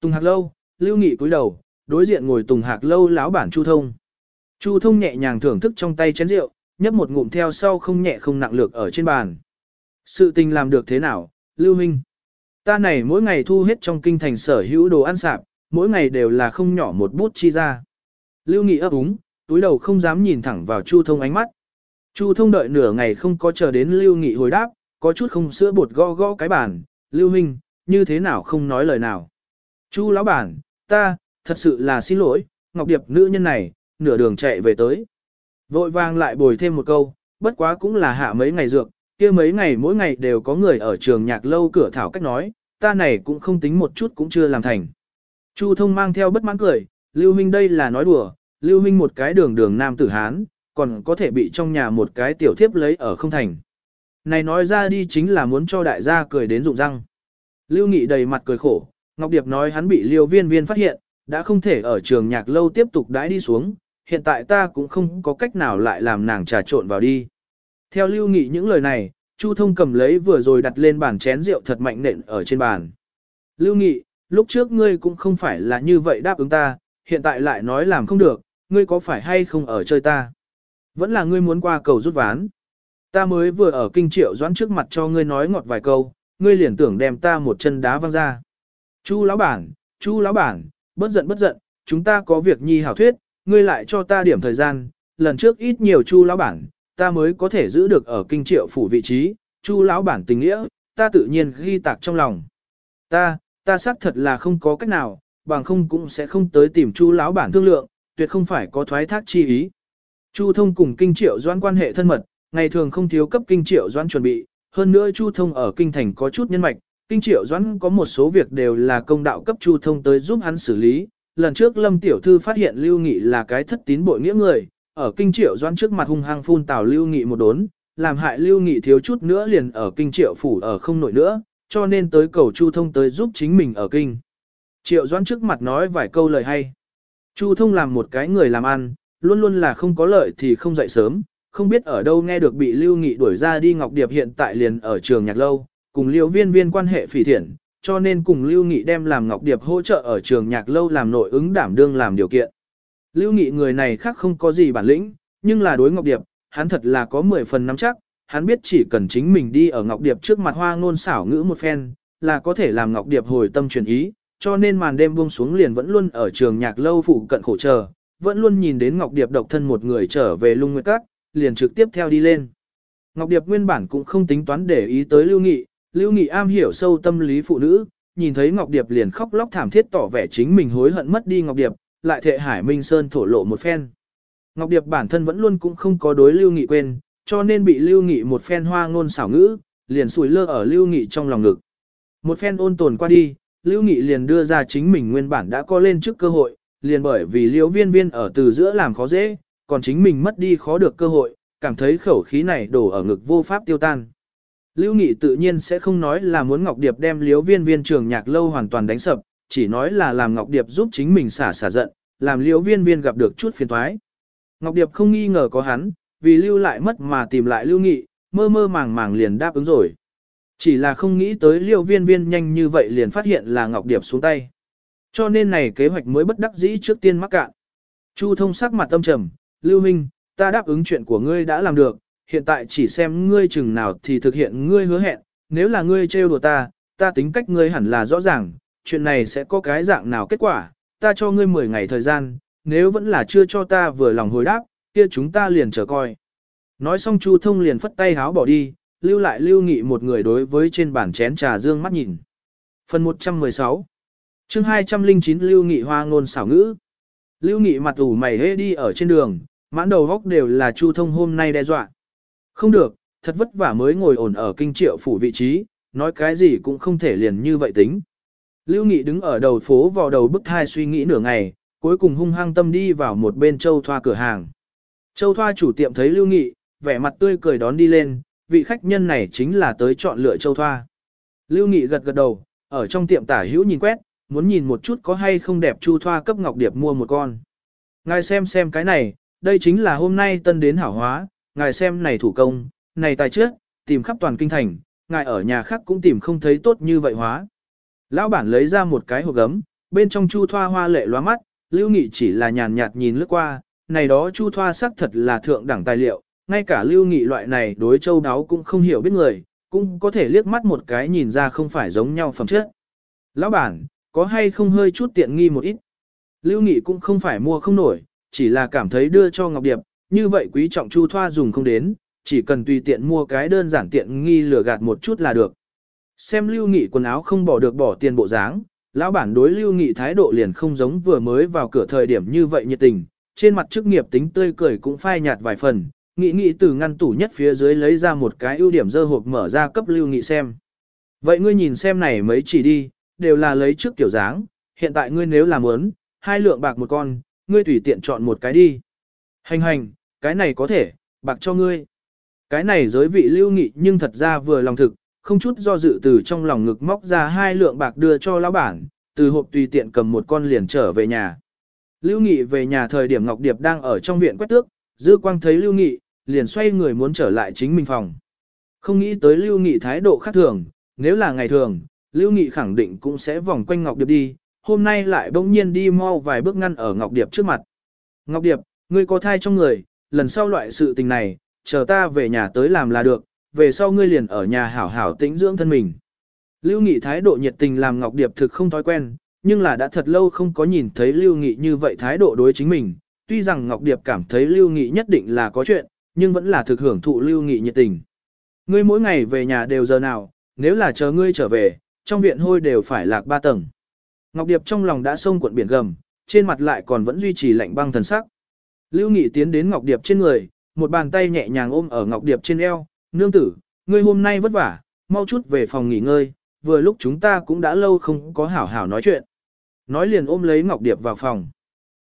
Tùng Hạc Lâu, Lưu Nghị cúi đầu, đối diện ngồi Tùng Hạc Lâu lão bản Chu Thông. Chu Thông nhẹ nhàng thưởng thức trong tay chén rượu, nhấp một ngụm theo sau không nhẹ không nặng lược ở trên bàn. Sự tình làm được thế nào, Lưu Minh? Ta này mỗi ngày thu hết trong kinh thành sở hữu đồ ăn sạp, mỗi ngày đều là không nhỏ một bút chi ra. Lưu Nghị ấp úng, túi đầu không dám nhìn thẳng vào Chu Thông ánh mắt. Chu Thông đợi nửa ngày không có chờ đến Lưu Nghị hồi đáp, có chút không sữa bột gõ gõ cái bàn, Lưu Minh, như thế nào không nói lời nào. Chu lão bản, ta, thật sự là xin lỗi, Ngọc Điệp nữ nhân này, nửa đường chạy về tới. Vội vàng lại bồi thêm một câu, bất quá cũng là hạ mấy ngày dược, kia mấy ngày mỗi ngày đều có người ở trường nhạc lâu cửa thảo cách nói, ta này cũng không tính một chút cũng chưa làm thành. Chu thông mang theo bất mãn cười, Lưu Minh đây là nói đùa, Lưu Minh một cái đường đường nam tử Hán, còn có thể bị trong nhà một cái tiểu thiếp lấy ở không thành. Này nói ra đi chính là muốn cho đại gia cười đến rụng răng. Lưu Nghị đầy mặt cười khổ, Ngọc Điệp nói hắn bị Liêu Viên Viên phát hiện, đã không thể ở trường nhạc lâu tiếp tục đãi đi xuống, hiện tại ta cũng không có cách nào lại làm nàng trà trộn vào đi. Theo Lưu Nghị những lời này, Chu Thông cầm lấy vừa rồi đặt lên bàn chén rượu thật mạnh nện ở trên bàn. Lưu Nghị, lúc trước ngươi cũng không phải là như vậy đáp ứng ta, hiện tại lại nói làm không được, ngươi có phải hay không ở chơi ta? Vẫn là ngươi muốn qua cầu rút ván. Ta mới vừa ở kinh triệu doãn trước mặt cho ngươi nói ngọt vài câu, ngươi liền tưởng đem ta một chân đá văng ra. Chu lão bản, chu lão bản, bất giận bất giận, chúng ta có việc nhi hảo thuyết, ngươi lại cho ta điểm thời gian, lần trước ít nhiều chu lão bản, ta mới có thể giữ được ở kinh triệu phủ vị trí, chu lão bản tình nghĩa, ta tự nhiên ghi tạc trong lòng. Ta, ta xác thật là không có cách nào, bằng không cũng sẽ không tới tìm chu lão bản thương lượng, tuyệt không phải có thoái thác chi ý. Chu thông cùng kinh triệu doan quan hệ thân mật, ngày thường không thiếu cấp kinh triệu doan chuẩn bị, hơn nữa chu thông ở kinh thành có chút nhân mạch, kinh triệu Doãn có một số việc đều là công đạo cấp chu thông tới giúp hắn xử lý. Lần trước Lâm Tiểu Thư phát hiện Lưu Nghị là cái thất tín bội nghĩa người, ở kinh triệu Doãn trước mặt hung hăng phun tào Lưu Nghị một đốn, làm hại Lưu Nghị thiếu chút nữa liền ở kinh triệu phủ ở không nổi nữa, cho nên tới cầu Chu Thông tới giúp chính mình ở kinh. Triệu Doãn trước mặt nói vài câu lời hay. Chu Thông làm một cái người làm ăn, luôn luôn là không có lợi thì không dậy sớm, không biết ở đâu nghe được bị Lưu Nghị đuổi ra đi Ngọc Điệp hiện tại liền ở trường nhạc lâu, cùng Liêu Viên Viên quan hệ phỉ thiện, cho nên cùng Lưu Nghị đem làm Ngọc Điệp hỗ trợ ở trường nhạc lâu làm nội ứng đảm đương làm điều kiện. Lưu Nghị người này khác không có gì bản lĩnh, nhưng là đối Ngọc Điệp, hắn thật là có 10 phần nắm chắc, hắn biết chỉ cần chính mình đi ở Ngọc Điệp trước mặt hoa ngôn xảo ngữ một phen, là có thể làm Ngọc Điệp hồi tâm chuyển ý, cho nên màn đêm buông xuống liền vẫn luôn ở trường nhạc lâu phụ cận khổ chờ, vẫn luôn nhìn đến Ngọc Điệp độc thân một người trở về lung nguyệt các, liền trực tiếp theo đi lên. Ngọc Điệp nguyên bản cũng không tính toán để ý tới Lưu Nghị, Lưu Nghị am hiểu sâu tâm lý phụ nữ, nhìn thấy Ngọc Điệp liền khóc lóc thảm thiết tỏ vẻ chính mình hối hận mất đi Ngọc Điệp, lại thệ Hải Minh Sơn thổ lộ một phen. Ngọc Điệp bản thân vẫn luôn cũng không có đối Lưu Nghị quên, cho nên bị Lưu Nghị một phen hoa ngôn xảo ngữ, liền sủi lơ ở Lưu Nghị trong lòng ngực. Một phen ôn tồn qua đi, Lưu Nghị liền đưa ra chính mình nguyên bản đã có lên trước cơ hội, liền bởi vì Liễu Viên Viên ở từ giữa làm khó dễ, còn chính mình mất đi khó được cơ hội, cảm thấy khẩu khí này đổ ở ngực vô pháp tiêu tan. Lưu Nghị tự nhiên sẽ không nói là muốn Ngọc Điệp đem Liễu Viên Viên trường nhạc lâu hoàn toàn đánh sập, chỉ nói là làm Ngọc Điệp giúp chính mình xả xả giận, làm Liễu Viên Viên gặp được chút phiền toái. Ngọc Điệp không nghi ngờ có hắn, vì lưu lại mất mà tìm lại Lưu Nghị, mơ mơ màng màng liền đáp ứng rồi. Chỉ là không nghĩ tới Liễu Viên Viên nhanh như vậy liền phát hiện là Ngọc Điệp xuống tay. Cho nên này kế hoạch mới bất đắc dĩ trước tiên mắc cạn. Chu thông sắc mặt tâm trầm, Lưu Minh, ta đáp ứng chuyện của ngươi đã làm được, hiện tại chỉ xem ngươi chừng nào thì thực hiện ngươi hứa hẹn, nếu là ngươi trêu đùa ta, ta tính cách ngươi hẳn là rõ ràng, chuyện này sẽ có cái dạng nào kết quả, ta cho ngươi 10 ngày thời gian, nếu vẫn là chưa cho ta vừa lòng hồi đáp, kia chúng ta liền chờ coi. Nói xong Chu Thông liền phất tay háo bỏ đi, lưu lại lưu nghị một người đối với trên bàn chén trà dương mắt nhìn. Phần 116 chương 209 Lưu Nghị hoa ngôn xảo ngữ. Lưu Nghị mặt ủ mày hê đi ở trên đường, mãn đầu góc đều là Chu Thông hôm nay đe dọa. Không được, thật vất vả mới ngồi ổn ở kinh triệu phủ vị trí, nói cái gì cũng không thể liền như vậy tính. Lưu Nghị đứng ở đầu phố vào đầu bức thai suy nghĩ nửa ngày, cuối cùng hung hăng tâm đi vào một bên châu thoa cửa hàng. Châu thoa chủ tiệm thấy Lưu Nghị, vẻ mặt tươi cười đón đi lên, vị khách nhân này chính là tới chọn lựa châu thoa. Lưu Nghị gật gật đầu, ở trong tiệm tả hữu nhìn quét, muốn nhìn một chút có hay không đẹp chu thoa cấp ngọc điệp mua một con. Ngài xem xem cái này, đây chính là hôm nay tân đến hảo hóa, ngài xem này thủ công, này tài trước, tìm khắp toàn kinh thành, ngài ở nhà khác cũng tìm không thấy tốt như vậy hóa. Lão bản lấy ra một cái hộp gấm, bên trong chu thoa hoa lệ loa mắt, Lưu Nghị chỉ là nhàn nhạt nhìn lướt qua, này đó chu thoa sắc thật là thượng đẳng tài liệu, ngay cả Lưu Nghị loại này đối châu đáo cũng không hiểu biết người, cũng có thể liếc mắt một cái nhìn ra không phải giống nhau phẩm chất. Lão bản, có hay không hơi chút tiện nghi một ít? Lưu Nghị cũng không phải mua không nổi, chỉ là cảm thấy đưa cho Ngọc Điệp, như vậy quý trọng chu thoa dùng không đến, chỉ cần tùy tiện mua cái đơn giản tiện nghi lừa gạt một chút là được. Xem Lưu Nghị quần áo không bỏ được bỏ tiền bộ dáng, lão bản đối Lưu Nghị thái độ liền không giống vừa mới vào cửa thời điểm như vậy nhiệt tình, trên mặt chức nghiệp tính tươi cười cũng phai nhạt vài phần, Nghị Nghị từ ngăn tủ nhất phía dưới lấy ra một cái ưu điểm dơ hộp mở ra cấp Lưu Nghị xem. Vậy ngươi nhìn xem này mấy chỉ đi, đều là lấy trước kiểu dáng, hiện tại ngươi nếu làm muốn, hai lượng bạc một con, ngươi tùy tiện chọn một cái đi. Hành hành, cái này có thể, bạc cho ngươi. Cái này giới vị lưu nghị nhưng thật ra vừa lòng thực, không chút do dự từ trong lòng ngực móc ra hai lượng bạc đưa cho lão bản, từ hộp tùy tiện cầm một con liền trở về nhà. Lưu Nghị về nhà thời điểm Ngọc Điệp đang ở trong viện quét tước, dư quang thấy Lưu Nghị, liền xoay người muốn trở lại chính mình phòng. Không nghĩ tới Lưu Nghị thái độ khác thường, nếu là ngày thường, Lưu Nghị khẳng định cũng sẽ vòng quanh Ngọc Điệp đi, hôm nay lại bỗng nhiên đi mau vài bước ngăn ở Ngọc Điệp trước mặt. Ngọc Điệp, ngươi có thai trong người, lần sau loại sự tình này, chờ ta về nhà tới làm là được, về sau ngươi liền ở nhà hảo hảo tĩnh dưỡng thân mình. Lưu Nghị thái độ nhiệt tình làm Ngọc Điệp thực không thói quen, nhưng là đã thật lâu không có nhìn thấy Lưu Nghị như vậy thái độ đối chính mình. Tuy rằng Ngọc Điệp cảm thấy Lưu Nghị nhất định là có chuyện, nhưng vẫn là thực hưởng thụ Lưu Nghị nhiệt tình. Ngươi mỗi ngày về nhà đều giờ nào, nếu là chờ ngươi trở về, trong viện hôi đều phải lạc ba tầng. Ngọc Điệp trong lòng đã sông cuộn biển gầm, trên mặt lại còn vẫn duy trì lạnh băng thần sắc. Lưu Nghị tiến đến Ngọc Điệp trên người, một bàn tay nhẹ nhàng ôm ở Ngọc Điệp trên eo, nương tử, ngươi hôm nay vất vả, mau chút về phòng nghỉ ngơi, vừa lúc chúng ta cũng đã lâu không có hảo hảo nói chuyện. Nói liền ôm lấy Ngọc Điệp vào phòng.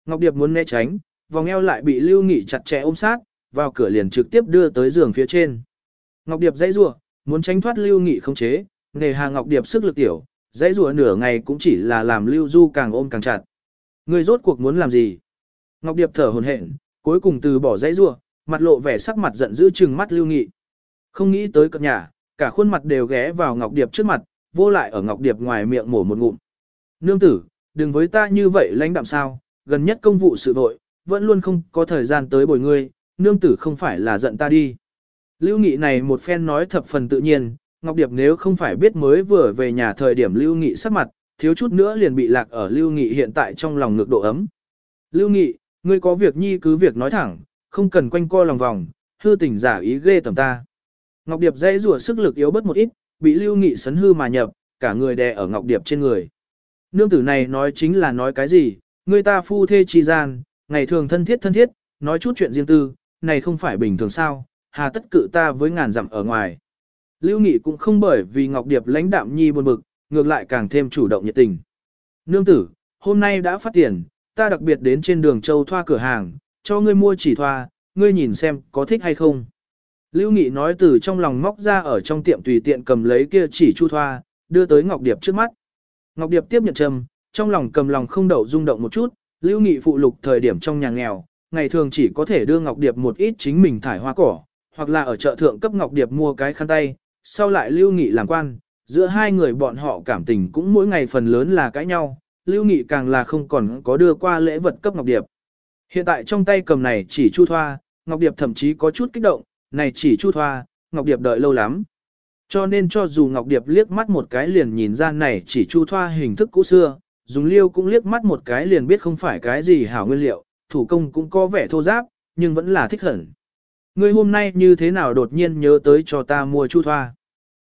Ngọc Điệp muốn né tránh, vòng eo lại bị Lưu Nghị chặt chẽ ôm sát, vào cửa liền trực tiếp đưa tới giường phía trên. Ngọc Điệp dãy rủa, muốn tránh thoát Lưu Nghị không chế, nề hà Ngọc Điệp sức lực tiểu, dãy rủa nửa ngày cũng chỉ là làm Lưu Du càng ôm càng chặt. Ngươi rốt cuộc muốn làm gì? Ngọc Điệp thở hổn hển, cuối cùng từ bỏ dãy rua, mặt lộ vẻ sắc mặt giận dữ trừng mắt Lưu Nghị. Không nghĩ tới cập nhà, cả khuôn mặt đều ghé vào Ngọc Điệp trước mặt, vô lại ở Ngọc Điệp ngoài miệng mổ một ngụm. Nương tử, đừng với ta như vậy lãnh đạm sao, gần nhất công vụ sự vội, vẫn luôn không có thời gian tới bồi ngươi, nương tử không phải là giận ta đi. Lưu Nghị này một phen nói thập phần tự nhiên, Ngọc Điệp nếu không phải biết mới vừa về nhà thời điểm Lưu Nghị sắc mặt, thiếu chút nữa liền bị lạc ở Lưu Nghị hiện tại trong lòng ngược độ ấm. Lưu Nghị, ngươi có việc nhi cứ việc nói thẳng, không cần quanh co lòng vòng, hư tình giả ý ghê tầm ta. Ngọc Điệp dễ rủa sức lực yếu bớt một ít, bị Lưu Nghị sấn hư mà nhập, cả người đè ở Ngọc Điệp trên người. Nương tử này nói chính là nói cái gì, người ta phu thê chi gian, ngày thường thân thiết thân thiết, nói chút chuyện riêng tư, này không phải bình thường sao, hà tất cự ta với ngàn dặm ở ngoài. Lưu Nghị cũng không bởi vì Ngọc Điệp lãnh đạm nhi buồn bực, ngược lại càng thêm chủ động nhiệt tình. Nương tử, hôm nay đã phát tiền, ta đặc biệt đến trên đường châu thoa cửa hàng, cho ngươi mua chỉ thoa, ngươi nhìn xem có thích hay không. Lưu Nghị nói từ trong lòng móc ra ở trong tiệm tùy tiện cầm lấy kia chỉ chu thoa, đưa tới Ngọc Điệp trước mắt. Ngọc Điệp tiếp nhận trầm, trong lòng cầm lòng không đậu rung động một chút, Lưu Nghị phụ lục thời điểm trong nhà nghèo, ngày thường chỉ có thể đưa Ngọc Điệp một ít chính mình thải hoa cỏ, hoặc là ở chợ thượng cấp Ngọc Điệp mua cái khăn tay, sau lại Lưu Nghị làm quan, giữa hai người bọn họ cảm tình cũng mỗi ngày phần lớn là cãi nhau, Lưu Nghị càng là không còn có đưa qua lễ vật cấp Ngọc Điệp. Hiện tại trong tay cầm này chỉ chu thoa, Ngọc Điệp thậm chí có chút kích động, này chỉ chu thoa, Ngọc Điệp đợi lâu lắm. Cho nên cho dù Ngọc Điệp liếc mắt một cái liền nhìn ra này chỉ chu thoa hình thức cũ xưa, dùng liêu cũng liếc mắt một cái liền biết không phải cái gì hảo nguyên liệu, thủ công cũng có vẻ thô giáp, nhưng vẫn là thích hẳn. Ngươi hôm nay như thế nào đột nhiên nhớ tới cho ta mua chu thoa.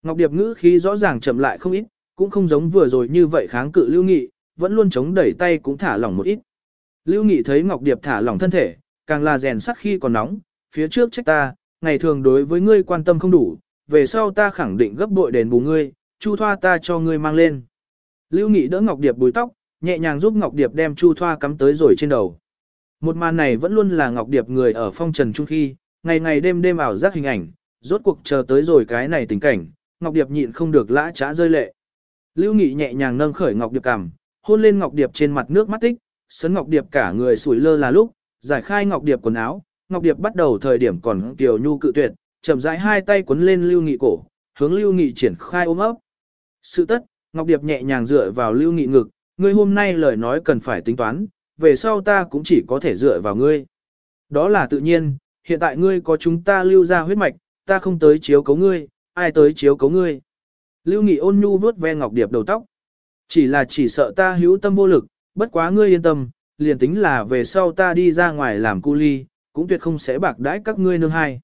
Ngọc Điệp ngữ khí rõ ràng chậm lại không ít, cũng không giống vừa rồi như vậy kháng cự Lưu Nghị, vẫn luôn chống đẩy tay cũng thả lỏng một ít. Lưu Nghị thấy Ngọc Điệp thả lỏng thân thể, càng là rèn sắt khi còn nóng, phía trước trách ta, ngày thường đối với ngươi quan tâm không đủ, về sau ta khẳng định gấp bội đền bù ngươi, chu thoa ta cho ngươi mang lên. Lưu Nghị đỡ Ngọc Điệp bùi tóc, nhẹ nhàng giúp Ngọc Điệp đem chu thoa cắm tới rồi trên đầu. Một màn này vẫn luôn là Ngọc Điệp người ở phong trần trung khi, ngày ngày đêm đêm ảo giác hình ảnh, rốt cuộc chờ tới rồi cái này tình cảnh, Ngọc Điệp nhịn không được lã trá rơi lệ. Lưu Nghị nhẹ nhàng nâng khởi Ngọc Điệp cằm, hôn lên Ngọc Điệp trên mặt nước mắt tích, sấn Ngọc Điệp cả người sủi lơ là lúc, giải khai Ngọc Điệp quần áo, Ngọc Điệp bắt đầu thời điểm còn tiểu nhu cự tuyệt, chậm rãi hai tay quấn lên Lưu Nghị cổ, hướng Lưu Nghị triển khai ôm ấp. Sự tất, Ngọc Điệp nhẹ nhàng dựa vào Lưu Nghị ngực, ngươi hôm nay lời nói cần phải tính toán, về sau ta cũng chỉ có thể dựa vào ngươi. Đó là tự nhiên, hiện tại ngươi có chúng ta lưu ra huyết mạch, ta không tới chiếu cấu ngươi, ai tới chiếu cấu ngươi. Lưu Nghị ôn nhu vuốt ve Ngọc Điệp đầu tóc. Chỉ là chỉ sợ ta hữu tâm vô lực, bất quá ngươi yên tâm, liền tính là về sau ta đi ra ngoài làm cu ly, cũng tuyệt không sẽ bạc đãi các ngươi nương hai.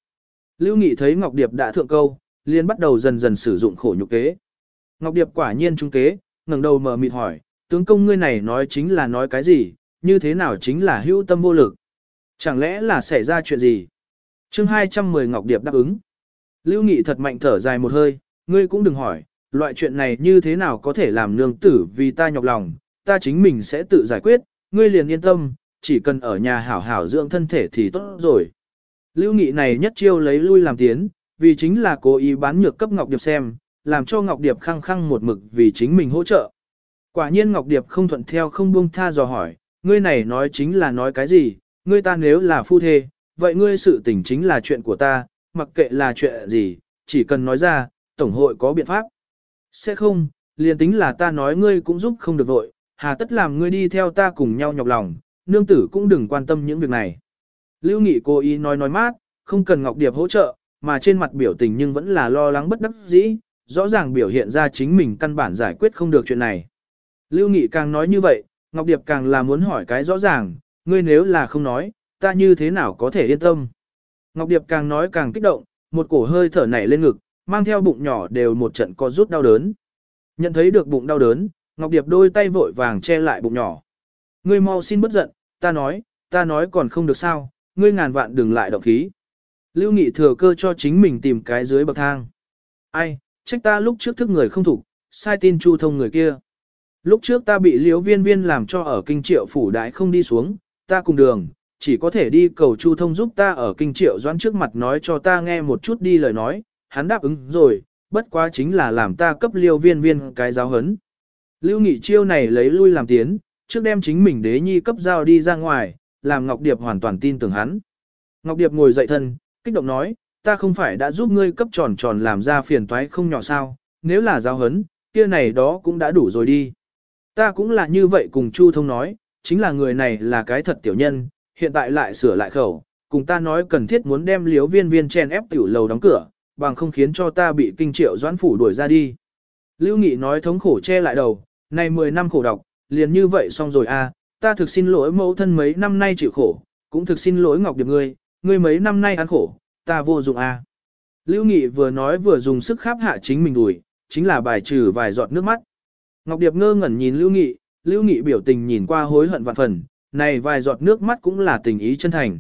Lưu Nghị thấy Ngọc Điệp đã thượng câu, liền bắt đầu dần dần sử dụng khổ nhục kế. Ngọc Điệp quả nhiên trung kế, ngẩng đầu mở mịt hỏi, tướng công ngươi này nói chính là nói cái gì, như thế nào chính là hữu tâm vô lực. Chẳng lẽ là xảy ra chuyện gì? chương 210 Ngọc Điệp đáp ứng. Lưu Nghị thật mạnh thở dài một hơi, ngươi cũng đừng hỏi, loại chuyện này như thế nào có thể làm nương tử vì ta nhọc lòng, ta chính mình sẽ tự giải quyết, ngươi liền yên tâm, chỉ cần ở nhà hảo hảo dưỡng thân thể thì tốt rồi. Lưu Nghị này nhất chiêu lấy lui làm tiến, vì chính là cố ý bán nhược cấp Ngọc Điệp xem, làm cho Ngọc Điệp khăng khăng một mực vì chính mình hỗ trợ. Quả nhiên Ngọc Điệp không thuận theo không buông tha dò hỏi, ngươi này nói chính là nói cái gì, ngươi ta nếu là phu thê, vậy ngươi sự tình chính là chuyện của ta, mặc kệ là chuyện gì, chỉ cần nói ra, Tổng hội có biện pháp. Sẽ không, liền tính là ta nói ngươi cũng giúp không được vội, hà tất làm ngươi đi theo ta cùng nhau nhọc lòng, nương tử cũng đừng quan tâm những việc này. Lưu Nghị cố ý nói nói mát, không cần Ngọc Điệp hỗ trợ, mà trên mặt biểu tình nhưng vẫn là lo lắng bất đắc dĩ, rõ ràng biểu hiện ra chính mình căn bản giải quyết không được chuyện này. Lưu Nghị càng nói như vậy, Ngọc Điệp càng là muốn hỏi cái rõ ràng, ngươi nếu là không nói, ta như thế nào có thể yên tâm. Ngọc Điệp càng nói càng kích động, một cổ hơi thở nảy lên ngực, mang theo bụng nhỏ đều một trận co rút đau đớn. Nhận thấy được bụng đau đớn, Ngọc Điệp đôi tay vội vàng che lại bụng nhỏ. Ngươi mau xin bất giận, ta nói, ta nói còn không được sao, ngươi ngàn vạn đừng lại động khí. Lưu Nghị thừa cơ cho chính mình tìm cái dưới bậc thang. Ai, trách ta lúc trước thức người không thủ, sai tin chu thông người kia. Lúc trước ta bị Liễu viên viên làm cho ở kinh triệu phủ đại không đi xuống, ta cùng đường, chỉ có thể đi cầu chu thông giúp ta ở kinh triệu doãn trước mặt nói cho ta nghe một chút đi lời nói, hắn đáp ứng rồi, bất quá chính là làm ta cấp liêu viên viên cái giáo hấn. Lưu Nghị chiêu này lấy lui làm tiến, trước đem chính mình đế nhi cấp giao đi ra ngoài, làm Ngọc Điệp hoàn toàn tin tưởng hắn. Ngọc Điệp ngồi dậy thân, kích động nói, ta không phải đã giúp ngươi cấp tròn tròn làm ra phiền toái không nhỏ sao, nếu là giáo hấn, kia này đó cũng đã đủ rồi đi. Ta cũng là như vậy cùng Chu Thông nói, chính là người này là cái thật tiểu nhân, hiện tại lại sửa lại khẩu, cùng ta nói cần thiết muốn đem liếu viên viên chen ép tiểu lầu đóng cửa, bằng không khiến cho ta bị kinh triệu doãn phủ đuổi ra đi. Lưu Nghị nói thống khổ che lại đầu, này 10 năm khổ độc, liền như vậy xong rồi à, ta thực xin lỗi mẫu thân mấy năm nay chịu khổ, cũng thực xin lỗi Ngọc Điệp ngươi, ngươi mấy năm nay ăn khổ, ta vô dụng. À. Lưu Nghị vừa nói vừa dùng sức kháp hạ chính mình đuổi, chính là bài trừ vài giọt nước mắt. Ngọc Điệp ngơ ngẩn nhìn Lưu Nghị, Lưu Nghị biểu tình nhìn qua hối hận vạn phần, này vài giọt nước mắt cũng là tình ý chân thành.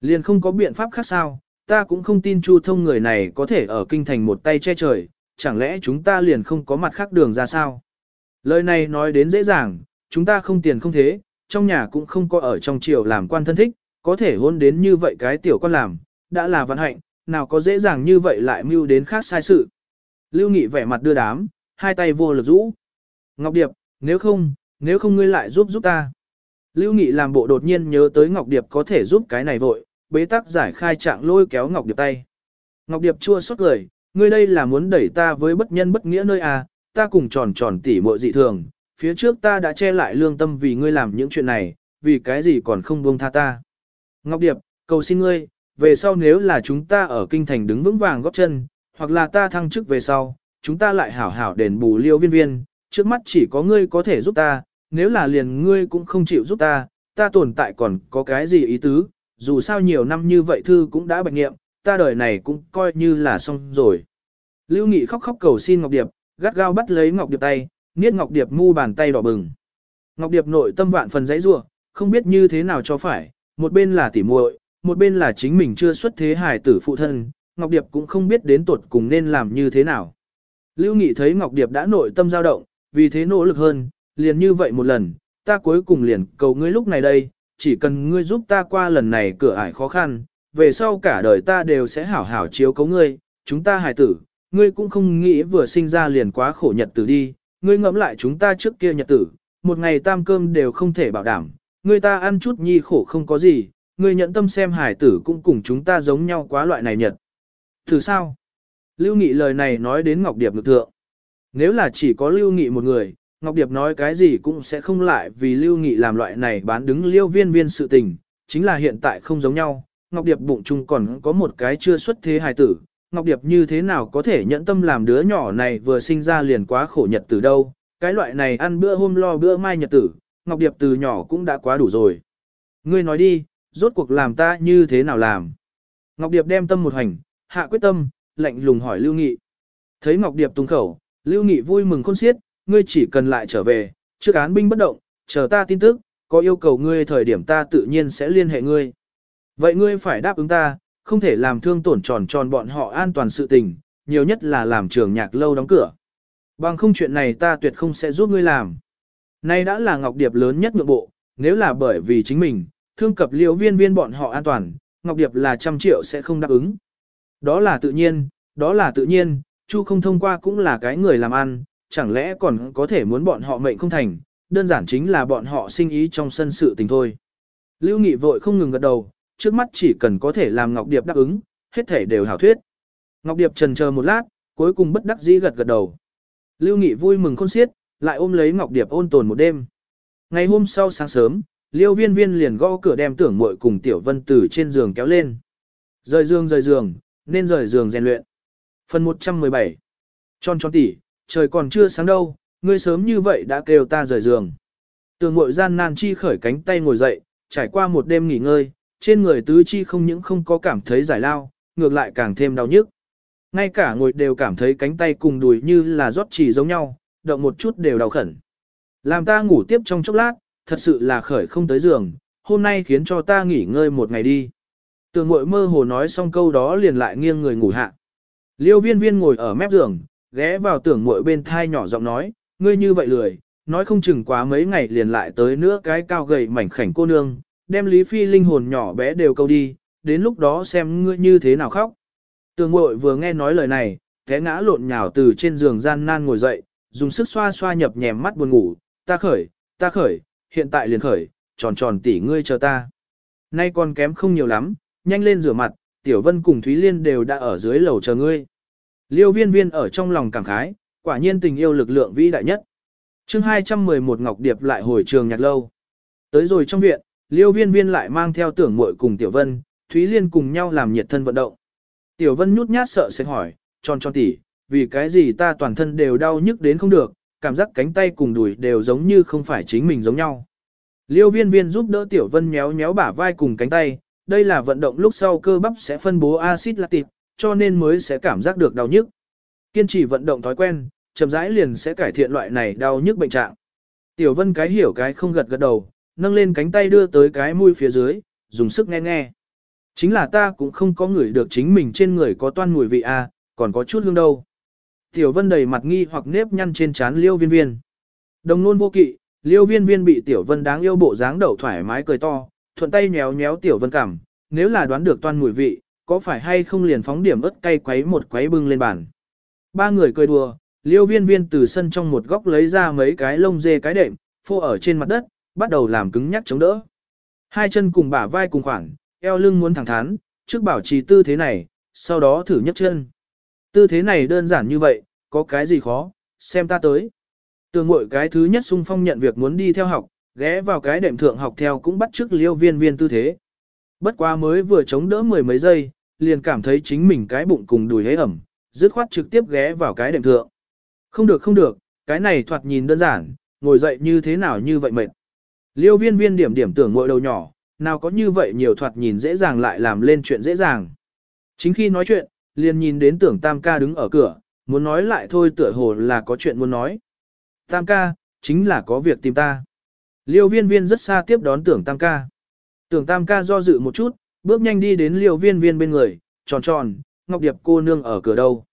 Liền không có biện pháp khác sao, ta cũng không tin Chu Thông người này có thể ở kinh thành một tay che trời, chẳng lẽ chúng ta liền không có mặt khác đường ra sao? Lời này nói đến dễ dàng, chúng ta không tiền không thế, trong nhà cũng không có ở trong triều làm quan thân thích, có thể hôn đến như vậy cái tiểu con làm, đã là vận hạnh, nào có dễ dàng như vậy lại mưu đến khác sai sự. Lưu Nghị vẻ mặt đưa đám, hai tay vô lực rũ. Ngọc Điệp, nếu không, nếu không ngươi lại giúp giúp ta. Lưu Nghị làm bộ đột nhiên nhớ tới Ngọc Điệp có thể giúp cái này vội, bế tắc giải khai trạng lôi kéo Ngọc Điệp tay. Ngọc Điệp chua xót cười, ngươi đây là muốn đẩy ta với bất nhân bất nghĩa nơi à, ta cùng tròn tròn tỉ muội dị thường, phía trước ta đã che lại lương tâm vì ngươi làm những chuyện này, vì cái gì còn không buông tha ta. Ngọc Điệp, cầu xin ngươi, về sau nếu là chúng ta ở kinh thành đứng vững vàng góp chân, hoặc là ta thăng chức về sau, chúng ta lại hảo hảo đền bù liêu viên viên, trước mắt chỉ có ngươi có thể giúp ta, nếu là liền ngươi cũng không chịu giúp ta, ta tồn tại còn có cái gì ý tứ, dù sao nhiều năm như vậy thư cũng đã bạch nghiệm, ta đời này cũng coi như là xong rồi. Lưu Nghị khóc khóc cầu xin Ngọc Điệp, gắt gao bắt lấy Ngọc Điệp tay, niết Ngọc Điệp mu bàn tay đỏ bừng. Ngọc Điệp nội tâm vạn phần giấy rủa, không biết như thế nào cho phải, một bên là tỉ muội, một bên là chính mình chưa xuất thế hài tử phụ thân, Ngọc Điệp cũng không biết đến tuột cùng nên làm như thế nào. Lưu Nghị thấy Ngọc Điệp đã nội tâm dao động, vì thế nỗ lực hơn, liền như vậy một lần, ta cuối cùng liền cầu ngươi lúc này đây, chỉ cần ngươi giúp ta qua lần này cửa ải khó khăn, về sau cả đời ta đều sẽ hảo hảo chiếu cấu ngươi, chúng ta hài tử, ngươi cũng không nghĩ vừa sinh ra liền quá khổ nhật tử đi, ngươi ngẫm lại chúng ta trước kia nhật tử, một ngày tam cơm đều không thể bảo đảm, ngươi ta ăn chút nhi khổ không có gì, ngươi nhận tâm xem hài tử cũng cùng chúng ta giống nhau quá loại này nhật. Thử sao? Lưu Nghị lời này nói đến Ngọc Điệp ngược thượng. Nếu là chỉ có Lưu Nghị một người, Ngọc Điệp nói cái gì cũng sẽ không lại vì Lưu Nghị làm loại này bán đứng liêu viên viên sự tình, chính là hiện tại không giống nhau, Ngọc Điệp bụng chung còn có một cái chưa xuất thế hài tử, Ngọc Điệp như thế nào có thể nhẫn tâm làm đứa nhỏ này vừa sinh ra liền quá khổ nhật tử đâu, cái loại này ăn bữa hôm lo bữa mai nhật tử, Ngọc Điệp từ nhỏ cũng đã quá đủ rồi. Ngươi nói đi, rốt cuộc làm ta như thế nào làm? Ngọc Điệp đem tâm một hành, hạ quyết tâm, lạnh lùng hỏi Lưu Nghị. Thấy Ngọc Điệp tung khẩu, Lưu Nghị vui mừng khôn xiết, ngươi chỉ cần lại trở về, trước án binh bất động, chờ ta tin tức, có yêu cầu ngươi thời điểm ta tự nhiên sẽ liên hệ ngươi. Vậy ngươi phải đáp ứng ta, không thể làm thương tổn tròn tròn bọn họ an toàn sự tình, nhiều nhất là làm trường nhạc lâu đóng cửa. Bằng không chuyện này ta tuyệt không sẽ giúp ngươi làm. Nay đã là Ngọc Điệp lớn nhất ngược bộ, nếu là bởi vì chính mình, thương cập liễu viên viên bọn họ an toàn, Ngọc Điệp là trăm triệu sẽ không đáp ứng. Đó là tự nhiên, đó là tự nhiên, Chu không thông qua cũng là cái người làm ăn, chẳng lẽ còn có thể muốn bọn họ mệnh không thành, đơn giản chính là bọn họ sinh ý trong sân sự tình thôi. Lưu Nghị vội không ngừng gật đầu, trước mắt chỉ cần có thể làm Ngọc Điệp đáp ứng, hết thể đều hảo thuyết. Ngọc Điệp trần chờ một lát, cuối cùng bất đắc dĩ gật gật đầu. Lưu Nghị vui mừng khôn xiết, lại ôm lấy Ngọc Điệp ôn tồn một đêm. Ngày hôm sau sáng sớm, Liêu Viên Viên liền gõ cửa đem tưởng muội cùng Tiểu Vân từ trên giường kéo lên. Rời giường rời giường, nên rời giường rèn luyện. Phần 117 Tròn tròn tỉ, trời còn chưa sáng đâu, ngươi sớm như vậy đã kêu ta rời giường. Tường mội gian nan chi khởi cánh tay ngồi dậy, trải qua một đêm nghỉ ngơi, trên người tứ chi không những không có cảm thấy giải lao, ngược lại càng thêm đau nhức. Ngay cả ngồi đều cảm thấy cánh tay cùng đùi như là rót chỉ giống nhau, động một chút đều đau khẩn. Làm ta ngủ tiếp trong chốc lát, thật sự là khởi không tới giường, hôm nay khiến cho ta nghỉ ngơi một ngày đi. Tường mội mơ hồ nói xong câu đó liền lại nghiêng người ngủ hạ. Liêu viên viên ngồi ở mép giường, ghé vào tưởng muội bên thai nhỏ giọng nói, ngươi như vậy lười, nói không chừng quá mấy ngày liền lại tới nữa cái cao gầy mảnh khảnh cô nương, đem Lý Phi linh hồn nhỏ bé đều câu đi, đến lúc đó xem ngươi như thế nào khóc. Tường muội vừa nghe nói lời này, té ngã lộn nhào từ trên giường gian nan ngồi dậy, dùng sức xoa xoa nhập nhèm mắt buồn ngủ, ta khởi, ta khởi, hiện tại liền khởi, tròn tròn tỉ ngươi chờ ta. Nay còn kém không nhiều lắm, nhanh lên rửa mặt, Tiểu Vân cùng Thúy Liên đều đã ở dưới lầu chờ ngươi. Liêu viên viên ở trong lòng cảm khái, quả nhiên tình yêu lực lượng vĩ đại nhất. chương 211 Ngọc Điệp lại hồi trường nhạc lâu. Tới rồi trong viện, Liêu viên viên lại mang theo tưởng muội cùng Tiểu Vân, Thúy Liên cùng nhau làm nhiệt thân vận động. Tiểu Vân nhút nhát sợ sẽ hỏi, tròn tròn tỉ, vì cái gì ta toàn thân đều đau nhức đến không được, cảm giác cánh tay cùng đùi đều giống như không phải chính mình giống nhau. Liêu viên viên giúp đỡ Tiểu Vân nhéo nhéo bả vai cùng cánh tay, đây là vận động lúc sau cơ bắp sẽ phân bố axit lactic, cho nên mới sẽ cảm giác được đau nhức. Kiên trì vận động thói quen, chậm rãi liền sẽ cải thiện loại này đau nhức bệnh trạng. Tiểu Vân cái hiểu cái không gật gật đầu, nâng lên cánh tay đưa tới cái mũi phía dưới, dùng sức nghe nghe. Chính là ta cũng không có ngửi được chính mình trên người có toan mùi vị a, à, còn có chút hương đâu. Tiểu Vân đầy mặt nghi hoặc nếp nhăn trên trán Liêu Viên Viên. Đồng nôn vô kỵ, Liêu Viên Viên bị Tiểu Vân đáng yêu bộ dáng đậu thoải mái cười to, thuận tay nhéo nhéo Tiểu Vân cảm, nếu là đoán được toan mùi vị, có phải hay không liền phóng điểm ớt cay quấy một quấy bưng lên bàn. Ba người cười đùa, Liêu Viên Viên từ sân trong một góc lấy ra mấy cái lông dê cái đệm, phô ở trên mặt đất, bắt đầu làm cứng nhắc chống đỡ. Hai chân cùng bả vai cùng khoảng, eo lưng muốn thẳng thắn, trước bảo trì tư thế này, sau đó thử nhấc chân. Tư thế này đơn giản như vậy, có cái gì khó, xem ta tới. Tường ngội cái thứ nhất sung phong nhận việc muốn đi theo học, ghé vào cái đệm thượng học theo cũng bắt chước liêu viên viên tư thế. Bất quá mới vừa chống đỡ mười mấy giây, liền cảm thấy chính mình cái bụng cùng đùi hế ẩm, dứt khoát trực tiếp ghé vào cái đệm thượng. Không được không được, cái này thoạt nhìn đơn giản, ngồi dậy như thế nào như vậy mệt. Liêu viên viên điểm điểm tưởng ngội đầu nhỏ, nào có như vậy nhiều thoạt nhìn dễ dàng lại làm lên chuyện dễ dàng. Chính khi nói chuyện, liền nhìn đến tưởng tam ca đứng ở cửa, muốn nói lại thôi tựa hồ là có chuyện muốn nói. Tam ca, chính là có việc tìm ta. Liêu viên viên rất xa tiếp đón tưởng tam ca. Tưởng tam ca do dự một chút, bước nhanh đi đến liêu viên viên bên người, tròn tròn, ngọc điệp cô nương ở cửa đâu.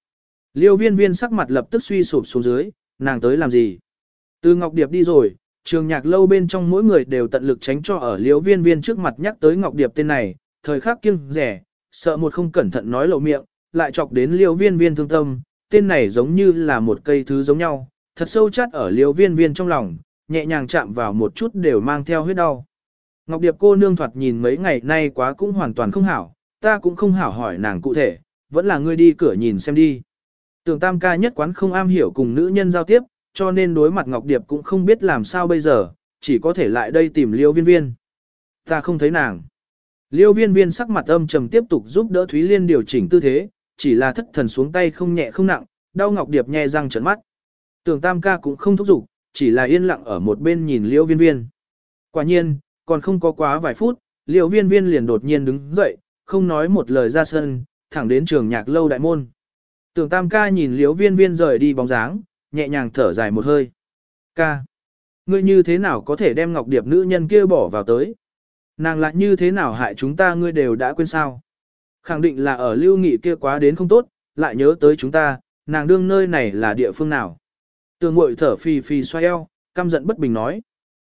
Liêu viên viên sắc mặt lập tức suy sụp xuống dưới, nàng tới làm gì. Từ ngọc điệp đi rồi, trường nhạc lâu bên trong mỗi người đều tận lực tránh cho ở liêu viên viên trước mặt nhắc tới ngọc điệp tên này, thời khắc kiêng rẻ, sợ một không cẩn thận nói lộ miệng, lại chọc đến liêu viên viên thương tâm, tên này giống như là một cây thứ giống nhau, thật sâu chát ở liêu viên viên trong lòng, nhẹ nhàng chạm vào một chút đều mang theo huyết đau. Ngọc Điệp cô nương thoạt nhìn mấy ngày nay quá cũng hoàn toàn không hảo, ta cũng không hảo hỏi nàng cụ thể, vẫn là ngươi đi cửa nhìn xem đi. Tưởng tam ca nhất quán không am hiểu cùng nữ nhân giao tiếp, cho nên đối mặt Ngọc Điệp cũng không biết làm sao bây giờ, chỉ có thể lại đây tìm Liêu Viên Viên. Ta không thấy nàng. Liêu Viên Viên sắc mặt âm trầm tiếp tục giúp đỡ Thúy Liên điều chỉnh tư thế, chỉ là thất thần xuống tay không nhẹ không nặng, đau Ngọc Điệp nhe răng trợn mắt. Tưởng Tam ca cũng không thúc giục, chỉ là yên lặng ở một bên nhìn Liêu Viên Viên. Quả nhiên, còn không có quá vài phút, liều Viên Viên liền đột nhiên đứng dậy, không nói một lời ra sân, thẳng đến trường nhạc lâu đại môn. Tưởng Tam ca nhìn liều Viên Viên rời đi bóng dáng, nhẹ nhàng thở dài một hơi. Ca, ngươi như thế nào có thể đem Ngọc Điệp nữ nhân kia bỏ vào tới? Nàng lại như thế nào hại chúng ta ngươi đều đã quên sao? Khẳng định là ở lưu nghị kia quá đến không tốt, lại nhớ tới chúng ta, nàng đương nơi này là địa phương nào? Tường mội thở phì phì xoay eo, căm giận bất bình nói.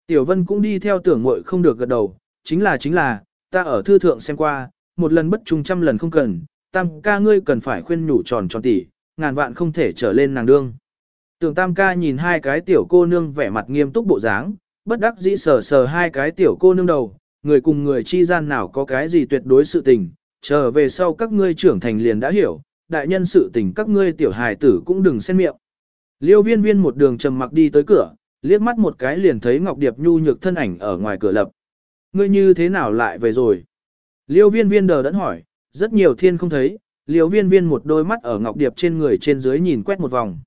Tiểu vân cũng đi theo tưởng muội không được gật đầu, chính là chính là, ta ở thư thượng xem qua, một lần bất trung trăm lần không cần, tam ca ngươi cần phải khuyên nhủ tròn tròn tỉ, ngàn vạn không thể trở lên nàng đương. Tưởng tam ca nhìn hai cái tiểu cô nương vẻ mặt nghiêm túc bộ dáng, bất đắc dĩ sờ sờ hai cái tiểu cô nương đầu, người cùng người chi gian nào có cái gì tuyệt đối sự tình, trở về sau các ngươi trưởng thành liền đã hiểu, đại nhân sự tình các ngươi tiểu hài tử cũng đừng xen miệng. Liêu viên viên một đường trầm mặc đi tới cửa, liếc mắt một cái liền thấy Ngọc Điệp nhu nhược thân ảnh ở ngoài cửa lập. Ngươi như thế nào lại về rồi? Liêu viên viên đờ đẫn hỏi, rất nhiều thiên không thấy, liêu viên viên một đôi mắt ở Ngọc Điệp trên người trên dưới nhìn quét một vòng.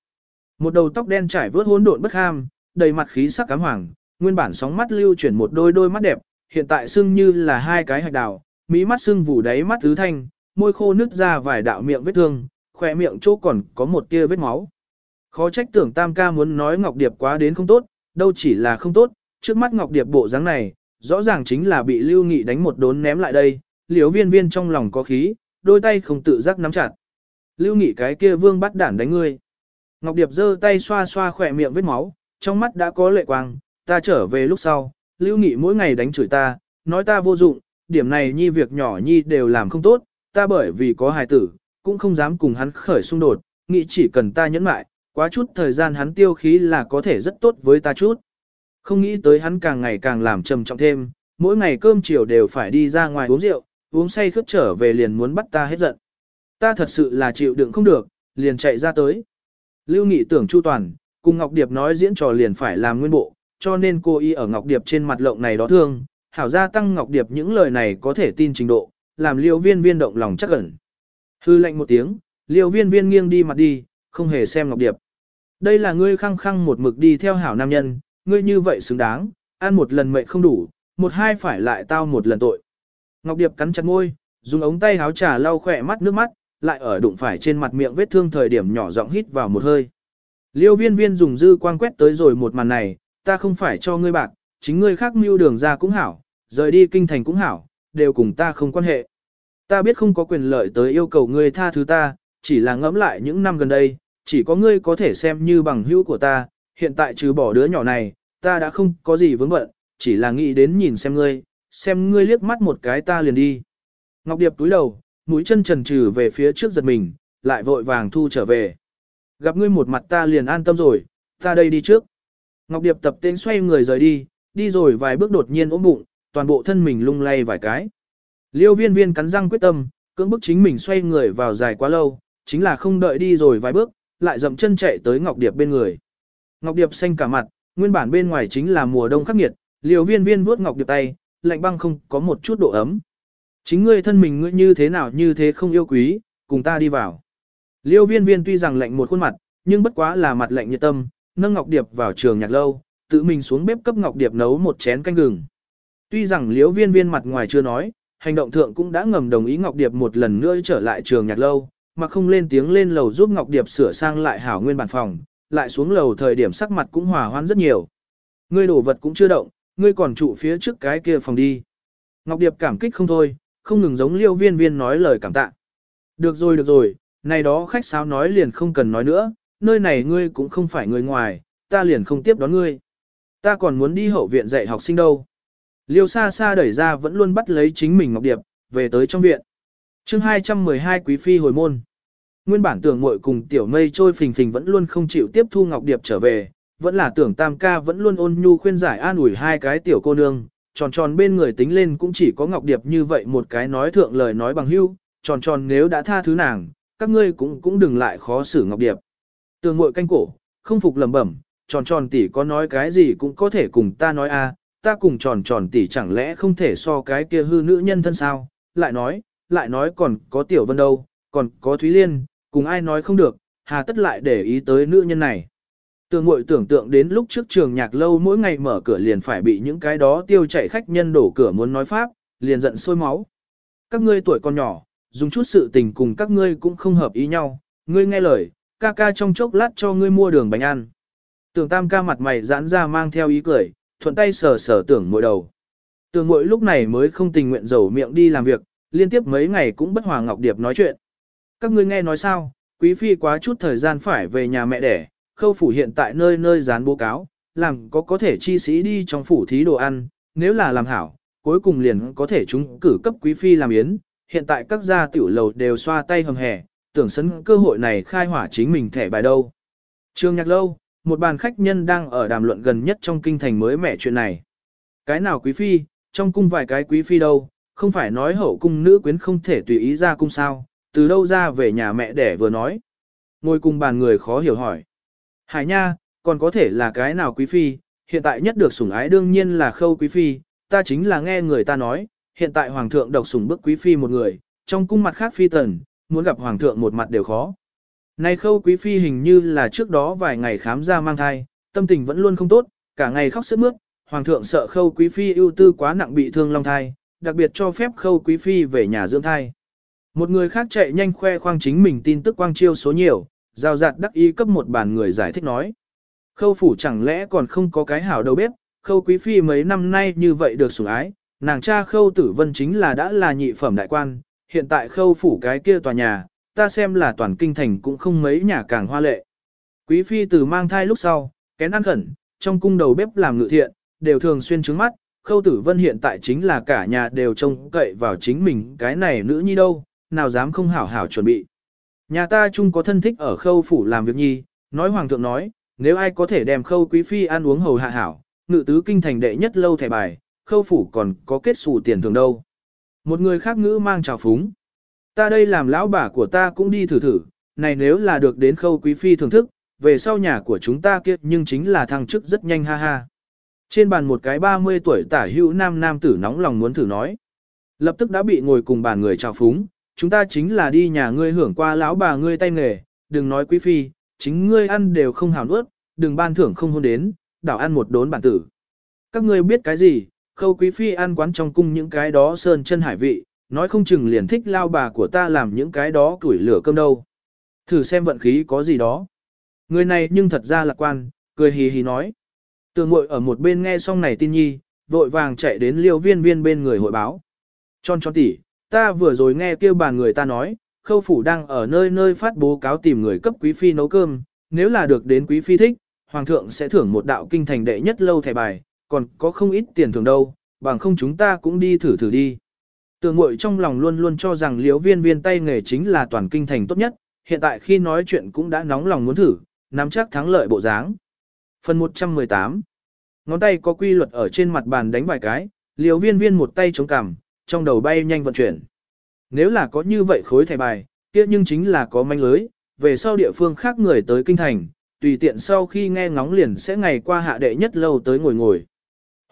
Một đầu tóc đen trải vớt hỗn độn bất ham, đầy mặt khí sắc cám hoàng, nguyên bản sóng mắt lưu chuyển một đôi đôi mắt đẹp, hiện tại sưng như là hai cái hạch đào, mỹ mắt sưng vù đáy mắt tứ thanh, môi khô nứt ra vài đạo miệng vết thương, khỏe miệng chỗ còn có một tia vết máu. Khó trách tưởng tam ca muốn nói Ngọc Điệp quá đến không tốt, đâu chỉ là không tốt, trước mắt Ngọc Điệp bộ dáng này, rõ ràng chính là bị Lưu Nghị đánh một đốn ném lại đây, liếu viên viên trong lòng có khí, đôi tay không tự giác nắm chặt. Lưu Nghị cái kia vương bắt đản đánh ngươi. Ngọc Điệp giơ tay xoa xoa khỏe miệng vết máu, trong mắt đã có lệ quang, ta trở về lúc sau, Lưu Nghị mỗi ngày đánh chửi ta, nói ta vô dụng, điểm này nhi việc nhỏ nhi đều làm không tốt, ta bởi vì có hài tử, cũng không dám cùng hắn khởi xung đột, nghĩ chỉ cần ta nhẫn mại, quá chút thời gian hắn tiêu khí là có thể rất tốt với ta chút. Không nghĩ tới hắn càng ngày càng làm trầm trọng thêm, mỗi ngày cơm chiều đều phải đi ra ngoài uống rượu, uống say khướt trở về liền muốn bắt ta hết giận. Ta thật sự là chịu đựng không được, liền chạy ra tới. Lưu Nghị tưởng Chu Toàn, cùng Ngọc Điệp nói diễn trò liền phải làm nguyên bộ, cho nên cô y ở Ngọc Điệp trên mặt lộng này đó thương, hảo gia tăng Ngọc Điệp những lời này có thể tin trình độ, làm liêu viên viên động lòng chắc ẩn. Hư lệnh một tiếng, liêu viên viên nghiêng đi mặt đi, không hề xem Ngọc Điệp. Đây là ngươi khăng khăng một mực đi theo hảo nam nhân, ngươi như vậy xứng đáng, ăn một lần mệnh không đủ, một hai phải lại tao một lần tội. Ngọc Điệp cắn chặt môi, dùng ống tay háo trà lau khỏe mắt nước mắt, lại ở đụng phải trên mặt miệng vết thương thời điểm nhỏ giọng hít vào một hơi. Liêu viên viên dùng dư quang quét tới rồi một màn này, ta không phải cho ngươi bạc, chính ngươi khác mưu đường ra cũng hảo, rời đi kinh thành cũng hảo, đều cùng ta không quan hệ. Ta biết không có quyền lợi tới yêu cầu ngươi tha thứ ta, chỉ là ngẫm lại những năm gần đây, chỉ có ngươi có thể xem như bằng hữu của ta, hiện tại trừ bỏ đứa nhỏ này, ta đã không có gì vướng bận, chỉ là nghĩ đến nhìn xem ngươi, xem ngươi liếc mắt một cái ta liền đi. Ngọc Điệp túi đầu, mũi chân trần trừ về phía trước giật mình, lại vội vàng thu trở về. Gặp ngươi một mặt ta liền an tâm rồi, ta đây đi trước. Ngọc Điệp tập tên xoay người rời đi, đi rồi vài bước đột nhiên ốm bụng, toàn bộ thân mình lung lay vài cái. Liêu viên viên cắn răng quyết tâm, cưỡng bức chính mình xoay người vào dài quá lâu, chính là không đợi đi rồi vài bước, lại dậm chân chạy tới Ngọc Điệp bên người. Ngọc Điệp xanh cả mặt, nguyên bản bên ngoài chính là mùa đông khắc nghiệt, liều viên viên vuốt Ngọc Điệp tay, lạnh băng không có một chút độ ấm. Chính ngươi thân mình ngươi như thế nào như thế không yêu quý, cùng ta đi vào. Liêu viên viên tuy rằng lạnh một khuôn mặt, nhưng bất quá là mặt lạnh nhiệt tâm, nâng Ngọc Điệp vào trường nhạc lâu, tự mình xuống bếp cấp Ngọc Điệp nấu một chén canh gừng. Tuy rằng liêu viên viên mặt ngoài chưa nói, hành động thượng cũng đã ngầm đồng ý Ngọc Điệp một lần nữa trở lại trường nhạc lâu, mà không lên tiếng lên lầu giúp Ngọc Điệp sửa sang lại hảo nguyên bản phòng, lại xuống lầu thời điểm sắc mặt cũng hòa hoãn rất nhiều. Ngươi đổ vật cũng chưa động, ngươi còn trụ phía trước cái kia phòng đi. Ngọc Điệp cảm kích không thôi, không ngừng giống liêu viên viên nói lời cảm tạ. Được rồi được rồi, này đó khách sáo nói liền không cần nói nữa, nơi này ngươi cũng không phải người ngoài, ta liền không tiếp đón ngươi. Ta còn muốn đi hậu viện dạy học sinh đâu. Liêu xa xa đẩy ra vẫn luôn bắt lấy chính mình Ngọc Điệp, về tới trong viện chương 212 Quý Phi hồi môn. Nguyên bản tưởng muội cùng tiểu mây trôi phình phình vẫn luôn không chịu tiếp thu Ngọc Điệp trở về, vẫn là tưởng tam ca vẫn luôn ôn nhu khuyên giải an ủi hai cái tiểu cô nương, tròn tròn bên người tính lên cũng chỉ có Ngọc Điệp như vậy một cái nói thượng lời nói bằng hưu, tròn tròn nếu đã tha thứ nàng, các ngươi cũng cũng đừng lại khó xử Ngọc Điệp. Tường muội canh cổ, không phục lẩm bẩm, tròn tròn tỷ có nói cái gì cũng có thể cùng ta nói a, ta cùng tròn tròn tỷ chẳng lẽ không thể so cái kia hư nữ nhân thân sao, lại nói, lại nói còn có tiểu vân đâu, còn có Thúy Liên, cùng ai nói không được, hà tất lại để ý tới nữ nhân này. Tường mội tưởng tượng đến lúc trước trường nhạc lâu mỗi ngày mở cửa liền phải bị những cái đó tiêu chảy khách nhân đổ cửa muốn nói pháp, liền giận sôi máu. Các ngươi tuổi còn nhỏ, dùng chút sự tình cùng các ngươi cũng không hợp ý nhau, ngươi nghe lời, ca ca trong chốc lát cho ngươi mua đường bánh ăn. Tưởng tam ca mặt mày giãn ra mang theo ý cười, thuận tay sờ sờ tưởng mội đầu. Tưởng mội lúc này mới không tình nguyện dầu miệng đi làm việc, liên tiếp mấy ngày cũng bất hòa Ngọc Điệp nói chuyện. Các ngươi nghe nói sao, quý phi quá chút thời gian phải về nhà mẹ đẻ, khâu phủ hiện tại nơi nơi dán bố cáo, làm có có thể chi sĩ đi trong phủ thí đồ ăn, nếu là làm hảo, cuối cùng liền có thể chúng cử cấp quý phi làm yến, hiện tại các gia tiểu lầu đều xoa tay hầm hè, tưởng sấn cơ hội này khai hỏa chính mình thẻ bài đâu. Trương nhạc lâu, một bàn khách nhân đang ở đàm luận gần nhất trong kinh thành mới mẻ chuyện này. Cái nào quý phi, trong cung vài cái quý phi đâu, không phải nói hậu cung nữ quyến không thể tùy ý ra cung sao, từ đâu ra về nhà mẹ đẻ vừa nói. Ngồi cùng bàn người khó hiểu hỏi. Hải nha, còn có thể là cái nào quý phi, hiện tại nhất được sủng ái đương nhiên là khâu quý phi, ta chính là nghe người ta nói, hiện tại hoàng thượng độc sủng bức quý phi một người, trong cung mặt khác phi tần, muốn gặp hoàng thượng một mặt đều khó. Này khâu quý phi hình như là trước đó vài ngày khám ra mang thai, tâm tình vẫn luôn không tốt, cả ngày khóc sướt mướt, hoàng thượng sợ khâu quý phi ưu tư quá nặng bị thương long thai, đặc biệt cho phép khâu quý phi về nhà dưỡng thai. Một người khác chạy nhanh khoe khoang chính mình tin tức quang chiêu số nhiều, giao giạt đắc ý cấp một bàn người giải thích nói. Khâu phủ chẳng lẽ còn không có cái hảo đầu bếp, khâu quý phi mấy năm nay như vậy được sủng ái, nàng cha khâu tử vân chính là đã là nhị phẩm đại quan, hiện tại khâu phủ cái kia tòa nhà, ta xem là toàn kinh thành cũng không mấy nhà càng hoa lệ. Quý phi từ mang thai lúc sau, kén ăn khẩn, trong cung đầu bếp làm ngự thiện, đều thường xuyên trứng mắt, khâu tử vân hiện tại chính là cả nhà đều trông cậy vào chính mình cái này nữ nhi đâu, nào dám không hảo hảo chuẩn bị. Nhà ta chung có thân thích ở khâu phủ làm việc nhi, nói hoàng thượng nói, nếu ai có thể đem khâu quý phi ăn uống hầu hạ hảo, ngự tứ kinh thành đệ nhất lâu thẻ bài, khâu phủ còn có kết xù tiền thường đâu. Một người khác ngữ mang trào phúng. Ta đây làm lão bà của ta cũng đi thử thử, này nếu là được đến khâu quý phi thưởng thức, về sau nhà của chúng ta kia nhưng chính là thăng chức rất nhanh ha ha. Trên bàn một cái 30 tuổi tả hữu nam nam tử nóng lòng muốn thử nói. Lập tức đã bị ngồi cùng bàn người chào phúng, chúng ta chính là đi nhà ngươi hưởng qua lão bà ngươi tay nghề, đừng nói quý phi, chính ngươi ăn đều không hào nuốt, đừng ban thưởng không hôn đến, đảo ăn một đốn bản tử. Các ngươi biết cái gì, khâu quý phi ăn quán trong cung những cái đó sơn chân hải vị, nói không chừng liền thích lao bà của ta làm những cái đó tuổi lửa cơm đâu. Thử xem vận khí có gì đó. Người này nhưng thật ra lạc quan, cười hì hì nói. Tường ngội ở một bên nghe xong này tin nhi, vội vàng chạy đến liêu viên viên bên người hội báo. Tròn tròn tỉ, ta vừa rồi nghe kêu bàn người ta nói, khâu phủ đang ở nơi nơi phát bố cáo tìm người cấp quý phi nấu cơm, nếu là được đến quý phi thích, hoàng thượng sẽ thưởng một đạo kinh thành đệ nhất lâu thẻ bài, còn có không ít tiền thưởng đâu, bằng không chúng ta cũng đi thử thử đi. Tường mội trong lòng luôn luôn cho rằng liễu viên viên tay nghề chính là toàn kinh thành tốt nhất, hiện tại khi nói chuyện cũng đã nóng lòng muốn thử, nắm chắc thắng lợi bộ dáng. Phần 118 Ngón tay có quy luật ở trên mặt bàn đánh vài cái, liều viên viên một tay chống cằm, trong đầu bay nhanh vận chuyển. Nếu là có như vậy khối thẻ bài, kia nhưng chính là có manh lưới, về sau địa phương khác người tới kinh thành, tùy tiện sau khi nghe ngóng liền sẽ ngày qua hạ đệ nhất lâu tới ngồi ngồi.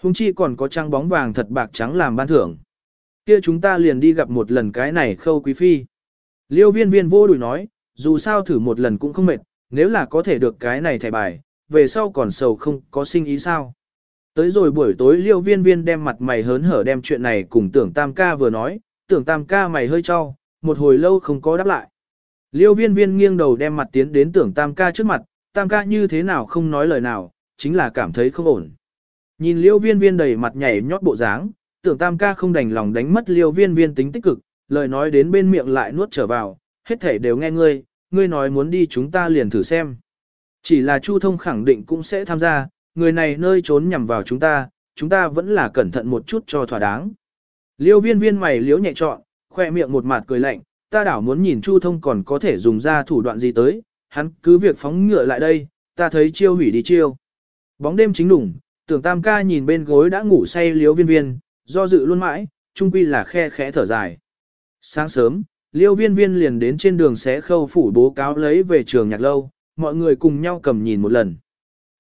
Hùng chi còn có trang bóng vàng thật bạc trắng làm ban thưởng. Kia chúng ta liền đi gặp một lần cái này khâu quý phi. Liêu viên viên vô đùi nói, dù sao thử một lần cũng không mệt, nếu là có thể được cái này thẻ bài, về sau còn sầu không có sinh ý sao. Tới rồi buổi tối liêu viên viên đem mặt mày hớn hở đem chuyện này cùng tưởng tam ca vừa nói, tưởng tam ca mày hơi cho, một hồi lâu không có đáp lại. Liêu viên viên nghiêng đầu đem mặt tiến đến tưởng tam ca trước mặt, tam ca như thế nào không nói lời nào, chính là cảm thấy không ổn. Nhìn liêu viên viên đầy mặt nhảy nhót bộ dáng, tưởng tam ca không đành lòng đánh mất liêu viên viên tính tích cực, lời nói đến bên miệng lại nuốt trở vào, hết thể đều nghe ngươi, ngươi nói muốn đi chúng ta liền thử xem. Chỉ là Chu Thông khẳng định cũng sẽ tham gia, người này nơi trốn nhằm vào chúng ta, chúng ta vẫn là cẩn thận một chút cho thỏa đáng. Liêu viên viên mày liếu nhẹ trọn, khoe miệng một mặt cười lạnh, ta đảo muốn nhìn Chu Thông còn có thể dùng ra thủ đoạn gì tới, hắn cứ việc phóng ngựa lại đây, ta thấy chiêu hủy đi chiêu. Bóng đêm chính đủng, tưởng tam ca nhìn bên gối đã ngủ say liếu viên viên, do dự luôn mãi, trung quy là khe khẽ thở dài. Sáng sớm, liêu viên viên liền đến trên đường xé khâu phủ bố cáo lấy về trường nhạc lâu, mọi người cùng nhau cầm nhìn một lần.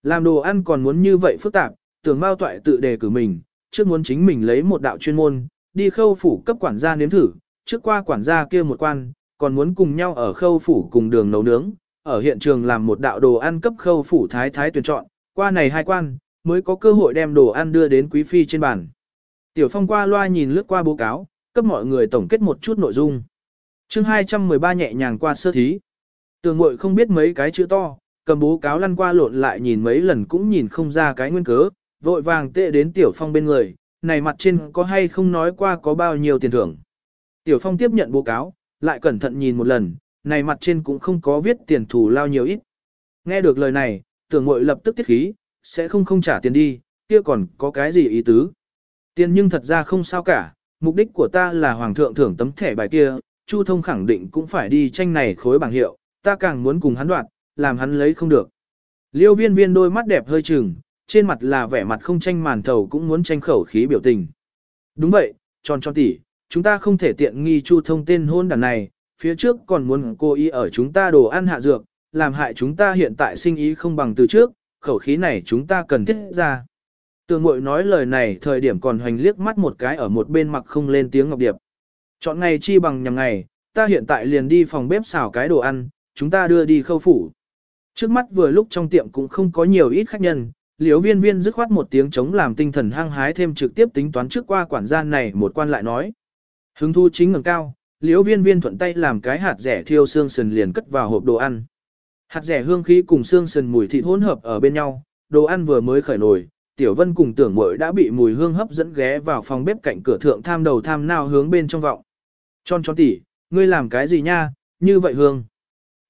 Làm đồ ăn còn muốn như vậy phức tạp, tưởng Mao Toại tự đề cử mình, trước muốn chính mình lấy một đạo chuyên môn, đi khâu phủ cấp quản gia nếm thử, trước qua quản gia kia một quan, còn muốn cùng nhau ở khâu phủ cùng đường nấu nướng, ở hiện trường làm một đạo đồ ăn cấp khâu phủ thái thái tuyển chọn, qua này hai quan, mới có cơ hội đem đồ ăn đưa đến quý phi trên bàn. Tiểu Phong qua loa nhìn lướt qua báo cáo, cấp mọi người tổng kết một chút nội dung. Chương 213 nhẹ nhàng qua sơ thí. Tường Ngụy không biết mấy cái chữ to, cầm bố cáo lăn qua lộn lại nhìn mấy lần cũng nhìn không ra cái nguyên cớ, vội vàng tệ đến Tiểu Phong bên người, này mặt trên có hay không nói qua có bao nhiêu tiền thưởng. Tiểu Phong tiếp nhận bố cáo, lại cẩn thận nhìn một lần, này mặt trên cũng không có viết tiền thù lao nhiều ít. Nghe được lời này, tưởng mội lập tức tiết khí, sẽ không không trả tiền đi, kia còn có cái gì ý tứ. Tiền nhưng thật ra không sao cả, mục đích của ta là hoàng thượng thưởng tấm thẻ bài kia, Chu Thông khẳng định cũng phải đi tranh này khối bảng hiệu, ta càng muốn cùng hắn đoạt, làm hắn lấy không được. Liêu viên viên đôi mắt đẹp hơi trừng, trên mặt là vẻ mặt không tranh màn thầu cũng muốn tranh khẩu khí biểu tình. Đúng vậy, tròn tròn tỉ, chúng ta không thể tiện nghi Chu Thông tên hôn đàn này, phía trước còn muốn cô ý ở chúng ta đồ ăn hạ dược, làm hại chúng ta hiện tại sinh ý không bằng từ trước, khẩu khí này chúng ta cần thiết ra. Tường mội nói lời này thời điểm còn hoành liếc mắt một cái ở một bên mặt không lên tiếng ngọc điệp. Chọn ngày chi bằng nhằm ngày, ta hiện tại liền đi phòng bếp xào cái đồ ăn, chúng ta đưa đi khâu phủ. Trước mắt vừa lúc trong tiệm cũng không có nhiều ít khách nhân, liếu viên viên dứt khoát một tiếng chống làm tinh thần hăng hái thêm trực tiếp tính toán trước qua quản gia này một quan lại nói. Hứng thu chính ngẩng cao, liếu viên viên thuận tay làm cái hạt rẻ thiêu xương sườn liền cất vào hộp đồ ăn. Hạt rẻ hương khí cùng xương sườn mùi thịt hỗn hợp ở bên nhau, đồ ăn vừa mới khởi nồi, Tiểu Vân cùng tưởng muội đã bị mùi hương hấp dẫn ghé vào phòng bếp cạnh cửa thượng tham đầu tham nào hướng bên trong vọng. Tròn tròn tỉ, ngươi làm cái gì nha, như vậy hương.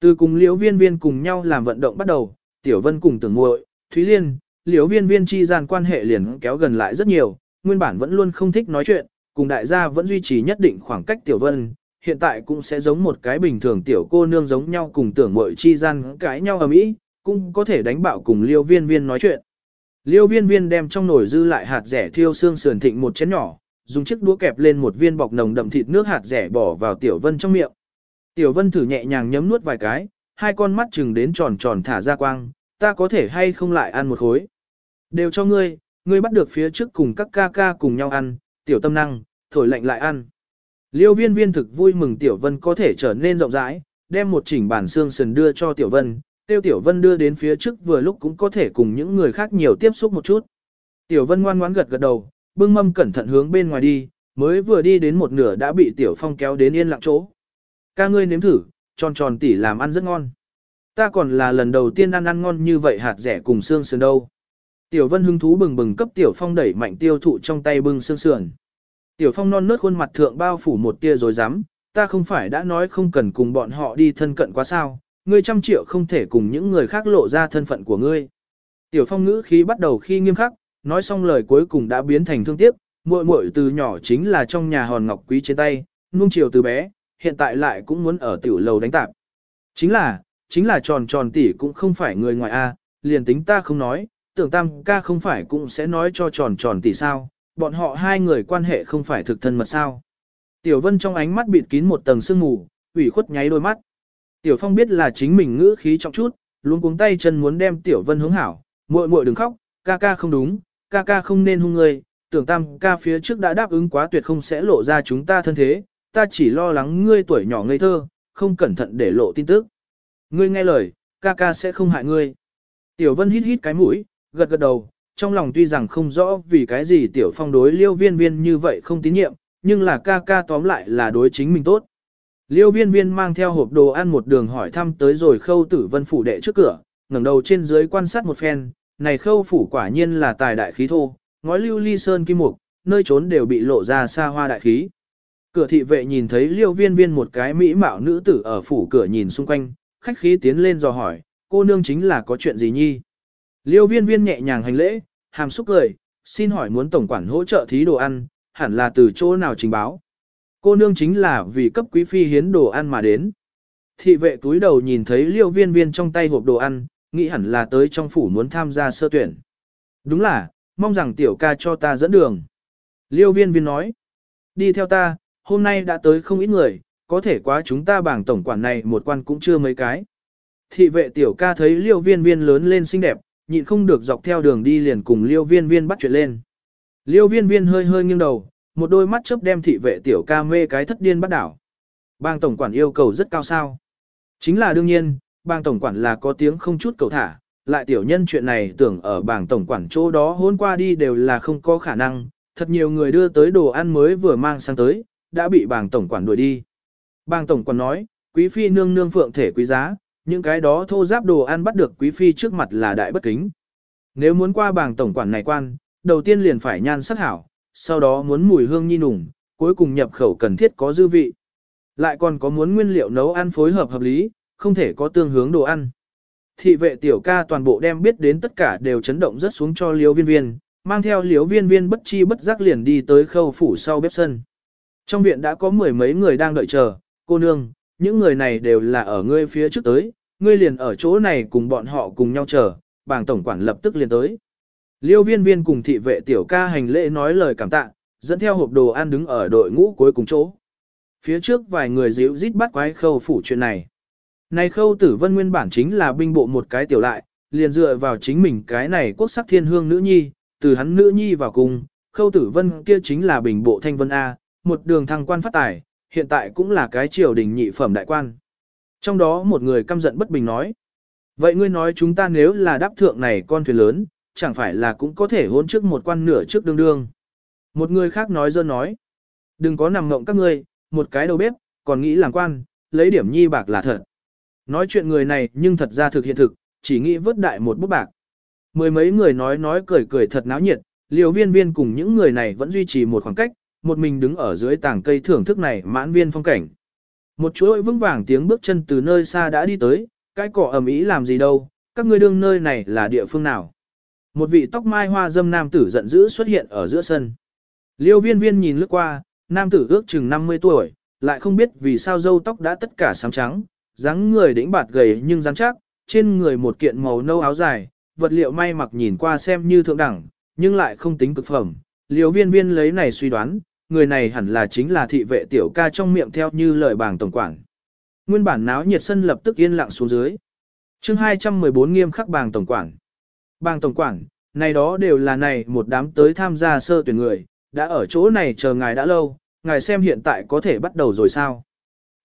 Từ cùng liễu viên viên cùng nhau làm vận động bắt đầu, Tiểu Vân cùng tưởng muội Thúy Liên, liễu viên viên chi gian quan hệ liền kéo gần lại rất nhiều, nguyên bản vẫn luôn không thích nói chuyện, cùng đại gia vẫn duy trì nhất định khoảng cách Tiểu Vân, hiện tại cũng sẽ giống một cái bình thường tiểu cô nương giống nhau cùng tưởng muội chi gian cãi nhau ở mỹ, cũng có thể đánh bạo cùng liêu viên viên nói chuyện. Liêu viên viên đem trong nồi dư lại hạt rẻ thiêu xương sườn thịnh một chén nhỏ, dùng chiếc đũa kẹp lên một viên bọc nồng đậm thịt nước hạt rẻ bỏ vào tiểu vân trong miệng. Tiểu vân thử nhẹ nhàng nhấm nuốt vài cái, hai con mắt chừng đến tròn tròn thả ra quang, ta có thể hay không lại ăn một khối. Đều cho ngươi, ngươi bắt được phía trước cùng các ca ca cùng nhau ăn, tiểu tâm năng, thổi lạnh lại ăn. Liêu viên viên thực vui mừng Tiểu Vân có thể trở nên rộng rãi, đem một chỉnh bản xương sườn đưa cho Tiểu Vân, tiêu Tiểu Vân đưa đến phía trước vừa lúc cũng có thể cùng những người khác nhiều tiếp xúc một chút. Tiểu Vân ngoan ngoãn gật gật đầu, bưng mâm cẩn thận hướng bên ngoài đi, mới vừa đi đến một nửa đã bị Tiểu Phong kéo đến yên lặng chỗ. Ca ngươi nếm thử, tròn tròn tỉ làm ăn rất ngon. Ta còn là lần đầu tiên ăn ăn ngon như vậy hạt rẻ cùng xương sườn đâu. Tiểu Vân hứng thú bừng bừng cấp Tiểu Phong đẩy mạnh tiêu thụ trong tay bưng xương sườn. Tiểu Phong non nớt khuôn mặt thượng bao phủ một tia rồi dám, ta không phải đã nói không cần cùng bọn họ đi thân cận quá sao, ngươi trăm triệu không thể cùng những người khác lộ ra thân phận của ngươi. Tiểu Phong ngữ khí bắt đầu khi nghiêm khắc, nói xong lời cuối cùng đã biến thành thương tiếc, muội muội từ nhỏ chính là trong nhà hòn ngọc quý trên tay, nuông chiều từ bé, hiện tại lại cũng muốn ở tiểu lầu đánh tạp. Chính là, chính là tròn tròn tỷ cũng không phải người ngoài a, liền tính ta không nói, tưởng tam ca không phải cũng sẽ nói cho tròn tròn tỷ sao, bọn họ hai người quan hệ không phải thực thân mật sao. Tiểu Vân trong ánh mắt bịt kín một tầng sương mù, ủy khuất nháy đôi mắt. Tiểu Phong biết là chính mình ngữ khí trọng chút, luôn cuống tay chân muốn đem Tiểu Vân hướng hảo, muội muội đừng khóc, ca ca không đúng, ca ca không nên hung ngươi, tưởng tam ca phía trước đã đáp ứng quá tuyệt không sẽ lộ ra chúng ta thân thế, ta chỉ lo lắng ngươi tuổi nhỏ ngây thơ, không cẩn thận để lộ tin tức. Ngươi nghe lời, ca ca sẽ không hại ngươi. Tiểu Vân hít hít cái mũi, gật gật đầu, trong lòng tuy rằng không rõ vì cái gì tiểu phong đối liêu viên viên như vậy không tín nhiệm, nhưng là ca ca tóm lại là đối chính mình tốt. Liêu viên viên mang theo hộp đồ ăn một đường hỏi thăm tới rồi khâu tử vân phủ đệ trước cửa, ngẩng đầu trên dưới quan sát một phen, này khâu phủ quả nhiên là tài đại khí thô, ngói lưu ly sơn kim mục, nơi trốn đều bị lộ ra xa hoa đại khí. Cửa thị vệ nhìn thấy liêu viên viên một cái mỹ mạo nữ tử ở phủ cửa nhìn xung quanh, khách khí tiến lên dò hỏi, cô nương chính là có chuyện gì nhi. Liêu viên viên nhẹ nhàng hành lễ, hàm xúc cười, xin hỏi muốn tổng quản hỗ trợ thí đồ ăn, hẳn là từ chỗ nào trình báo. Cô nương chính là vì cấp quý phi hiến đồ ăn mà đến. Thị vệ túi đầu nhìn thấy liêu viên viên trong tay hộp đồ ăn, nghĩ hẳn là tới trong phủ muốn tham gia sơ tuyển. Đúng là, mong rằng tiểu ca cho ta dẫn đường. Liêu viên viên nói, đi theo ta, hôm nay đã tới không ít người, có thể quá chúng ta bảng tổng quản này một quan cũng chưa mấy cái. Thị vệ tiểu ca thấy liêu viên viên lớn lên xinh đẹp, nhịn không được dọc theo đường đi liền cùng liêu viên viên bắt chuyện lên. Liêu viên viên hơi hơi nghiêng đầu, một đôi mắt chớp đem thị vệ tiểu ca mê cái thất điên bắt đảo. Bang tổng quản yêu cầu rất cao sao. Chính là đương nhiên, bang tổng quản là có tiếng không chút cầu thả, lại tiểu nhân chuyện này tưởng ở bảng tổng quản chỗ đó hôn qua đi đều là không có khả năng, thật nhiều người đưa tới đồ ăn mới vừa mang sang tới, đã bị bang tổng quản đuổi đi. Bang tổng quản nói, quý phi nương nương phượng thể quý giá, những cái đó thô giáp đồ ăn bắt được quý phi trước mặt là đại bất kính. Nếu muốn qua bang tổng quản này quan, đầu tiên liền phải nhan sắc hảo, sau đó muốn mùi hương nhi nùng, cuối cùng nhập khẩu cần thiết có dư vị. Lại còn có muốn nguyên liệu nấu ăn phối hợp hợp lý, không thể có tương hướng đồ ăn. Thị vệ tiểu ca toàn bộ đem biết đến tất cả đều chấn động rất xuống cho liếu viên viên, mang theo liếu viên viên bất chi bất giác liền đi tới khâu phủ sau bếp sân. Trong viện đã có mười mấy người đang đợi chờ, cô nương, những người này đều là ở ngươi phía trước tới, ngươi liền ở chỗ này cùng bọn họ cùng nhau chờ, bàng tổng quản lập tức liền tới. Liêu viên viên cùng thị vệ tiểu ca hành lễ nói lời cảm tạ, dẫn theo hộp đồ ăn đứng ở đội ngũ cuối cùng chỗ. Phía trước vài người dịu rít bắt quái khâu phủ chuyện này. Này khâu tử vân nguyên bản chính là binh bộ một cái tiểu lại, liền dựa vào chính mình cái này quốc sắc thiên hương nữ nhi, từ hắn nữ nhi vào cùng, khâu tử vân kia chính là bình bộ thanh vân A, một đường thăng quan phát tài, hiện tại cũng là cái triều đình nhị phẩm đại quan. Trong đó một người căm giận bất bình nói, vậy ngươi nói chúng ta nếu là đáp thượng này con thuyền lớn, chẳng phải là cũng có thể hôn trước một quan nửa trước đương đương. Một người khác nói dơ nói, đừng có nằm ngộng các ngươi, một cái đầu bếp, còn nghĩ làm quan, lấy điểm nhi bạc là thật. Nói chuyện người này nhưng thật ra thực hiện thực, chỉ nghĩ vớt đại một bút bạc. Mười mấy người nói nói cười cười thật náo nhiệt, liều viên viên cùng những người này vẫn duy trì một khoảng cách, một mình đứng ở dưới tảng cây thưởng thức này mãn viên phong cảnh. Một chuỗi vững vàng tiếng bước chân từ nơi xa đã đi tới, cái cỏ ẩm ý làm gì đâu, các ngươi đương nơi này là địa phương nào. Một vị tóc mai hoa dâm nam tử giận dữ xuất hiện ở giữa sân. Liêu viên viên nhìn lướt qua, nam tử ước chừng 50 tuổi, lại không biết vì sao dâu tóc đã tất cả sáng trắng, dáng người đĩnh bạt gầy nhưng rắn chắc, trên người một kiện màu nâu áo dài, vật liệu may mặc nhìn qua xem như thượng đẳng, nhưng lại không tính cực phẩm. Liêu viên viên lấy này suy đoán, người này hẳn là chính là thị vệ tiểu ca trong miệng theo như lời bảng tổng quản. Nguyên bản náo nhiệt sân lập tức yên lặng xuống dưới. chương 214 nghiêm khắc bảng tổng quản. bảng tổng quản, này đó đều là này một đám tới tham gia sơ tuyển người, đã ở chỗ này chờ ngài đã lâu, ngài xem hiện tại có thể bắt đầu rồi sao.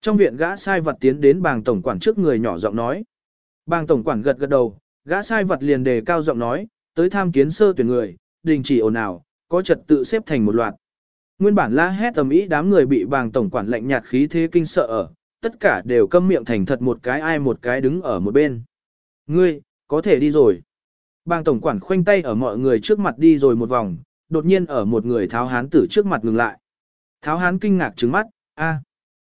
Trong viện gã sai vật tiến đến bàng tổng quản trước người nhỏ giọng nói. Bàng tổng quản gật gật đầu, gã sai vật liền đề cao giọng nói, tới tham kiến sơ tuyển người, đình chỉ ồn ào, có trật tự xếp thành một loạt. Nguyên bản la hét tầm ý đám người bị bang tổng quản lạnh nhạt khí thế kinh sợ ở, tất cả đều câm miệng thành thật một cái ai một cái đứng ở một bên. Ngươi, có thể đi rồi. Bang tổng quản khoanh tay ở mọi người trước mặt đi rồi một vòng, đột nhiên ở một người tháo hán tử trước mặt ngừng lại. Tháo hán kinh ngạc trứng mắt, a,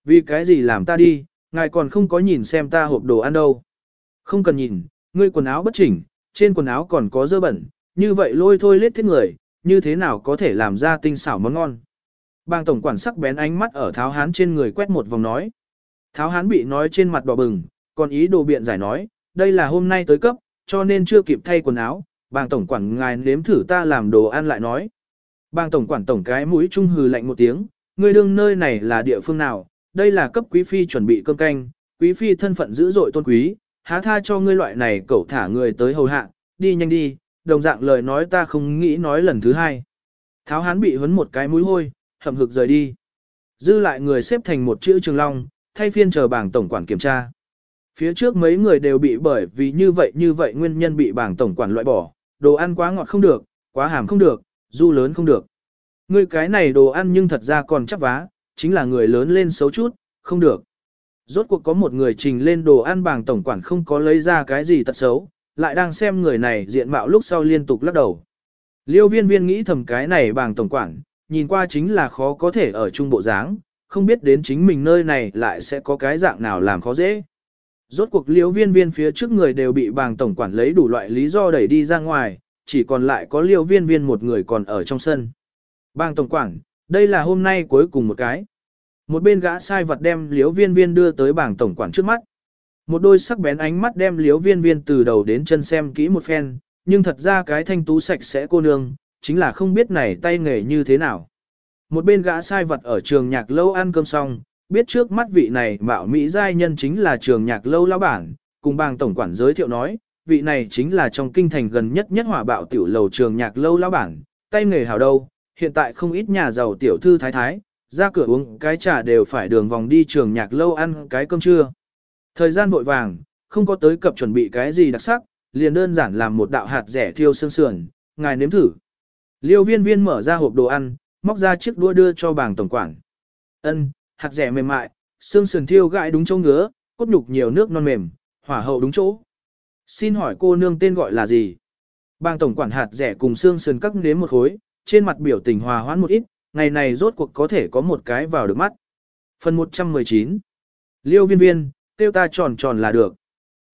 vì cái gì làm ta đi, ngài còn không có nhìn xem ta hộp đồ ăn đâu. Không cần nhìn, ngươi quần áo bất chỉnh, trên quần áo còn có dơ bẩn, như vậy lôi thôi lết thiết người, như thế nào có thể làm ra tinh xảo món ngon. Bang tổng quản sắc bén ánh mắt ở tháo hán trên người quét một vòng nói. Tháo hán bị nói trên mặt đỏ bừng, còn ý đồ biện giải nói, đây là hôm nay tới cấp, cho nên chưa kịp thay quần áo, Bang tổng quản ngài nếm thử ta làm đồ ăn lại nói. Bang tổng quản tổng cái mũi trung hừ lạnh một tiếng, ngươi đương nơi này là địa phương nào, đây là cấp quý phi chuẩn bị cơm canh, quý phi thân phận dữ dội tôn quý, há tha cho ngươi loại này cậu thả người tới hầu hạ, đi nhanh đi, đồng dạng lời nói ta không nghĩ nói lần thứ hai. Tháo hán bị hấn một cái mũi hôi, hậm hực rời đi. Dư lại người xếp thành một chữ trường long, thay phiên chờ bảng tổng quản kiểm tra. Phía trước mấy người đều bị bởi vì như vậy như vậy nguyên nhân bị bảng tổng quản loại bỏ, đồ ăn quá ngọt không được, quá hàm không được, du lớn không được. Ngươi cái này đồ ăn nhưng thật ra còn chắc vá, chính là người lớn lên xấu chút, không được. Rốt cuộc có một người trình lên đồ ăn bảng tổng quản không có lấy ra cái gì tật xấu, lại đang xem người này diện mạo lúc sau liên tục lắc đầu. Liêu viên viên nghĩ thầm cái này bảng tổng quản, nhìn qua chính là khó có thể ở trung bộ dáng, không biết đến chính mình nơi này lại sẽ có cái dạng nào làm khó dễ. Rốt cuộc liễu viên viên phía trước người đều bị bàng tổng quản lấy đủ loại lý do đẩy đi ra ngoài, chỉ còn lại có liễu viên viên một người còn ở trong sân. Bàng tổng quản, đây là hôm nay cuối cùng một cái. Một bên gã sai vật đem liễu viên viên đưa tới bảng tổng quản trước mắt. Một đôi sắc bén ánh mắt đem liễu viên viên từ đầu đến chân xem kỹ một phen, nhưng thật ra cái thanh tú sạch sẽ cô nương, chính là không biết này tay nghề như thế nào. Một bên gã sai vật ở trường nhạc lâu ăn cơm xong, biết trước mắt vị này mạo Mỹ giai nhân chính là trường nhạc lâu lão bản, cùng bang tổng quản giới thiệu nói, vị này chính là trong kinh thành gần nhất nhất hỏa bạo tiểu lầu trường nhạc lâu lão bản, tay nghề hào đâu, hiện tại không ít nhà giàu tiểu thư thái thái, ra cửa uống cái trà đều phải đường vòng đi trường nhạc lâu ăn cái cơm trưa. Thời gian vội vàng, không có tới cập chuẩn bị cái gì đặc sắc, liền đơn giản làm một đạo hạt rẻ thiêu xương sườn, ngài nếm thử. Liêu viên viên mở ra hộp đồ ăn, móc ra chiếc đũa đưa cho bàng tổng quản. Ân, hạt rẻ mềm mại, xương sườn thiêu gãi đúng chỗ ngứa, cốt nhục nhiều nước non mềm, hỏa hậu đúng chỗ. Xin hỏi cô nương tên gọi là gì? Bàng tổng quản hạt rẻ cùng xương sườn các nếm một khối, trên mặt biểu tình hòa hoãn một ít, ngày này rốt cuộc có thể có một cái vào được mắt. Phần 119 Liêu viên viên, tiêu ta tròn tròn là được.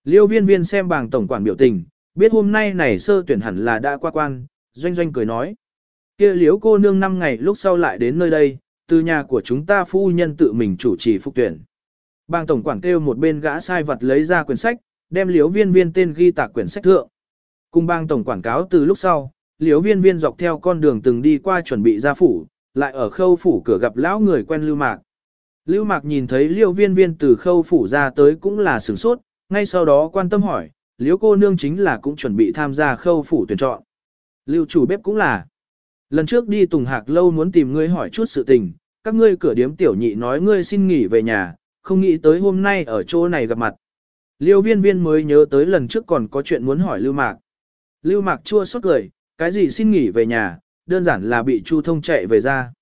Liêu viên viên xem bàng tổng quản biểu tình, biết hôm nay này sơ tuyển hẳn là đã qua quan, doanh doanh cười nói. kia liếu cô nương năm ngày lúc sau lại đến nơi đây, từ nhà của chúng ta phu nhân tự mình chủ trì phục tuyển. Bàng tổng quản kêu một bên gã sai vật lấy ra quyển sách, đem liếu viên viên tên ghi tạc quyển sách thượng. Cùng bang tổng quảng cáo từ lúc sau, liếu viên viên dọc theo con đường từng đi qua chuẩn bị ra phủ, lại ở khâu phủ cửa gặp lão người quen Lưu Mạc. Lưu Mạc nhìn thấy liêu viên viên từ khâu phủ ra tới cũng là sửng sốt, ngay sau đó quan tâm hỏi, liếu cô nương chính là cũng chuẩn bị tham gia khâu phủ tuyển chọn. Lưu chủ bếp cũng là. Lần trước đi Tùng Hạc lâu muốn tìm ngươi hỏi chút sự tình, các ngươi cửa điếm tiểu nhị nói ngươi xin nghỉ về nhà, không nghĩ tới hôm nay ở chỗ này gặp mặt. Liêu viên viên mới nhớ tới lần trước còn có chuyện muốn hỏi Lưu Mạc. Lưu Mạc chua xót cười, cái gì xin nghỉ về nhà, đơn giản là bị Chu Thông chạy về ra.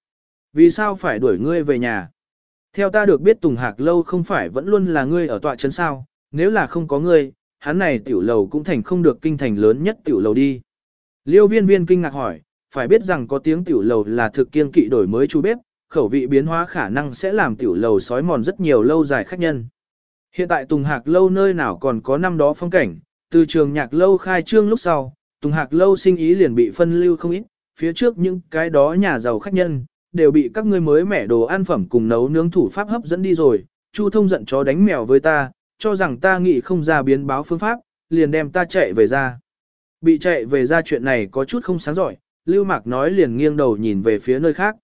Vì sao phải đuổi ngươi về nhà? Theo ta được biết Tùng Hạc lâu không phải vẫn luôn là ngươi ở tọa trấn sao, nếu là không có ngươi, hắn này tiểu lầu cũng thành không được kinh thành lớn nhất tiểu lầu đi. Liêu viên viên kinh ngạc hỏi, phải biết rằng có tiếng tiểu lầu là thực kiên kỵ đổi mới chú bếp, khẩu vị biến hóa khả năng sẽ làm tiểu lầu sói mòn rất nhiều lâu dài khách nhân. Hiện tại Tùng Hạc lâu nơi nào còn có năm đó phong cảnh, từ trường nhạc lâu khai trương lúc sau, Tùng Hạc lâu sinh ý liền bị phân lưu không ít, phía trước những cái đó nhà giàu khách nhân, đều bị các ngươi mới mẻ đồ ăn phẩm cùng nấu nướng thủ pháp hấp dẫn đi rồi, Chu thông giận chó đánh mèo với ta, cho rằng ta nghĩ không ra biến báo phương pháp, liền đem ta chạy về ra. Bị chạy về ra chuyện này có chút không sáng giỏi, Lưu Mạc nói liền nghiêng đầu nhìn về phía nơi khác.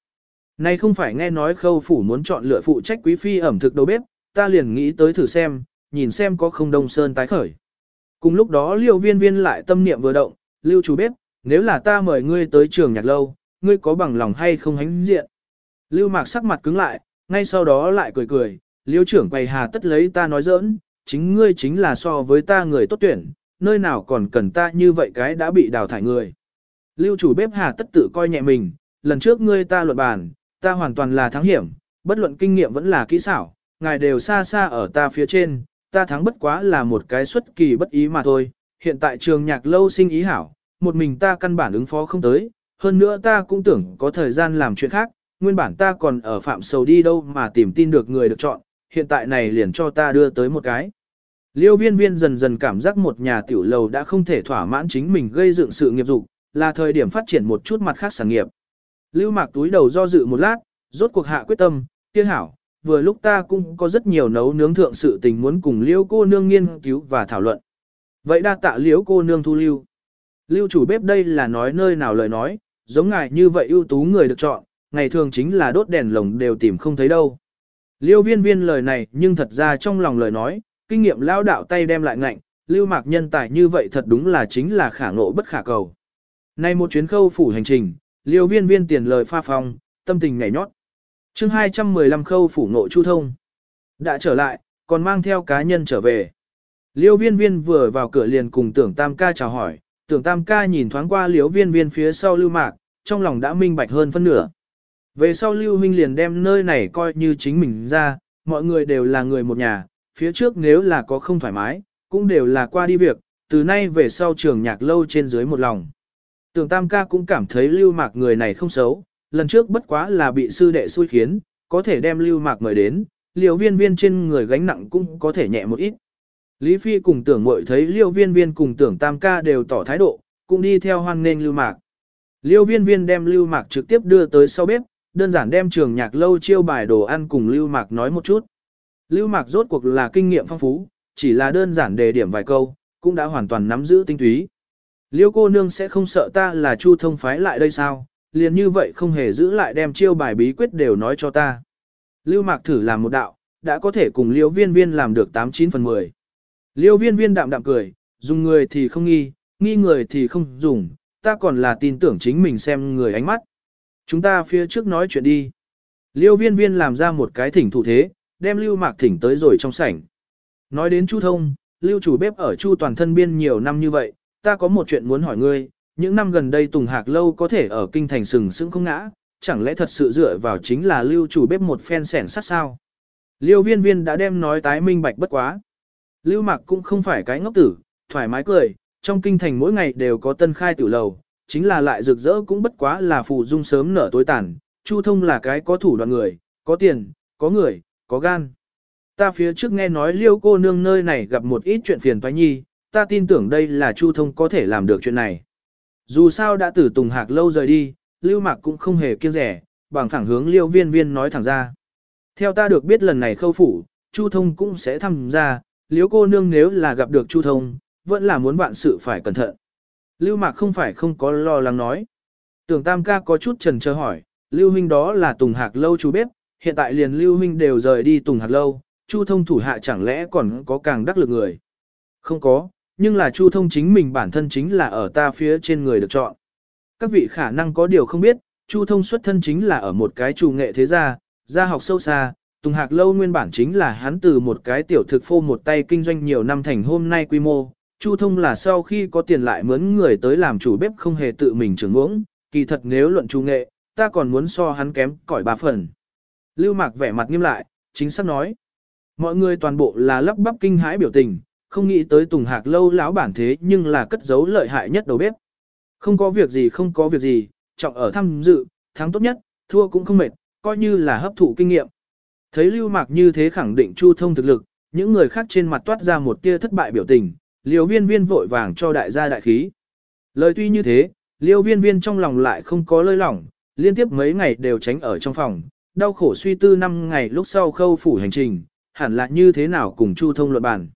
Này không phải nghe nói khâu phủ muốn chọn lựa phụ trách quý phi ẩm thực đầu bếp, ta liền nghĩ tới thử xem, nhìn xem có không đông sơn tái khởi. Cùng lúc đó liêu viên viên lại tâm niệm vừa động, lưu chủ bếp, nếu là ta mời ngươi tới trường nhạc lâu, ngươi có bằng lòng hay không hánh diện. Lưu mạc sắc mặt cứng lại, ngay sau đó lại cười cười, liêu trưởng quầy hà tất lấy ta nói giỡn, chính ngươi chính là so với ta người tốt tuyển, nơi nào còn cần ta như vậy cái đã bị đào thải người. Lưu chủ bếp hà tất tự coi nhẹ mình, lần trước ngươi ta luận bàn, ta hoàn toàn là thắng hiểm, bất luận kinh nghiệm vẫn là kỹ xảo, ngài đều xa xa ở ta phía trên, ta thắng bất quá là một cái xuất kỳ bất ý mà thôi, hiện tại trường nhạc lâu sinh ý hảo, một mình ta căn bản ứng phó không tới, hơn nữa ta cũng tưởng có thời gian làm chuyện khác, nguyên bản ta còn ở phạm sầu đi đâu mà tìm tin được người được chọn, hiện tại này liền cho ta đưa tới một cái. Liêu viên viên dần dần cảm giác một nhà tiểu lầu đã không thể thỏa mãn chính mình gây dựng sự nghiệp dục, là thời điểm phát triển một chút mặt khác sản nghiệp. Lưu mạc túi đầu do dự một lát, rốt cuộc hạ quyết tâm, kia hảo, vừa lúc ta cũng có rất nhiều nấu nướng thượng sự tình muốn cùng Liêu cô nương nghiên cứu và thảo luận. Vậy đa tạ Liêu cô nương thu lưu. Lưu chủ bếp đây là nói nơi nào lời nói, giống ngài như vậy ưu tú người được chọn, ngày thường chính là đốt đèn lồng đều tìm không thấy đâu. Liêu viên viên lời này nhưng thật ra trong lòng lời nói, kinh nghiệm lao đạo tay đem lại ngạnh, lưu mạc nhân tài như vậy thật đúng là chính là khả ngộ bất khả cầu. Nay một chuyến khâu phủ hành trình, liêu viên viên tiền lời pha phong, tâm tình ngảy nhót chương 215 khâu phủ nội chu thông. Đã trở lại, còn mang theo cá nhân trở về. Liêu viên viên vừa vào cửa liền cùng tưởng tam ca chào hỏi, tưởng tam ca nhìn thoáng qua liêu viên viên phía sau lưu mạc, trong lòng đã minh bạch hơn phân nửa. Về sau lưu huynh liền đem nơi này coi như chính mình ra, mọi người đều là người một nhà, phía trước nếu là có không thoải mái, cũng đều là qua đi việc, từ nay về sau trường nhạc lâu trên dưới một lòng. Tưởng tam ca cũng cảm thấy lưu mạc người này không xấu, lần trước bất quá là bị sư đệ xui khiến, có thể đem lưu mạc mời đến, liều viên viên trên người gánh nặng cũng có thể nhẹ một ít. Lý Phi cùng tưởng mội thấy liêu viên viên cùng tưởng tam ca đều tỏ thái độ, cũng đi theo hoan nghênh lưu mạc. Liêu viên viên đem lưu mạc trực tiếp đưa tới sau bếp, đơn giản đem trường nhạc lâu chiêu bài đồ ăn cùng lưu mạc nói một chút. Lưu mạc rốt cuộc là kinh nghiệm phong phú, chỉ là đơn giản đề điểm vài câu, cũng đã hoàn toàn nắm giữ tinh túy. Liêu cô nương sẽ không sợ ta là chu thông phái lại đây sao, liền như vậy không hề giữ lại đem chiêu bài bí quyết đều nói cho ta. Lưu Mạc thử làm một đạo, đã có thể cùng Liêu Viên Viên làm được 89 phần 10. Liêu Viên Viên đạm đạm cười, dùng người thì không nghi, nghi người thì không dùng, ta còn là tin tưởng chính mình xem người ánh mắt. Chúng ta phía trước nói chuyện đi. Liêu viên viên làm ra một cái thỉnh thủ thế, đem lưu mạc thỉnh tới rồi trong sảnh. Nói đến Chu Thông, lưu chủ bếp ở Chu toàn thân biên nhiều năm như vậy, ta có một chuyện muốn hỏi ngươi, những năm gần đây Tùng Hạc Lâu có thể ở kinh thành sừng sững không ngã, chẳng lẽ thật sự dựa vào chính là lưu chủ bếp một phen sẻn sát sao? Liêu viên viên đã đem nói tái minh bạch bất quá. Lưu Mạc cũng không phải cái ngốc tử, thoải mái cười, trong kinh thành mỗi ngày đều có tân khai tiểu lầu, chính là lại rực rỡ cũng bất quá là phù dung sớm nở tối tàn, Chu Thông là cái có thủ đoạn người, có tiền, có người, có gan. Ta phía trước nghe nói liêu cô nương nơi này gặp một ít chuyện phiền toái nhi, ta tin tưởng đây là Chu Thông có thể làm được chuyện này. Dù sao đã tử Tùng Hạc lâu rời đi, Lưu Mạc cũng không hề kiêng rẻ, bằng thẳng hướng Liêu Viên Viên nói thẳng ra. Theo ta được biết lần này khâu phủ, Chu Thông cũng sẽ tham gia, liếu cô nương nếu là gặp được Chu Thông, vẫn là muốn vạn sự phải cẩn thận. Lưu Mạc không phải không có lo lắng nói. Tưởng Tam ca có chút trần chờ hỏi, Lưu Huynh đó là Tùng Hạc Lâu chú bếp, hiện tại liền Lưu Huynh đều rời đi Tùng Hạc Lâu, Chu Thông thủ hạ chẳng lẽ còn có càng đắc lực người. Không có, nhưng là Chu Thông chính mình bản thân chính là ở ta phía trên người được chọn. Các vị khả năng có điều không biết, Chu Thông xuất thân chính là ở một cái chủ nghệ thế gia, gia học sâu xa, Tùng Hạc Lâu nguyên bản chính là hắn từ một cái tiểu thực phô một tay kinh doanh nhiều năm thành hôm nay quy mô. Chu Thông là sau khi có tiền lại mướn người tới làm chủ bếp không hề tự mình trưởng uống, kỳ thật nếu luận chủ nghệ, ta còn muốn so hắn kém cỏi ba phần. Lưu Mạc vẻ mặt nghiêm lại, chính xác nói. Mọi người toàn bộ là lắp bắp kinh hãi biểu tình, không nghĩ tới Tùng Hạc lâu lão bản thế nhưng là cất giấu lợi hại nhất đầu bếp. Không có việc gì không có việc gì, trọng ở tham dự, thắng tốt nhất, thua cũng không mệt, coi như là hấp thụ kinh nghiệm. Thấy Lưu Mạc như thế khẳng định Chu Thông thực lực, những người khác trên mặt toát ra một tia thất bại biểu tình, Liêu Viên Viên vội vàng cho đại gia đại khí. Lời tuy như thế, Liêu Viên Viên trong lòng lại không có lơi lỏng, liên tiếp mấy ngày đều tránh ở trong phòng, đau khổ suy tư năm ngày lúc sau khâu phủ hành trình, hẳn là như thế nào cùng Chu Thông luận bản.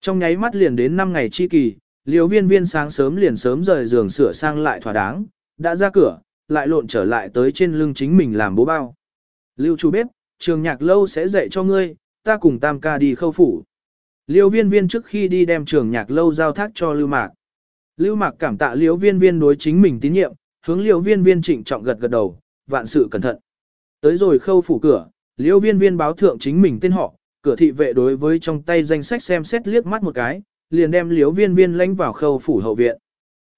Trong nháy mắt liền đến 5 ngày chi kỳ, Liêu Viên Viên sáng sớm liền sớm rời giường sửa sang lại thỏa đáng, đã ra cửa, lại lộn trở lại tới trên lưng chính mình làm bố bao. Lưu chú bếp, trường nhạc lâu sẽ dạy cho ngươi, ta cùng tam ca đi khâu phủ. Liêu viên viên trước khi đi đem trường nhạc lâu giao thác cho Lưu Mạc. Lưu Mạc cảm tạ liêu viên viên đối chính mình tín nhiệm, hướng liêu viên viên trịnh trọng gật gật đầu, vạn sự cẩn thận. Tới rồi khâu phủ cửa, liêu viên viên báo thượng chính mình tên họ, cửa thị vệ đối với trong tay danh sách xem xét liếc mắt một cái, liền đem liêu viên viên lánh vào khâu phủ hậu viện.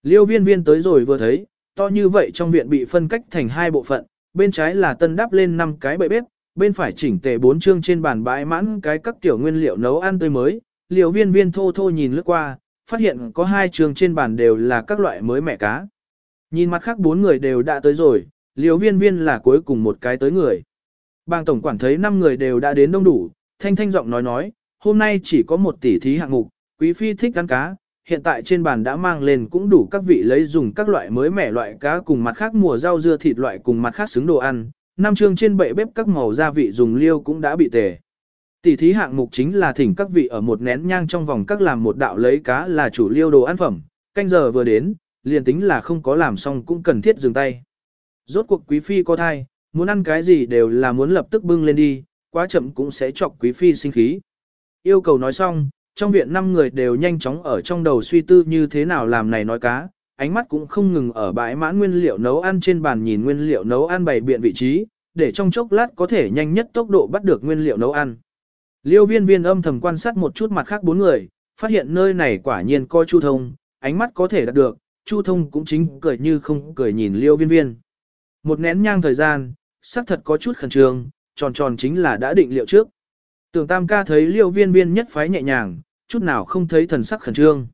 Liêu viên viên tới rồi vừa thấy, to như vậy trong viện bị phân cách thành hai bộ phận, bên trái là tân đắp lên năm cái bậy bếp, bên phải chỉnh tề bốn chương trên bàn bãi mãn cái các tiểu nguyên liệu nấu ăn tươi mới, liêu viên viên thô thô nhìn lướt qua, phát hiện có hai chương trên bàn đều là các loại mới mẻ cá. Nhìn mặt khác bốn người đều đã tới rồi, liều viên viên là cuối cùng một cái tới người. Bang tổng quản thấy năm người đều đã đến đông đủ, thanh thanh giọng nói nói, hôm nay chỉ có một tỷ thí hạng mục, quý phi thích ăn cá, hiện tại trên bàn đã mang lên cũng đủ các vị lấy dùng các loại mới mẻ loại cá cùng mặt khác mùa rau dưa thịt loại cùng mặt khác xứng đồ ăn, năm chương trên bệ bếp các màu gia vị dùng liêu cũng đã bị tề. Tỷ thí hạng mục chính là thỉnh các vị ở một nén nhang trong vòng các làm một đạo lấy cá là chủ liêu đồ ăn phẩm, canh giờ vừa đến, liền tính là không có làm xong cũng cần thiết dừng tay. Rốt cuộc quý phi có thai, muốn ăn cái gì đều là muốn lập tức bưng lên đi, quá chậm cũng sẽ chọc quý phi sinh khí. Yêu cầu nói xong, trong viện năm người đều nhanh chóng ở trong đầu suy tư như thế nào làm này nói cá, ánh mắt cũng không ngừng ở bãi mãn nguyên liệu nấu ăn trên bàn nhìn nguyên liệu nấu ăn bày biện vị trí, để trong chốc lát có thể nhanh nhất tốc độ bắt được nguyên liệu nấu ăn. Liêu viên viên âm thầm quan sát một chút mặt khác bốn người, phát hiện nơi này quả nhiên coi Chu Thông, ánh mắt có thể đạt được, Chu Thông cũng chính cười như không cười nhìn liêu viên viên. Một nén nhang thời gian, xác thật có chút khẩn trương, tròn tròn chính là đã định liệu trước. Tưởng tam ca thấy liêu viên viên nhất phái nhẹ nhàng, chút nào không thấy thần sắc khẩn trương.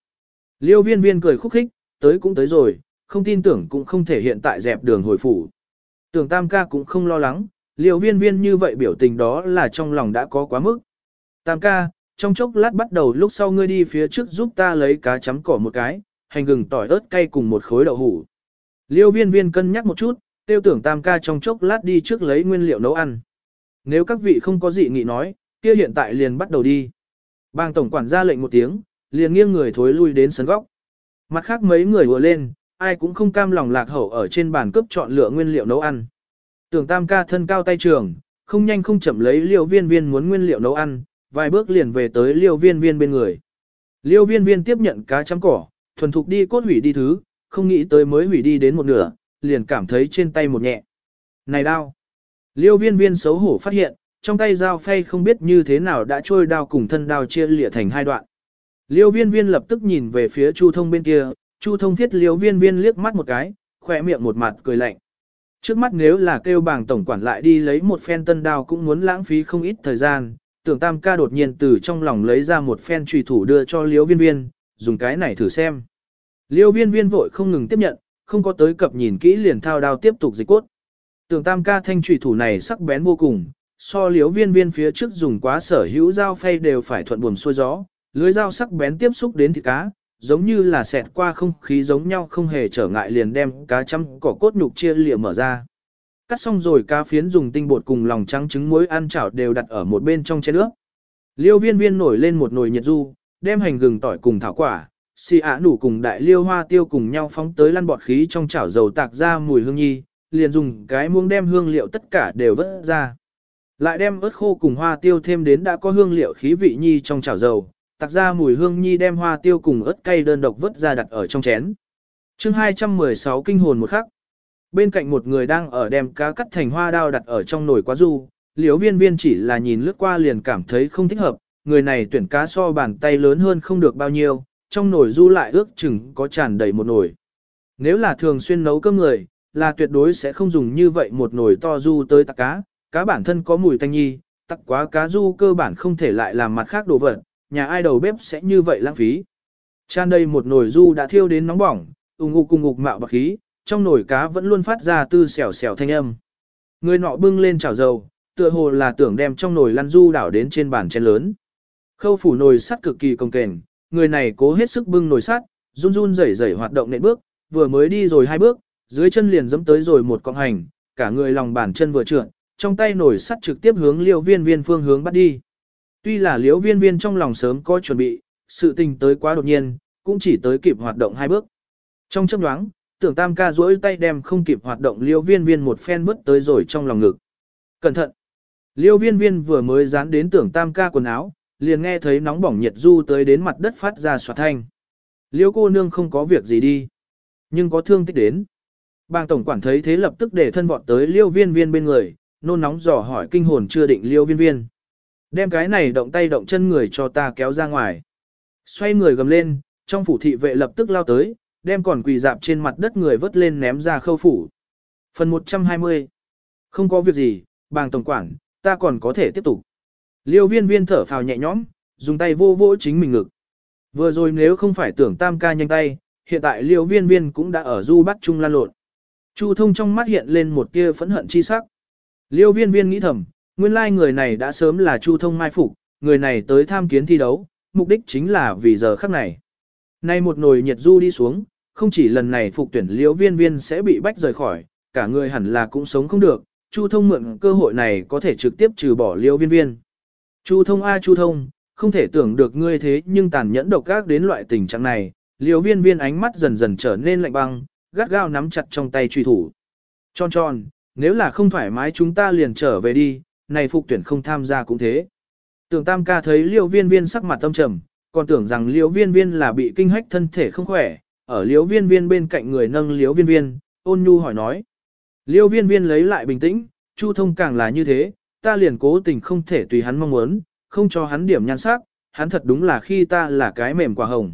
Liêu viên viên cười khúc khích, tới cũng tới rồi, không tin tưởng cũng không thể hiện tại dẹp đường hồi phủ. Tưởng tam ca cũng không lo lắng, liêu viên viên như vậy biểu tình đó là trong lòng đã có quá mức. Tam ca, trong chốc lát bắt đầu lúc sau ngươi đi phía trước giúp ta lấy cá chấm cỏ một cái, hành gừng tỏi ớt cay cùng một khối đậu hủ. Liêu viên viên cân nhắc một chút, tiêu tưởng tam ca trong chốc lát đi trước lấy nguyên liệu nấu ăn. Nếu các vị không có gì nghị nói, kia hiện tại liền bắt đầu đi. Bang tổng quản ra lệnh một tiếng, liền nghiêng người thối lui đến sân góc. Mặt khác mấy người vừa lên, ai cũng không cam lòng lạc hậu ở trên bàn cướp chọn lựa nguyên liệu nấu ăn. Tưởng tam ca thân cao tay trường, không nhanh không chậm lấy liều viên viên muốn nguyên liệu nấu ăn, vài bước liền về tới liều viên viên bên người. Liêu viên viên tiếp nhận cá chấm cỏ, thuần thục đi cốt hủy đi thứ, không nghĩ tới mới hủy đi đến một nửa, liền cảm thấy trên tay một nhẹ. Này đao! Liêu viên viên xấu hổ phát hiện, trong tay dao phay không biết như thế nào đã trôi đao cùng thân đao chia lịa thành hai đoạn. Liêu viên viên lập tức nhìn về phía Chu thông bên kia, Chu thông thiết liêu viên viên liếc mắt một cái, khỏe miệng một mặt cười lạnh. Trước mắt nếu là kêu bảng tổng quản lại đi lấy một phen tân đao cũng muốn lãng phí không ít thời gian, tưởng tam ca đột nhiên từ trong lòng lấy ra một phen trùy thủ đưa cho liêu viên viên, dùng cái này thử xem. Liêu viên viên vội không ngừng tiếp nhận, không có tới cập nhìn kỹ liền thao đao tiếp tục dịch cốt. Tưởng tam ca thanh trùy thủ này sắc bén vô cùng, so liếu viên viên phía trước dùng quá sở hữu dao phay đều phải thuận buồm xuôi gió, lưới dao sắc bén tiếp xúc đến thịt cá, giống như là xẹt qua không khí giống nhau không hề trở ngại liền đem cá chăm cỏ cốt nhục chia lịa mở ra. Cắt xong rồi cá phiến dùng tinh bột cùng lòng trắng trứng muối ăn chảo đều đặt ở một bên trong chén nước. Liêu viên viên nổi lên một nồi nhiệt du, đem hành gừng tỏi cùng thảo quả, xì ả nủ cùng đại liêu hoa tiêu cùng nhau phóng tới lăn bọt khí trong chảo dầu tạc ra mùi hương nhi, liền dùng cái muông đem hương liệu tất cả đều vớt ra. Lại đem ớt khô cùng hoa tiêu thêm đến đã có hương liệu khí vị nhi trong chảo dầu, tạc ra mùi hương nhi đem hoa tiêu cùng ớt cay đơn độc vớt ra đặt ở trong chén. chương 216 kinh hồn một khắc. Bên cạnh một người đang ở đem cá cắt thành hoa đao đặt ở trong nồi quá du, liếu viên viên chỉ là nhìn lướt qua liền cảm thấy không thích hợp, người này tuyển cá so bàn tay lớn hơn không được bao nhiêu, trong nồi du lại ước chừng có tràn đầy một nồi. Nếu là thường xuyên nấu cơm người, là tuyệt đối sẽ không dùng như vậy một nồi to du tới tạc cá, cá bản thân có mùi tanh nhi, tắc quá cá du cơ bản không thể lại làm mặt khác đồ vật, nhà ai đầu bếp sẽ như vậy lãng phí. Chan đầy một nồi du đã thiêu đến nóng bỏng, ung ục cùng ngục mạo bạc khí, trong nồi cá vẫn luôn phát ra tư xèo xèo thanh âm. Người nọ bưng lên chảo dầu, tựa hồ là tưởng đem trong nồi lăn du đảo đến trên bàn chén lớn. Khâu phủ nồi sắt cực kỳ công kềnh, người này cố hết sức bưng nồi sắt, run run rẩy rẩy hoạt động nện bước, vừa mới đi rồi hai bước, dưới chân liền dẫm tới rồi một cọng hành, cả người lòng bàn chân vừa trượt, trong tay nổi sắt trực tiếp hướng liêu viên viên phương hướng bắt đi. Tuy là liêu viên viên trong lòng sớm có chuẩn bị, sự tình tới quá đột nhiên, cũng chỉ tới kịp hoạt động hai bước. Trong chớp nhoáng, tưởng tam ca duỗi tay đem không kịp hoạt động liêu viên viên một phen vứt tới rồi trong lòng ngực. Cẩn thận! Liêu viên viên vừa mới dán đến tưởng tam ca quần áo, liền nghe thấy nóng bỏng nhiệt du tới đến mặt đất phát ra xoạt thanh. Liêu cô nương không có việc gì đi, nhưng có thương tích đến. Bang tổng quản thấy thế lập tức để thân vọt tới liêu viên viên bên người, nôn nóng dò hỏi kinh hồn chưa định liêu viên viên. Đem cái này động tay động chân người cho ta kéo ra ngoài. Xoay người gầm lên, trong phủ thị vệ lập tức lao tới, đem còn quỳ dạp trên mặt đất người vớt lên ném ra khâu phủ. Phần 120 Không có việc gì, bàng tổng quản, ta còn có thể tiếp tục. Liêu viên viên thở phào nhẹ nhõm, dùng tay vô vỗ chính mình ngực. Vừa rồi nếu không phải tưởng tam ca nhanh tay, hiện tại liêu viên viên cũng đã ở du bắt chung lan lộn. Chu thông trong mắt hiện lên một tia phẫn hận chi sắc. Liêu viên viên nghĩ thầm, nguyên lai người này đã sớm là Chu thông mai phục, người này tới tham kiến thi đấu, mục đích chính là vì giờ khắc này. Nay một nồi nhiệt du đi xuống, không chỉ lần này phục tuyển liêu viên viên sẽ bị bách rời khỏi, cả người hẳn là cũng sống không được, Chu thông mượn cơ hội này có thể trực tiếp trừ bỏ liêu viên viên. Chu thông a Chu thông, không thể tưởng được ngươi thế nhưng tàn nhẫn độc ác đến loại tình trạng này, liêu viên viên ánh mắt dần dần trở nên lạnh băng, gắt gao nắm chặt trong tay truy thủ. Tròn tròn, nếu là không thoải mái chúng ta liền trở về đi, này phục tuyển không tham gia cũng thế. Tưởng tam ca thấy liêu viên viên sắc mặt tâm trầm, còn tưởng rằng liêu viên viên là bị kinh hách thân thể không khỏe, ở liêu viên viên bên cạnh người nâng liêu viên viên, ôn nhu hỏi nói. Liêu viên viên lấy lại bình tĩnh, chu thông càng là như thế, ta liền cố tình không thể tùy hắn mong muốn, không cho hắn điểm nhan sắc, hắn thật đúng là khi ta là cái mềm quả hồng.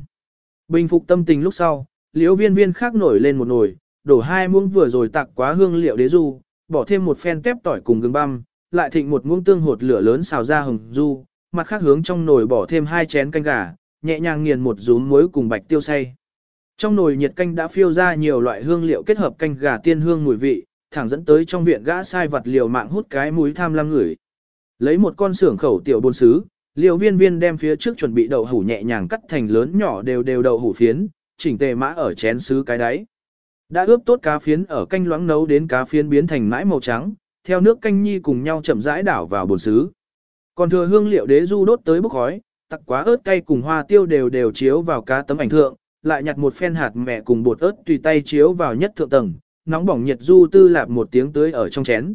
Bình phục tâm tình lúc sau, liễu viên viên khác nổi lên một nồi, đổ hai muỗng vừa rồi tạc quá hương liệu đế du, bỏ thêm một phen tép tỏi cùng gừng băm, lại thịnh một muỗng tương hột lửa lớn xào ra hồng du, mặt khác hướng trong nồi bỏ thêm hai chén canh gà, nhẹ nhàng nghiền một rúm muối cùng bạch tiêu xay. Trong nồi nhiệt canh đã phiêu ra nhiều loại hương liệu kết hợp canh gà tiên hương mùi vị, thẳng dẫn tới trong viện gã sai vật liều mạng hút cái mũi tham lam ngửi. Lấy một con xưởng khẩu tiểu bồn sứ, liều viên viên đem phía trước chuẩn bị đậu hủ nhẹ nhàng cắt thành lớn nhỏ đều đều đậu hủ phiến, chỉnh tề mã ở chén sứ cái đáy. Đã ướp tốt cá phiến ở canh loãng nấu đến cá phiến biến thành mãi màu trắng, theo nước canh nhi cùng nhau chậm rãi đảo vào bồn sứ. Còn thừa hương liệu đế du đốt tới bốc khói, tặc quá ớt cay cùng hoa tiêu đều đều chiếu vào cá tấm ảnh thượng, lại nhặt một phen hạt mẹ cùng bột ớt tùy tay chiếu vào nhất thượng tầng, nóng bỏng nhiệt du tư lạp một tiếng tưới ở trong chén.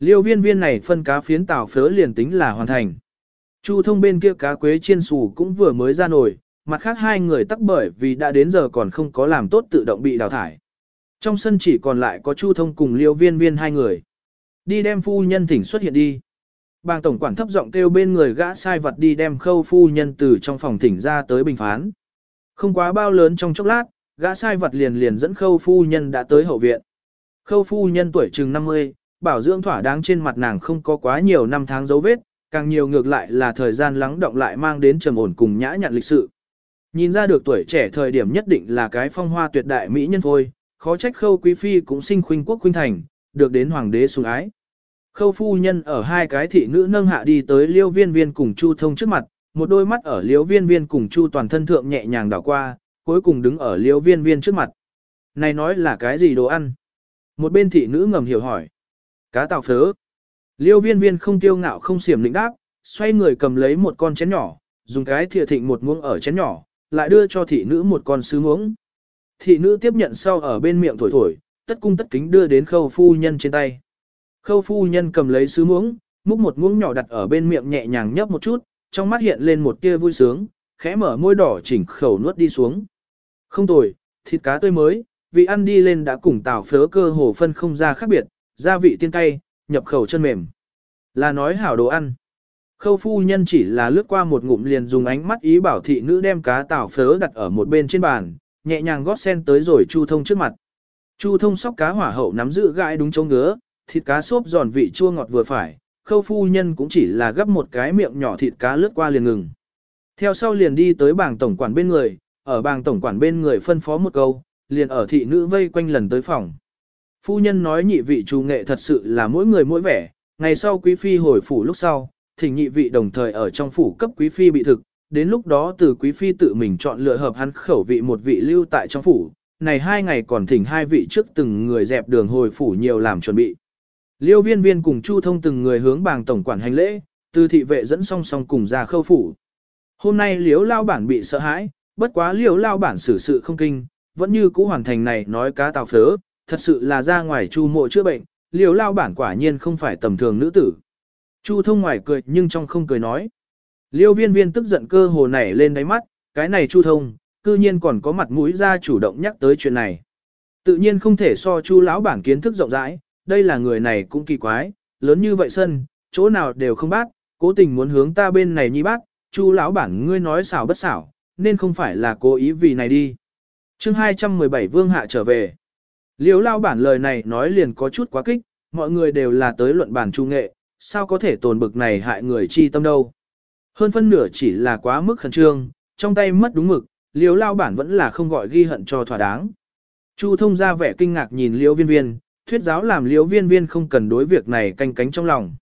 Liêu viên viên này phân cá phiến tảo phớ liền tính là hoàn thành. Chu thông bên kia cá quế chiên xù cũng vừa mới ra nổi, mặt khác hai người tắc bởi vì đã đến giờ còn không có làm tốt tự động bị đào thải. Trong sân chỉ còn lại có Chu Thông cùng Liêu Viên Viên hai người. Đi đem phu nhân thỉnh xuất hiện đi. Bàng tổng quản thấp giọng kêu bên người gã sai vật đi đem khâu phu nhân từ trong phòng thỉnh ra tới bình phán. Không quá bao lớn trong chốc lát, gã sai vật liền liền dẫn khâu phu nhân đã tới hậu viện. Khâu phu nhân tuổi chừng 50, bảo dưỡng thỏa đáng trên mặt nàng không có quá nhiều năm tháng dấu vết, càng nhiều ngược lại là thời gian lắng động lại mang đến trầm ổn cùng nhã nhặn lịch sự. Nhìn ra được tuổi trẻ thời điểm nhất định là cái phong hoa tuyệt đại mỹ nhân phôi, khó trách khâu quý phi cũng sinh khuynh quốc khuynh thành, được đến hoàng đế sủng ái. Khâu phu nhân ở hai cái thị nữ nâng hạ đi tới liêu viên viên cùng chu thông trước mặt, một đôi mắt ở liêu viên viên cùng chu toàn thân thượng nhẹ nhàng đảo qua, cuối cùng đứng ở liêu viên viên trước mặt. Này nói là cái gì đồ ăn? Một bên thị nữ ngầm hiểu hỏi. Cá tàu phớ. Liêu viên viên không tiêu ngạo không xiểm lĩnh đáp, xoay người cầm lấy một con chén nhỏ, dùng cái thìa thịnh một muỗng ở chén nhỏ, lại đưa cho thị nữ một con sứ muỗng. Thị nữ tiếp nhận sau ở bên miệng thổi thổi, tất cung tất kính đưa đến khâu phu nhân trên tay. Khâu phu nhân cầm lấy sứ muỗng, múc một muỗng nhỏ đặt ở bên miệng nhẹ nhàng nhấp một chút, trong mắt hiện lên một tia vui sướng, khẽ mở môi đỏ chỉnh khẩu nuốt đi xuống. Không tồi, thịt cá tươi mới, vị ăn đi lên đã cùng tảo phớ cơ hồ phân không ra khác biệt, gia vị tiên cay, nhập khẩu chân mềm. Là nói hảo đồ ăn. Khâu phu nhân chỉ là lướt qua một ngụm liền dùng ánh mắt ý bảo thị nữ đem cá tảo phớ đặt ở một bên trên bàn, nhẹ nhàng gót sen tới rồi Chu Thông trước mặt. Chu Thông sóc cá hỏa hậu nắm giữ gãi đúng chỗ ngứa, thịt cá xốp giòn vị chua ngọt vừa phải, khâu phu nhân cũng chỉ là gấp một cái miệng nhỏ thịt cá lướt qua liền ngừng. Theo sau liền đi tới bảng tổng quản bên người, ở bang tổng quản bên người phân phó một câu, liền ở thị nữ vây quanh lần tới phòng. Phu nhân nói nhị vị chủ nghệ thật sự là mỗi người mỗi vẻ, ngày sau quý phi hồi phủ lúc sau, thỉnh nhị vị đồng thời ở trong phủ cấp quý phi bị thực, đến lúc đó từ quý phi tự mình chọn lựa hợp hắn khẩu vị một vị lưu tại trong phủ, này hai ngày còn thỉnh hai vị trước từng người dẹp đường hồi phủ nhiều làm chuẩn bị. Liêu viên viên cùng Chu Thông từng người hướng bàng tổng quản hành lễ, từ thị vệ dẫn song song cùng ra khâu phủ. Hôm nay liếu lao bản bị sợ hãi, bất quá liều lao bản xử sự không kinh, vẫn như cũ hoàn thành này nói cá tàu phớ, thật sự là ra ngoài chu mộ chữa bệnh, Liều lao bản quả nhiên không phải tầm thường nữ tử. Chu thông ngoài cười nhưng trong không cười nói. Liêu viên viên tức giận cơ hồ nảy lên đáy mắt, cái này chu thông, cư nhiên còn có mặt mũi ra chủ động nhắc tới chuyện này. Tự nhiên không thể so chu lão bản kiến thức rộng rãi, đây là người này cũng kỳ quái, lớn như vậy sân, chỗ nào đều không bác, cố tình muốn hướng ta bên này nhi bác, chu lão bản ngươi nói xảo bất xảo, nên không phải là cố ý vì này đi. chương 217 vương hạ trở về. Liêu lao bản lời này nói liền có chút quá kích, mọi người đều là tới luận bản trung nghệ, sao có thể tồn bực này hại người chi tâm đâu. Hơn phân nửa chỉ là quá mức khẩn trương, trong tay mất đúng mực, liếu lao bản vẫn là không gọi ghi hận cho thỏa đáng. Chu thông ra vẻ kinh ngạc nhìn liêu viên viên, thuyết giáo làm liêu viên viên không cần đối việc này canh cánh trong lòng.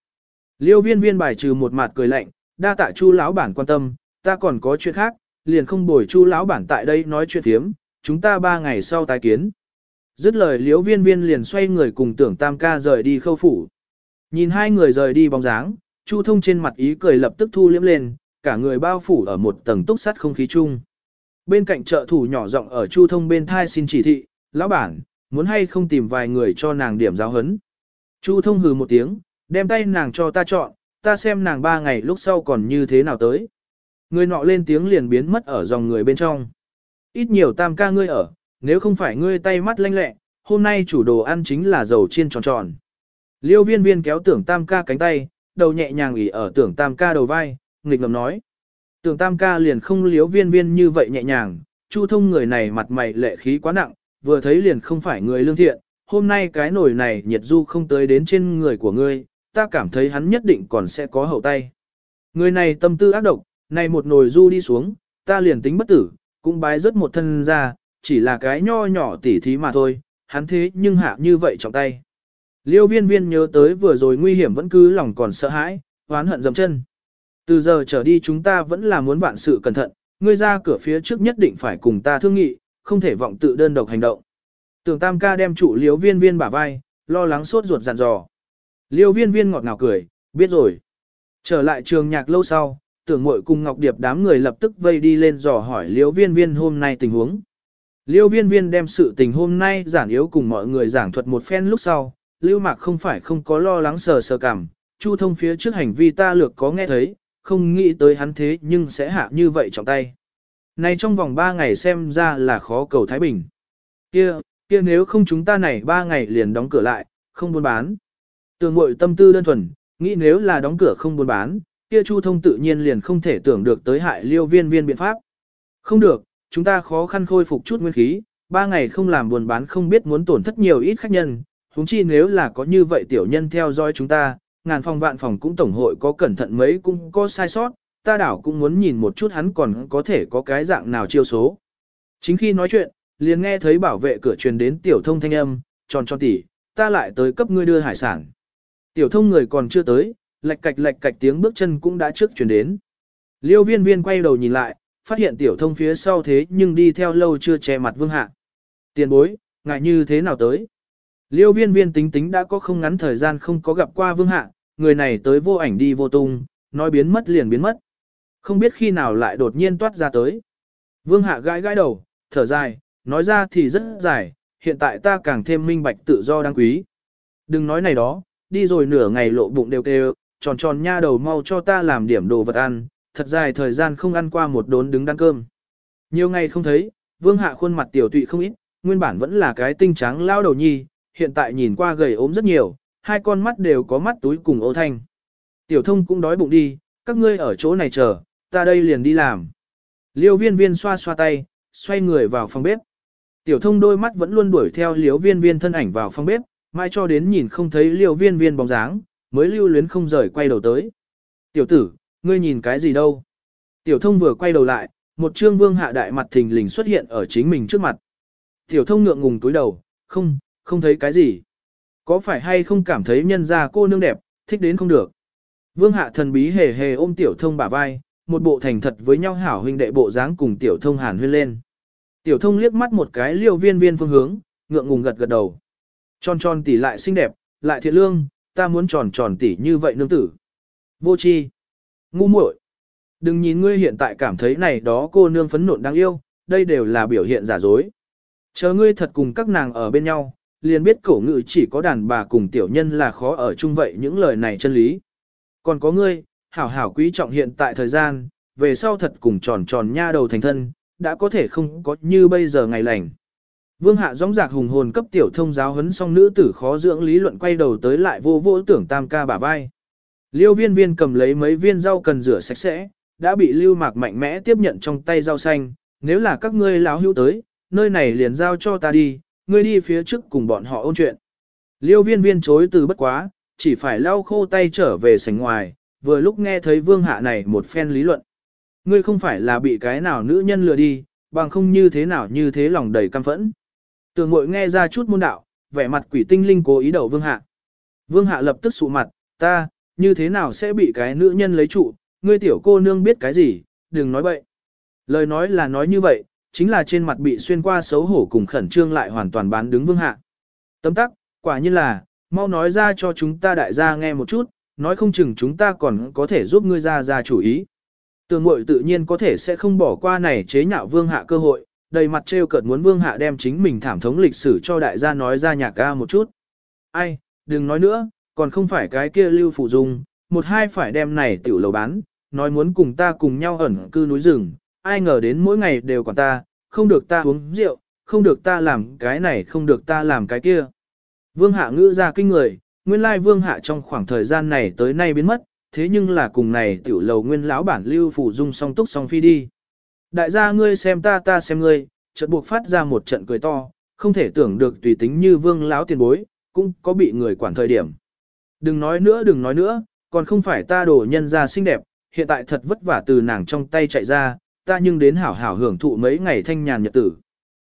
Liêu viên viên bài trừ một mặt cười lạnh, đa tạ chu lão bản quan tâm, ta còn có chuyện khác, liền không bồi chu lão bản tại đây nói chuyện thiếm, chúng ta ba ngày sau tái kiến. Dứt lời liễu viên viên liền xoay người cùng tưởng tam ca rời đi khâu phủ. Nhìn hai người rời đi bóng dáng, Chu thông trên mặt ý cười lập tức thu liếm lên, cả người bao phủ ở một tầng túc sắt không khí chung. Bên cạnh trợ thủ nhỏ giọng ở Chu thông bên thai xin chỉ thị, lão bản, muốn hay không tìm vài người cho nàng điểm giáo hấn. Chu thông hừ một tiếng, đem tay nàng cho ta chọn, ta xem nàng ba ngày lúc sau còn như thế nào tới. Người nọ lên tiếng liền biến mất ở dòng người bên trong. Ít nhiều tam ca ngươi ở, nếu không phải ngươi tay mắt lanh lẹ, hôm nay chủ đồ ăn chính là dầu chiên tròn tròn. Liêu viên viên kéo tưởng tam ca cánh tay, đầu nhẹ nhàng ủy ở tưởng tam ca đầu vai, nghịch ngầm nói. Tưởng tam ca liền không liếu viên viên như vậy nhẹ nhàng, chu thông người này mặt mày lệ khí quá nặng, vừa thấy liền không phải người lương thiện, hôm nay cái nồi này nhiệt du không tới đến trên người của ngươi, ta cảm thấy hắn nhất định còn sẽ có hậu tay. Người này tâm tư ác độc, này một nồi du đi xuống, ta liền tính bất tử, cũng bái rất một thân ra, chỉ là cái nho nhỏ tỉ thí mà thôi, hắn thế nhưng hạ như vậy trọng tay. Liêu viên viên nhớ tới vừa rồi nguy hiểm vẫn cứ lòng còn sợ hãi, oán hận dầm chân. Từ giờ trở đi chúng ta vẫn là muốn vạn sự cẩn thận, ngươi ra cửa phía trước nhất định phải cùng ta thương nghị, không thể vọng tự đơn độc hành động. Tưởng tam ca đem trụ liêu viên viên bả vai, lo lắng sốt ruột dặn dò. Liêu viên viên ngọt ngào cười, biết rồi. Trở lại trường nhạc lâu sau, tưởng muội cùng Ngọc Điệp đám người lập tức vây đi lên dò hỏi liêu viên viên hôm nay tình huống. Liêu viên viên đem sự tình hôm nay giản yếu cùng mọi người giảng thuật một phen lúc sau, Lưu Mạc không phải không có lo lắng sờ sờ cảm, Chu thông phía trước hành vi ta lược có nghe thấy, không nghĩ tới hắn thế nhưng sẽ hạ như vậy trọng tay. Này trong vòng 3 ngày xem ra là khó cầu Thái Bình. Kia, kia nếu không chúng ta này 3 ngày liền đóng cửa lại, không buôn bán. Tường ngội tâm tư đơn thuần, nghĩ nếu là đóng cửa không buôn bán, kia Chu Thông tự nhiên liền không thể tưởng được tới hại liêu viên viên biện pháp. Không được, chúng ta khó khăn khôi phục chút nguyên khí, Ba ngày không làm buồn bán không biết muốn tổn thất nhiều ít khách nhân, huống chi nếu là có như vậy tiểu nhân theo dõi chúng ta, ngàn phòng vạn phòng cũng tổng hội có cẩn thận mấy cũng có sai sót, ta đảo cũng muốn nhìn một chút hắn còn có thể có cái dạng nào chiêu số. Chính khi nói chuyện, liền nghe thấy bảo vệ cửa truyền đến tiểu thông thanh âm, tròn tròn tỉ, ta lại tới cấp ngươi đưa hải sản. Tiểu thông người còn chưa tới, lạch cạch lạch cạch tiếng bước chân cũng đã trước chuyển đến. Liêu viên viên quay đầu nhìn lại, phát hiện tiểu thông phía sau thế nhưng đi theo lâu chưa che mặt vương hạ. Tiền bối, ngại như thế nào tới? Liêu viên viên tính tính đã có không ngắn thời gian không có gặp qua vương hạ, người này tới vô ảnh đi vô tung, nói biến mất liền biến mất. Không biết khi nào lại đột nhiên toát ra tới. Vương hạ gãi gãi đầu, thở dài, nói ra thì rất dài, hiện tại ta càng thêm minh bạch tự do đáng quý. Đừng nói này đó, đi rồi nửa ngày lộ bụng đều kêu, tròn tròn nha đầu mau cho ta làm điểm đồ vật ăn, thật dài thời gian không ăn qua một đốn đứng ăn cơm. Nhiều ngày không thấy, vương hạ khuôn mặt tiểu tụy không ít, nguyên bản vẫn là cái tinh trắng lao đầu nhi, hiện tại nhìn qua gầy ốm rất nhiều, hai con mắt đều có mắt túi cùng ô thanh. Tiểu thông cũng đói bụng đi, các ngươi ở chỗ này chờ, ta đây liền đi làm. Liêu viên viên xoa xoa tay, xoay người vào phòng bếp. Tiểu thông đôi mắt vẫn luôn đuổi theo liêu viên viên thân ảnh vào phòng bếp, mai cho đến nhìn không thấy liêu viên viên bóng dáng, mới lưu luyến không rời quay đầu tới. Tiểu tử, ngươi nhìn cái gì đâu? Tiểu thông vừa quay đầu lại, một trương vương hạ đại mặt thình lình xuất hiện ở chính mình trước mặt. Tiểu thông ngượng ngùng túi đầu, không, không thấy cái gì. Có phải hay không cảm thấy nhân gia cô nương đẹp, thích đến không được. Vương hạ thần bí hề hề ôm tiểu thông bả vai, một bộ thành thật với nhau hảo huynh đệ bộ dáng cùng tiểu thông hàn huyên lên. Tiểu thông liếc mắt một cái liêu viên viên phương hướng, ngượng ngùng gật gật đầu. Tròn tròn tỷ lại xinh đẹp, lại thiện lương, ta muốn tròn tròn tỷ như vậy nương tử. Vô chi. Ngu muội. Đừng nhìn ngươi hiện tại cảm thấy này đó cô nương phấn nộn đáng yêu, đây đều là biểu hiện giả dối. Chờ ngươi thật cùng các nàng ở bên nhau, liền biết cổ ngự chỉ có đàn bà cùng tiểu nhân là khó ở chung vậy những lời này chân lý. Còn có ngươi, hảo hảo quý trọng hiện tại thời gian, về sau thật cùng tròn tròn nha đầu thành thân, đã có thể không có như bây giờ ngày lành. Vương hạ gióng giạc hùng hồn cấp tiểu thông giáo huấn xong nữ tử khó dưỡng lý luận quay đầu tới lại vô vô tưởng tam ca bả vai. Liêu viên viên cầm lấy mấy viên rau cần rửa sạch sẽ, đã bị lưu mạc mạnh mẽ tiếp nhận trong tay rau xanh, nếu là các ngươi láo hữu tới, nơi này liền giao cho ta đi, ngươi đi phía trước cùng bọn họ ôn chuyện. Liêu viên viên chối từ bất quá, chỉ phải lau khô tay trở về sảnh ngoài, vừa lúc nghe thấy vương hạ này một phen lý luận. Ngươi không phải là bị cái nào nữ nhân lừa đi, bằng không như thế nào như thế lòng đầy căm phẫn. Tường mội nghe ra chút môn đạo, vẻ mặt quỷ tinh linh cố ý đầu vương hạ. Vương hạ lập tức sụ mặt, ta, như thế nào sẽ bị cái nữ nhân lấy trụ, ngươi tiểu cô nương biết cái gì, đừng nói bậy. Lời nói là nói như vậy, chính là trên mặt bị xuyên qua xấu hổ cùng khẩn trương lại hoàn toàn bán đứng vương hạ. Tấm tắc, quả nhiên là, mau nói ra cho chúng ta đại gia nghe một chút, nói không chừng chúng ta còn có thể giúp ngươi ra ra chủ ý. Tường mội tự nhiên có thể sẽ không bỏ qua này chế nhạo vương hạ cơ hội, đầy mặt trêu cợt muốn vương hạ đem chính mình thảm thống lịch sử cho đại gia nói ra nhạc ca một chút. Ai, đừng nói nữa, còn không phải cái kia lưu phụ dung, một hai phải đem này tiểu lầu bán, nói muốn cùng ta cùng nhau ẩn cư núi rừng, ai ngờ đến mỗi ngày đều còn ta, không được ta uống rượu, không được ta làm cái này, không được ta làm cái kia. Vương hạ ngữ ra kinh người, nguyên lai vương hạ trong khoảng thời gian này tới nay biến mất, thế nhưng là cùng này tiểu lầu nguyên lão bản lưu phủ dung song túc song phi đi. Đại gia ngươi xem ta ta xem ngươi, chợt buộc phát ra một trận cười to, không thể tưởng được tùy tính như vương lão tiền bối, cũng có bị người quản thời điểm. Đừng nói nữa đừng nói nữa, còn không phải ta đổ nhân ra xinh đẹp, hiện tại thật vất vả từ nàng trong tay chạy ra, ta nhưng đến hảo hảo hưởng thụ mấy ngày thanh nhàn nhật tử.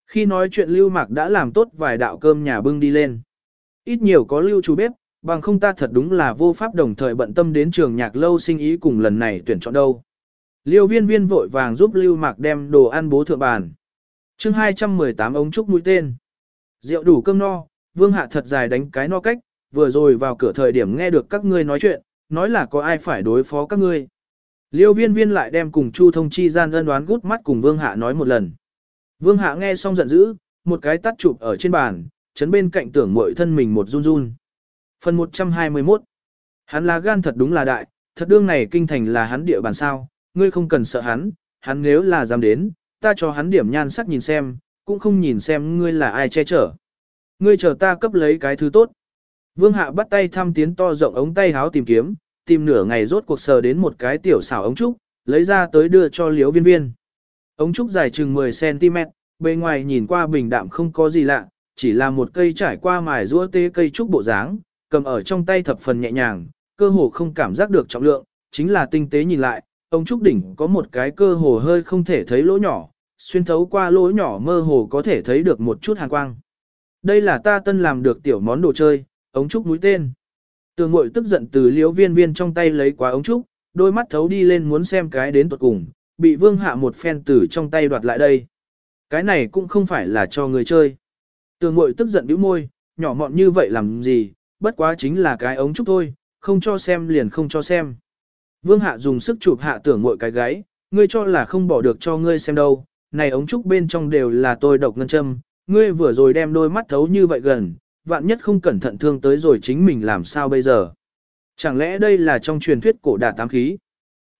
Khi nói chuyện lưu mạc đã làm tốt vài đạo cơm nhà bưng đi lên. Ít nhiều có lưu chú bếp, bằng không ta thật đúng là vô pháp đồng thời bận tâm đến trường nhạc lâu sinh ý cùng lần này tuyển chọn đâu. Liêu viên viên vội vàng giúp lưu mạc đem đồ ăn bố thượng bàn. chương 218 ống trúc mũi tên. Rượu đủ cơm no, vương hạ thật dài đánh cái no cách, vừa rồi vào cửa thời điểm nghe được các ngươi nói chuyện, nói là có ai phải đối phó các ngươi. Liêu viên viên lại đem cùng Chu thông chi gian ân đoán gút mắt cùng vương hạ nói một lần. Vương hạ nghe xong giận dữ, một cái tắt chụp ở trên bàn, chấn bên cạnh tưởng mội thân mình một run run. Phần 121 Hắn là gan thật đúng là đại, thật đương này kinh thành là hắn địa bàn sao, ngươi không cần sợ hắn, hắn nếu là dám đến, ta cho hắn điểm nhan sắc nhìn xem, cũng không nhìn xem ngươi là ai che chở. Ngươi chờ ta cấp lấy cái thứ tốt. Vương Hạ bắt tay thăm tiến to rộng ống tay háo tìm kiếm, tìm nửa ngày rốt cuộc sờ đến một cái tiểu xảo ống trúc, lấy ra tới đưa cho liếu viên viên. Ống trúc dài chừng 10cm, bề ngoài nhìn qua bình đạm không có gì lạ, chỉ là một cây trải qua mài rũa tê cây trúc bộ dáng, cầm ở trong tay thập phần nhẹ nhàng, cơ hồ không cảm giác được trọng lượng, chính là tinh tế nhìn lại, ống trúc đỉnh có một cái cơ hồ hơi không thể thấy lỗ nhỏ, xuyên thấu qua lỗ nhỏ mơ hồ có thể thấy được một chút hàn quang. Đây là ta tân làm được tiểu món đồ chơi, ống trúc mũi tên. Tường ngội tức giận từ liễu viên viên trong tay lấy quá ống trúc, đôi mắt thấu đi lên muốn xem cái đến tuột cùng, bị vương hạ một phen từ trong tay đoạt lại đây. Cái này cũng không phải là cho người chơi. Tường ngội tức giận bĩu môi, nhỏ mọn như vậy làm gì, bất quá chính là cái ống trúc thôi, không cho xem liền không cho xem. Vương hạ dùng sức chụp hạ tưởng mội cái gáy, ngươi cho là không bỏ được cho ngươi xem đâu, này ống trúc bên trong đều là tôi độc ngân châm, ngươi vừa rồi đem đôi mắt thấu như vậy gần, vạn nhất không cẩn thận thương tới rồi chính mình làm sao bây giờ. Chẳng lẽ đây là trong truyền thuyết cổ đà tám khí?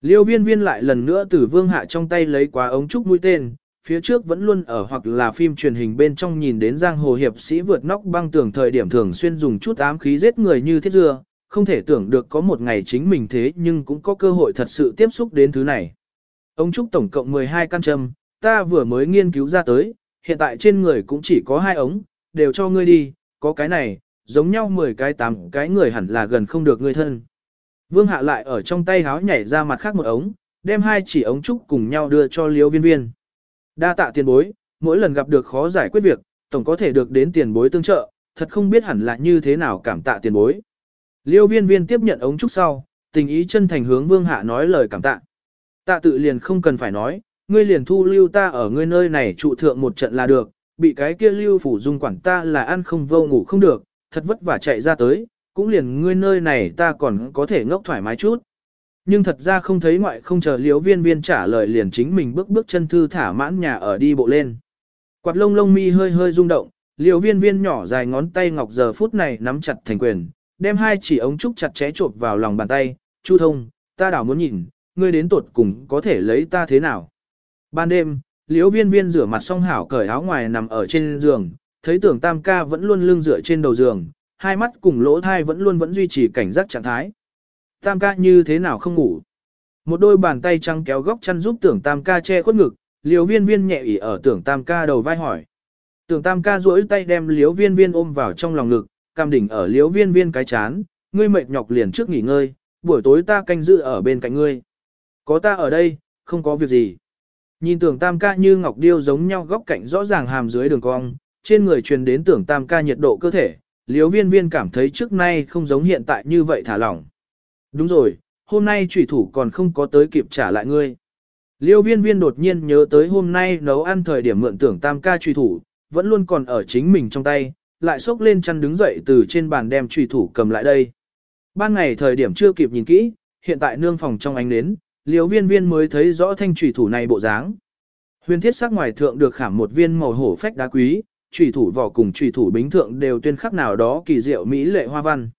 Liêu viên viên lại lần nữa từ vương hạ trong tay lấy quá ống trúc mũi tên, phía trước vẫn luôn ở hoặc là phim truyền hình bên trong nhìn đến giang hồ hiệp sĩ vượt nóc băng tường thời điểm thường xuyên dùng chút ám khí giết người như thiết dưa, không thể tưởng được có một ngày chính mình thế nhưng cũng có cơ hội thật sự tiếp xúc đến thứ này. Ông Trúc tổng cộng 12 căn châm, ta vừa mới nghiên cứu ra tới, hiện tại trên người cũng chỉ có hai ống, đều cho ngươi đi, có cái này, giống nhau 10 cái 8 cái người hẳn là gần không được ngươi thân. Vương hạ lại ở trong tay háo nhảy ra mặt khác một ống, đem hai chỉ ống trúc cùng nhau đưa cho liêu viên viên. Đa tạ tiền bối, mỗi lần gặp được khó giải quyết việc, tổng có thể được đến tiền bối tương trợ, thật không biết hẳn là như thế nào cảm tạ tiền bối. Liêu viên viên tiếp nhận ống trúc sau, tình ý chân thành hướng vương hạ nói lời cảm tạ. Tạ tự liền không cần phải nói, ngươi liền thu lưu ta ở ngươi nơi này trụ thượng một trận là được, bị cái kia lưu phủ dung quản ta là ăn không vô ngủ không được, thật vất vả chạy ra tới, cũng liền ngươi nơi này ta còn có thể ngốc thoải mái chút. Nhưng thật ra không thấy ngoại không chờ liếu viên viên trả lời liền chính mình bước bước chân thư thả mãn nhà ở đi bộ lên. Quạt lông lông mi hơi hơi rung động, liều viên viên nhỏ dài ngón tay ngọc giờ phút này nắm chặt thành quyền, đem hai chỉ ống trúc chặt chẽ chộp vào lòng bàn tay, chu thông, ta đảo muốn nhìn, ngươi đến tuột cùng có thể lấy ta thế nào. Ban đêm, liễu viên viên rửa mặt xong hảo cởi áo ngoài nằm ở trên giường, thấy tưởng tam ca vẫn luôn lưng dựa trên đầu giường, hai mắt cùng lỗ thai vẫn luôn vẫn duy trì cảnh giác trạng thái. Tam ca như thế nào không ngủ. Một đôi bàn tay trắng kéo góc chăn giúp tưởng tam ca che khuất ngực, liễu viên viên nhẹ ỉ ở tưởng tam ca đầu vai hỏi. Tưởng tam ca duỗi tay đem liễu viên viên ôm vào trong lòng ngực, cam đỉnh ở liếu viên viên cái chán, ngươi mệt nhọc liền trước nghỉ ngơi, buổi tối ta canh giữ ở bên cạnh ngươi. Có ta ở đây, không có việc gì. Nhìn tưởng tam ca như ngọc điêu giống nhau góc cạnh rõ ràng hàm dưới đường cong, trên người truyền đến tưởng tam ca nhiệt độ cơ thể, liếu viên viên cảm thấy trước nay không giống hiện tại như vậy thả lỏng. Đúng rồi, hôm nay trùy thủ còn không có tới kịp trả lại ngươi. Liêu viên viên đột nhiên nhớ tới hôm nay nấu ăn thời điểm mượn tưởng tam ca trùy thủ, vẫn luôn còn ở chính mình trong tay, lại xốc lên chăn đứng dậy từ trên bàn đem trùy thủ cầm lại đây. Ban ngày thời điểm chưa kịp nhìn kỹ, hiện tại nương phòng trong ánh nến, liều viên viên mới thấy rõ thanh trùy thủ này bộ dáng. Huyền thiết sắc ngoài thượng được khảm một viên màu hổ phách đá quý, trùy thủ vỏ cùng trùy thủ bính thượng đều tuyên khắc nào đó kỳ diệu mỹ lệ hoa văn.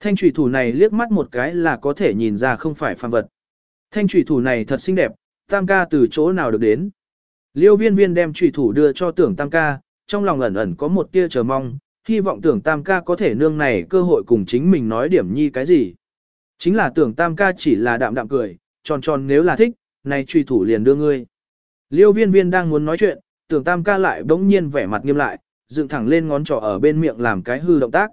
Thanh trùy thủ này liếc mắt một cái là có thể nhìn ra không phải phàm vật. Thanh trùy thủ này thật xinh đẹp, tam ca từ chỗ nào được đến. Liêu viên viên đem trùy thủ đưa cho tưởng tam ca, trong lòng ẩn ẩn có một tia chờ mong, hy vọng tưởng tam ca có thể nương này cơ hội cùng chính mình nói điểm nhi cái gì. Chính là tưởng tam ca chỉ là đạm đạm cười, tròn tròn nếu là thích, này truy thủ liền đưa ngươi. Liêu viên viên đang muốn nói chuyện, tưởng tam ca lại bỗng nhiên vẻ mặt nghiêm lại, dựng thẳng lên ngón trỏ ở bên miệng làm cái hư động tác.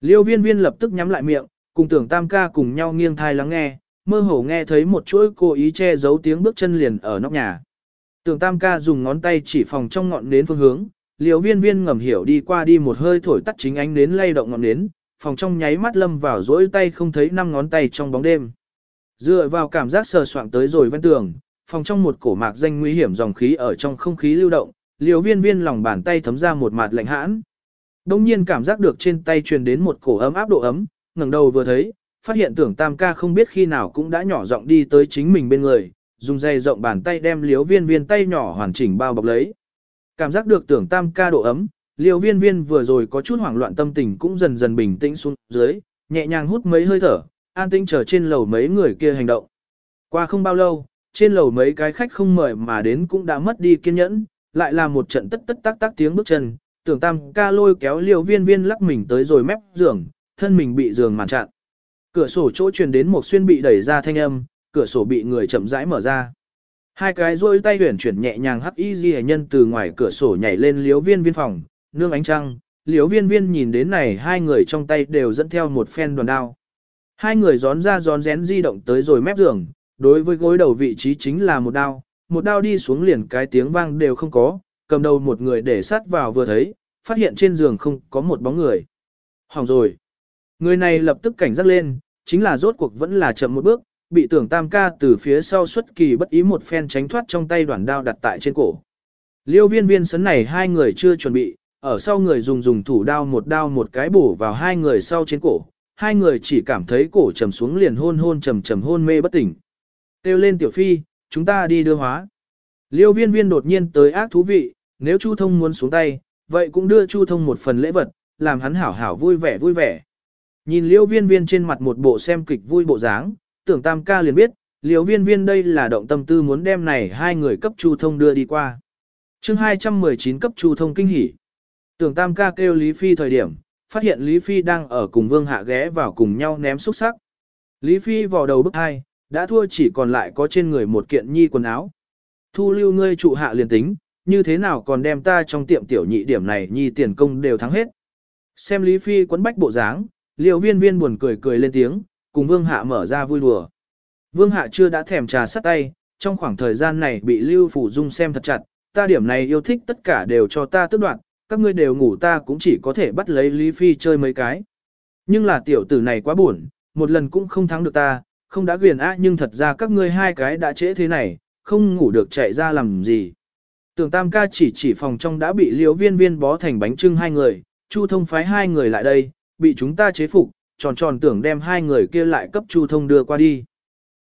Liêu viên viên lập tức nhắm lại miệng, cùng tưởng tam ca cùng nhau nghiêng thai lắng nghe, mơ hồ nghe thấy một chuỗi cố ý che giấu tiếng bước chân liền ở nóc nhà. Tưởng tam ca dùng ngón tay chỉ phòng trong ngọn nến phương hướng, liều viên viên ngầm hiểu đi qua đi một hơi thổi tắt chính ánh nến lay động ngọn nến, phòng trong nháy mắt lâm vào dỗi tay không thấy năm ngón tay trong bóng đêm. Dựa vào cảm giác sờ soạng tới rồi ven tường, phòng trong một cổ mạc danh nguy hiểm dòng khí ở trong không khí lưu động, liều viên viên lòng bàn tay thấm ra một mạt lạnh hãn. Đông nhiên cảm giác được trên tay truyền đến một cổ ấm áp độ ấm, ngẩng đầu vừa thấy, phát hiện tưởng tam ca không biết khi nào cũng đã nhỏ giọng đi tới chính mình bên người, dùng dây rộng bàn tay đem liếu viên viên tay nhỏ hoàn chỉnh bao bọc lấy. Cảm giác được tưởng tam ca độ ấm, liều viên viên vừa rồi có chút hoảng loạn tâm tình cũng dần dần bình tĩnh xuống dưới, nhẹ nhàng hút mấy hơi thở, an tĩnh chờ trên lầu mấy người kia hành động. Qua không bao lâu, trên lầu mấy cái khách không mời mà đến cũng đã mất đi kiên nhẫn, lại là một trận tất tất tác tác tiếng bước chân, tưởng tam ca lôi kéo liều viên viên lắc mình tới rồi mép giường, thân mình bị giường màn chặn. Cửa sổ chỗ truyền đến một xuyên bị đẩy ra thanh âm, cửa sổ bị người chậm rãi mở ra. Hai cái rôi tay huyển chuyển nhẹ nhàng hắc y di nhân từ ngoài cửa sổ nhảy lên liếu viên viên phòng, nương ánh trăng, liếu viên viên nhìn đến này hai người trong tay đều dẫn theo một phen đoàn đao. Hai người gión ra gión rén di động tới rồi mép giường, đối với gối đầu vị trí chính là một đao, một đao đi xuống liền cái tiếng vang đều không có, cầm đầu một người để sát vào vừa thấy, phát hiện trên giường không có một bóng người. Hỏng rồi. Người này lập tức cảnh giác lên, chính là rốt cuộc vẫn là chậm một bước, bị tưởng tam ca từ phía sau xuất kỳ bất ý một phen tránh thoát trong tay đoạn đao đặt tại trên cổ. Liêu viên viên sấn này hai người chưa chuẩn bị, ở sau người dùng dùng thủ đao một đao một cái bổ vào hai người sau trên cổ, hai người chỉ cảm thấy cổ trầm xuống liền hôn hôn trầm trầm hôn mê bất tỉnh. Têu lên tiểu phi, chúng ta đi đưa hóa. Liêu viên viên đột nhiên tới ác thú vị, nếu Chu Thông muốn xuống tay, vậy cũng đưa Chu Thông một phần lễ vật, làm hắn hảo hảo vui vẻ vui vẻ. Nhìn liêu viên viên trên mặt một bộ xem kịch vui bộ dáng, tưởng tam ca liền biết, liều viên viên đây là động tâm tư muốn đem này hai người cấp Chu Thông đưa đi qua. chương 219 cấp Chu Thông kinh hỉ. Tưởng tam ca kêu Lý Phi thời điểm, phát hiện Lý Phi đang ở cùng Vương Hạ ghé vào cùng nhau ném xúc sắc. Lý Phi vào đầu bức hai, đã thua chỉ còn lại có trên người một kiện nhi quần áo. Thu lưu ngươi trụ hạ liền tính, như thế nào còn đem ta trong tiệm tiểu nhị điểm này nhi tiền công đều thắng hết. Xem Lý Phi quấn bách bộ dáng, liều viên viên buồn cười cười lên tiếng, cùng Vương Hạ mở ra vui đùa. Vương Hạ chưa đã thèm trà sắt tay, trong khoảng thời gian này bị Lưu Phủ Dung xem thật chặt, ta điểm này yêu thích tất cả đều cho ta tức đoạn, các ngươi đều ngủ ta cũng chỉ có thể bắt lấy Lý Phi chơi mấy cái. Nhưng là tiểu tử này quá buồn, một lần cũng không thắng được ta, không đã quyền á nhưng thật ra các ngươi hai cái đã trễ thế này, không ngủ được chạy ra làm gì. Tưởng tam ca chỉ chỉ phòng trong đã bị liễu viên viên bó thành bánh trưng hai người, chu thông phái hai người lại đây, bị chúng ta chế phục, tròn tròn tưởng đem hai người kia lại cấp chu thông đưa qua đi.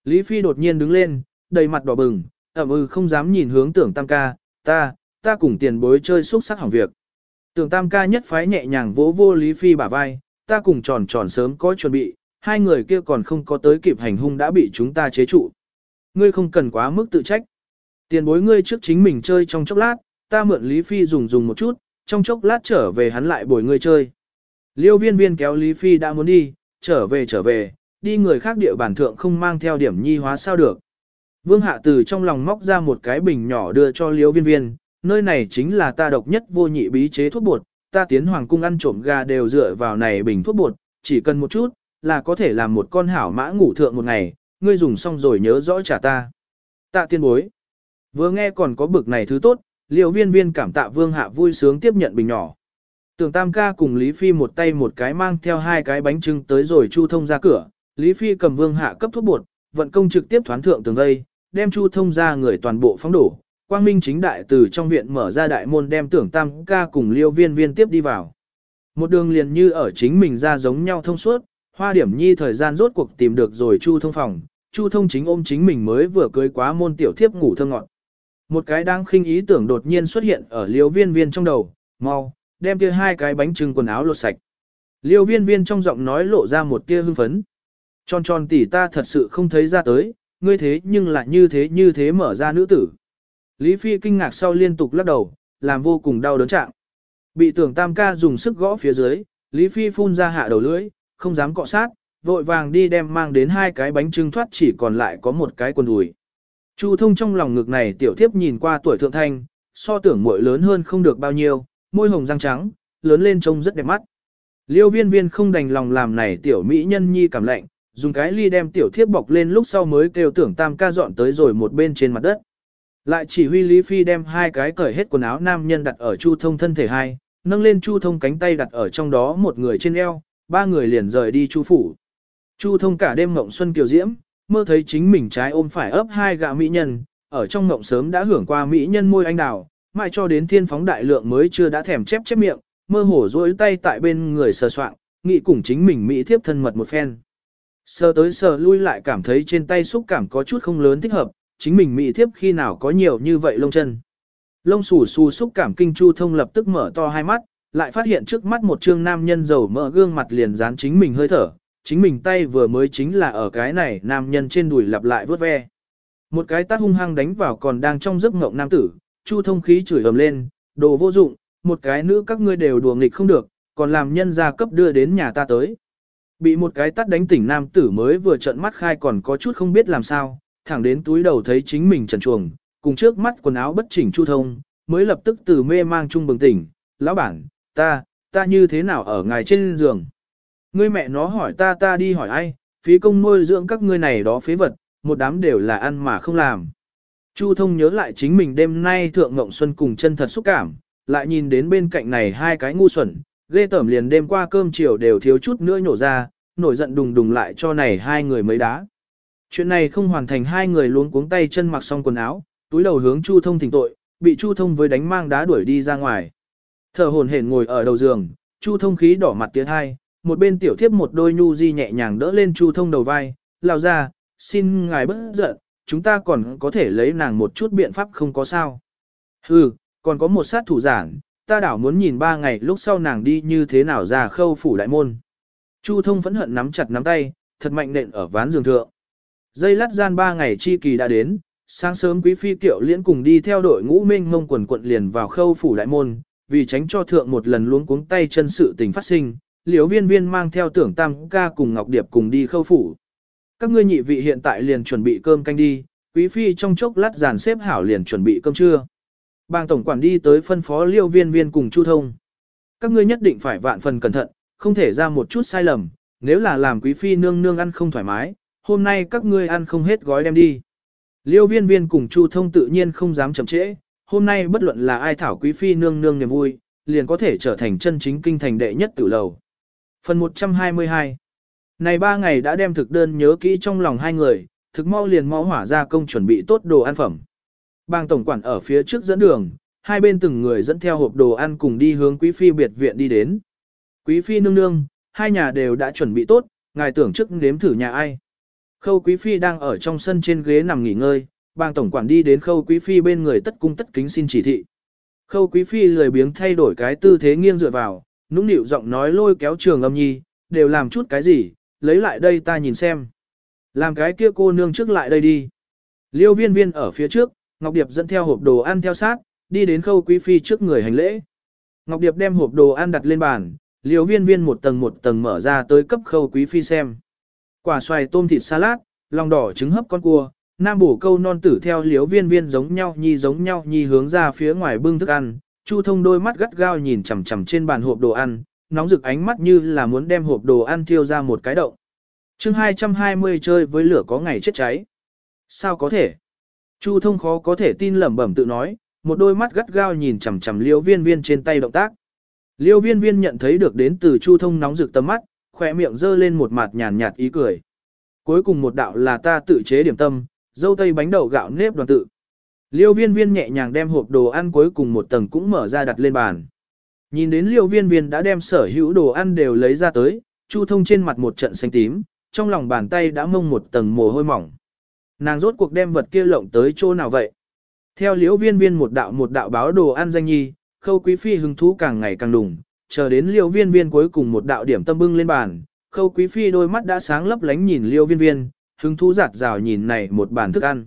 Lý Phi đột nhiên đứng lên, đầy mặt đỏ bừng, ẩm ư không dám nhìn hướng tưởng tam ca, ta, ta cùng tiền bối chơi xúc sắc hỏng việc. Tưởng tam ca nhất phái nhẹ nhàng vỗ vô Lý Phi bả vai, ta cùng tròn tròn sớm có chuẩn bị, hai người kia còn không có tới kịp hành hung đã bị chúng ta chế trụ. Ngươi không cần quá mức tự trách. Tiền bối ngươi trước chính mình chơi trong chốc lát, ta mượn Lý Phi dùng dùng một chút, trong chốc lát trở về hắn lại bồi ngươi chơi. Liêu viên viên kéo Lý Phi đã muốn đi, trở về trở về, đi người khác địa bản thượng không mang theo điểm nhi hóa sao được. Vương Hạ từ trong lòng móc ra một cái bình nhỏ đưa cho Liêu viên viên, nơi này chính là ta độc nhất vô nhị bí chế thuốc bột, ta tiến hoàng cung ăn trộm gà đều dựa vào này bình thuốc bột, chỉ cần một chút, là có thể làm một con hảo mã ngủ thượng một ngày, ngươi dùng xong rồi nhớ rõ trả ta. Tạ tiên bối. Vừa nghe còn có bực này thứ tốt, liều viên viên cảm tạ vương hạ vui sướng tiếp nhận bình nhỏ. Tưởng tam ca cùng Lý Phi một tay một cái mang theo hai cái bánh trưng tới rồi chu thông ra cửa, Lý Phi cầm vương hạ cấp thuốc bột, vận công trực tiếp thoán thượng tường vây, đem chu thông ra người toàn bộ phóng đổ. Quang Minh chính đại từ trong viện mở ra đại môn đem tưởng tam ca cùng liêu viên viên tiếp đi vào. Một đường liền như ở chính mình ra giống nhau thông suốt, hoa điểm nhi thời gian rốt cuộc tìm được rồi chu thông phòng, chu thông chính ôm chính mình mới vừa cưới quá môn tiểu thiếp ngủ thơ ngọn. Một cái đang khinh ý tưởng đột nhiên xuất hiện ở liêu viên viên trong đầu, mau, đem kia hai cái bánh trưng quần áo lột sạch. Liêu viên viên trong giọng nói lộ ra một tia hưng phấn. Tròn tròn tỷ ta thật sự không thấy ra tới, ngươi thế nhưng lại như thế như thế mở ra nữ tử. Lý Phi kinh ngạc sau liên tục lắc đầu, làm vô cùng đau đớn trạng. Bị tưởng tam ca dùng sức gõ phía dưới, Lý Phi phun ra hạ đầu lưỡi, không dám cọ sát, vội vàng đi đem mang đến hai cái bánh trưng thoát chỉ còn lại có một cái quần đùi. Chu thông trong lòng ngực này tiểu thiếp nhìn qua tuổi thượng thanh, so tưởng muội lớn hơn không được bao nhiêu, môi hồng răng trắng, lớn lên trông rất đẹp mắt. Liêu viên viên không đành lòng làm này tiểu mỹ nhân nhi cảm lạnh, dùng cái ly đem tiểu thiếp bọc lên lúc sau mới kêu tưởng tam ca dọn tới rồi một bên trên mặt đất. Lại chỉ huy Lý Phi đem hai cái cởi hết quần áo nam nhân đặt ở Chu Thông thân thể hai, nâng lên Chu Thông cánh tay đặt ở trong đó một người trên eo, ba người liền rời đi Chu phủ. Chu Thông cả đêm mộng xuân kiều diễm, mơ thấy chính mình trái ôm phải ấp hai gã mỹ nhân, ở trong mộng sớm đã hưởng qua mỹ nhân môi anh đào, mãi cho đến thiên phóng đại lượng mới chưa đã thèm chép chép miệng, mơ hổ duỗi tay tại bên người sờ soạng, nghĩ cùng chính mình mỹ thiếp thân mật một phen. Sờ tới sờ lui lại cảm thấy trên tay xúc cảm có chút không lớn thích hợp, chính mình mỹ thiếp khi nào có nhiều như vậy lông chân. Lông xù xù xúc cảm kinh chu thông lập tức mở to hai mắt, lại phát hiện trước mắt một trương nam nhân dầu mỡ gương mặt liền dán chính mình hơi thở, chính mình tay vừa mới chính là ở cái này nam nhân trên đùi lặp lại vớt ve. Một cái tát hung hăng đánh vào còn đang trong giấc ngộng nam tử, Chu thông khí chửi ầm lên, đồ vô dụng, một cái nữ các ngươi đều đùa nghịch không được, còn làm nhân gia cấp đưa đến nhà ta tới. Bị một cái tát đánh tỉnh nam tử mới vừa trợn mắt khai còn có chút không biết làm sao, thẳng đến túi đầu thấy chính mình trần chuồng, cùng trước mắt quần áo bất chỉnh Chu thông, mới lập tức từ mê mang chung bừng tỉnh, lão bản, ta, ta như thế nào ở ngài trên giường. Ngươi mẹ nó hỏi ta ta đi hỏi ai, phí công nuôi dưỡng các ngươi này đó phế vật, một đám đều là ăn mà không làm. Chu thông nhớ lại chính mình đêm nay thượng ngộng xuân cùng chân thật xúc cảm, lại nhìn đến bên cạnh này hai cái ngu xuẩn, ghê tởm liền đêm qua cơm chiều đều thiếu chút nữa nhổ ra, nổi giận đùng đùng lại cho này hai người mấy đá. Chuyện này không hoàn thành hai người luống cuống tay chân mặc xong quần áo, túi đầu hướng Chu thông thỉnh tội, bị Chu thông với đánh mang đá đuổi đi ra ngoài. Thở hồn hển ngồi ở đầu giường, Chu thông khí đỏ mặt tiến hai, một bên tiểu thiếp một đôi nhu di nhẹ nhàng đỡ lên Chu thông đầu vai, lao ra, xin ngài bớt giận, chúng ta còn có thể lấy nàng một chút biện pháp không có sao. Hừ, còn có một sát thủ giản, ta đảo muốn nhìn ba ngày lúc sau nàng đi như thế nào ra khâu phủ đại môn. Chu thông phẫn hận nắm chặt nắm tay, thật mạnh nện ở ván giường thượng. Dây lát gian ba ngày chi kỳ đã đến, sáng sớm quý phi kiệu liễn cùng đi theo đội ngũ minh mông quần quận liền vào khâu phủ đại môn, vì tránh cho thượng một lần luống cuống tay chân sự tình phát sinh, liễu viên viên mang theo tưởng tam ca cùng Ngọc Điệp cùng đi khâu phủ. Các ngươi nhị vị hiện tại liền chuẩn bị cơm canh đi, quý phi trong chốc lát dàn xếp hảo liền chuẩn bị cơm trưa. Bang tổng quản đi tới phân phó liêu viên viên cùng Chu Thông. Các ngươi nhất định phải vạn phần cẩn thận, không thể ra một chút sai lầm, nếu là làm quý phi nương nương ăn không thoải mái, hôm nay các ngươi ăn không hết gói đem đi. Liêu viên viên cùng Chu Thông tự nhiên không dám chậm trễ, hôm nay bất luận là ai thảo quý phi nương nương niềm vui, liền có thể trở thành chân chính kinh thành đệ nhất tử lầu. Phần 122 này ba ngày đã đem thực đơn nhớ kỹ trong lòng hai người, thực mau liền mau hỏa ra công chuẩn bị tốt đồ ăn phẩm. Bang tổng quản ở phía trước dẫn đường, hai bên từng người dẫn theo hộp đồ ăn cùng đi hướng quý phi biệt viện đi đến. Quý phi nương nương, hai nhà đều đã chuẩn bị tốt, ngài tưởng trước nếm thử nhà ai. Khâu quý phi đang ở trong sân trên ghế nằm nghỉ ngơi, bang tổng quản đi đến khâu quý phi bên người tất cung tất kính xin chỉ thị. Khâu quý phi lười biếng thay đổi cái tư thế nghiêng dựa vào, nũng nịu giọng nói lôi kéo trường âm nhi, đều làm chút cái gì, lấy lại đây ta nhìn xem. Làm cái kia cô nương trước lại đây đi. Liêu viên viên ở phía trước, Ngọc Điệp dẫn theo hộp đồ ăn theo sát, đi đến khâu quý phi trước người hành lễ. Ngọc Điệp đem hộp đồ ăn đặt lên bàn, liêu viên viên một tầng một tầng mở ra tới cấp khâu quý phi xem. Quả xoài tôm thịt salad, lòng đỏ trứng hấp con cua, nam bổ câu non tử theo liêu viên viên giống nhau nhi giống nhau nhi hướng ra phía ngoài bưng thức ăn, Chu thông đôi mắt gắt gao nhìn chằm chằm trên bàn hộp đồ ăn, nóng rực ánh mắt như là muốn đem hộp đồ ăn thiêu ra một cái động. chương 220 chơi với lửa có ngày chết cháy. Sao có thể? Chu thông khó có thể tin lẩm bẩm tự nói, một đôi mắt gắt gao nhìn chằm chằm liêu viên viên trên tay động tác. Liêu viên viên nhận thấy được đến từ chu thông nóng rực tầm mắt, khỏe miệng dơ lên một mặt nhàn nhạt ý cười. Cuối cùng một đạo là ta tự chế điểm tâm, dâu tây bánh đậu gạo nếp đoàn tự. Liêu viên viên nhẹ nhàng đem hộp đồ ăn cuối cùng một tầng cũng mở ra đặt lên bàn. Nhìn đến liêu viên viên đã đem sở hữu đồ ăn đều lấy ra tới, chu thông trên mặt một trận xanh tím, trong lòng bàn tay đã mông một tầng mồ hôi mỏng. Nàng rốt cuộc đem vật kia lộng tới chỗ nào vậy? Theo liễu viên viên một đạo một đạo báo đồ ăn danh nhi, khâu quý phi hứng thú càng ngày càng đùng, chờ đến liễu viên viên cuối cùng một đạo điểm tâm bưng lên bàn, khâu quý phi đôi mắt đã sáng lấp lánh nhìn liễu viên viên, hứng thú giạt rào nhìn này một bàn thức ăn.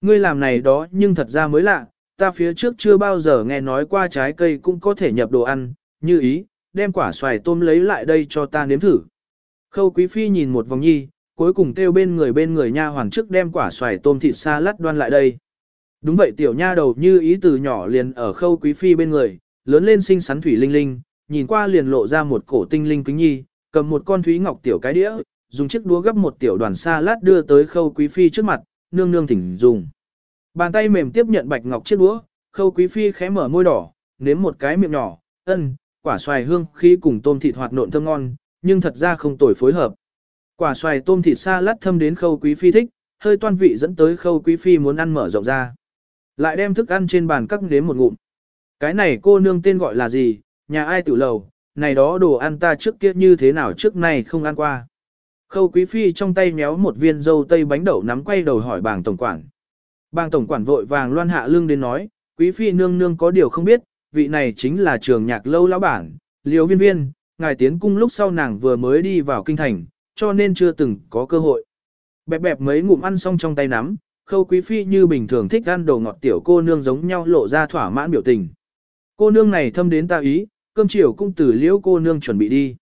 Ngươi làm này đó nhưng thật ra mới lạ, ta phía trước chưa bao giờ nghe nói qua trái cây cũng có thể nhập đồ ăn, như ý, đem quả xoài tôm lấy lại đây cho ta nếm thử. Khâu quý phi nhìn một vòng nhi, cuối cùng kêu bên người bên người nha hoàn trước đem quả xoài tôm thịt xa lát đoan lại đây. Đúng vậy tiểu nha đầu như ý từ nhỏ liền ở khâu quý phi bên người, lớn lên xinh xắn thủy linh linh, nhìn qua liền lộ ra một cổ tinh linh kính nhi, cầm một con thúy ngọc tiểu cái đĩa, dùng chiếc đũa gấp một tiểu đoàn xa lát đưa tới khâu quý phi trước mặt, nương nương thỉnh dùng. Bàn tay mềm tiếp nhận bạch ngọc chiếc đũa, khâu quý phi khẽ mở môi đỏ, nếm một cái miệng nhỏ, ân, quả xoài hương khi cùng tôm thịt hoạt nộn thơm ngon, nhưng thật ra không tồi phối hợp. Quả xoài tôm thịt xa lát thâm đến khâu quý phi thích, hơi toan vị dẫn tới khâu quý phi muốn ăn mở rộng ra. Lại đem thức ăn trên bàn cắt nếm một ngụm. Cái này cô nương tên gọi là gì, nhà ai tự lầu, này đó đồ ăn ta trước kia như thế nào trước này không ăn qua. Khâu quý phi trong tay méo một viên dâu tây bánh đậu nắm quay đầu hỏi bảng tổng quản. Bàng tổng quản vội vàng loan hạ lương đến nói, quý phi nương nương có điều không biết, vị này chính là trường nhạc lâu lão bản, liều viên viên, ngài tiến cung lúc sau nàng vừa mới đi vào kinh thành, cho nên chưa từng có cơ hội. Bẹp bẹp mấy ngụm ăn xong trong tay nắm, khâu quý phi như bình thường thích ăn đồ ngọt tiểu cô nương giống nhau lộ ra thỏa mãn biểu tình. Cô nương này thâm đến ta ý, cơm chiều cũng từ liễu cô nương chuẩn bị đi.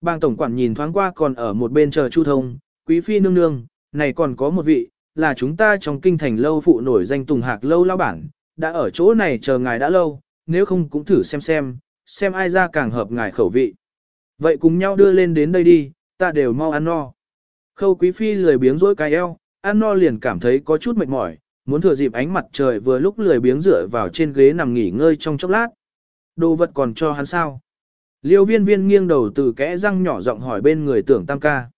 Bang tổng quản nhìn thoáng qua còn ở một bên chờ Chu Thông, quý phi nương nương, này còn có một vị, là chúng ta trong kinh thành lâu phụ nổi danh Tùng Hạc lâu lao bản, đã ở chỗ này chờ ngài đã lâu, nếu không cũng thử xem xem, xem ai ra càng hợp ngài khẩu vị. Vậy cùng nhau đưa lên đến đây đi, ta đều mau ăn no. Khâu quý phi lười biếng rỗi cái eo, ăn no liền cảm thấy có chút mệt mỏi, muốn thừa dịp ánh mặt trời vừa lúc lười biếng dựa vào trên ghế nằm nghỉ ngơi trong chốc lát. Đồ vật còn cho hắn sao? Liêu viên viên nghiêng đầu từ kẽ răng nhỏ giọng hỏi bên người tưởng tam ca.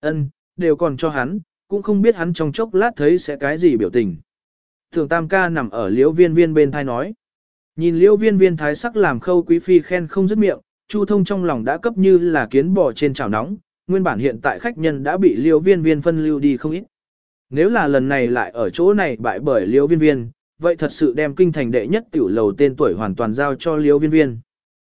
ân đều còn cho hắn, cũng không biết hắn trong chốc lát thấy sẽ cái gì biểu tình. thường tam ca nằm ở liễu viên viên bên thai nói. Nhìn liễu viên viên thái sắc làm khâu quý phi khen không dứt miệng, chu thông trong lòng đã cấp như là kiến bò trên chảo nóng, nguyên bản hiện tại khách nhân đã bị liễu viên viên phân lưu đi không ít. Nếu là lần này lại ở chỗ này bại bởi liễu viên viên, vậy thật sự đem kinh thành đệ nhất tiểu lầu tên tuổi hoàn toàn giao cho liễu viên viên.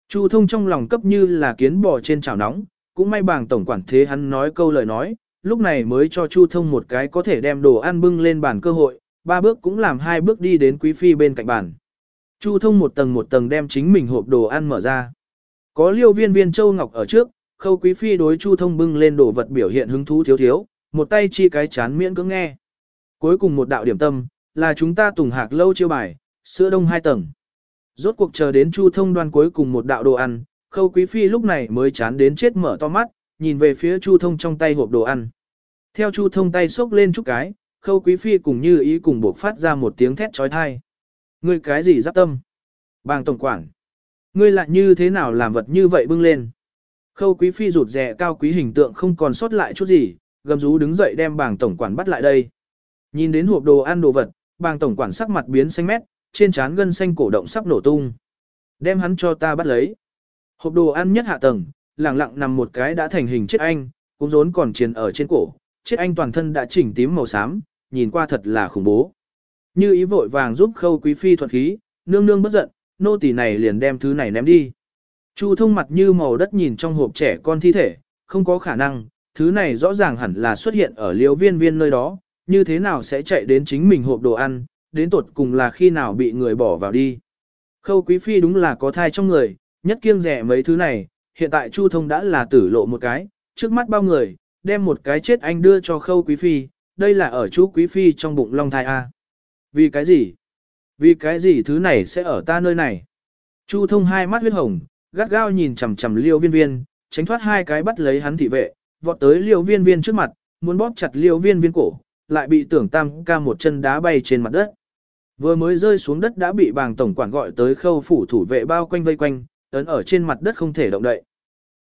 Chu thông trong lòng cấp như là kiến bò trên chảo nóng, cũng may bàng tổng quản thế hắn nói câu lời nói, lúc này mới cho Chu thông một cái có thể đem đồ ăn bưng lên bàn cơ hội, ba bước cũng làm hai bước đi đến quý phi bên cạnh bàn. Chu thông một tầng một tầng đem chính mình hộp đồ ăn mở ra. Có liêu viên viên châu ngọc ở trước, khâu quý phi đối chu thông bưng lên đồ vật biểu hiện hứng thú thiếu thiếu, một tay chi cái chán miễn cưỡng nghe. Cuối cùng một đạo điểm tâm, là chúng ta tùng hạc lâu chiêu bài, sữa đông hai tầng. Rốt cuộc chờ đến chu thông đoan cuối cùng một đạo đồ ăn, khâu quý phi lúc này mới chán đến chết mở to mắt, nhìn về phía chu thông trong tay hộp đồ ăn. Theo chu thông tay xốc lên chút cái, khâu quý phi cùng như ý cùng buộc phát ra một tiếng thét trói thai. Ngươi cái gì giáp tâm? Bàng tổng quản. Ngươi lại như thế nào làm vật như vậy bưng lên? Khâu quý phi rụt rè cao quý hình tượng không còn sót lại chút gì, gầm rú đứng dậy đem bàng tổng quản bắt lại đây. Nhìn đến hộp đồ ăn đồ vật, bàng tổng quản sắc mặt biến xanh mét, trên trán gân xanh cổ động sắp nổ tung. Đem hắn cho ta bắt lấy. Hộp đồ ăn nhất hạ tầng, lẳng lặng nằm một cái đã thành hình chết anh, cũng rốn còn chiến ở trên cổ, chết anh toàn thân đã chỉnh tím màu xám, nhìn qua thật là khủng bố. Như ý vội vàng giúp khâu quý phi thuật khí, nương nương bất giận, nô tỳ này liền đem thứ này ném đi. Chu thông mặt như màu đất nhìn trong hộp trẻ con thi thể, không có khả năng, thứ này rõ ràng hẳn là xuất hiện ở liễu viên viên nơi đó, như thế nào sẽ chạy đến chính mình hộp đồ ăn, đến tột cùng là khi nào bị người bỏ vào đi. Khâu quý phi đúng là có thai trong người, nhất kiêng rẻ mấy thứ này, hiện tại Chu thông đã là tử lộ một cái, trước mắt bao người, đem một cái chết anh đưa cho khâu quý phi, đây là ở chú quý phi trong bụng long thai A. Vì cái gì? Vì cái gì thứ này sẽ ở ta nơi này? Chu thông hai mắt huyết hồng, gắt gao nhìn chằm chằm liêu viên viên, tránh thoát hai cái bắt lấy hắn thị vệ, vọt tới liêu viên viên trước mặt, muốn bóp chặt liêu viên viên cổ, lại bị tưởng tam ca một chân đá bay trên mặt đất. Vừa mới rơi xuống đất đã bị bàng tổng quản gọi tới khâu phủ thủ vệ bao quanh vây quanh, ấn ở trên mặt đất không thể động đậy.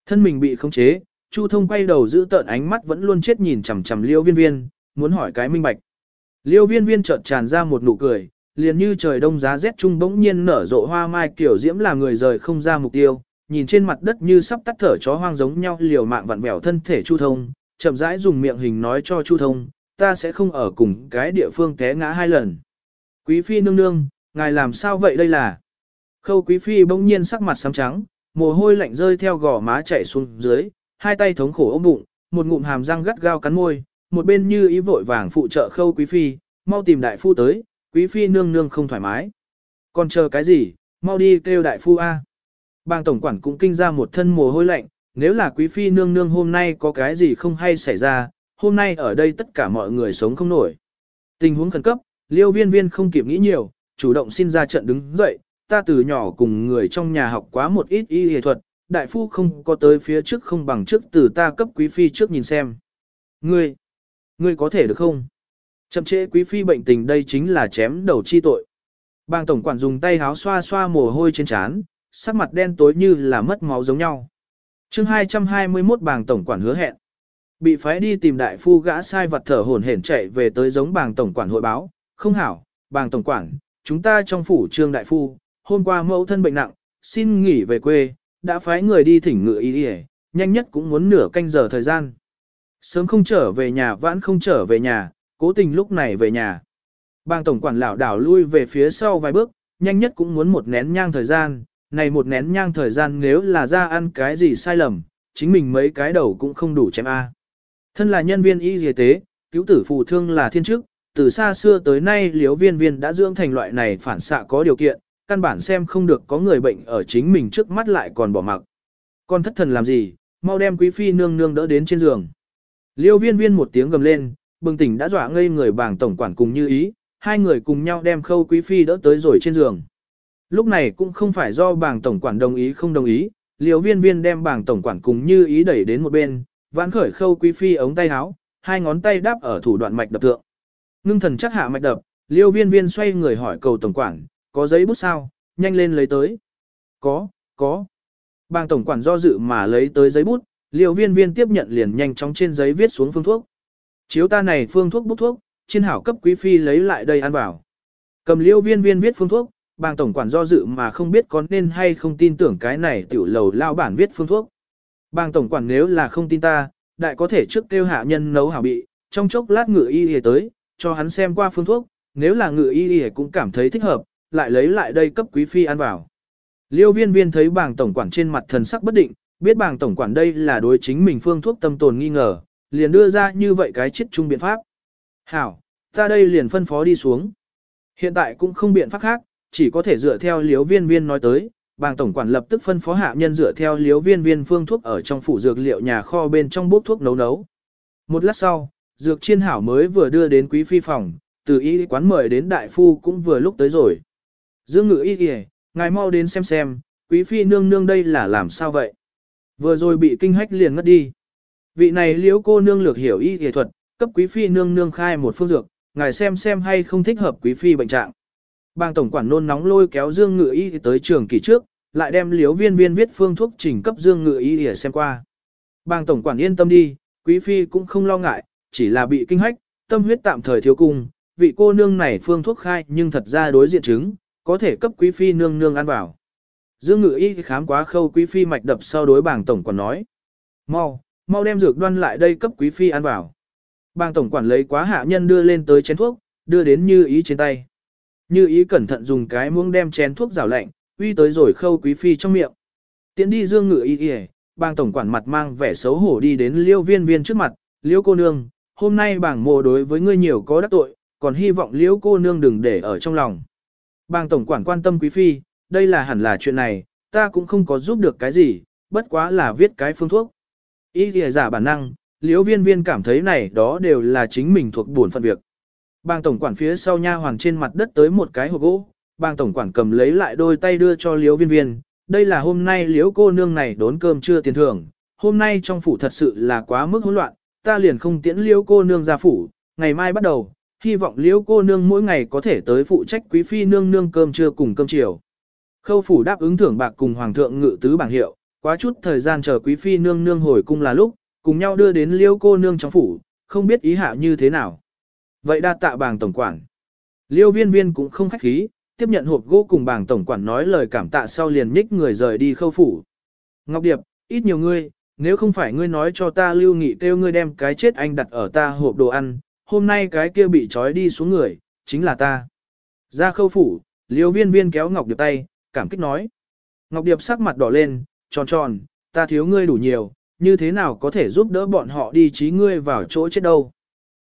Thân mình bị khống chế, Chu thông quay đầu giữ tợn ánh mắt vẫn luôn chết nhìn chằm chằm liêu viên viên, muốn hỏi cái minh bạch. Liêu viên viên chợt tràn ra một nụ cười, liền như trời đông giá rét trung bỗng nhiên nở rộ hoa mai kiểu diễm là người rời không ra mục tiêu, nhìn trên mặt đất như sắp tắt thở chó hoang giống nhau liều mạng vặn vẹo thân thể Chu Thông, chậm rãi dùng miệng hình nói cho Chu Thông, ta sẽ không ở cùng cái địa phương té ngã hai lần. Quý phi nương nương, ngài làm sao vậy đây là? Khâu quý phi bỗng nhiên sắc mặt xám trắng, mồ hôi lạnh rơi theo gò má chảy xuống dưới, hai tay thống khổ ôm bụng, một ngụm hàm răng gắt gao cắn môi, một bên như ý vội vàng phụ trợ khâu quý phi, mau tìm đại phu tới, quý phi nương nương không thoải mái. Còn chờ cái gì, mau đi kêu đại phu A. Bang tổng quản cũng kinh ra một thân mồ hôi lạnh, nếu là quý phi nương nương hôm nay có cái gì không hay xảy ra, hôm nay ở đây tất cả mọi người sống không nổi. Tình huống khẩn cấp, liêu viên viên không kịp nghĩ nhiều, chủ động xin ra trận đứng dậy, ta từ nhỏ cùng người trong nhà học quá một ít y y thuật, đại phu không có tới phía trước không bằng trước từ ta cấp quý phi trước nhìn xem. Ngươi, ngươi có thể được không? Chậm trễ quý phi bệnh tình đây chính là chém đầu chi tội. Bang tổng quản dùng tay háo xoa xoa mồ hôi trên trán, sắc mặt đen tối như là mất máu giống nhau. chương 221 bàng tổng quản hứa hẹn. Bị phái đi tìm đại phu gã sai vật thở hổn hển chạy về tới giống bàng tổng quản hội báo. Không hảo, bàng tổng quản, chúng ta trong phủ trương đại phu, hôm qua mẫu thân bệnh nặng, xin nghỉ về quê, đã phái người đi thỉnh ngựa y đi nhanh nhất cũng muốn nửa canh giờ thời gian. Sớm không trở về nhà vãn không trở về nhà, cố tình lúc này về nhà. Bang tổng quản lão đảo lui về phía sau vài bước, nhanh nhất cũng muốn một nén nhang thời gian, này một nén nhang thời gian nếu là ra ăn cái gì sai lầm, chính mình mấy cái đầu cũng không đủ chém A. Thân là nhân viên y y tế, cứu tử phù thương là thiên chức, từ xa xưa tới nay liếu viên viên đã dưỡng thành loại này phản xạ có điều kiện, căn bản xem không được có người bệnh ở chính mình trước mắt lại còn bỏ mặc. Con thất thần làm gì, mau đem quý phi nương nương đỡ đến trên giường. Liêu viên viên một tiếng gầm lên, bừng tỉnh đã dọa ngây người bảng tổng quản cùng như ý, hai người cùng nhau đem khâu quý phi đỡ tới rồi trên giường. Lúc này cũng không phải do bảng tổng quản đồng ý không đồng ý, liêu viên viên đem bảng tổng quản cùng như ý đẩy đến một bên, vãn khởi khâu quý phi ống tay áo, hai ngón tay đáp ở thủ đoạn mạch đập tượng. Ngưng thần chắc hạ mạch đập, liêu viên viên xoay người hỏi cầu tổng quản, có giấy bút sao, nhanh lên lấy tới. Có, có. Bang tổng quản do dự mà lấy tới giấy bút, liêu viên viên tiếp nhận liền nhanh chóng trên giấy viết xuống phương thuốc. Chiếu ta này phương thuốc bút thuốc, trên hảo cấp quý phi lấy lại đây ăn bảo. Cầm liêu viên viên viết phương thuốc, bang tổng quản do dự mà không biết có nên hay không tin tưởng cái này tiểu lầu lao bản viết phương thuốc. Bang tổng quản nếu là không tin ta, đại có thể trước kêu hạ nhân nấu hảo bị, trong chốc lát ngự y y tới, cho hắn xem qua phương thuốc, nếu là ngự y y cũng cảm thấy thích hợp, lại lấy lại đây cấp quý phi ăn vào. Liêu viên viên thấy bàng tổng quản trên mặt thần sắc bất định, biết bàng tổng quản đây là đối chính mình phương thuốc tâm tồn nghi ngờ, liền đưa ra như vậy cái chết chung biện pháp. Hảo, ta đây liền phân phó đi xuống. Hiện tại cũng không biện pháp khác, chỉ có thể dựa theo liếu viên viên nói tới, bàng tổng quản lập tức phân phó hạ nhân dựa theo liếu viên viên phương thuốc ở trong phủ dược liệu nhà kho bên trong bốc thuốc nấu nấu. Một lát sau, dược chiên hảo mới vừa đưa đến quý phi phòng, từ y quán mời đến đại phu cũng vừa lúc tới rồi. Dương ngự y kìa, ngài mau đến xem xem, quý phi nương nương đây là làm sao vậy? Vừa rồi bị kinh hách liền ngất đi. Vị này liễu cô nương lược hiểu y y thuật, cấp quý phi nương nương khai một phương dược, ngài xem xem hay không thích hợp quý phi bệnh trạng. Bang tổng quản nôn nóng lôi kéo Dương Ngự Y tới trường kỳ trước, lại đem liễu viên viên viết phương thuốc trình cấp Dương Ngự Y để xem qua. Bang tổng quản yên tâm đi, quý phi cũng không lo ngại, chỉ là bị kinh hách, tâm huyết tạm thời thiếu cung, vị cô nương này phương thuốc khai nhưng thật ra đối diện chứng, có thể cấp quý phi nương nương ăn vào. Dương Ngự Y khám quá khâu quý phi mạch đập sau đối bảng tổng quản nói. Mau, mau đem dược đoan lại đây cấp quý phi ăn vào. Bang tổng quản lấy quá hạ nhân đưa lên tới chén thuốc, đưa đến như ý trên tay. Như ý cẩn thận dùng cái muỗng đem chén thuốc rào lạnh, uy tới rồi khâu quý phi trong miệng. Tiến đi dương ngự y y, bang tổng quản mặt mang vẻ xấu hổ đi đến liêu viên viên trước mặt, liêu cô nương, hôm nay bảng mộ đối với ngươi nhiều có đắc tội, còn hy vọng liêu cô nương đừng để ở trong lòng. Bang tổng quản quan tâm quý phi, đây là hẳn là chuyện này, ta cũng không có giúp được cái gì, bất quá là viết cái phương thuốc. Y thì giả bản năng, liễu viên viên cảm thấy này đó đều là chính mình thuộc buồn phận việc. Bang tổng quản phía sau nha hoàng trên mặt đất tới một cái hộp gỗ, bang tổng quản cầm lấy lại đôi tay đưa cho liễu viên viên. Đây là hôm nay liễu cô nương này đốn cơm chưa tiền thưởng, hôm nay trong phủ thật sự là quá mức hỗn loạn, ta liền không tiễn liễu cô nương ra phủ, ngày mai bắt đầu, hy vọng liễu cô nương mỗi ngày có thể tới phụ trách quý phi nương nương cơm trưa cùng cơm chiều. Khâu phủ đáp ứng thưởng bạc cùng hoàng thượng ngự tứ bảng hiệu, quá chút thời gian chờ quý phi nương nương hồi cung là lúc, cùng nhau đưa đến liêu cô nương trong phủ, không biết ý hạ như thế nào. Vậy đa tạ bàng tổng quản. Liêu viên viên cũng không khách khí, tiếp nhận hộp gỗ cùng bàng tổng quản nói lời cảm tạ sau liền nhích người rời đi khâu phủ. Ngọc Điệp, ít nhiều ngươi, nếu không phải ngươi nói cho ta lưu nghị kêu ngươi đem cái chết anh đặt ở ta hộp đồ ăn, hôm nay cái kia bị trói đi xuống người, chính là ta. Ra khâu phủ, liêu viên viên kéo Ngọc Điệp tay, cảm kích nói. Ngọc Điệp sắc mặt đỏ lên, tròn tròn, ta thiếu ngươi đủ nhiều, như thế nào có thể giúp đỡ bọn họ đi trí ngươi vào chỗ chết đâu.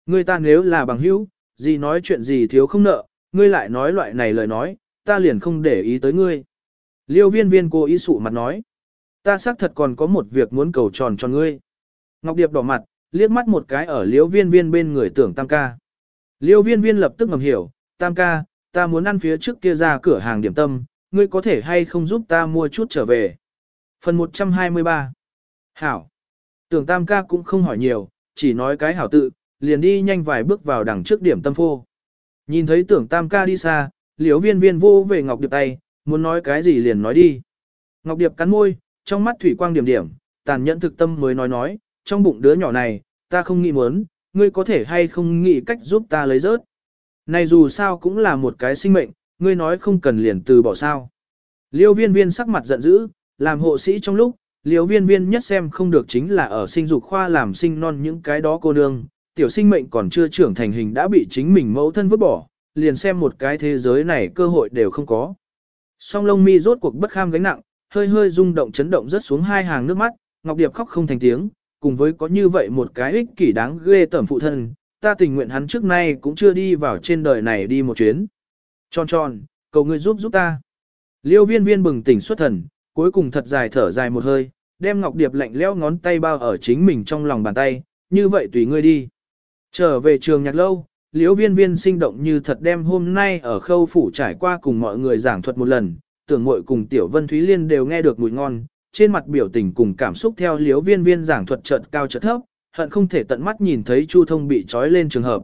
Ngươi ta nếu là bằng hữu, gì nói chuyện gì thiếu không nợ, ngươi lại nói loại này lời nói, ta liền không để ý tới ngươi. Liêu viên viên cô ý sụ mặt nói, ta xác thật còn có một việc muốn cầu tròn cho ngươi. Ngọc Điệp đỏ mặt, liếc mắt một cái ở liêu viên viên bên người tưởng tam ca. Liêu viên viên lập tức ngầm hiểu, tam ca, ta muốn ăn phía trước kia ra cửa hàng điểm tâm, ngươi có thể hay không giúp ta mua chút trở về. Phần 123 Hảo. Tưởng tam ca cũng không hỏi nhiều, chỉ nói cái hảo tự, liền đi nhanh vài bước vào đằng trước điểm tâm phô. Nhìn thấy tưởng tam ca đi xa, liễu viên viên vô về Ngọc Điệp tay, muốn nói cái gì liền nói đi. Ngọc Điệp cắn môi, trong mắt thủy quang điểm điểm, tàn nhẫn thực tâm mới nói nói, trong bụng đứa nhỏ này, ta không nghĩ muốn, ngươi có thể hay không nghĩ cách giúp ta lấy rớt. Này dù sao cũng là một cái sinh mệnh, ngươi nói không cần liền từ bỏ sao. Liêu viên viên sắc mặt giận dữ, làm hộ sĩ trong lúc, liêu viên viên nhất xem không được chính là ở sinh dục khoa làm sinh non những cái đó cô nương, tiểu sinh mệnh còn chưa trưởng thành hình đã bị chính mình mẫu thân vứt bỏ, liền xem một cái thế giới này cơ hội đều không có. Song lông mi rốt cuộc bất kham gánh nặng, hơi hơi rung động chấn động rất xuống hai hàng nước mắt, Ngọc Điệp khóc không thành tiếng, cùng với có như vậy một cái ích kỷ đáng ghê tởm phụ thân, ta tình nguyện hắn trước nay cũng chưa đi vào trên đời này đi một chuyến. Tròn tròn, cầu ngươi giúp giúp ta. Liêu viên viên bừng tỉnh xuất thần, cuối cùng thật dài thở dài một hơi, đem Ngọc Điệp lạnh lẽo ngón tay bao ở chính mình trong lòng bàn tay, như vậy tùy ngươi đi. Trở về trường nhạc lâu, liêu viên viên sinh động như thật đem hôm nay ở khâu phủ trải qua cùng mọi người giảng thuật một lần, tưởng mội cùng tiểu vân Thúy Liên đều nghe được mùi ngon, trên mặt biểu tình cùng cảm xúc theo liếu viên viên giảng thuật chợt cao chợt thấp, hận không thể tận mắt nhìn thấy Chu Thông bị trói lên trường hợp.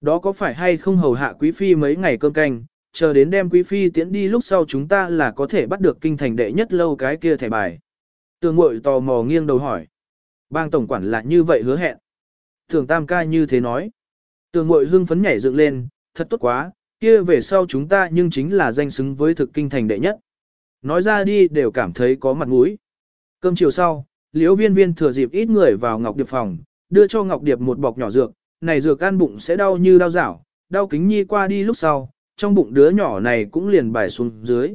Đó có phải hay không hầu hạ quý phi mấy ngày cơm canh, chờ đến đem quý phi tiễn đi lúc sau chúng ta là có thể bắt được kinh thành đệ nhất lâu cái kia thẻ bài. Tường mội tò mò nghiêng đầu hỏi. Bang tổng quản là như vậy hứa hẹn. Thường tam ca như thế nói. Tường mội hưng phấn nhảy dựng lên, thật tốt quá, kia về sau chúng ta nhưng chính là danh xứng với thực kinh thành đệ nhất. Nói ra đi đều cảm thấy có mặt mũi. Cơm chiều sau, liễu viên viên thừa dịp ít người vào Ngọc Điệp phòng, đưa cho Ngọc Điệp một bọc nhỏ dược, này dược can bụng sẽ đau như đau rảo, đau kính nhi qua đi lúc sau, trong bụng đứa nhỏ này cũng liền bài xuống dưới.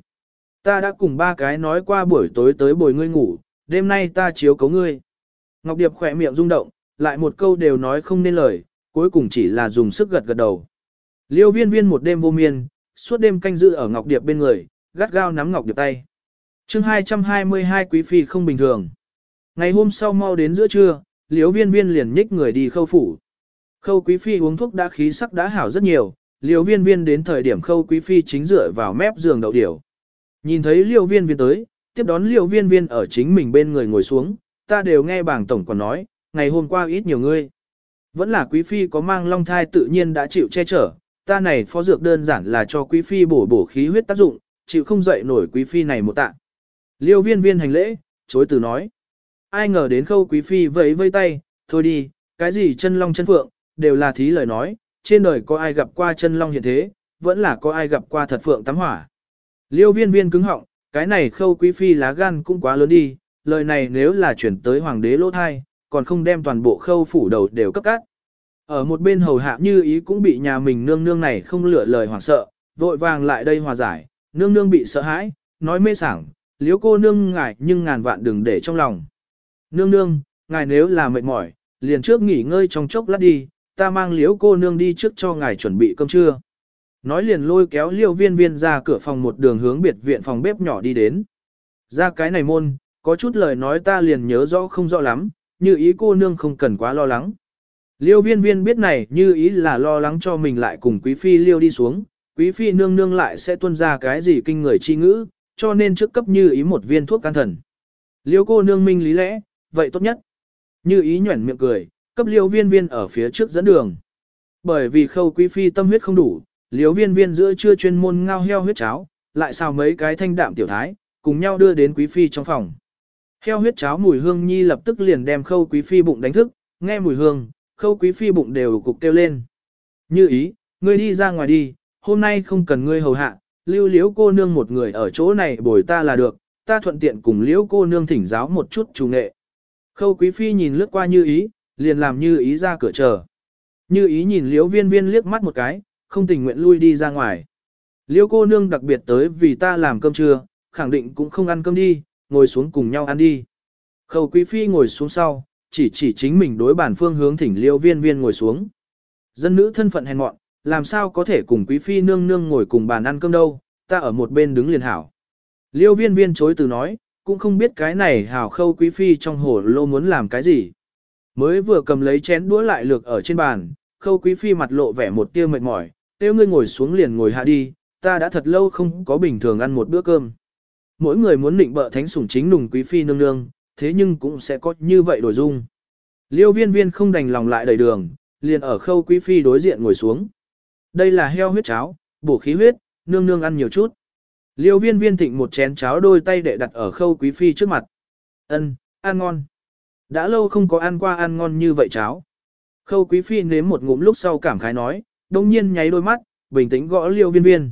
Ta đã cùng ba cái nói qua buổi tối tới bồi ngươi ngủ, đêm nay ta chiếu cấu ngươi. Ngọc Điệp khỏe miệng rung động, lại một câu đều nói không nên lời, cuối cùng chỉ là dùng sức gật gật đầu. Liêu viên viên một đêm vô miên, suốt đêm canh giữ ở Ngọc Điệp bên người, gắt gao nắm Ngọc Điệp tay. chương 222 quý phi không bình thường. Ngày hôm sau mau đến giữa trưa, liếu viên viên liền nhích người đi khâu phủ. Khâu quý phi uống thuốc đã khí sắc đã hảo rất nhiều, liêu viên viên đến thời điểm khâu quý phi chính dựa vào mép giường đậu điểu. Nhìn thấy liều viên viên tới, tiếp đón liều viên viên ở chính mình bên người ngồi xuống, ta đều nghe bảng tổng còn nói, ngày hôm qua ít nhiều ngươi. Vẫn là quý phi có mang long thai tự nhiên đã chịu che chở, ta này phó dược đơn giản là cho quý phi bổ bổ khí huyết tác dụng, chịu không dậy nổi quý phi này một tạ. Liêu viên viên hành lễ, chối từ nói. Ai ngờ đến khâu quý phi vẫy vây tay, thôi đi, cái gì chân long chân phượng, đều là thí lời nói, trên đời có ai gặp qua chân long hiện thế, vẫn là có ai gặp qua thật phượng tắm hỏa. Liêu viên viên cứng họng, cái này khâu quý phi lá gan cũng quá lớn đi, lời này nếu là chuyển tới hoàng đế lỗ thai, còn không đem toàn bộ khâu phủ đầu đều cấp cắt. Ở một bên hầu hạ như ý cũng bị nhà mình nương nương này không lựa lời hoảng sợ, vội vàng lại đây hòa giải, nương nương bị sợ hãi, nói mê sảng, liếu cô nương ngài nhưng ngàn vạn đừng để trong lòng. Nương nương, ngài nếu là mệt mỏi, liền trước nghỉ ngơi trong chốc lát đi, ta mang liếu cô nương đi trước cho ngài chuẩn bị cơm trưa. Nói liền lôi kéo liêu viên viên ra cửa phòng một đường hướng biệt viện phòng bếp nhỏ đi đến. Ra cái này môn, có chút lời nói ta liền nhớ rõ không rõ lắm, như ý cô nương không cần quá lo lắng. Liêu viên viên biết này như ý là lo lắng cho mình lại cùng quý phi liêu đi xuống, quý phi nương nương lại sẽ tuân ra cái gì kinh người chi ngữ, cho nên trước cấp như ý một viên thuốc can thần. Liêu cô nương minh lý lẽ, vậy tốt nhất. Như ý nhuẩn miệng cười, cấp liêu viên viên ở phía trước dẫn đường. Bởi vì khâu quý phi tâm huyết không đủ, liêu viên viên giữa chưa chuyên môn ngao heo huyết cháo, lại xào mấy cái thanh đạm tiểu thái, cùng nhau đưa đến quý phi trong phòng. Heo huyết cháo mùi hương nhi lập tức liền đem khâu quý phi bụng đánh thức, nghe mùi hương, khâu quý phi bụng đều cục kêu lên. Như ý, ngươi đi ra ngoài đi, hôm nay không cần ngươi hầu hạ, lưu liễu cô nương một người ở chỗ này bồi ta là được, ta thuận tiện cùng liễu cô nương thỉnh giáo một chút chủ nghệ. Khâu quý phi nhìn lướt qua như ý, liền làm như ý ra cửa chờ. Như ý nhìn liễu viên viên liếc mắt một cái, không tình nguyện lui đi ra ngoài. Liễu cô nương đặc biệt tới vì ta làm cơm trưa, khẳng định cũng không ăn cơm đi, ngồi xuống cùng nhau ăn đi. Khâu quý phi ngồi xuống sau, chỉ chỉ chính mình đối bản phương hướng thỉnh liễu viên viên ngồi xuống. Dân nữ thân phận hèn mọn, làm sao có thể cùng quý phi nương nương ngồi cùng bàn ăn cơm đâu, ta ở một bên đứng liền hảo. Liêu viên viên chối từ nói, cũng không biết cái này hảo khâu quý phi trong hồ lô muốn làm cái gì. Mới vừa cầm lấy chén đũa lại lược ở trên bàn, khâu quý phi mặt lộ vẻ một tia mệt mỏi, tiêu ngươi ngồi xuống liền ngồi hạ đi, ta đã thật lâu không có bình thường ăn một bữa cơm. Mỗi người muốn định bợ thánh sủng chính nùng quý phi nương nương, thế nhưng cũng sẽ có như vậy đổi dung. Liêu viên viên không đành lòng lại đầy đường, liền ở khâu quý phi đối diện ngồi xuống. Đây là heo huyết cháo, bổ khí huyết, nương nương ăn nhiều chút. Liêu viên viên thịnh một chén cháo đôi tay để đặt ở khâu quý phi trước mặt. ân ăn ngon. Đã lâu không có ăn qua ăn ngon như vậy cháo. Khâu quý phi nếm một ngụm lúc sau cảm khái nói, đồng nhiên nháy đôi mắt, bình tĩnh gõ liêu viên viên.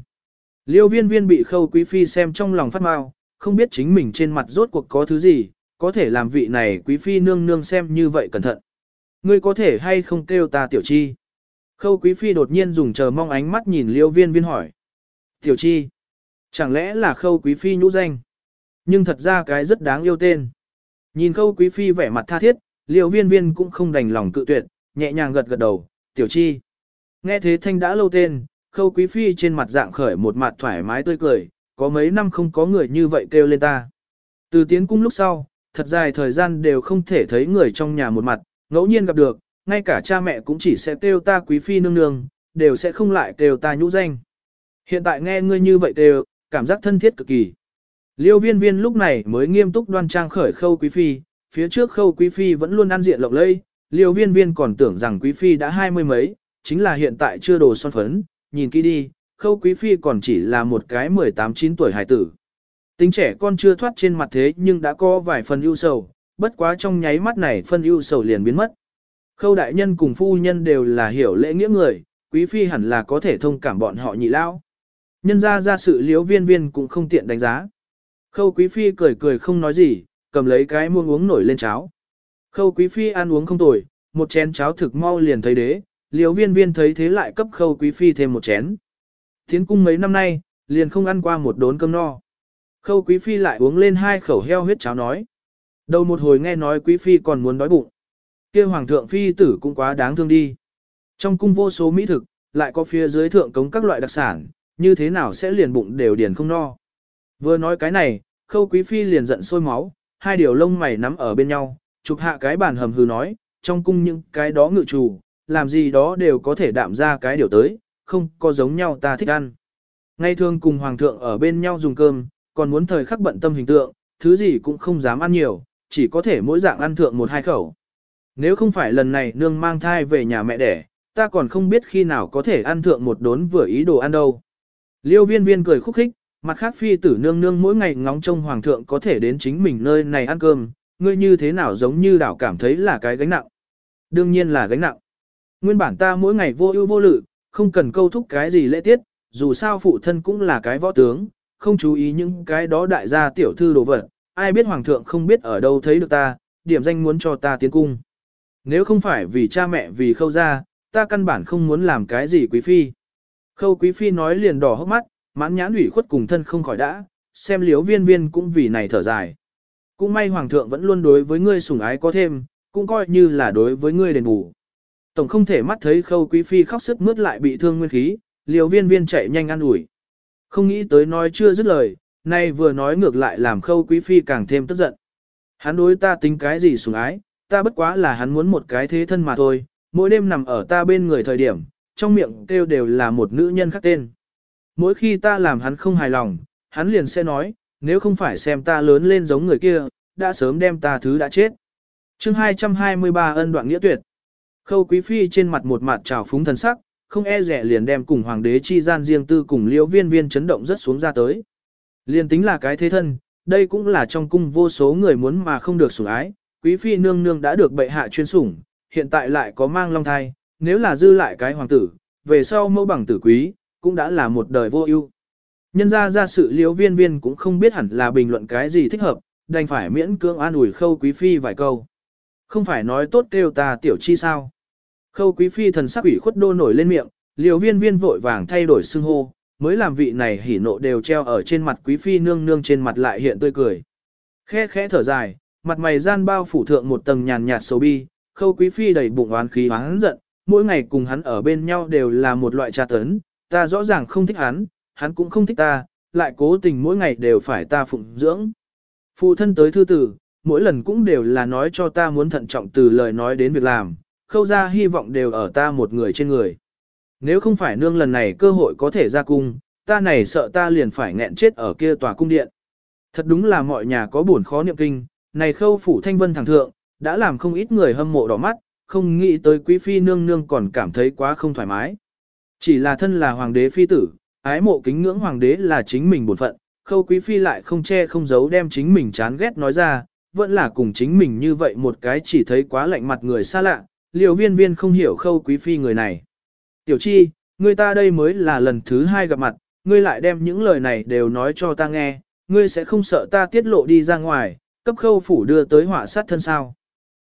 Liêu viên viên bị khâu quý phi xem trong lòng phát mau, không biết chính mình trên mặt rốt cuộc có thứ gì, có thể làm vị này quý phi nương nương xem như vậy cẩn thận. Ngươi có thể hay không kêu ta tiểu chi? Khâu quý phi đột nhiên dùng chờ mong ánh mắt nhìn liêu viên viên hỏi. Tiểu chi? Chẳng lẽ là khâu quý phi nhũ danh? Nhưng thật ra cái rất đáng yêu tên. Nhìn khâu quý phi vẻ mặt tha thiết, liêu viên viên cũng không đành lòng cự tuyệt, nhẹ nhàng gật gật đầu, tiểu chi. Nghe thế thanh đã lâu tên, khâu quý phi trên mặt dạng khởi một mặt thoải mái tươi cười, có mấy năm không có người như vậy kêu lên ta. Từ tiến cung lúc sau, thật dài thời gian đều không thể thấy người trong nhà một mặt, ngẫu nhiên gặp được, ngay cả cha mẹ cũng chỉ sẽ kêu ta quý phi nương nương, đều sẽ không lại kêu ta nhũ danh. Hiện tại nghe ngươi như vậy đều, cảm giác thân thiết cực kỳ. Liêu viên viên lúc này mới nghiêm túc đoan trang khởi khâu quý phi, phía trước khâu quý phi vẫn luôn ăn diện lộng lây, liêu viên viên còn tưởng rằng quý phi đã hai mươi mấy, chính là hiện tại chưa đồ son phấn, nhìn kỹ đi, khâu quý phi còn chỉ là một cái 18-9 tuổi hải tử. Tính trẻ con chưa thoát trên mặt thế nhưng đã có vài phần ưu sầu, bất quá trong nháy mắt này phân ưu sầu liền biến mất. Khâu đại nhân cùng phu nhân đều là hiểu lễ nghĩa người, quý phi hẳn là có thể thông cảm bọn họ nhị lao. Nhân ra ra sự liếu viên viên cũng không tiện đánh giá. Khâu quý phi cười cười không nói gì, cầm lấy cái muông uống nổi lên cháo. Khâu quý phi ăn uống không tồi, một chén cháo thực mau liền thấy đế, liếu viên viên thấy thế lại cấp khâu quý phi thêm một chén. Tiến cung mấy năm nay, liền không ăn qua một đốn cơm no. Khâu quý phi lại uống lên hai khẩu heo huyết cháo nói. Đầu một hồi nghe nói quý phi còn muốn đói bụng kia hoàng thượng phi tử cũng quá đáng thương đi. Trong cung vô số mỹ thực, lại có phía dưới thượng cống các loại đặc sản, như thế nào sẽ liền bụng đều điền không no. Vừa nói cái này, khâu quý phi liền giận sôi máu, hai điều lông mày nắm ở bên nhau, chụp hạ cái bàn hầm hừ nói, trong cung những cái đó ngự chủ, làm gì đó đều có thể đạm ra cái điều tới, không có giống nhau ta thích ăn. Ngay thường cùng hoàng thượng ở bên nhau dùng cơm, còn muốn thời khắc bận tâm hình tượng, thứ gì cũng không dám ăn nhiều, chỉ có thể mỗi dạng ăn thượng một hai khẩu. Nếu không phải lần này nương mang thai về nhà mẹ đẻ, ta còn không biết khi nào có thể ăn thượng một đốn vừa ý đồ ăn đâu. Liêu viên viên cười khúc khích, mặt khác phi tử nương nương mỗi ngày ngóng trông hoàng thượng có thể đến chính mình nơi này ăn cơm, ngươi như thế nào giống như đảo cảm thấy là cái gánh nặng. Đương nhiên là gánh nặng. Nguyên bản ta mỗi ngày vô ưu vô lự, không cần câu thúc cái gì lễ tiết, dù sao phụ thân cũng là cái võ tướng, không chú ý những cái đó đại gia tiểu thư đồ vật, ai biết hoàng thượng không biết ở đâu thấy được ta, điểm danh muốn cho ta tiến cung. Nếu không phải vì cha mẹ vì khâu ra, ta căn bản không muốn làm cái gì quý phi. Khâu quý phi nói liền đỏ hốc mắt, mãn nhãn ủy khuất cùng thân không khỏi đã, xem liếu viên viên cũng vì này thở dài. Cũng may hoàng thượng vẫn luôn đối với ngươi sủng ái có thêm, cũng coi như là đối với ngươi đền bù. Tổng không thể mắt thấy khâu quý phi khóc sức mướt lại bị thương nguyên khí, liều viên viên chạy nhanh ăn ủi. Không nghĩ tới nói chưa dứt lời, nay vừa nói ngược lại làm khâu quý phi càng thêm tức giận. Hắn đối ta tính cái gì sủng ái, ta bất quá là hắn muốn một cái thế thân mà thôi, mỗi đêm nằm ở ta bên người thời điểm, trong miệng kêu đều là một nữ nhân khác tên. Mỗi khi ta làm hắn không hài lòng, hắn liền sẽ nói, nếu không phải xem ta lớn lên giống người kia, đã sớm đem ta thứ đã chết. chương 223 ân đoạn nghĩa tuyệt. Khâu quý phi trên mặt một mặt trào phúng thần sắc, không e rẻ liền đem cùng hoàng đế chi gian riêng tư cùng liễu viên viên chấn động rất xuống ra tới. Liền tính là cái thế thân, đây cũng là trong cung vô số người muốn mà không được sủng ái, quý phi nương nương đã được bệ hạ chuyên sủng, hiện tại lại có mang long thai, nếu là dư lại cái hoàng tử, về sau mẫu bằng tử quý, cũng đã là một đời vô ưu. Nhân ra ra sự liễu viên viên cũng không biết hẳn là bình luận cái gì thích hợp, đành phải miễn cưỡng an ủi khâu quý phi vài câu. Không phải nói tốt kêu ta tiểu chi sao. Khâu quý phi thần sắc ủy khuất đô nổi lên miệng, liều viên viên vội vàng thay đổi xưng hô, mới làm vị này hỉ nộ đều treo ở trên mặt quý phi nương nương trên mặt lại hiện tươi cười. Khẽ khẽ thở dài, mặt mày gian bao phủ thượng một tầng nhàn nhạt xấu bi, khâu quý phi đầy bụng oán khí oán giận, mỗi ngày cùng hắn ở bên nhau đều là một loại tra tấn, ta rõ ràng không thích hắn, hắn cũng không thích ta, lại cố tình mỗi ngày đều phải ta phụng dưỡng. Phụ thân tới thư tử, mỗi lần cũng đều là nói cho ta muốn thận trọng từ lời nói đến việc làm, khâu ra hy vọng đều ở ta một người trên người. Nếu không phải nương lần này cơ hội có thể ra cung, ta này sợ ta liền phải nghẹn chết ở kia tòa cung điện. Thật đúng là mọi nhà có buồn khó niệm kinh, này khâu phủ thanh vân thẳng thượng, đã làm không ít người hâm mộ đỏ mắt, không nghĩ tới quý phi nương nương còn cảm thấy quá không thoải mái. Chỉ là thân là hoàng đế phi tử, ái mộ kính ngưỡng hoàng đế là chính mình bổn phận, khâu quý phi lại không che không giấu đem chính mình chán ghét nói ra, vẫn là cùng chính mình như vậy một cái chỉ thấy quá lạnh mặt người xa lạ, liều viên viên không hiểu khâu quý phi người này. Tiểu chi, người ta đây mới là lần thứ hai gặp mặt, ngươi lại đem những lời này đều nói cho ta nghe, ngươi sẽ không sợ ta tiết lộ đi ra ngoài, cấp khâu phủ đưa tới họa sát thân sao.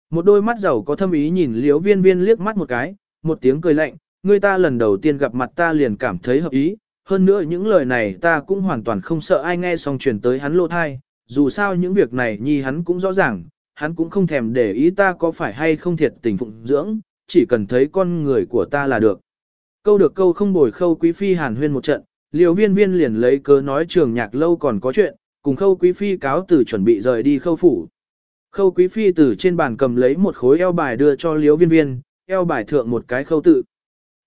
Một đôi mắt giàu có thâm ý nhìn liếu viên viên liếc mắt một cái, một tiếng cười lạnh, người ta lần đầu tiên gặp mặt ta liền cảm thấy hợp ý, hơn nữa những lời này ta cũng hoàn toàn không sợ ai nghe xong truyền tới hắn lô thai, dù sao những việc này nhi hắn cũng rõ ràng, hắn cũng không thèm để ý ta có phải hay không thiệt tình phụng dưỡng, chỉ cần thấy con người của ta là được. Câu được câu không bồi khâu quý phi hàn huyên một trận, liều viên viên liền lấy cớ nói trường nhạc lâu còn có chuyện, cùng khâu quý phi cáo từ chuẩn bị rời đi khâu phủ. Khâu quý phi từ trên bàn cầm lấy một khối eo bài đưa cho liếu viên viên, eo bài thượng một cái khâu tự.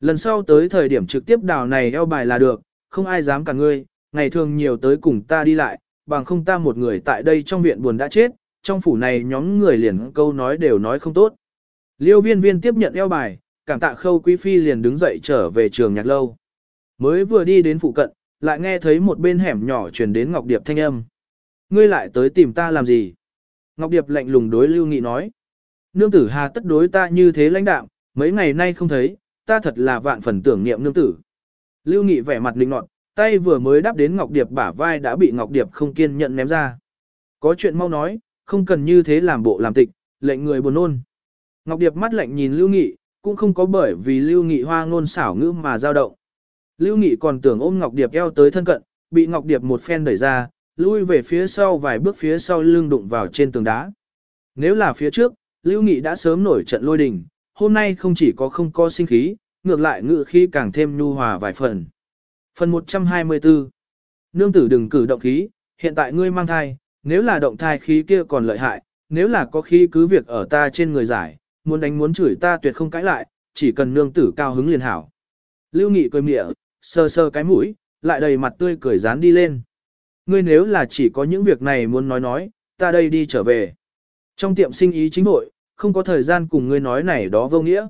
Lần sau tới thời điểm trực tiếp đào này eo bài là được, không ai dám cả ngươi, ngày thường nhiều tới cùng ta đi lại, bằng không ta một người tại đây trong viện buồn đã chết, trong phủ này nhóm người liền câu nói đều nói không tốt. Liêu viên viên tiếp nhận eo bài, cảm tạ khâu quý phi liền đứng dậy trở về trường nhạc lâu. Mới vừa đi đến phụ cận, lại nghe thấy một bên hẻm nhỏ truyền đến Ngọc Điệp thanh âm. Ngươi lại tới tìm ta làm gì? Ngọc Điệp lạnh lùng đối Lưu Nghị nói. Nương tử hà tất đối ta như thế lãnh đạm, mấy ngày nay không thấy, ta thật là vạn phần tưởng niệm nương tử. Lưu Nghị vẻ mặt linh nọt, tay vừa mới đáp đến Ngọc Điệp bả vai đã bị Ngọc Điệp không kiên nhận ném ra. Có chuyện mau nói, không cần như thế làm bộ làm tịch, lệnh người buồn nôn. Ngọc Điệp mắt lạnh nhìn Lưu Nghị, cũng không có bởi vì Lưu Nghị hoa ngôn xảo ngữ mà dao động. Lưu Nghị còn tưởng ôm Ngọc Điệp eo tới thân cận, bị Ngọc Điệp một phen đẩy ra, lui về phía sau vài bước phía sau lưng đụng vào trên tường đá. Nếu là phía trước, Lưu Nghị đã sớm nổi trận lôi đình, hôm nay không chỉ có không có sinh khí, ngược lại ngự khí càng thêm nhu hòa vài phần. Phần 124 Nương tử đừng cử động khí, hiện tại ngươi mang thai, nếu là động thai khí kia còn lợi hại, nếu là có khí cứ việc ở ta trên người giải, muốn đánh muốn chửi ta tuyệt không cãi lại, chỉ cần nương tử cao hứng liền hảo. Lưu Nghị cười mỉa, sờ sờ cái mũi, lại đầy mặt tươi cười dán đi lên. Ngươi nếu là chỉ có những việc này muốn nói nói, ta đây đi trở về. Trong tiệm sinh ý chính hội, không có thời gian cùng ngươi nói này đó vô nghĩa.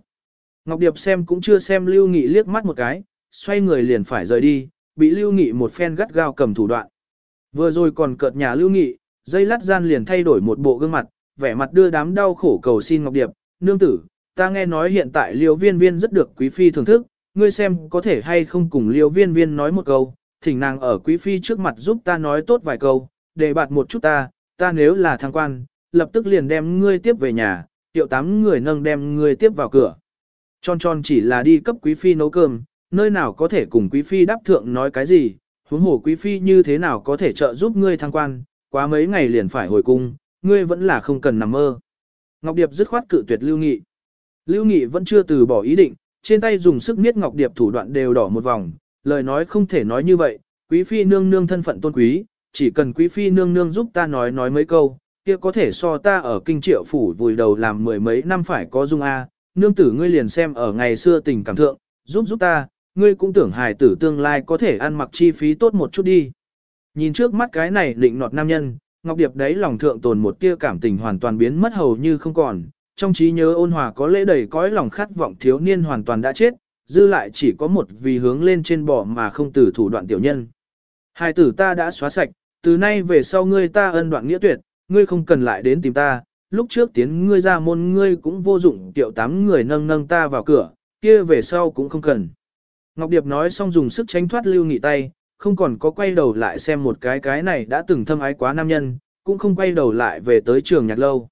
Ngọc Điệp xem cũng chưa xem Lưu Nghị liếc mắt một cái, xoay người liền phải rời đi, bị Lưu Nghị một phen gắt gao cầm thủ đoạn. Vừa rồi còn cợt nhà Lưu Nghị, dây lát gian liền thay đổi một bộ gương mặt, vẻ mặt đưa đám đau khổ cầu xin Ngọc Điệp, nương tử, ta nghe nói hiện tại liêu viên viên rất được quý phi thưởng thức, ngươi xem có thể hay không cùng liêu viên viên nói một câu, thỉnh nàng ở quý phi trước mặt giúp ta nói tốt vài câu, để bạt một chút ta, ta nếu là thăng quan, lập tức liền đem ngươi tiếp về nhà, tiệu tám người nâng đem ngươi tiếp vào cửa. Tròn tròn chỉ là đi cấp quý phi nấu cơm, nơi nào có thể cùng quý phi đáp thượng nói cái gì, huống hồ quý phi như thế nào có thể trợ giúp ngươi thăng quan, quá mấy ngày liền phải hồi cung, ngươi vẫn là không cần nằm mơ. Ngọc Điệp dứt khoát cự tuyệt Lưu Nghị. Lưu Nghị vẫn chưa từ bỏ ý định, trên tay dùng sức niết Ngọc Điệp thủ đoạn đều đỏ một vòng, lời nói không thể nói như vậy, quý phi nương nương thân phận tôn quý, chỉ cần quý phi nương nương giúp ta nói nói mấy câu, kia có thể so ta ở kinh triệu phủ vùi đầu làm mười mấy năm phải có dung a, nương tử ngươi liền xem ở ngày xưa tình cảm thượng, giúp giúp ta, ngươi cũng tưởng hài tử tương lai có thể ăn mặc chi phí tốt một chút đi. Nhìn trước mắt cái này định nọt nam nhân, Ngọc Điệp đấy lòng thượng tồn một tia cảm tình hoàn toàn biến mất hầu như không còn, trong trí nhớ ôn hòa có lễ đầy cõi lòng khát vọng thiếu niên hoàn toàn đã chết, dư lại chỉ có một vì hướng lên trên bỏ mà không từ thủ đoạn tiểu nhân. Hai tử ta đã xóa sạch, từ nay về sau ngươi ta ân đoạn nghĩa tuyệt, ngươi không cần lại đến tìm ta, lúc trước tiến ngươi ra môn ngươi cũng vô dụng tiểu tám người nâng nâng ta vào cửa, kia về sau cũng không cần. Ngọc Điệp nói xong dùng sức tránh thoát lưu nghị tay, không còn có quay đầu lại xem một cái cái này đã từng thâm ái quá nam nhân, cũng không quay đầu lại về tới trường nhạc lâu.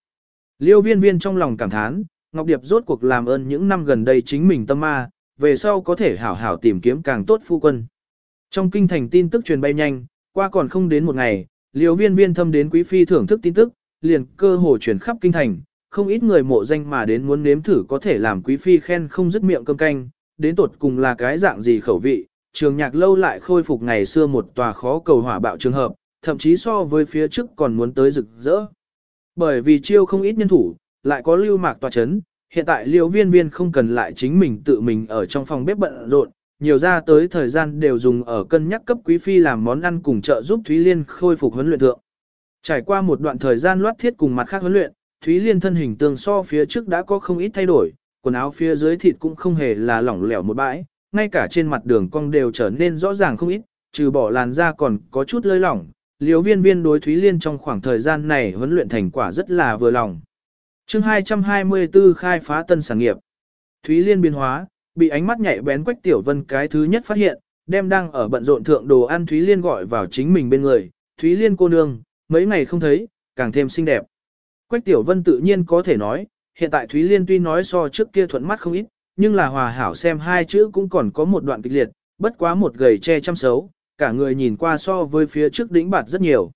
Liêu viên viên trong lòng cảm thán, Ngọc Điệp rốt cuộc làm ơn những năm gần đây chính mình tâm ma, về sau có thể hảo hảo tìm kiếm càng tốt phu quân. Trong kinh thành tin tức truyền bay nhanh, qua còn không đến một ngày, liêu viên viên thâm đến quý phi thưởng thức tin tức, liền cơ hồ truyền khắp kinh thành, không ít người mộ danh mà đến muốn nếm thử có thể làm quý phi khen không dứt miệng cơm canh, đến tột cùng là cái dạng gì khẩu vị, trường nhạc lâu lại khôi phục ngày xưa một tòa khó cầu hỏa bạo trường hợp, thậm chí so với phía trước còn muốn tới rực rỡ. Bởi vì chiêu không ít nhân thủ, lại có lưu mạc tòa chấn, hiện tại liêu viên viên không cần lại chính mình tự mình ở trong phòng bếp bận rộn, nhiều ra tới thời gian đều dùng ở cân nhắc cấp quý phi làm món ăn cùng trợ giúp Thúy Liên khôi phục huấn luyện thượng. Trải qua một đoạn thời gian loát thiết cùng mặt khác huấn luyện, Thúy Liên thân hình tương so phía trước đã có không ít thay đổi, quần áo phía dưới thịt cũng không hề là lỏng lẻo một bãi, ngay cả trên mặt đường cong đều trở nên rõ ràng không ít, trừ bỏ làn da còn có chút lơi lỏng. Liêu viên viên đối Thúy Liên trong khoảng thời gian này huấn luyện thành quả rất là vừa lòng. chương 224 khai phá tân sản nghiệp. Thúy Liên biến hóa, bị ánh mắt nhạy bén Quách Tiểu Vân cái thứ nhất phát hiện, đem đang ở bận rộn thượng đồ ăn Thúy Liên gọi vào chính mình bên người. Thúy Liên cô nương, mấy ngày không thấy, càng thêm xinh đẹp. Quách Tiểu Vân tự nhiên có thể nói, hiện tại Thúy Liên tuy nói so trước kia thuận mắt không ít, nhưng là hòa hảo xem hai chữ cũng còn có một đoạn kịch liệt, bất quá một gầy che chăm xấu, cả người nhìn qua so với phía trước đỉnh bạt rất nhiều.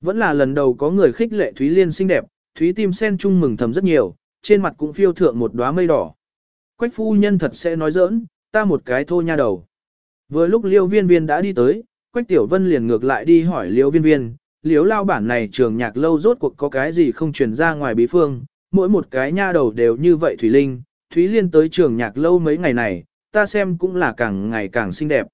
Vẫn là lần đầu có người khích lệ Thúy Liên xinh đẹp, Thúy tim sen chung mừng thầm rất nhiều, trên mặt cũng phiêu thượng một đóa mây đỏ. Quách phu nhân thật sẽ nói giỡn, ta một cái thô nha đầu. Vừa lúc liêu viên viên đã đi tới, Quách Tiểu Vân liền ngược lại đi hỏi liêu viên viên, liếu lao bản này trường nhạc lâu rốt cuộc có cái gì không truyền ra ngoài bí phương, mỗi một cái nha đầu đều như vậy Thủy Linh, Thúy Liên tới trường nhạc lâu mấy ngày này, ta xem cũng là càng ngày càng xinh đẹp.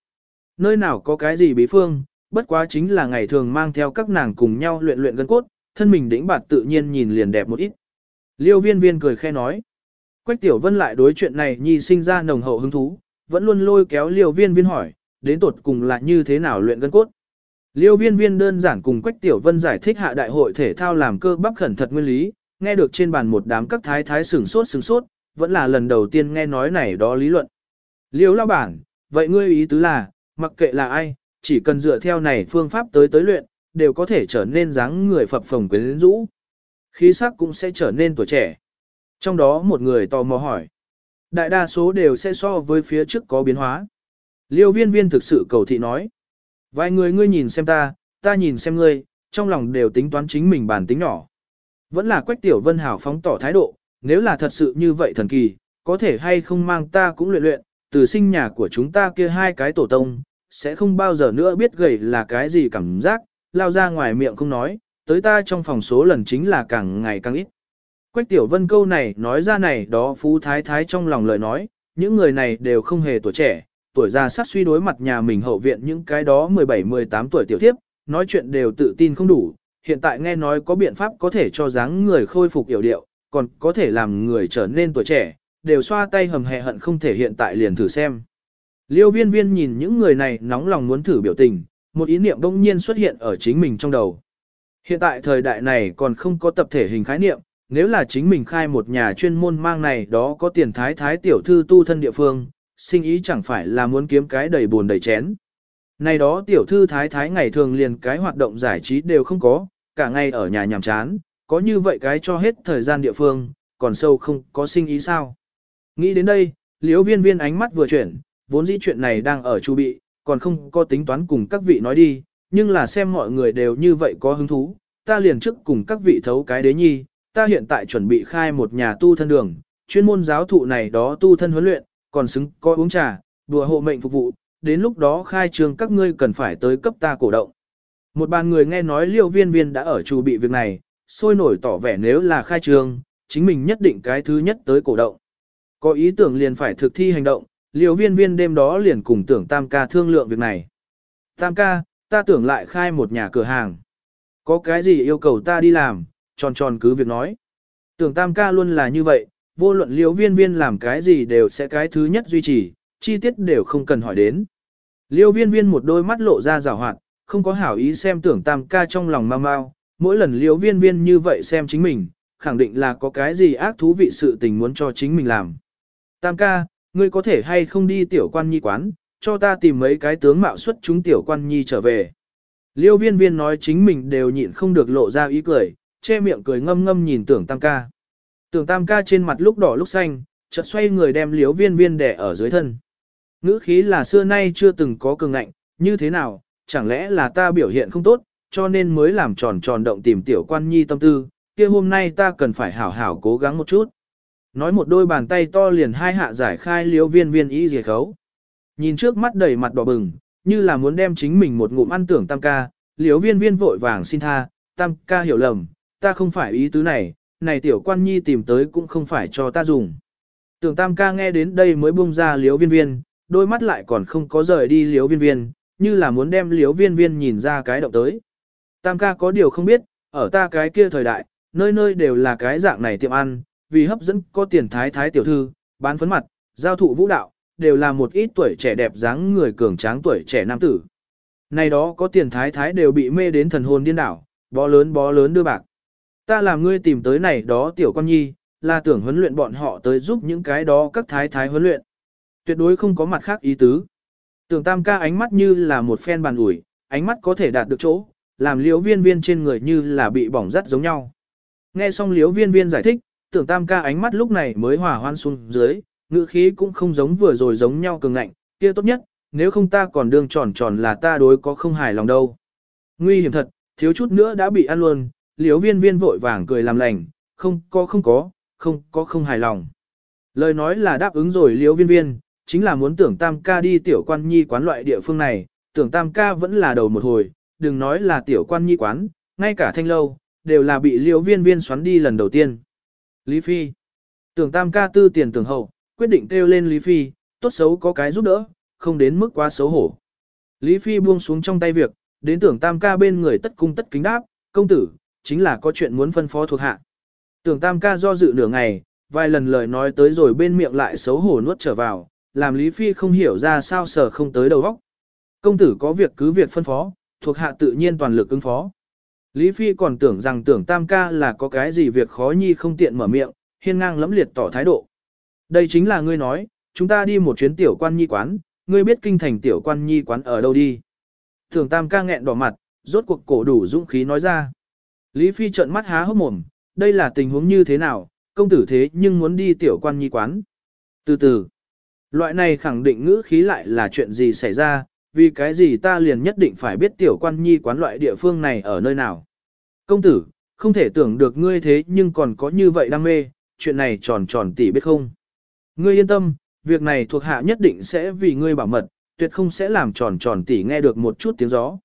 Nơi nào có cái gì bí phương, bất quá chính là ngày thường mang theo các nàng cùng nhau luyện luyện gân cốt, thân mình đĩnh bạt tự nhiên nhìn liền đẹp một ít. Liêu viên viên cười khe nói. Quách Tiểu Vân lại đối chuyện này nhi sinh ra nồng hậu hứng thú, vẫn luôn lôi kéo liêu viên viên hỏi, đến tột cùng là như thế nào luyện gân cốt. Liêu viên viên đơn giản cùng Quách Tiểu Vân giải thích hạ đại hội thể thao làm cơ bắp khẩn thật nguyên lý, nghe được trên bàn một đám các thái thái sửng sốt sửng sốt, vẫn là lần đầu tiên nghe nói này đó lý luận. Liêu lao bản, vậy ngươi ý tứ là, mặc kệ là ai, chỉ cần dựa theo này phương pháp tới tới luyện, đều có thể trở nên dáng người phập phồng quyến rũ. Khí sắc cũng sẽ trở nên tuổi trẻ. Trong đó một người tò mò hỏi. Đại đa số đều sẽ so với phía trước có biến hóa. Liêu viên viên thực sự cầu thị nói. Vài người ngươi nhìn xem ta, ta nhìn xem ngươi, trong lòng đều tính toán chính mình bản tính nhỏ. Vẫn là quách tiểu vân hảo phóng tỏ thái độ, nếu là thật sự như vậy thần kỳ, có thể hay không mang ta cũng luyện luyện, từ sinh nhà của chúng ta kia hai cái tổ tông, sẽ không bao giờ nữa biết gầy là cái gì cảm giác, lao ra ngoài miệng không nói, tới ta trong phòng số lần chính là càng ngày càng ít. Quách tiểu vân câu này nói ra này đó phú thái thái trong lòng lời nói, những người này đều không hề tuổi trẻ, tuổi già sát suy đối mặt nhà mình hậu viện những cái đó 17-18 tuổi tiểu thiếp, nói chuyện đều tự tin không đủ, hiện tại nghe nói có biện pháp có thể cho dáng người khôi phục hiểu điệu, còn có thể làm người trở nên tuổi trẻ, đều xoa tay hầm hè hận không thể hiện tại liền thử xem. Liêu viên viên nhìn những người này nóng lòng muốn thử biểu tình, một ý niệm đông nhiên xuất hiện ở chính mình trong đầu. Hiện tại thời đại này còn không có tập thể hình khái niệm, nếu là chính mình khai một nhà chuyên môn mang này đó có tiền thái thái tiểu thư tu thân địa phương, sinh ý chẳng phải là muốn kiếm cái đầy buồn đầy chén. Này đó tiểu thư thái thái ngày thường liền cái hoạt động giải trí đều không có, cả ngày ở nhà nhàm chán, có như vậy cái cho hết thời gian địa phương, còn sâu không có sinh ý sao. Nghĩ đến đây, liễu viên viên ánh mắt vừa chuyển, vốn dĩ chuyện này đang ở chu bị, còn không có tính toán cùng các vị nói đi, nhưng là xem mọi người đều như vậy có hứng thú, ta liền trước cùng các vị thấu cái đế nhi, ta hiện tại chuẩn bị khai một nhà tu thân đường, chuyên môn giáo thụ này đó tu thân huấn luyện, còn xứng có uống trà, đùa hộ mệnh phục vụ, đến lúc đó khai trường các ngươi cần phải tới cấp ta cổ động. Một bàn người nghe nói liêu viên viên đã ở chủ bị việc này, sôi nổi tỏ vẻ nếu là khai trường, chính mình nhất định cái thứ nhất tới cổ động. Có ý tưởng liền phải thực thi hành động, liêu viên viên đêm đó liền cùng tưởng tam ca thương lượng việc này. Tam ca, ta tưởng lại khai một nhà cửa hàng. Có cái gì yêu cầu ta đi làm, tròn tròn cứ việc nói. Tưởng tam ca luôn là như vậy, vô luận liều viên viên làm cái gì đều sẽ cái thứ nhất duy trì, chi tiết đều không cần hỏi đến. Liêu viên viên một đôi mắt lộ ra rào hoạt, không có hảo ý xem tưởng tam ca trong lòng mau mau, mỗi lần liêu viên viên như vậy xem chính mình, khẳng định là có cái gì ác thú vị sự tình muốn cho chính mình làm. Tam ca, ngươi có thể hay không đi tiểu quan nhi quán, cho ta tìm mấy cái tướng mạo xuất chúng tiểu quan nhi trở về. Liêu viên viên nói chính mình đều nhịn không được lộ ra ý cười, che miệng cười ngâm ngâm nhìn tưởng tam ca. Tưởng tam ca trên mặt lúc đỏ lúc xanh, chợt xoay người đem Liêu viên viên đẻ ở dưới thân. Ngữ khí là xưa nay chưa từng có cường ngạnh, như thế nào, chẳng lẽ là ta biểu hiện không tốt, cho nên mới làm tròn tròn động tìm tiểu quan nhi tâm tư, kia hôm nay ta cần phải hảo hảo cố gắng một chút. Nói một đôi bàn tay to liền hai hạ giải khai liếu viên viên y dề khấu. Nhìn trước mắt đầy mặt đỏ bừng, như là muốn đem chính mình một ngụm ăn tưởng tam ca, liếu viên viên vội vàng xin tha, tam ca hiểu lầm, ta không phải ý tứ này, này tiểu quan nhi tìm tới cũng không phải cho ta dùng. Tưởng tam ca nghe đến đây mới buông ra liếu viên viên, đôi mắt lại còn không có rời đi liếu viên viên, như là muốn đem liếu viên viên nhìn ra cái động tới. Tam ca có điều không biết, ở ta cái kia thời đại, nơi nơi đều là cái dạng này tiệm ăn, vì hấp dẫn có tiền thái thái tiểu thư, bán phấn mặt, giao thụ vũ đạo, đều là một ít tuổi trẻ đẹp dáng người cường tráng tuổi trẻ nam tử. Này đó có tiền thái thái đều bị mê đến thần hồn điên đảo, bó lớn bó lớn đưa bạc. Ta làm ngươi tìm tới này đó tiểu con nhi, là tưởng huấn luyện bọn họ tới giúp những cái đó các thái thái huấn luyện. Tuyệt đối không có mặt khác ý tứ. Tưởng tam ca ánh mắt như là một phen bàn ủi, ánh mắt có thể đạt được chỗ, làm liễu viên viên trên người như là bị bỏng rắt giống nhau. Nghe xong liễu viên viên giải thích, tưởng tam ca ánh mắt lúc này mới hòa hoan xuống dưới, ngữ khí cũng không giống vừa rồi giống nhau cường ngạnh, kia tốt nhất, nếu không ta còn đương tròn tròn là ta đối có không hài lòng đâu. Nguy hiểm thật, thiếu chút nữa đã bị ăn luôn, liếu viên viên vội vàng cười làm lành, không có không có, không có không hài lòng. Lời nói là đáp ứng rồi liễu viên viên, chính là muốn tưởng tam ca đi tiểu quan nhi quán loại địa phương này, tưởng tam ca vẫn là đầu một hồi, đừng nói là tiểu quan nhi quán, ngay cả thanh lâu, đều là bị liễu viên viên xoắn đi lần đầu tiên. Lý Phi Tưởng tam ca tư tiền tưởng hậu, quyết định kêu lên Lý Phi, tốt xấu có cái giúp đỡ, không đến mức quá xấu hổ. Lý Phi buông xuống trong tay việc, đến tưởng tam ca bên người tất cung tất kính đáp, công tử, chính là có chuyện muốn phân phó thuộc hạ. Tưởng tam ca do dự nửa ngày, vài lần lời nói tới rồi bên miệng lại xấu hổ nuốt trở vào, làm Lý Phi không hiểu ra sao sở không tới đầu óc. Công tử có việc cứ việc phân phó, thuộc hạ tự nhiên toàn lực ứng phó. Lý Phi còn tưởng rằng tưởng tam ca là có cái gì việc khó nhi không tiện mở miệng, hiên ngang lẫm liệt tỏ thái độ. Đây chính là ngươi nói, chúng ta đi một chuyến tiểu quan nhi quán, ngươi biết kinh thành tiểu quan nhi quán ở đâu đi. Tưởng tam ca nghẹn đỏ mặt, rốt cuộc cổ đủ dũng khí nói ra. Lý Phi trợn mắt há hốc mồm, đây là tình huống như thế nào, công tử thế nhưng muốn đi tiểu quan nhi quán. Từ từ, loại này khẳng định ngữ khí lại là chuyện gì xảy ra, vì cái gì ta liền nhất định phải biết tiểu quan nhi quán loại địa phương này ở nơi nào. Công tử, không thể tưởng được ngươi thế nhưng còn có như vậy đam mê, chuyện này tròn tròn tỉ biết không. Ngươi yên tâm, việc này thuộc hạ nhất định sẽ vì ngươi bảo mật, tuyệt không sẽ làm tròn tròn tỉ nghe được một chút tiếng gió.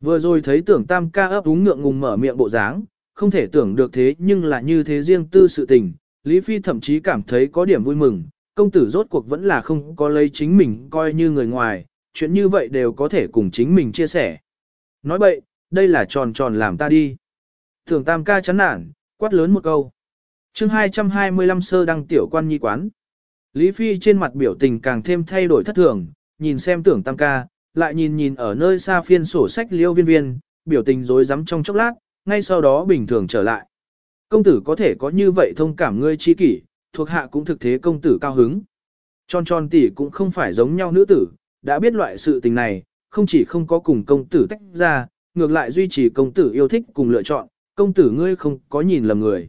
Vừa rồi thấy tưởng tam ca ấp úng ngượng ngùng mở miệng bộ dáng, không thể tưởng được thế nhưng là như thế riêng tư sự tình, Lý Phi thậm chí cảm thấy có điểm vui mừng, công tử rốt cuộc vẫn là không có lấy chính mình coi như người ngoài, chuyện như vậy đều có thể cùng chính mình chia sẻ. Nói bậy, đây là tròn tròn làm ta đi. Thường tam ca chán nản, quát lớn một câu. chương 225 sơ đăng tiểu quan nhi quán. Lý Phi trên mặt biểu tình càng thêm thay đổi thất thường, nhìn xem tưởng tam ca, lại nhìn nhìn ở nơi xa phiên sổ sách liêu viên viên, biểu tình rối rắm trong chốc lát, ngay sau đó bình thường trở lại. Công tử có thể có như vậy thông cảm ngươi chi kỷ, thuộc hạ cũng thực thế công tử cao hứng. Tròn tròn tỷ cũng không phải giống nhau nữ tử, đã biết loại sự tình này, không chỉ không có cùng công tử tách ra, ngược lại duy trì công tử yêu thích cùng lựa chọn, công tử ngươi không có nhìn lầm người.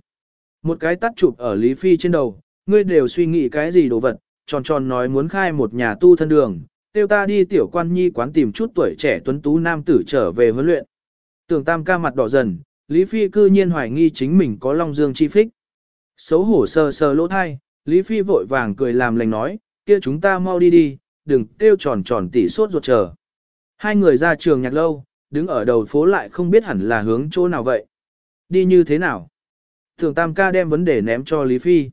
Một cái tắt chụp ở Lý Phi trên đầu, ngươi đều suy nghĩ cái gì đồ vật, tròn tròn nói muốn khai một nhà tu thân đường, tiêu ta đi tiểu quan nhi quán tìm chút tuổi trẻ tuấn tú nam tử trở về huấn luyện. Tưởng tam ca mặt đỏ dần, Lý Phi cư nhiên hoài nghi chính mình có long dương chi phích. Xấu hổ sờ sờ lỗ thai, Lý Phi vội vàng cười làm lành nói, kia chúng ta mau đi đi, đừng kêu tròn tròn tỉ sốt ruột chờ. Hai người ra trường nhạc lâu, đứng ở đầu phố lại không biết hẳn là hướng chỗ nào vậy. Đi như thế nào? Thường Tam ca đem vấn đề ném cho Lý Phi.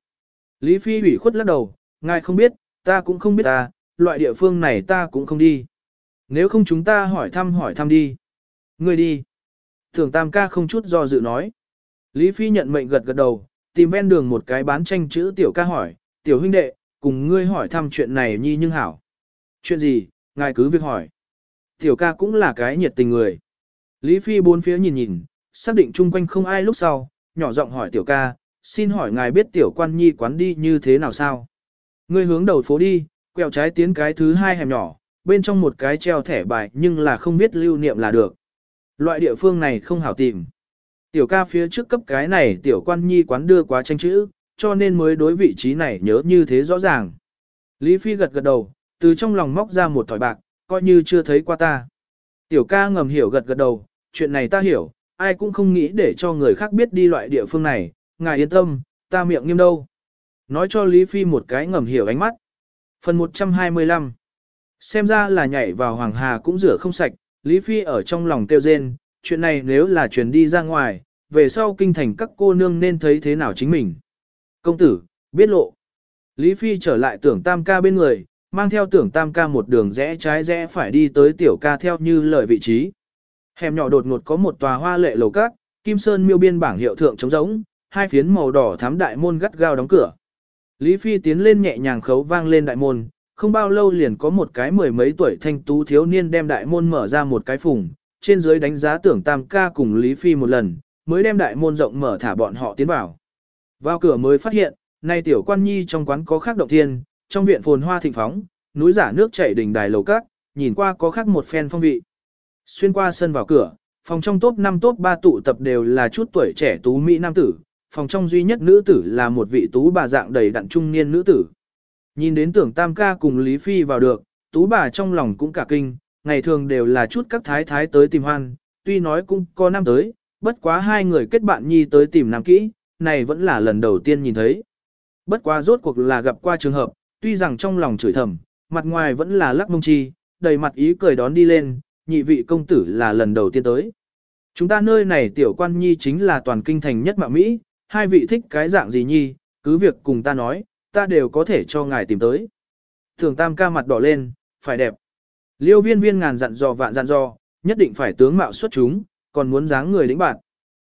Lý Phi ủy khuất lắc đầu, ngài không biết, ta cũng không biết ta, loại địa phương này ta cũng không đi. Nếu không chúng ta hỏi thăm hỏi thăm đi. Ngươi đi. Thường Tam ca không chút do dự nói. Lý Phi nhận mệnh gật gật đầu, tìm ven đường một cái bán tranh chữ tiểu ca hỏi, tiểu huynh đệ, cùng ngươi hỏi thăm chuyện này nhi nhưng hảo. Chuyện gì, ngài cứ việc hỏi. Tiểu ca cũng là cái nhiệt tình người. Lý Phi bốn phía nhìn nhìn, xác định chung quanh không ai lúc sau, nhỏ giọng hỏi tiểu ca, xin hỏi ngài biết tiểu quan nhi quán đi như thế nào sao? Ngươi hướng đầu phố đi, quẹo trái tiến cái thứ hai hẻm nhỏ, bên trong một cái treo thẻ bài nhưng là không biết lưu niệm là được. Loại địa phương này không hảo tìm. Tiểu ca phía trước cấp cái này tiểu quan nhi quán đưa quá tranh chữ, cho nên mới đối vị trí này nhớ như thế rõ ràng. Lý Phi gật gật đầu, từ trong lòng móc ra một thỏi bạc, coi như chưa thấy qua ta. Tiểu ca ngầm hiểu gật gật đầu, chuyện này ta hiểu, ai cũng không nghĩ để cho người khác biết đi loại địa phương này, ngài yên tâm, ta miệng nghiêm đâu. Nói cho Lý Phi một cái ngầm hiểu ánh mắt. Phần 125 Xem ra là nhảy vào Hoàng Hà cũng rửa không sạch, Lý Phi ở trong lòng tiêu rên, chuyện này nếu là truyền đi ra ngoài, về sau kinh thành các cô nương nên thấy thế nào chính mình. Công tử, biết lộ. Lý Phi trở lại tưởng tam ca bên người, mang theo tưởng tam ca một đường rẽ trái rẽ phải đi tới tiểu ca theo như lời vị trí. Hẻm nhỏ đột ngột có một tòa hoa lệ lầu các, kim sơn miêu biên bảng hiệu thượng trống rỗng, hai phiến màu đỏ thám đại môn gắt gao đóng cửa. Lý Phi tiến lên nhẹ nhàng khấu vang lên đại môn, không bao lâu liền có một cái mười mấy tuổi thanh tú thiếu niên đem đại môn mở ra một cái phùng, trên dưới đánh giá tưởng tam ca cùng Lý Phi một lần, mới đem đại môn rộng mở thả bọn họ tiến vào. Vào cửa mới phát hiện, nay tiểu quan nhi trong quán có khác động thiên, trong viện phồn hoa thịnh phóng, núi giả nước chảy đỉnh đài lầu cát, nhìn qua có khác một phen phong vị. Xuyên qua sân vào cửa, phòng trong top 5 top 3 tụ tập đều là chút tuổi trẻ tú mỹ nam tử, phòng trong duy nhất nữ tử là một vị tú bà dạng đầy đặn trung niên nữ tử. Nhìn đến tưởng tam ca cùng Lý Phi vào được, tú bà trong lòng cũng cả kinh, ngày thường đều là chút các thái thái tới tìm hoan, tuy nói cũng có năm tới, bất quá hai người kết bạn nhi tới tìm nam kỹ, này vẫn là lần đầu tiên nhìn thấy. Bất quá rốt cuộc là gặp qua trường hợp, tuy rằng trong lòng chửi thầm, mặt ngoài vẫn là lắc mông chi, đầy mặt ý cười đón đi lên, nhị vị công tử là lần đầu tiên tới. Chúng ta nơi này tiểu quan nhi chính là toàn kinh thành nhất mạng Mỹ, hai vị thích cái dạng gì nhi, cứ việc cùng ta nói, ta đều có thể cho ngài tìm tới. Thường tam ca mặt đỏ lên, phải đẹp. Liêu viên viên ngàn dặn dò vạn dặn dò, nhất định phải tướng mạo xuất chúng, còn muốn dáng người lĩnh bạn.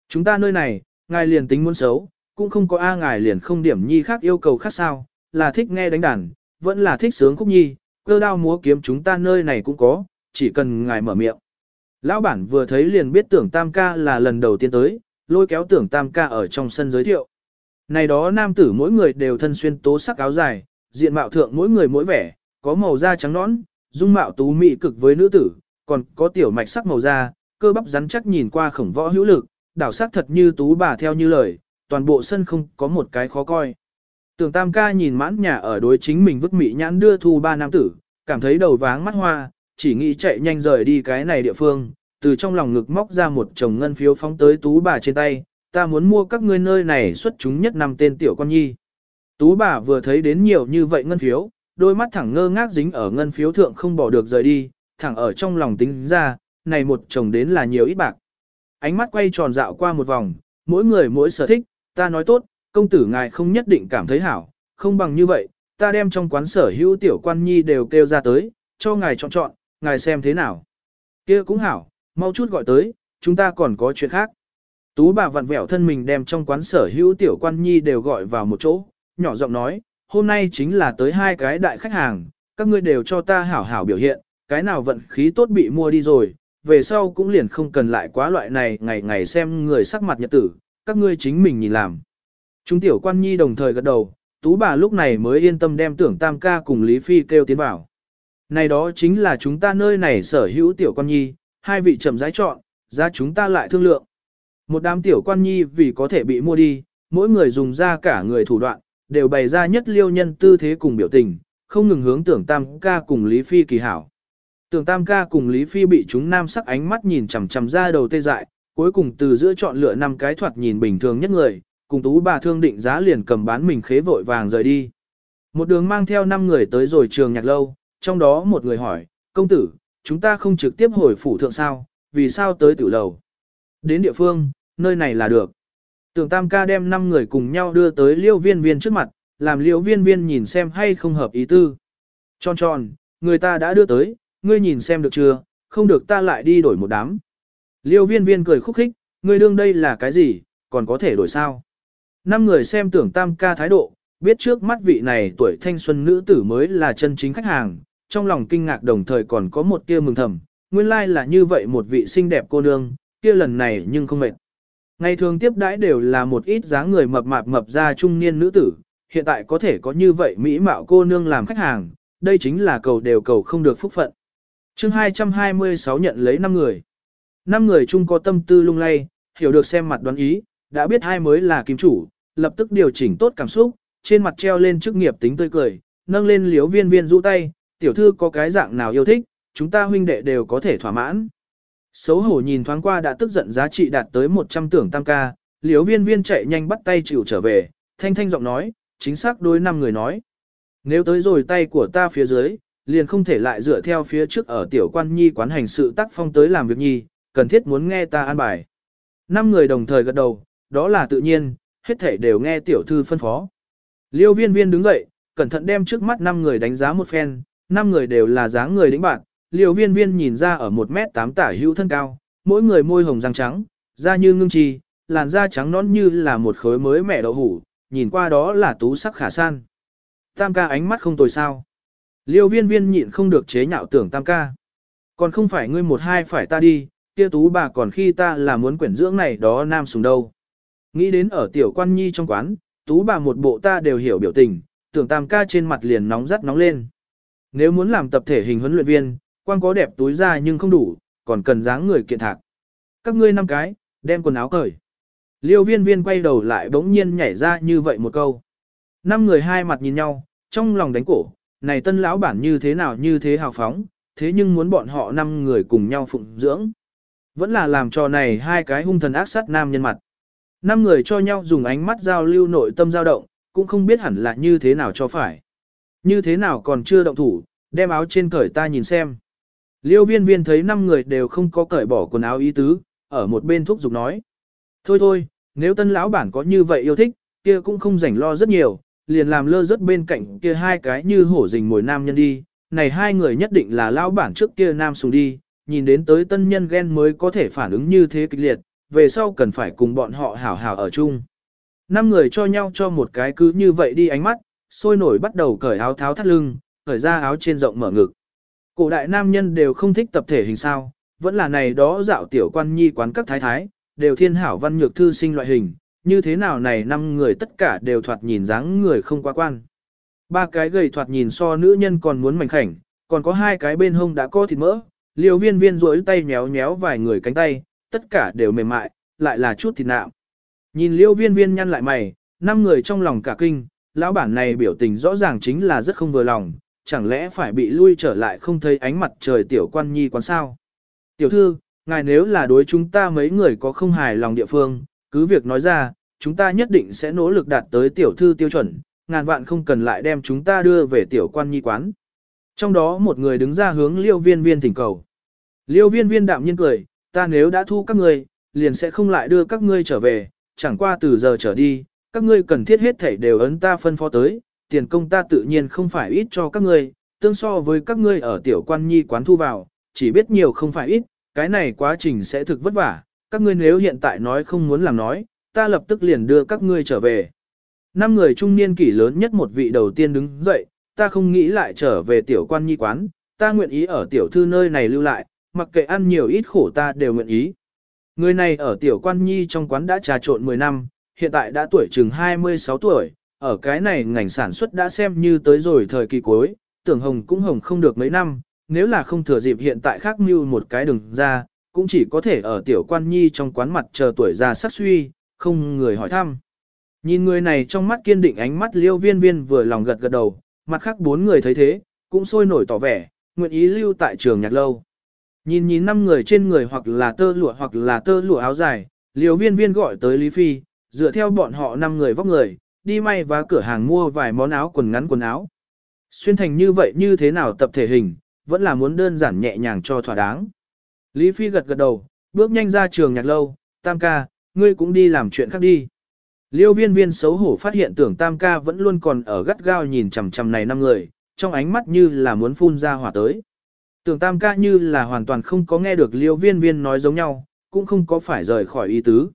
Chúng ta nơi này, ngài liền tính muốn xấu, cũng không có A ngài liền không điểm nhi khác yêu cầu khác sao, là thích nghe đánh đàn, vẫn là thích sướng khúc nhi, cơ đao múa kiếm chúng ta nơi này cũng có, chỉ cần ngài mở miệng. Lão bản vừa thấy liền biết tưởng tam ca là lần đầu tiên tới, lôi kéo tưởng tam ca ở trong sân giới thiệu. Này đó nam tử mỗi người đều thân xuyên tố sắc áo dài, diện mạo thượng mỗi người mỗi vẻ, có màu da trắng nõn, dung mạo tú mỹ cực với nữ tử, còn có tiểu mạch sắc màu da, cơ bắp rắn chắc nhìn qua khổng võ hữu lực, đảo sắc thật như tú bà theo như lời, toàn bộ sân không có một cái khó coi. Tưởng tam ca nhìn mãn nhà ở đối chính mình vứt mị nhãn đưa thu ba nam tử, cảm thấy đầu váng mắt hoa, chỉ nghĩ chạy nhanh rời đi cái này địa phương, từ trong lòng ngực móc ra một chồng ngân phiếu phóng tới tú bà trên tay, ta muốn mua các ngươi nơi này xuất chúng nhất năm tên tiểu con nhi. Tú bà vừa thấy đến nhiều như vậy ngân phiếu, đôi mắt thẳng ngơ ngác dính ở ngân phiếu thượng không bỏ được rời đi, thẳng ở trong lòng tính ra, này một chồng đến là nhiều ít bạc. Ánh mắt quay tròn dạo qua một vòng, mỗi người mỗi sở thích, ta nói tốt, công tử ngài không nhất định cảm thấy hảo, không bằng như vậy, ta đem trong quán sở hữu tiểu quan nhi đều kêu ra tới, cho ngài chọn chọn, ngài xem thế nào. kia cũng hảo, mau chút gọi tới, chúng ta còn có chuyện khác. Tú bà vặn vẹo thân mình đem trong quán sở hữu tiểu quan nhi đều gọi vào một chỗ, nhỏ giọng nói, hôm nay chính là tới hai cái đại khách hàng, các ngươi đều cho ta hảo hảo biểu hiện, cái nào vận khí tốt bị mua đi rồi, về sau cũng liền không cần lại quá loại này ngày ngày xem người sắc mặt nhật tử, các ngươi chính mình nhìn làm. Chúng tiểu quan nhi đồng thời gật đầu, tú bà lúc này mới yên tâm đem tưởng tam ca cùng Lý Phi kêu tiến vào. Này đó chính là chúng ta nơi này sở hữu tiểu quan nhi, hai vị chậm rãi chọn, ra chúng ta lại thương lượng. Một đám tiểu quan nhi vì có thể bị mua đi, mỗi người dùng ra cả người thủ đoạn, đều bày ra nhất liêu nhân tư thế cùng biểu tình, không ngừng hướng tưởng tam ca cùng Lý Phi kỳ hảo. Tưởng tam ca cùng Lý Phi bị chúng nam sắc ánh mắt nhìn chằm chằm ra đầu tê dại, cuối cùng từ giữa chọn lựa năm cái thoạt nhìn bình thường nhất người, cùng tú bà thương định giá liền cầm bán mình khế vội vàng rời đi. Một đường mang theo năm người tới rồi trường nhạc lâu, trong đó một người hỏi, công tử, chúng ta không trực tiếp hồi phủ thượng sao, vì sao tới tử lầu. Đến địa phương, nơi này là được. Tưởng tam ca đem năm người cùng nhau đưa tới liêu viên viên trước mặt, làm liêu viên viên nhìn xem hay không hợp ý tư. Tròn tròn, người ta đã đưa tới, ngươi nhìn xem được chưa, không được ta lại đi đổi một đám. Liêu viên viên cười khúc khích, ngươi đương đây là cái gì, còn có thể đổi sao. Năm người xem tưởng tam ca thái độ, biết trước mắt vị này tuổi thanh xuân nữ tử mới là chân chính khách hàng, trong lòng kinh ngạc đồng thời còn có một tia mừng thầm, nguyên lai là như vậy một vị xinh đẹp cô nương, kia lần này nhưng không mệt. Ngày thường tiếp đãi đều là một ít dáng người mập mạp mập ra trung niên nữ tử, hiện tại có thể có như vậy mỹ mạo cô nương làm khách hàng, đây chính là cầu đều cầu không được phúc phận. chương 226 nhận lấy 5 người. 5 người chung có tâm tư lung lay, hiểu được xem mặt đoán ý, đã biết hai mới là kim chủ, lập tức điều chỉnh tốt cảm xúc, trên mặt treo lên chức nghiệp tính tươi cười, nâng lên liếu viên viên rũ tay, tiểu thư có cái dạng nào yêu thích, chúng ta huynh đệ đều có thể thỏa mãn. Xấu hổ nhìn thoáng qua đã tức giận giá trị đạt tới 100 tưởng tam ca, liếu viên viên chạy nhanh bắt tay chịu trở về, thanh thanh giọng nói, chính xác đối năm người nói. Nếu tới rồi tay của ta phía dưới, liền không thể lại dựa theo phía trước ở tiểu quan nhi quán hành sự tác phong tới làm việc nhi, cần thiết muốn nghe ta an bài. Năm người đồng thời gật đầu, đó là tự nhiên, hết thể đều nghe tiểu thư phân phó. Liêu viên viên đứng dậy, cẩn thận đem trước mắt năm người đánh giá một phen, năm người đều là dáng người đĩnh bạn. Liêu viên viên nhìn ra ở 1 mét 8 tả hữu thân cao, mỗi người môi hồng răng trắng, da như ngưng trì, làn da trắng nõn như là một khối mới mẹ đậu hủ, nhìn qua đó là tú sắc khả san. Tam ca ánh mắt không tồi sao. Liêu viên viên nhịn không được chế nhạo tưởng tam ca. Còn không phải ngươi một hai phải ta đi, kia tú bà còn khi ta là muốn quyển dưỡng này đó nam sùng đâu. Nghĩ đến ở tiểu quan nhi trong quán, tú bà một bộ ta đều hiểu biểu tình, tưởng tam ca trên mặt liền nóng rất nóng lên. Nếu muốn làm tập thể hình huấn luyện viên, quan có đẹp túi ra nhưng không đủ, còn cần dáng người kiện thạc. Các ngươi năm cái, đem quần áo cởi. Liêu viên viên quay đầu lại bỗng nhiên nhảy ra như vậy một câu. Năm người hai mặt nhìn nhau, trong lòng đánh cổ, này tân lão bản như thế nào như thế hào phóng, thế nhưng muốn bọn họ năm người cùng nhau phụng dưỡng. Vẫn là làm cho này hai cái hung thần ác sát nam nhân mặt. Năm người cho nhau dùng ánh mắt giao lưu nội tâm dao động, cũng không biết hẳn là như thế nào cho phải. Như thế nào còn chưa động thủ, đem áo trên cởi ta nhìn xem. Liêu viên viên thấy năm người đều không có cởi bỏ quần áo ý tứ, ở một bên thúc giục nói. Thôi thôi, nếu tân lão bản có như vậy yêu thích, kia cũng không rảnh lo rất nhiều, liền làm lơ rất bên cạnh kia hai cái như hổ rình mồi nam nhân đi. Này hai người nhất định là lão bản trước kia nam sùng đi, nhìn đến tới tân nhân ghen mới có thể phản ứng như thế kịch liệt, về sau cần phải cùng bọn họ hảo hảo ở chung. Năm người cho nhau cho một cái cứ như vậy đi ánh mắt, sôi nổi bắt đầu cởi áo tháo thắt lưng, cởi ra áo trên rộng mở ngực. Cổ đại nam nhân đều không thích tập thể hình sao, vẫn là này đó dạo tiểu quan nhi quán các thái thái, đều thiên hảo văn nhược thư sinh loại hình, như thế nào này năm người tất cả đều thoạt nhìn dáng người không quá quan. Ba cái gầy thoạt nhìn so nữ nhân còn muốn mảnh khảnh, còn có hai cái bên hông đã có thịt mỡ, liều viên viên rối tay nhéo nhéo vài người cánh tay, tất cả đều mềm mại, lại là chút thịt nạm. Nhìn liêu viên viên nhăn lại mày, năm người trong lòng cả kinh, lão bản này biểu tình rõ ràng chính là rất không vừa lòng, chẳng lẽ phải bị lui trở lại không thấy ánh mặt trời tiểu quan nhi quán sao. Tiểu thư, ngài nếu là đối chúng ta mấy người có không hài lòng địa phương, cứ việc nói ra, chúng ta nhất định sẽ nỗ lực đạt tới tiểu thư tiêu chuẩn, ngàn vạn không cần lại đem chúng ta đưa về tiểu quan nhi quán. Trong đó một người đứng ra hướng liêu viên viên thỉnh cầu. Liêu viên viên đạm nhiên cười, ta nếu đã thu các ngươi, liền sẽ không lại đưa các ngươi trở về, chẳng qua từ giờ trở đi, các ngươi cần thiết hết thảy đều ấn ta phân phó tới, tiền công ta tự nhiên không phải ít cho các ngươi, tương so với các ngươi ở tiểu quan nhi quán thu vào, chỉ biết nhiều không phải ít, cái này quá trình sẽ thực vất vả, các ngươi nếu hiện tại nói không muốn làm nói, ta lập tức liền đưa các ngươi trở về. Năm người trung niên kỷ lớn nhất một vị đầu tiên đứng dậy, ta không nghĩ lại trở về tiểu quan nhi quán, ta nguyện ý ở tiểu thư nơi này lưu lại, mặc kệ ăn nhiều ít khổ ta đều nguyện ý. Người này ở tiểu quan nhi trong quán đã trà trộn 10 năm, hiện tại đã tuổi chừng 26 tuổi, ở cái này ngành sản xuất đã xem như tới rồi thời kỳ cuối, tưởng hồng cũng hồng không được mấy năm, nếu là không thừa dịp hiện tại khác mưu một cái đường ra, cũng chỉ có thể ở tiểu quan nhi trong quán mặt chờ tuổi già sắc suy, không người hỏi thăm. Nhìn người này trong mắt kiên định ánh mắt liêu viên viên vừa lòng gật gật đầu, mặt khác bốn người thấy thế, cũng sôi nổi tỏ vẻ, nguyện ý lưu tại trường nhạc lâu. Nhìn nhìn năm người trên người hoặc là tơ lụa hoặc là tơ lụa áo dài, liều viên viên gọi tới Lý Phi, dựa theo bọn họ năm người vóc người, đi may và cửa hàng mua vài món áo quần ngắn quần áo. Xuyên thành như vậy như thế nào tập thể hình, vẫn là muốn đơn giản nhẹ nhàng cho thỏa đáng. Lý Phi gật gật đầu, bước nhanh ra trường nhạc lâu, tam ca, ngươi cũng đi làm chuyện khác đi. Liêu viên viên xấu hổ phát hiện tưởng tam ca vẫn luôn còn ở gắt gao nhìn chằm chằm này năm người, trong ánh mắt như là muốn phun ra hỏa tới. Tưởng tam ca như là hoàn toàn không có nghe được liêu viên viên nói giống nhau, cũng không có phải rời khỏi ý tứ.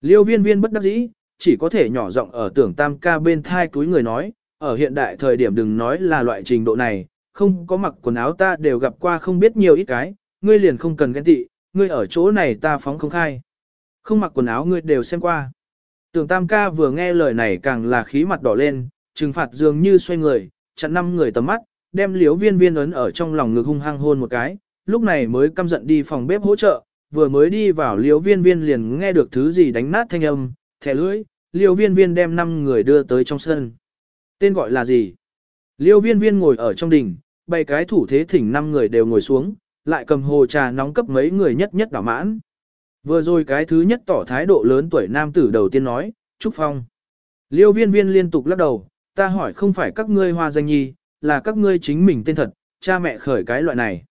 Liêu viên viên bất đắc dĩ, chỉ có thể nhỏ giọng ở tưởng tam ca bên thai túi người nói, ở hiện đại thời điểm đừng nói là loại trình độ này, không có mặc quần áo ta đều gặp qua không biết nhiều ít cái, ngươi liền không cần ghen tị, ngươi ở chỗ này ta phóng không khai. Không mặc quần áo ngươi đều xem qua. Tưởng tam ca vừa nghe lời này càng là khí mặt đỏ lên, trừng phạt dường như xoay người, chặn năm người tầm mắt, đem liếu viên viên ấn ở trong lòng ngực hung hăng hôn một cái, lúc này mới căm giận đi phòng bếp hỗ trợ, vừa mới đi vào liếu viên viên liền nghe được thứ gì đánh nát thanh âm, thẻ lưỡi, liếu viên viên đem 5 người đưa tới trong sân. Tên gọi là gì? Liêu viên viên ngồi ở trong đình, bày cái thủ thế thỉnh 5 người đều ngồi xuống, lại cầm hồ trà nóng cấp mấy người nhất nhất đảo mãn. Vừa rồi cái thứ nhất tỏ thái độ lớn tuổi nam tử đầu tiên nói, Trúc Phong. Liêu viên viên liên tục lắc đầu, ta hỏi không phải các ngươi hoa danh nhi, là các ngươi chính mình tên thật, cha mẹ khởi cái loại này.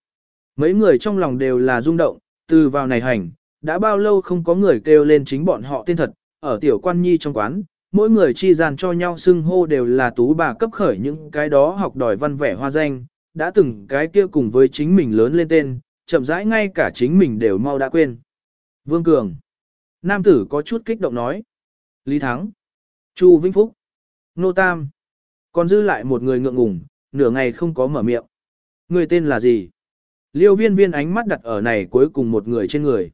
Mấy người trong lòng đều là rung động, từ vào này hành, đã bao lâu không có người kêu lên chính bọn họ tên thật, ở tiểu quan nhi trong quán, mỗi người chi gian cho nhau xưng hô đều là tú bà cấp khởi những cái đó học đòi văn vẻ hoa danh, đã từng cái kia cùng với chính mình lớn lên tên, chậm rãi ngay cả chính mình đều mau đã quên. Vương Cường. Nam tử có chút kích động nói. Lý Thắng. Chu Vĩnh Phúc. Nô Tam. Còn dư lại một người ngượng ngùng, nửa ngày không có mở miệng. Người tên là gì? Liêu viên viên ánh mắt đặt ở này cuối cùng một người trên người.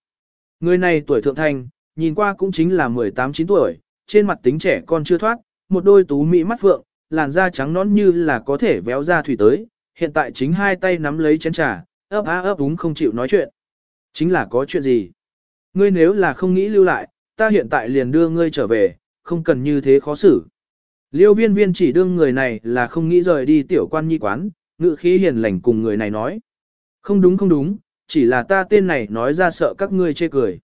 Người này tuổi thượng thanh, nhìn qua cũng chính là 18-9 tuổi, trên mặt tính trẻ con chưa thoát, một đôi tú mỹ mắt phượng, làn da trắng nõn như là có thể véo ra thủy tới, hiện tại chính hai tay nắm lấy chén trà, ấp á ấp úng không chịu nói chuyện. Chính là có chuyện gì? Ngươi nếu là không nghĩ lưu lại, ta hiện tại liền đưa ngươi trở về, không cần như thế khó xử. Liêu viên viên chỉ đương người này là không nghĩ rời đi tiểu quan nhi quán, ngự khí hiền lành cùng người này nói. Không đúng không đúng, chỉ là ta tên này nói ra sợ các ngươi chê cười.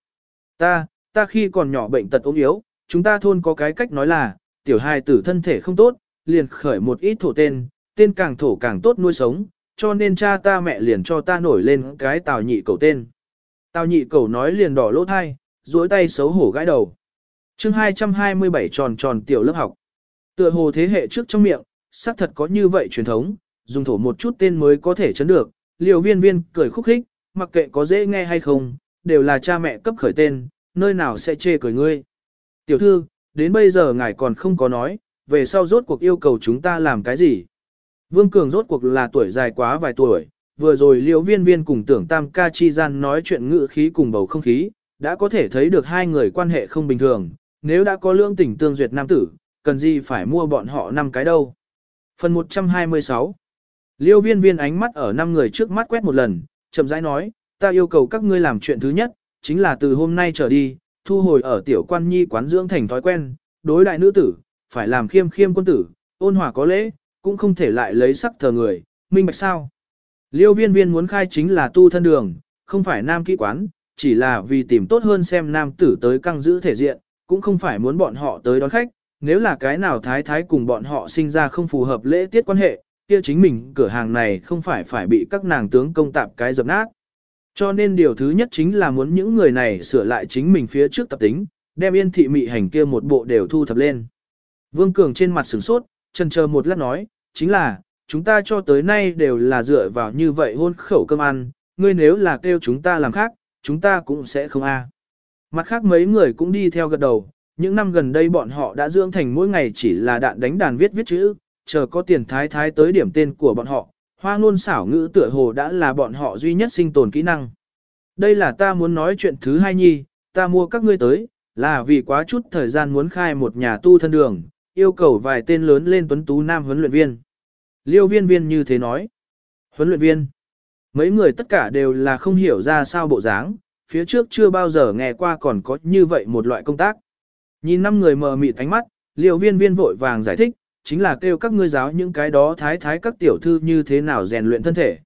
Ta, ta khi còn nhỏ bệnh tật ốm yếu, chúng ta thôn có cái cách nói là, tiểu hài tử thân thể không tốt, liền khởi một ít thổ tên, tên càng thổ càng tốt nuôi sống, cho nên cha ta mẹ liền cho ta nổi lên cái tào nhị cầu tên. Tào nhị cầu nói liền đỏ lỗ thai, duỗi tay xấu hổ gãi đầu. chương 227 tròn tròn tiểu lớp học. Tựa hồ thế hệ trước trong miệng, xác thật có như vậy truyền thống, dùng thổ một chút tên mới có thể chấn được, liều viên viên cười khúc khích, mặc kệ có dễ nghe hay không, đều là cha mẹ cấp khởi tên, nơi nào sẽ chê cười ngươi. Tiểu thư, đến bây giờ ngài còn không có nói, về sau rốt cuộc yêu cầu chúng ta làm cái gì. Vương Cường rốt cuộc là tuổi dài quá vài tuổi, vừa rồi liễu viên viên cùng tưởng tam ca chi gian nói chuyện ngự khí cùng bầu không khí, đã có thể thấy được hai người quan hệ không bình thường, nếu đã có lương tình tương duyệt nam tử, cần gì phải mua bọn họ năm cái đâu. Phần 126 Liêu viên viên ánh mắt ở năm người trước mắt quét một lần, chậm rãi nói, ta yêu cầu các ngươi làm chuyện thứ nhất, chính là từ hôm nay trở đi, thu hồi ở tiểu quan nhi quán dưỡng thành thói quen, đối đại nữ tử, phải làm khiêm khiêm quân tử, ôn hòa có lễ, cũng không thể lại lấy sắc thờ người, minh bạch sao. Liêu viên viên muốn khai chính là tu thân đường, không phải nam kỹ quán, chỉ là vì tìm tốt hơn xem nam tử tới căng giữ thể diện, cũng không phải muốn bọn họ tới đón khách, nếu là cái nào thái thái cùng bọn họ sinh ra không phù hợp lễ tiết quan hệ, kia chính mình cửa hàng này không phải phải bị các nàng tướng công tạp cái dập nát. Cho nên điều thứ nhất chính là muốn những người này sửa lại chính mình phía trước tập tính, đem yên thị mị hành kia một bộ đều thu thập lên. Vương Cường trên mặt sửng sốt, chân chờ một lát nói, chính là, chúng ta cho tới nay đều là dựa vào như vậy hôn khẩu cơm ăn, ngươi nếu là kêu chúng ta làm khác, chúng ta cũng sẽ không a. Mặt khác mấy người cũng đi theo gật đầu, những năm gần đây bọn họ đã dưỡng thành mỗi ngày chỉ là đạn đánh đàn viết viết chữ, chờ có tiền thái thái tới điểm tên của bọn họ, hoa ngôn xảo ngữ tựa hồ đã là bọn họ duy nhất sinh tồn kỹ năng. Đây là ta muốn nói chuyện thứ hai nhi, ta mua các ngươi tới, là vì quá chút thời gian muốn khai một nhà tu thân đường, yêu cầu vài tên lớn lên tuấn tú nam huấn luyện viên. Liêu viên viên như thế nói. Huấn luyện viên. Mấy người tất cả đều là không hiểu ra sao bộ dáng, phía trước chưa bao giờ nghe qua còn có như vậy một loại công tác. Nhìn năm người mờ mịt ánh mắt, liều viên viên vội vàng giải thích, chính là kêu các ngươi giáo những cái đó thái thái các tiểu thư như thế nào rèn luyện thân thể.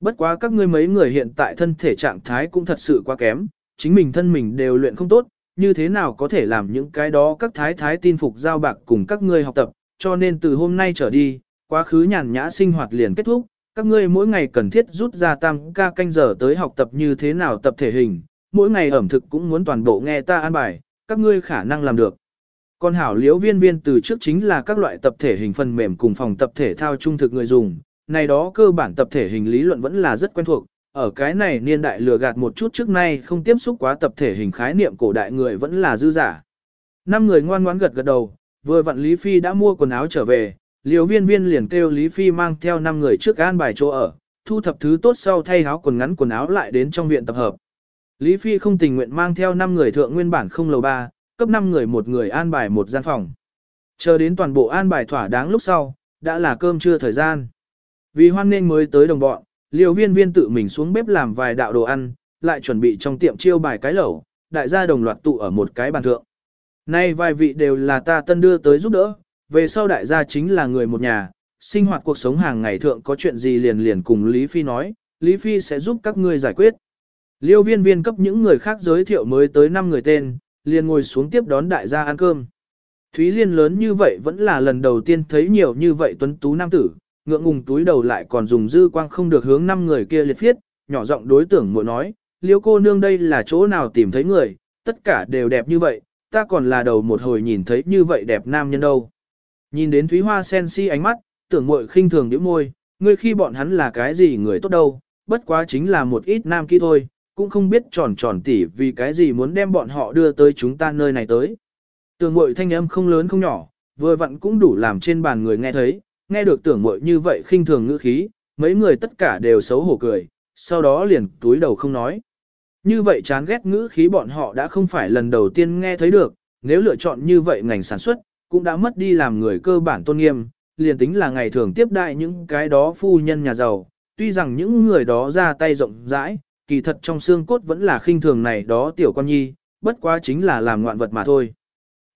Bất quá các ngươi mấy người hiện tại thân thể trạng thái cũng thật sự quá kém, chính mình thân mình đều luyện không tốt, như thế nào có thể làm những cái đó các thái thái tin phục giao bạc cùng các ngươi học tập, cho nên từ hôm nay trở đi, quá khứ nhàn nhã sinh hoạt liền kết thúc, các ngươi mỗi ngày cần thiết rút ra tam ca canh giờ tới học tập như thế nào tập thể hình, mỗi ngày ẩm thực cũng muốn toàn bộ nghe ta an bài, các ngươi khả năng làm được. Còn hảo liễu viên viên từ trước chính là các loại tập thể hình phần mềm cùng phòng tập thể thao trung thực người dùng, này đó cơ bản tập thể hình lý luận vẫn là rất quen thuộc, ở cái này niên đại lừa gạt một chút trước nay không tiếp xúc quá tập thể hình khái niệm cổ đại người vẫn là dư giả. Năm người ngoan ngoãn gật gật đầu, vừa vặn Lý Phi đã mua quần áo trở về, liều viên viên liền kêu Lý Phi mang theo năm người trước an bài chỗ ở, thu thập thứ tốt sau thay áo quần ngắn quần áo lại đến trong viện tập hợp. Lý Phi không tình nguyện mang theo năm người thượng nguyên bản không lầu ba, cấp năm người một người an bài một gian phòng. Chờ đến toàn bộ an bài thỏa đáng lúc sau, đã là cơm trưa thời gian. Vì hoan nên mới tới đồng bọn, liều viên viên tự mình xuống bếp làm vài đạo đồ ăn, lại chuẩn bị trong tiệm chiêu bài cái lẩu, đại gia đồng loạt tụ ở một cái bàn thượng. Nay vài vị đều là ta tân đưa tới giúp đỡ, về sau đại gia chính là người một nhà, sinh hoạt cuộc sống hàng ngày thượng có chuyện gì liền liền cùng Lý Phi nói, Lý Phi sẽ giúp các ngươi giải quyết. Liêu viên viên cấp những người khác giới thiệu mới tới 5 người tên, liền ngồi xuống tiếp đón đại gia ăn cơm. Thúy Liên lớn như vậy vẫn là lần đầu tiên thấy nhiều như vậy tuấn tú nam tử, ngượng ngùng túi đầu lại còn dùng dư quang không được hướng năm người kia liệt phiết, nhỏ giọng đối tưởng muội nói, liêu cô nương đây là chỗ nào tìm thấy người, tất cả đều đẹp như vậy, ta còn là đầu một hồi nhìn thấy như vậy đẹp nam nhân đâu. Nhìn đến Thúy Hoa sen si ánh mắt, tưởng muội khinh thường điểm môi, ngươi khi bọn hắn là cái gì người tốt đâu, bất quá chính là một ít nam kia thôi, cũng không biết tròn tròn tỉ vì cái gì muốn đem bọn họ đưa tới chúng ta nơi này tới. Tưởng mội thanh âm không lớn không nhỏ, vừa vặn cũng đủ làm trên bàn người nghe thấy, nghe được tưởng mội như vậy khinh thường ngữ khí, mấy người tất cả đều xấu hổ cười, sau đó liền túi đầu không nói. Như vậy chán ghét ngữ khí bọn họ đã không phải lần đầu tiên nghe thấy được, nếu lựa chọn như vậy ngành sản xuất, cũng đã mất đi làm người cơ bản tôn nghiêm, liền tính là ngày thường tiếp đại những cái đó phu nhân nhà giàu, tuy rằng những người đó ra tay rộng rãi, kỳ thật trong xương cốt vẫn là khinh thường này đó tiểu con nhi, bất quá chính là làm ngoạn vật mà thôi.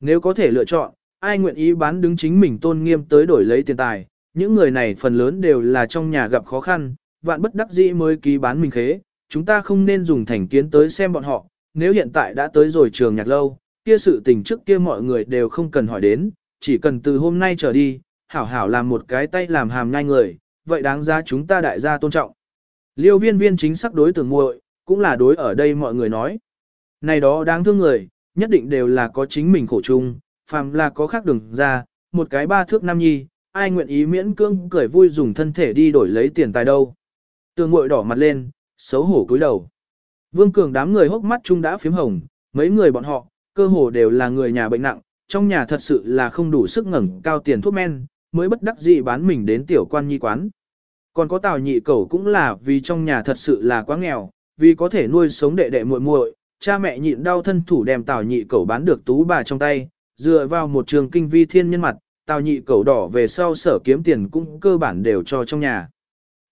Nếu có thể lựa chọn, ai nguyện ý bán đứng chính mình tôn nghiêm tới đổi lấy tiền tài, những người này phần lớn đều là trong nhà gặp khó khăn, vạn bất đắc dĩ mới ký bán mình khế, chúng ta không nên dùng thành kiến tới xem bọn họ, nếu hiện tại đã tới rồi trường nhạc lâu, kia sự tình trước kia mọi người đều không cần hỏi đến, chỉ cần từ hôm nay trở đi, hảo hảo làm một cái tay làm hàm nhai người, vậy đáng ra chúng ta đại gia tôn trọng. Liêu viên viên chính xác đối tưởng muội cũng là đối ở đây mọi người nói. Này đó đáng thương người, nhất định đều là có chính mình khổ chung, phàm là có khác đường ra, một cái ba thước nam nhi, ai nguyện ý miễn cưỡng cười vui dùng thân thể đi đổi lấy tiền tài đâu. Tường muội đỏ mặt lên, xấu hổ cúi đầu. Vương Cường đám người hốc mắt chung đã phím hồng, mấy người bọn họ, cơ hồ đều là người nhà bệnh nặng, trong nhà thật sự là không đủ sức ngẩng cao tiền thuốc men, mới bất đắc dĩ bán mình đến tiểu quan nhi quán. Còn có tào nhị cẩu cũng là vì trong nhà thật sự là quá nghèo, vì có thể nuôi sống đệ đệ muội muội, cha mẹ nhịn đau thân thủ đem tào nhị cẩu bán được tú bà trong tay, dựa vào một trường kinh vi thiên nhân mặt, tào nhị cẩu đỏ về sau sở kiếm tiền cũng cơ bản đều cho trong nhà.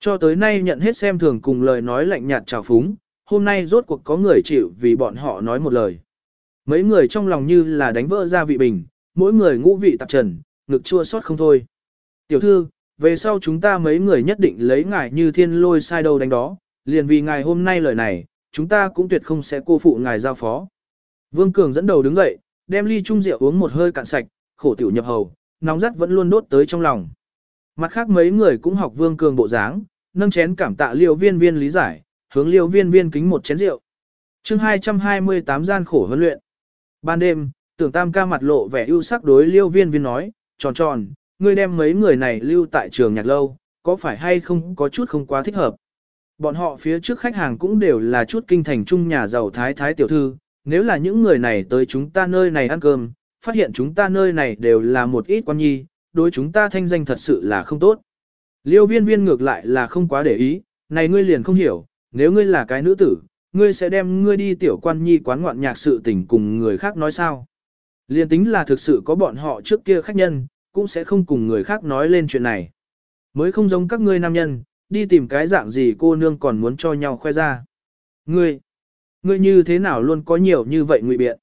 Cho tới nay nhận hết xem thường cùng lời nói lạnh nhạt trào phúng, hôm nay rốt cuộc có người chịu vì bọn họ nói một lời. Mấy người trong lòng như là đánh vỡ ra vị bình, mỗi người ngũ vị tạp trần, ngực chua xót không thôi. Tiểu thư, về sau chúng ta mấy người nhất định lấy ngài như thiên lôi sai đầu đánh đó, liền vì ngài hôm nay lời này, chúng ta cũng tuyệt không sẽ cô phụ ngài giao phó. Vương Cường dẫn đầu đứng dậy, đem ly chung rượu uống một hơi cạn sạch, khổ tiểu nhập hầu, nóng rất vẫn luôn đốt tới trong lòng. Mặt khác mấy người cũng học Vương Cường bộ dáng, nâng chén cảm tạ liêu viên viên lý giải, hướng liêu viên viên kính một chén rượu. chương 228 gian khổ huấn luyện. Ban đêm, tưởng tam ca mặt lộ vẻ ưu sắc đối liêu viên viên nói, tròn tròn, ngươi đem mấy người này lưu tại trường nhạc lâu, có phải hay không có chút không quá thích hợp. Bọn họ phía trước khách hàng cũng đều là chút kinh thành trung nhà giàu thái thái tiểu thư, nếu là những người này tới chúng ta nơi này ăn cơm, phát hiện chúng ta nơi này đều là một ít quan nhi, đối chúng ta thanh danh thật sự là không tốt. Liêu viên viên ngược lại là không quá để ý, này ngươi liền không hiểu, nếu ngươi là cái nữ tử, ngươi sẽ đem ngươi đi tiểu quan nhi quán ngoạn nhạc sự tình cùng người khác nói sao. Liên tính là thực sự có bọn họ trước kia khách nhân, cũng sẽ không cùng người khác nói lên chuyện này. Mới không giống các ngươi nam nhân, đi tìm cái dạng gì cô nương còn muốn cho nhau khoe ra. Ngươi, ngươi như thế nào luôn có nhiều như vậy ngụy biện.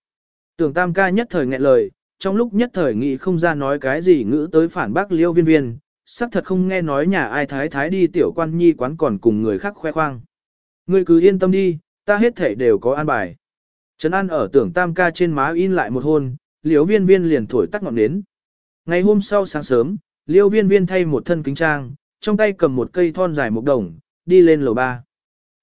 Tưởng tam ca nhất thời nghẹn lời, trong lúc nhất thời nghĩ không ra nói cái gì ngữ tới phản bác liêu viên viên, xác thật không nghe nói nhà ai thái thái đi tiểu quan nhi quán còn cùng người khác khoe khoang. Ngươi cứ yên tâm đi, ta hết thể đều có an bài. Trấn An ở tưởng tam ca trên má in lại một hôn, liếu viên viên liền thổi tắt ngọn nến. Ngày hôm sau sáng sớm, liêu viên viên thay một thân kính trang, trong tay cầm một cây thon dài một đồng, đi lên lầu ba.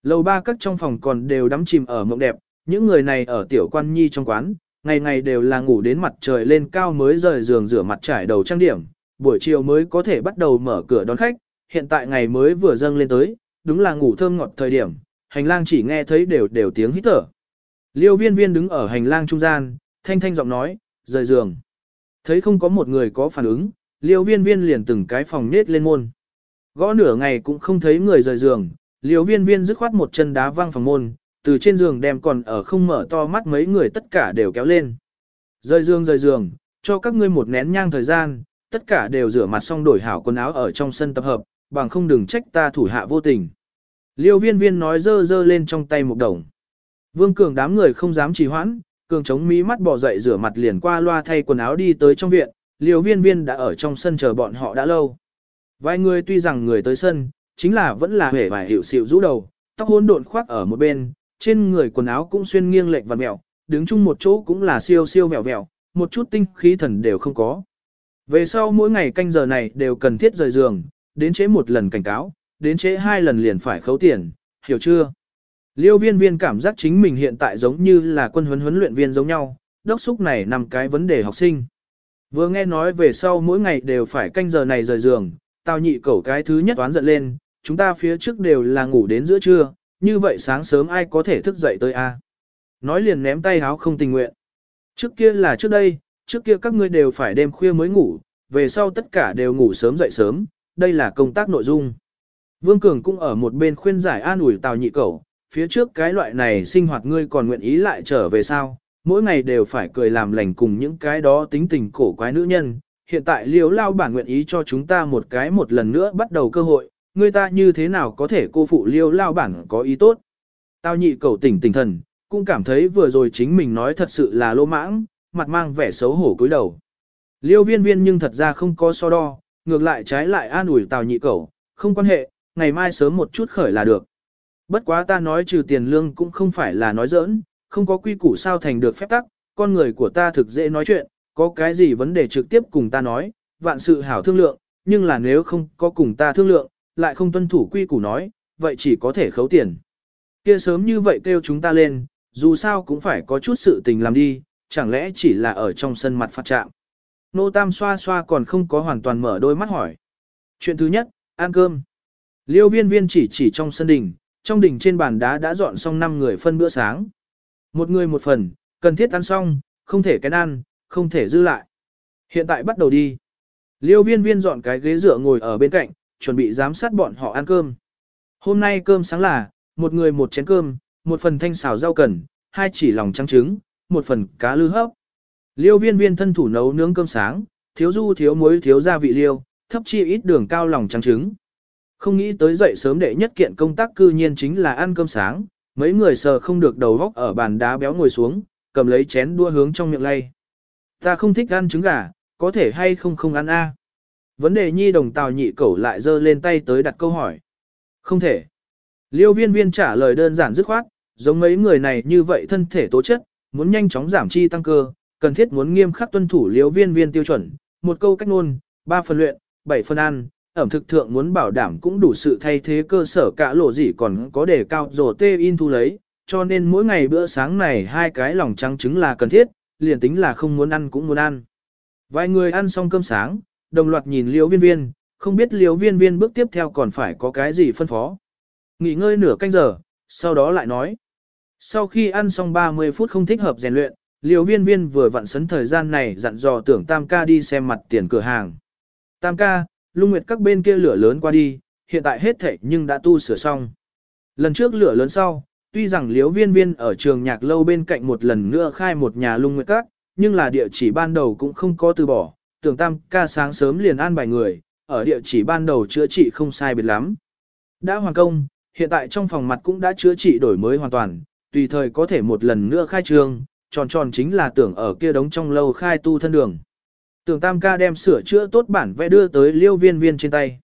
Lầu ba các trong phòng còn đều đắm chìm ở mộng đẹp, những người này ở tiểu quan nhi trong quán, ngày ngày đều là ngủ đến mặt trời lên cao mới rời giường rửa mặt trải đầu trang điểm, buổi chiều mới có thể bắt đầu mở cửa đón khách, hiện tại ngày mới vừa dâng lên tới, đúng là ngủ thơm ngọt thời điểm, hành lang chỉ nghe thấy đều đều tiếng hít thở. Liêu viên viên đứng ở hành lang trung gian, thanh thanh giọng nói, rời giường. Thấy không có một người có phản ứng, liêu viên viên liền từng cái phòng nết lên môn. Gõ nửa ngày cũng không thấy người rời giường, liêu viên viên dứt khoát một chân đá văng phòng môn, từ trên giường đem còn ở không mở to mắt mấy người tất cả đều kéo lên. Rời giường rời giường, cho các ngươi một nén nhang thời gian, tất cả đều rửa mặt xong đổi hảo quần áo ở trong sân tập hợp, bằng không đừng trách ta thủ hạ vô tình. Liêu viên viên nói dơ dơ lên trong tay một đồng. Vương Cường đám người không dám trì hoãn, Cường chống mí mắt bò dậy rửa mặt liền qua loa thay quần áo đi tới trong viện, liều viên viên đã ở trong sân chờ bọn họ đã lâu. Vài người tuy rằng người tới sân, chính là vẫn là hề vài hiểu xịu rũ đầu, tóc hôn độn khoác ở một bên, trên người quần áo cũng xuyên nghiêng lệch và mẹo, đứng chung một chỗ cũng là siêu siêu vẹo vẹo, một chút tinh khí thần đều không có. Về sau mỗi ngày canh giờ này đều cần thiết rời giường, đến chế một lần cảnh cáo, đến chế hai lần liền phải khấu tiền, hiểu chưa? Liêu viên viên cảm giác chính mình hiện tại giống như là quân huấn huấn luyện viên giống nhau, đốc xúc này nằm cái vấn đề học sinh. Vừa nghe nói về sau mỗi ngày đều phải canh giờ này rời giường, tao nhị cẩu cái thứ nhất toán giận lên, chúng ta phía trước đều là ngủ đến giữa trưa, như vậy sáng sớm ai có thể thức dậy tới a? Nói liền ném tay háo không tình nguyện. Trước kia là trước đây, trước kia các ngươi đều phải đêm khuya mới ngủ, về sau tất cả đều ngủ sớm dậy sớm, đây là công tác nội dung. Vương Cường cũng ở một bên khuyên giải an ủi tào nhị cẩu, phía trước cái loại này sinh hoạt ngươi còn nguyện ý lại trở về sao, mỗi ngày đều phải cười làm lành cùng những cái đó tính tình cổ quái nữ nhân, hiện tại liếu lao bản nguyện ý cho chúng ta một cái một lần nữa bắt đầu cơ hội, người ta như thế nào có thể cô phụ liêu lao bản có ý tốt. Tao nhị cầu tỉnh tỉnh thần, cũng cảm thấy vừa rồi chính mình nói thật sự là lô mãng, mặt mang vẻ xấu hổ cúi đầu. Liêu viên viên nhưng thật ra không có so đo, ngược lại trái lại an ủi tào nhị cầu, không quan hệ, ngày mai sớm một chút khởi là được. Bất quá ta nói trừ tiền lương cũng không phải là nói giỡn, không có quy củ sao thành được phép tắc, con người của ta thực dễ nói chuyện, có cái gì vấn đề trực tiếp cùng ta nói, vạn sự hảo thương lượng, nhưng là nếu không có cùng ta thương lượng, lại không tuân thủ quy củ nói, vậy chỉ có thể khấu tiền. Kia sớm như vậy kêu chúng ta lên, dù sao cũng phải có chút sự tình làm đi, chẳng lẽ chỉ là ở trong sân mặt phát trạm. Nô Tam xoa xoa còn không có hoàn toàn mở đôi mắt hỏi. Chuyện thứ nhất, ăn cơm. Liêu viên viên chỉ chỉ trong sân đình, trong đình trên bàn đá đã dọn xong 5 người phân bữa sáng. Một người một phần, cần thiết ăn xong, không thể cái ăn, không thể dư lại. Hiện tại bắt đầu đi. Liêu viên viên dọn cái ghế dựa ngồi ở bên cạnh, chuẩn bị giám sát bọn họ ăn cơm. Hôm nay cơm sáng là, một người một chén cơm, một phần thanh xào rau cần, hai chỉ lòng trắng trứng, một phần cá lư hấp. Liêu viên viên thân thủ nấu nướng cơm sáng, thiếu du thiếu muối thiếu gia vị liêu, thấp chi ít đường cao lòng trắng trứng. Không nghĩ tới dậy sớm đệ nhất kiện công tác cư nhiên chính là ăn cơm sáng, mấy người sờ không được đầu góc ở bàn đá béo ngồi xuống, cầm lấy chén đua hướng trong miệng lay. Ta không thích ăn trứng gà, có thể hay không không ăn a? Vấn đề nhi đồng tào nhị cẩu lại giơ lên tay tới đặt câu hỏi. Không thể. Liêu viên viên trả lời đơn giản dứt khoát, giống mấy người này như vậy thân thể tố chất, muốn nhanh chóng giảm chi tăng cơ, cần thiết muốn nghiêm khắc tuân thủ liêu viên viên tiêu chuẩn, một câu cách nôn, ba phần luyện, bảy phần ăn, ẩm thực thượng muốn bảo đảm cũng đủ sự thay thế cơ sở cả lộ gì còn có để cao rổ tê in thu lấy, cho nên mỗi ngày bữa sáng này hai cái lòng trắng trứng là cần thiết, liền tính là không muốn ăn cũng muốn ăn. Vài người ăn xong cơm sáng, đồng loạt nhìn liêu viên viên, không biết liêu viên viên bước tiếp theo còn phải có cái gì phân phó. Nghỉ ngơi nửa canh giờ, sau đó lại nói. Sau khi ăn xong 30 phút không thích hợp rèn luyện, liễu viên viên vừa vặn sấn thời gian này dặn dò tưởng Tam ca đi xem mặt tiền cửa hàng. Tam ca, lung nguyệt các bên kia lửa lớn qua đi, hiện tại hết thảy nhưng đã tu sửa xong. Lần trước lửa lớn sau, tuy rằng liếu viên viên ở trường nhạc lâu bên cạnh một lần nữa khai một nhà lung nguyệt các, nhưng là địa chỉ ban đầu cũng không có từ bỏ, tưởng Tam ca sáng sớm liền an bài người, ở địa chỉ ban đầu chữa trị không sai biệt lắm. Đã hoàn công, hiện tại trong phòng mặt cũng đã chữa trị đổi mới hoàn toàn, tùy thời có thể một lần nữa khai trương, tròn tròn chính là tưởng ở kia đống trong lâu khai tu thân đường. Tưởng Tam ca đem sửa chữa tốt bản vẽ đưa tới liêu viên viên trên tay.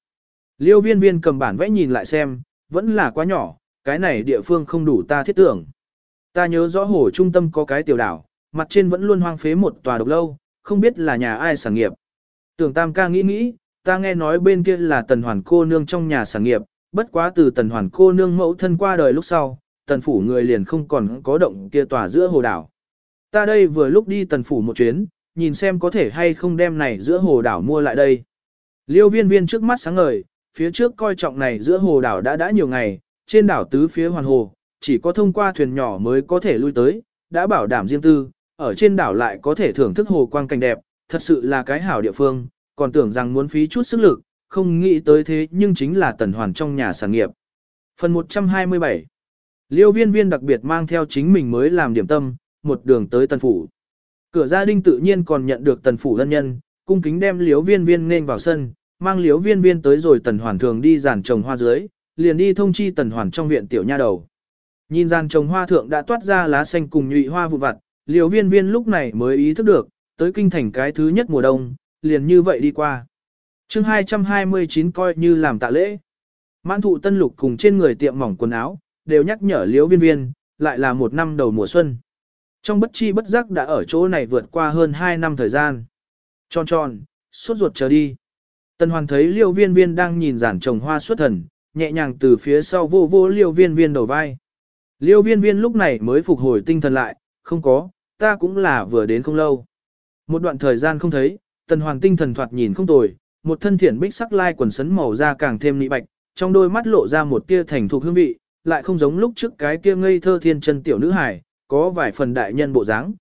Liêu viên viên cầm bản vẽ nhìn lại xem, vẫn là quá nhỏ, cái này địa phương không đủ ta thiết tưởng. Ta nhớ rõ hồ trung tâm có cái tiểu đảo, mặt trên vẫn luôn hoang phế một tòa độc lâu, không biết là nhà ai sản nghiệp. Tưởng Tam ca nghĩ nghĩ, ta nghe nói bên kia là tần hoàn cô nương trong nhà sản nghiệp, bất quá từ tần hoàn cô nương mẫu thân qua đời lúc sau, tần phủ người liền không còn có động kia tòa giữa hồ đảo. Ta đây vừa lúc đi tần phủ một chuyến, nhìn xem có thể hay không đem này giữa hồ đảo mua lại đây. Liêu viên viên trước mắt sáng ngời, phía trước coi trọng này giữa hồ đảo đã đã nhiều ngày, trên đảo tứ phía hoàn hồ, chỉ có thông qua thuyền nhỏ mới có thể lui tới, đã bảo đảm riêng tư, ở trên đảo lại có thể thưởng thức hồ quang cảnh đẹp, thật sự là cái hảo địa phương, còn tưởng rằng muốn phí chút sức lực, không nghĩ tới thế nhưng chính là tần hoàn trong nhà sản nghiệp. Phần 127 Liêu viên viên đặc biệt mang theo chính mình mới làm điểm tâm, một đường tới tần phủ. Cửa gia đình tự nhiên còn nhận được tần phủ lân nhân, cung kính đem liếu viên viên nên vào sân, mang liếu viên viên tới rồi tần hoàn thường đi giàn trồng hoa dưới, liền đi thông chi tần hoàn trong viện tiểu nha đầu. Nhìn giàn trồng hoa thượng đã toát ra lá xanh cùng nhụy hoa vụ vặt, liếu viên viên lúc này mới ý thức được, tới kinh thành cái thứ nhất mùa đông, liền như vậy đi qua. chương 229 coi như làm tạ lễ. Mãn thụ tân lục cùng trên người tiệm mỏng quần áo, đều nhắc nhở liếu viên viên, lại là một năm đầu mùa xuân. Trong bất chi bất giác đã ở chỗ này vượt qua hơn 2 năm thời gian. Tròn tròn, suốt ruột chờ đi. Tần hoàn thấy liêu viên viên đang nhìn giản trồng hoa xuất thần, nhẹ nhàng từ phía sau vô vô liêu viên viên đầu vai. liêu viên viên lúc này mới phục hồi tinh thần lại, không có, ta cũng là vừa đến không lâu. Một đoạn thời gian không thấy, tần hoàn tinh thần thoạt nhìn không tồi, một thân thiển bích sắc lai quần sấn màu da càng thêm nị bạch, trong đôi mắt lộ ra một tia thành thục hương vị, lại không giống lúc trước cái kia ngây thơ thiên chân tiểu nữ hải, có vài phần đại nhân bộ dáng.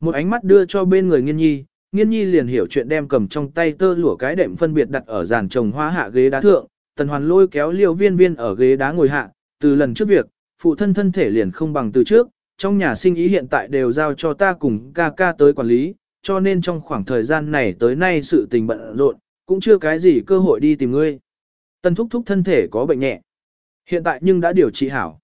Một ánh mắt đưa cho bên người nghiên nhi, nghiên nhi liền hiểu chuyện đem cầm trong tay tơ lụa cái đệm phân biệt đặt ở giàn trồng hoa hạ ghế đá thượng, tần hoàn lôi kéo liêu viên viên ở ghế đá ngồi hạ, từ lần trước việc, phụ thân thân thể liền không bằng từ trước, trong nhà sinh ý hiện tại đều giao cho ta cùng ca ca tới quản lý, cho nên trong khoảng thời gian này tới nay sự tình bận rộn, cũng chưa cái gì cơ hội đi tìm ngươi. Tần thúc thúc thân thể có bệnh nhẹ. Hiện tại nhưng đã điều trị hảo.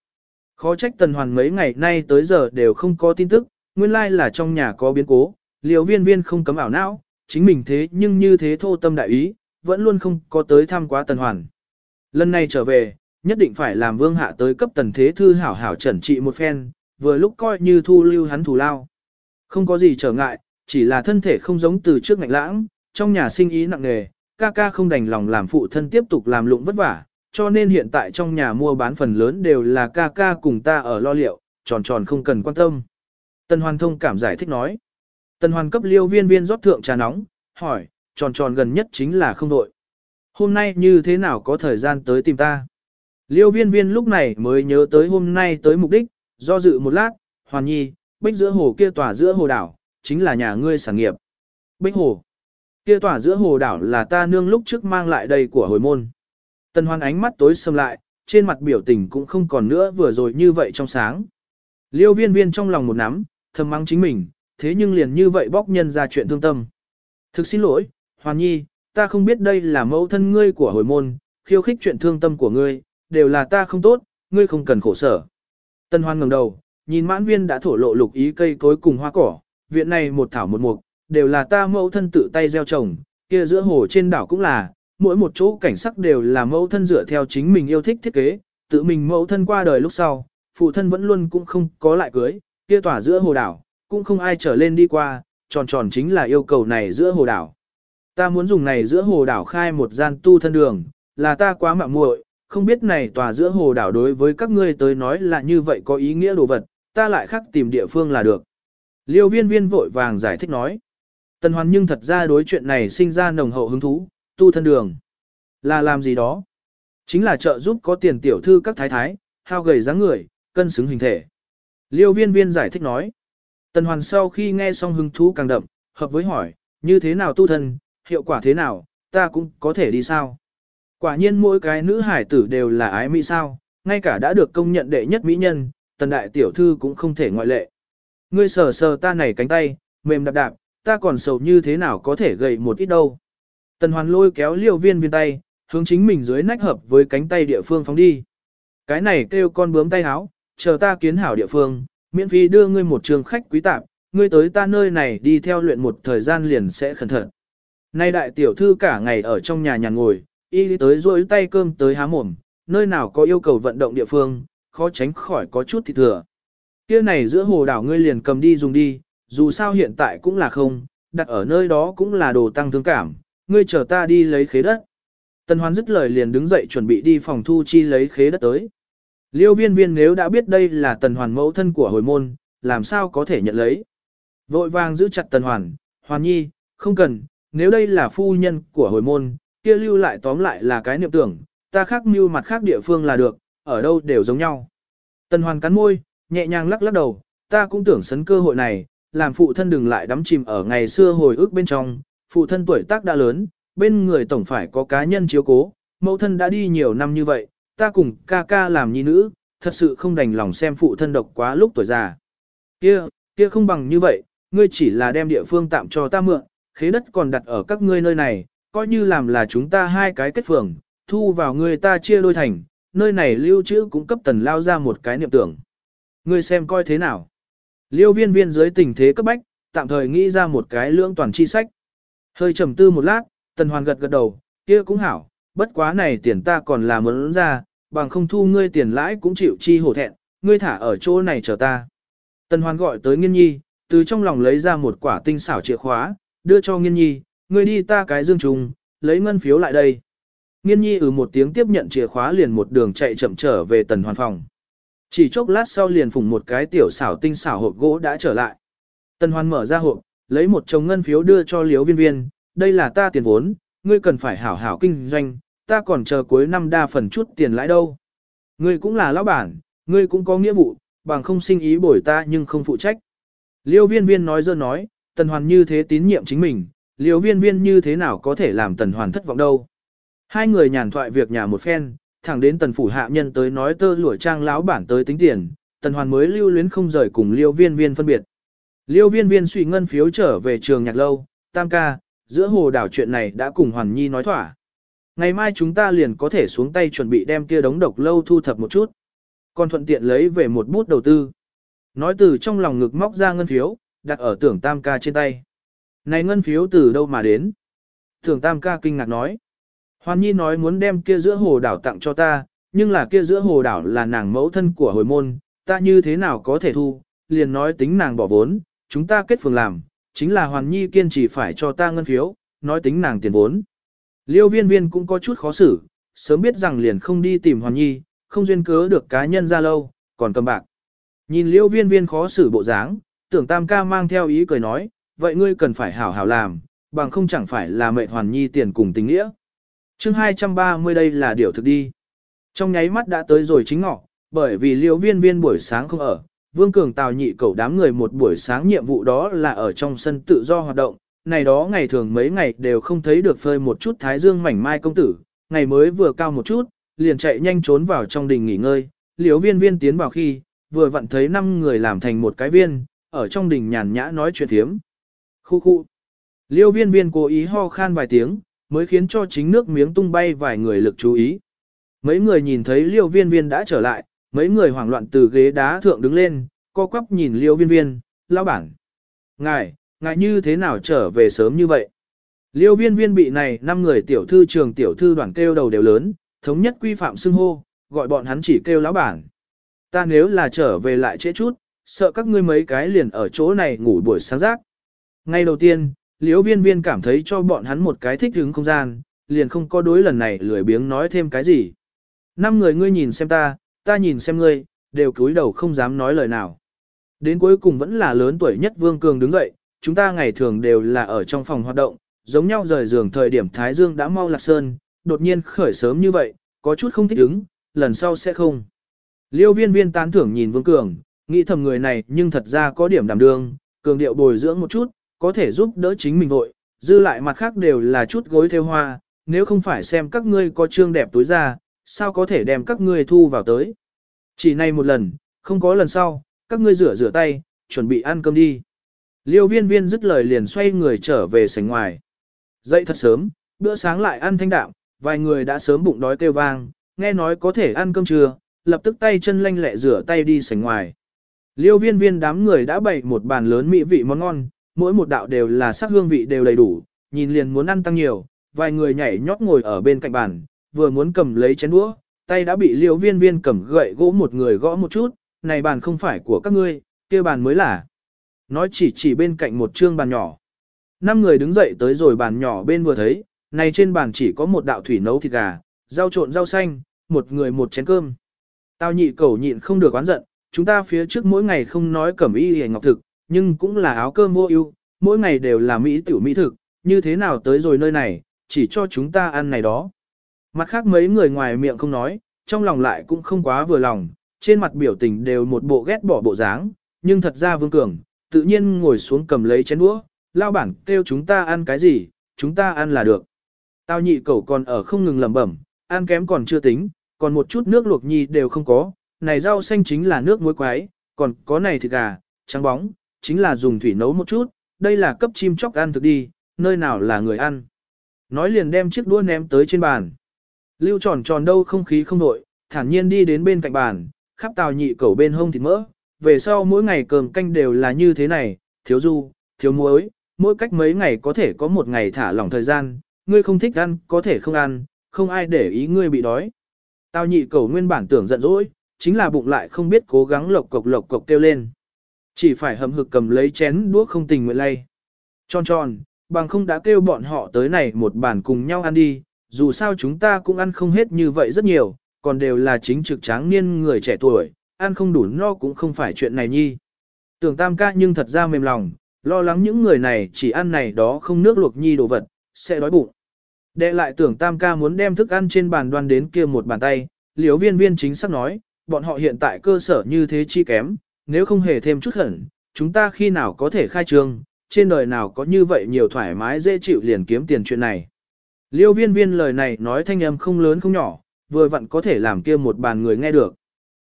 Khó trách tần hoàn mấy ngày nay tới giờ đều không có tin tức, nguyên lai là trong nhà có biến cố, liều viên viên không cấm ảo não, chính mình thế nhưng như thế thô tâm đại ý, vẫn luôn không có tới thăm quá tần hoàn. Lần này trở về, nhất định phải làm vương hạ tới cấp tần thế thư hảo hảo trẩn trị một phen, vừa lúc coi như thu lưu hắn thù lao. Không có gì trở ngại, chỉ là thân thể không giống từ trước ngạnh lãng, trong nhà sinh ý nặng nề, ca ca không đành lòng làm phụ thân tiếp tục làm lụng vất vả, cho nên hiện tại trong nhà mua bán phần lớn đều là ca ca cùng ta ở lo liệu, tròn tròn không cần quan tâm. Tần Hoàn thông cảm giải thích nói. Tần Hoàn cấp liêu viên viên rót thượng trà nóng, hỏi, tròn tròn gần nhất chính là không đội. Hôm nay như thế nào có thời gian tới tìm ta? Liêu viên viên lúc này mới nhớ tới hôm nay tới mục đích, do dự một lát, Hoàn Nhi, bích giữa hồ kia tỏa giữa hồ đảo, chính là nhà ngươi sản nghiệp. Bích hồ. Kia tỏa giữa hồ đảo là ta nương lúc trước mang lại đây của hồi môn. Tần Hoan ánh mắt tối sầm lại, trên mặt biểu tình cũng không còn nữa vừa rồi như vậy trong sáng. Liêu viên viên trong lòng một nắm, thầm mắng chính mình, thế nhưng liền như vậy bóc nhân ra chuyện thương tâm. Thực xin lỗi, Hoàn Nhi, ta không biết đây là mẫu thân ngươi của hồi môn, khiêu khích chuyện thương tâm của ngươi, đều là ta không tốt, ngươi không cần khổ sở. Tân Hoan ngẩng đầu, nhìn mãn viên đã thổ lộ lục ý cây cối cùng hoa cỏ, viện này một thảo một mục, đều là ta mẫu thân tự tay gieo trồng, kia giữa hồ trên đảo cũng là, mỗi một chỗ cảnh sắc đều là mẫu thân dựa theo chính mình yêu thích thiết kế, tự mình mẫu thân qua đời lúc sau, phụ thân vẫn luôn cũng không có lại cưới, kia tỏa giữa hồ đảo, cũng không ai trở lên đi qua, tròn tròn chính là yêu cầu này giữa hồ đảo. Ta muốn dùng này giữa hồ đảo khai một gian tu thân đường, là ta quá mạo muội, không biết này tòa giữa hồ đảo đối với các ngươi tới nói là như vậy có ý nghĩa đồ vật, ta lại khắc tìm địa phương là được. Liêu viên viên vội vàng giải thích nói. Tần hoàn nhưng thật ra đối chuyện này sinh ra nồng hậu hứng thú, tu thân đường. Là làm gì đó? Chính là trợ giúp có tiền tiểu thư các thái thái, hao gầy dáng người, cân xứng hình thể. Liêu viên viên giải thích nói. Tần hoàn sau khi nghe xong hứng thú càng đậm, hợp với hỏi, như thế nào tu thân, hiệu quả thế nào, ta cũng có thể đi sao? Quả nhiên mỗi cái nữ hải tử đều là ái mỹ sao, ngay cả đã được công nhận đệ nhất mỹ nhân, tần đại tiểu thư cũng không thể ngoại lệ. Ngươi sờ sờ ta này cánh tay, mềm đạp đạp, ta còn sầu như thế nào có thể gầy một ít đâu. Tần hoàn lôi kéo liều viên viên tay, hướng chính mình dưới nách hợp với cánh tay địa phương phóng đi. Cái này kêu con bướm tay háo, chờ ta kiến hảo địa phương, miễn phí đưa ngươi một trường khách quý tạp, ngươi tới ta nơi này đi theo luyện một thời gian liền sẽ khẩn thận. Nay đại tiểu thư cả ngày ở trong nhà nhàn ngồi, y tới rôi tay cơm tới há mồm, nơi nào có yêu cầu vận động địa phương, khó tránh khỏi có chút thì thừa. Kia này giữa hồ đảo ngươi liền cầm đi dùng đi, dù sao hiện tại cũng là không, đặt ở nơi đó cũng là đồ tăng thương cảm, ngươi chờ ta đi lấy khế đất. Tần Hoán dứt lời liền đứng dậy chuẩn bị đi phòng thu chi lấy khế đất tới. Liêu viên viên nếu đã biết đây là tần hoàn mẫu thân của hồi môn, làm sao có thể nhận lấy. Vội vàng giữ chặt tần hoàn, hoàn nhi, không cần, nếu đây là phu nhân của hồi môn, kia lưu lại tóm lại là cái niệm tưởng, ta khác mưu mặt khác địa phương là được, ở đâu đều giống nhau. Tần hoàn cắn môi, nhẹ nhàng lắc lắc đầu, ta cũng tưởng sấn cơ hội này, làm phụ thân đừng lại đắm chìm ở ngày xưa hồi ức bên trong, phụ thân tuổi tác đã lớn, bên người tổng phải có cá nhân chiếu cố, mẫu thân đã đi nhiều năm như vậy, ta cùng ca ca làm nhi nữ, thật sự không đành lòng xem phụ thân độc quá lúc tuổi già. Kia, kia không bằng như vậy, ngươi chỉ là đem địa phương tạm cho ta mượn, khế đất còn đặt ở các ngươi nơi này, coi như làm là chúng ta hai cái kết phường, thu vào ngươi ta chia đôi thành, nơi này lưu trữ cũng cấp tần lao ra một cái niệm tưởng. Ngươi xem coi thế nào. Liêu viên viên dưới tình thế cấp bách, tạm thời nghĩ ra một cái lưỡng toàn chi sách. Hơi trầm tư một lát, tần hoàn gật gật đầu, kia cũng hảo, bất quá này tiền ta còn là muốn ra, bằng không thu ngươi tiền lãi cũng chịu chi hổ thẹn, ngươi thả ở chỗ này chờ ta. Tần hoàn gọi tới nghiên nhi, từ trong lòng lấy ra một quả tinh xảo chìa khóa, đưa cho nghiên nhi, ngươi đi ta cái dương trùng, lấy ngân phiếu lại đây. Nghiên nhi ừ một tiếng tiếp nhận chìa khóa liền một đường chạy chậm trở về tần hoàn phòng. Chỉ chốc lát sau liền phùng một cái tiểu xảo tinh xảo hộp gỗ đã trở lại. Tần hoàn mở ra hộp, lấy một chồng ngân phiếu đưa cho liếu viên viên, đây là ta tiền vốn, ngươi cần phải hảo hảo kinh doanh, ta còn chờ cuối năm đa phần chút tiền lãi đâu. Ngươi cũng là lão bản, ngươi cũng có nghĩa vụ, bằng không sinh ý bồi ta nhưng không phụ trách. Liêu viên viên nói dơ nói, tần hoàn như thế tín nhiệm chính mình, liêu viên viên như thế nào có thể làm tần hoàn thất vọng đâu. Hai người nhàn thoại việc nhà một phen, thẳng đến tần phủ hạ nhân tới nói tơ lụa trang lão bản tới tính tiền, tần hoàn mới lưu luyến không rời cùng liêu viên viên phân biệt. Liêu viên viên suy ngân phiếu trở về trường nhạc lâu, tam ca, giữa hồ đảo chuyện này đã cùng Hoàn Nhi nói thỏa. Ngày mai chúng ta liền có thể xuống tay chuẩn bị đem kia đống độc lâu thu thập một chút. Còn thuận tiện lấy về một bút đầu tư. Nói từ trong lòng ngực móc ra ngân phiếu, đặt ở tưởng tam ca trên tay. Này ngân phiếu từ đâu mà đến? Tưởng tam ca kinh ngạc nói. Hoàn Nhi nói muốn đem kia giữa hồ đảo tặng cho ta, nhưng là kia giữa hồ đảo là nàng mẫu thân của hồi môn, ta như thế nào có thể thu, liền nói tính nàng bỏ vốn, chúng ta kết phường làm, chính là Hoàn Nhi kiên trì phải cho ta ngân phiếu, nói tính nàng tiền vốn. Liêu viên viên cũng có chút khó xử, sớm biết rằng liền không đi tìm Hoàn Nhi, không duyên cớ được cá nhân ra lâu, còn cầm bạc. Nhìn liêu viên viên khó xử bộ dáng, tưởng tam ca mang theo ý cười nói, vậy ngươi cần phải hảo hảo làm, bằng không chẳng phải là mệnh Hoàn Nhi tiền cùng tình nghĩa. chương 230 đây là điều thực đi. Trong nháy mắt đã tới rồi chính ngọ, bởi vì liêu viên viên buổi sáng không ở, Vương Cường Tào nhị cầu đám người một buổi sáng nhiệm vụ đó là ở trong sân tự do hoạt động, này đó ngày thường mấy ngày đều không thấy được phơi một chút thái dương mảnh mai công tử, ngày mới vừa cao một chút, liền chạy nhanh trốn vào trong đình nghỉ ngơi, liếu viên viên tiến vào khi, vừa vặn thấy năm người làm thành một cái viên, ở trong đình nhàn nhã nói chuyện thiếm. Khu khu. Liêu viên viên cố ý ho khan vài tiếng, mới khiến cho chính nước miếng tung bay vài người lực chú ý. Mấy người nhìn thấy liêu viên viên đã trở lại, mấy người hoảng loạn từ ghế đá thượng đứng lên, co quắp nhìn liêu viên viên, lao bản. Ngài, ngài như thế nào trở về sớm như vậy? Liêu viên viên bị này năm người tiểu thư trường tiểu thư đoàn kêu đầu đều lớn, thống nhất quy phạm xưng hô, gọi bọn hắn chỉ kêu lão bản. Ta nếu là trở về lại trễ chút, sợ các ngươi mấy cái liền ở chỗ này ngủ buổi sáng rác. Ngay đầu tiên, liêu viên viên cảm thấy cho bọn hắn một cái thích hứng không gian, liền không có đối lần này lười biếng nói thêm cái gì. Năm người ngươi nhìn xem ta, ta nhìn xem ngươi, đều cúi đầu không dám nói lời nào. Đến cuối cùng vẫn là lớn tuổi nhất Vương Cường đứng dậy, chúng ta ngày thường đều là ở trong phòng hoạt động, giống nhau rời giường thời điểm Thái Dương đã mau lạc sơn, đột nhiên khởi sớm như vậy, có chút không thích ứng, lần sau sẽ không. Liêu viên viên tán thưởng nhìn Vương Cường, nghĩ thầm người này nhưng thật ra có điểm đảm đương, cường điệu bồi dưỡng một chút, có thể giúp đỡ chính mình vội, dư lại mặt khác đều là chút gối theo hoa, nếu không phải xem các ngươi có trương đẹp túi ra, sao có thể đem các ngươi thu vào tới. Chỉ này một lần, không có lần sau, các ngươi rửa rửa tay, chuẩn bị ăn cơm đi. Liêu viên viên dứt lời liền xoay người trở về sảnh ngoài. Dậy thật sớm, bữa sáng lại ăn thanh đạm, vài người đã sớm bụng đói kêu vang, nghe nói có thể ăn cơm trưa, lập tức tay chân lanh lẹ rửa tay đi sảnh ngoài. Liêu viên viên đám người đã bày một bàn lớn mỹ vị món ngon, mỗi một đạo đều là sắc hương vị đều đầy đủ, nhìn liền muốn ăn tăng nhiều, vài người nhảy nhót ngồi ở bên cạnh bàn, vừa muốn cầm lấy chén đũa, tay đã bị liêu viên viên cầm gậy gỗ một người gõ một chút, này bàn không phải của các ngươi, kia bàn mới là. Nói chỉ chỉ bên cạnh một trương bàn nhỏ. Năm người đứng dậy tới rồi bàn nhỏ bên vừa thấy, này trên bàn chỉ có một đạo thủy nấu thịt gà, rau trộn rau xanh, một người một chén cơm. Tao nhị cầu nhịn không được oán giận, chúng ta phía trước mỗi ngày không nói cẩm y hề ngọc thực, nhưng cũng là áo cơm vô ưu, mỗi ngày đều là mỹ tiểu mỹ thực, như thế nào tới rồi nơi này, chỉ cho chúng ta ăn này đó. Mặt khác mấy người ngoài miệng không nói, trong lòng lại cũng không quá vừa lòng, trên mặt biểu tình đều một bộ ghét bỏ bộ dáng, nhưng thật ra Vương Cường, tự nhiên ngồi xuống cầm lấy chén đũa, lao bản kêu chúng ta ăn cái gì, chúng ta ăn là được. Tao nhị cậu còn ở không ngừng lẩm bẩm, ăn kém còn chưa tính, còn một chút nước luộc nhi đều không có, này rau xanh chính là nước muối quái, còn có này thịt gà, trắng bóng, chính là dùng thủy nấu một chút, đây là cấp chim chóc ăn thực đi, nơi nào là người ăn. Nói liền đem chiếc đũa ném tới trên bàn. Lưu tròn tròn đâu không khí không đội, thản nhiên đi đến bên cạnh bàn, khắp tào nhị cẩu bên hông thịt mỡ, về sau mỗi ngày cơm canh đều là như thế này, thiếu du, thiếu muối, mỗi cách mấy ngày có thể có một ngày thả lỏng thời gian, ngươi không thích ăn, có thể không ăn, không ai để ý ngươi bị đói. Tào nhị cầu nguyên bản tưởng giận dỗi, chính là bụng lại không biết cố gắng lộc cộc lộc cộc kêu lên. Chỉ phải hầm hực cầm lấy chén đũa không tình nguyện lay. Tròn tròn, bằng không đã kêu bọn họ tới này một bàn cùng nhau ăn đi, dù sao chúng ta cũng ăn không hết như vậy rất nhiều, còn đều là chính trực tráng niên người trẻ tuổi, ăn không đủ no cũng không phải chuyện này nhi. Tưởng tam ca nhưng thật ra mềm lòng, lo lắng những người này chỉ ăn này đó không nước luộc nhi đồ vật, sẽ đói bụng. Đệ lại tưởng tam ca muốn đem thức ăn trên bàn đoan đến kia một bàn tay, liếu viên viên chính xác nói, bọn họ hiện tại cơ sở như thế chi kém, nếu không hề thêm chút hẩn, chúng ta khi nào có thể khai trương, trên đời nào có như vậy nhiều thoải mái dễ chịu liền kiếm tiền chuyện này. Liêu viên viên lời này nói thanh âm không lớn không nhỏ, vừa vặn có thể làm kia một bàn người nghe được.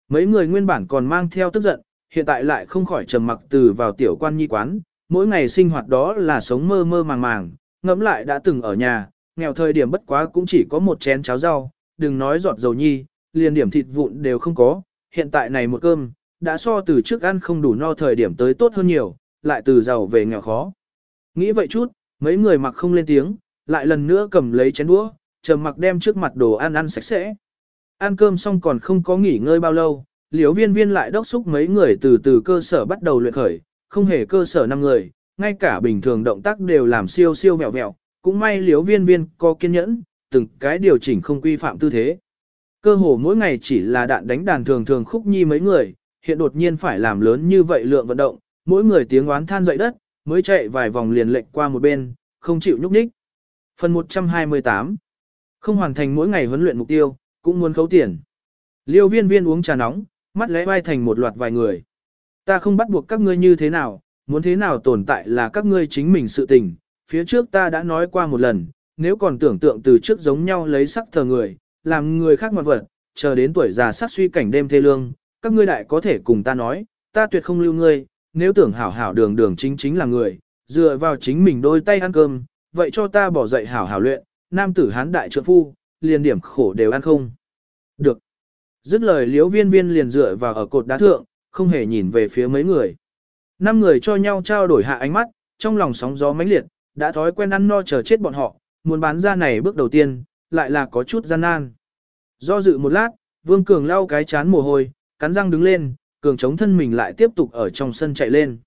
Mấy người nguyên bản còn mang theo tức giận, hiện tại lại không khỏi trầm mặc từ vào tiểu quan nhi quán, mỗi ngày sinh hoạt đó là sống mơ mơ màng màng, ngẫm lại đã từng ở nhà, nghèo thời điểm bất quá cũng chỉ có một chén cháo rau, đừng nói giọt dầu nhi, liền điểm thịt vụn đều không có, hiện tại này một cơm, đã so từ trước ăn không đủ no thời điểm tới tốt hơn nhiều, lại từ giàu về nghèo khó. Nghĩ vậy chút, mấy người mặc không lên tiếng, lại lần nữa cầm lấy chén đũa, trầm mặc đem trước mặt đồ ăn ăn sạch sẽ. Ăn cơm xong còn không có nghỉ ngơi bao lâu, liễu viên viên lại đốc xúc mấy người từ từ cơ sở bắt đầu luyện khởi, không hề cơ sở năm người, ngay cả bình thường động tác đều làm siêu siêu vẹo vẹo, cũng may liễu viên viên có kiên nhẫn, từng cái điều chỉnh không quy phạm tư thế. Cơ hồ mỗi ngày chỉ là đạn đánh đàn thường thường khúc nhi mấy người, hiện đột nhiên phải làm lớn như vậy lượng vận động, mỗi người tiếng oán than dậy đất, mới chạy vài vòng liền lệnh qua một bên, không chịu nhúc nhích. Phần 128 Không hoàn thành mỗi ngày huấn luyện mục tiêu, cũng muốn khấu tiền. Liêu viên viên uống trà nóng, mắt lẽ vai thành một loạt vài người. Ta không bắt buộc các ngươi như thế nào, muốn thế nào tồn tại là các ngươi chính mình sự tình. Phía trước ta đã nói qua một lần, nếu còn tưởng tượng từ trước giống nhau lấy sắc thờ người, làm người khác mặt vật, chờ đến tuổi già sắc suy cảnh đêm thê lương, các ngươi đại có thể cùng ta nói, ta tuyệt không lưu ngươi, nếu tưởng hảo hảo đường đường chính chính là người, dựa vào chính mình đôi tay ăn cơm, vậy cho ta bỏ dậy hảo hảo luyện, nam tử hán đại trượng phu, liền điểm khổ đều ăn không. Được. Dứt lời liếu viên viên liền dựa vào ở cột đá thượng, không hề nhìn về phía mấy người. Năm người cho nhau trao đổi hạ ánh mắt, trong lòng sóng gió mãnh liệt, đã thói quen ăn no chờ chết bọn họ, muốn bán ra này bước đầu tiên, lại là có chút gian nan. Do dự một lát, Vương Cường lau cái chán mồ hôi, cắn răng đứng lên, Cường chống thân mình lại tiếp tục ở trong sân chạy lên.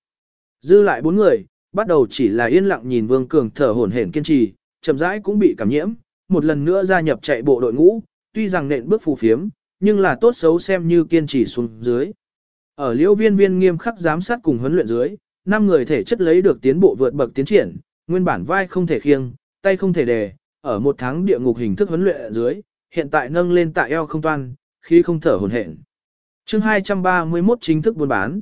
Dư lại bốn người, bắt đầu chỉ là yên lặng nhìn Vương Cường thở hổn hển kiên trì, chậm rãi cũng bị cảm nhiễm, một lần nữa gia nhập chạy bộ đội ngũ, tuy rằng nện bước phù phiếm, nhưng là tốt xấu xem như kiên trì xuống dưới. Ở liễu viên viên nghiêm khắc giám sát cùng huấn luyện dưới, năm người thể chất lấy được tiến bộ vượt bậc tiến triển, nguyên bản vai không thể khiêng, tay không thể đề, ở một tháng địa ngục hình thức huấn luyện dưới, hiện tại nâng lên tại eo không toan, khi không thở hổn hển. Chương 231 chính thức buôn bán.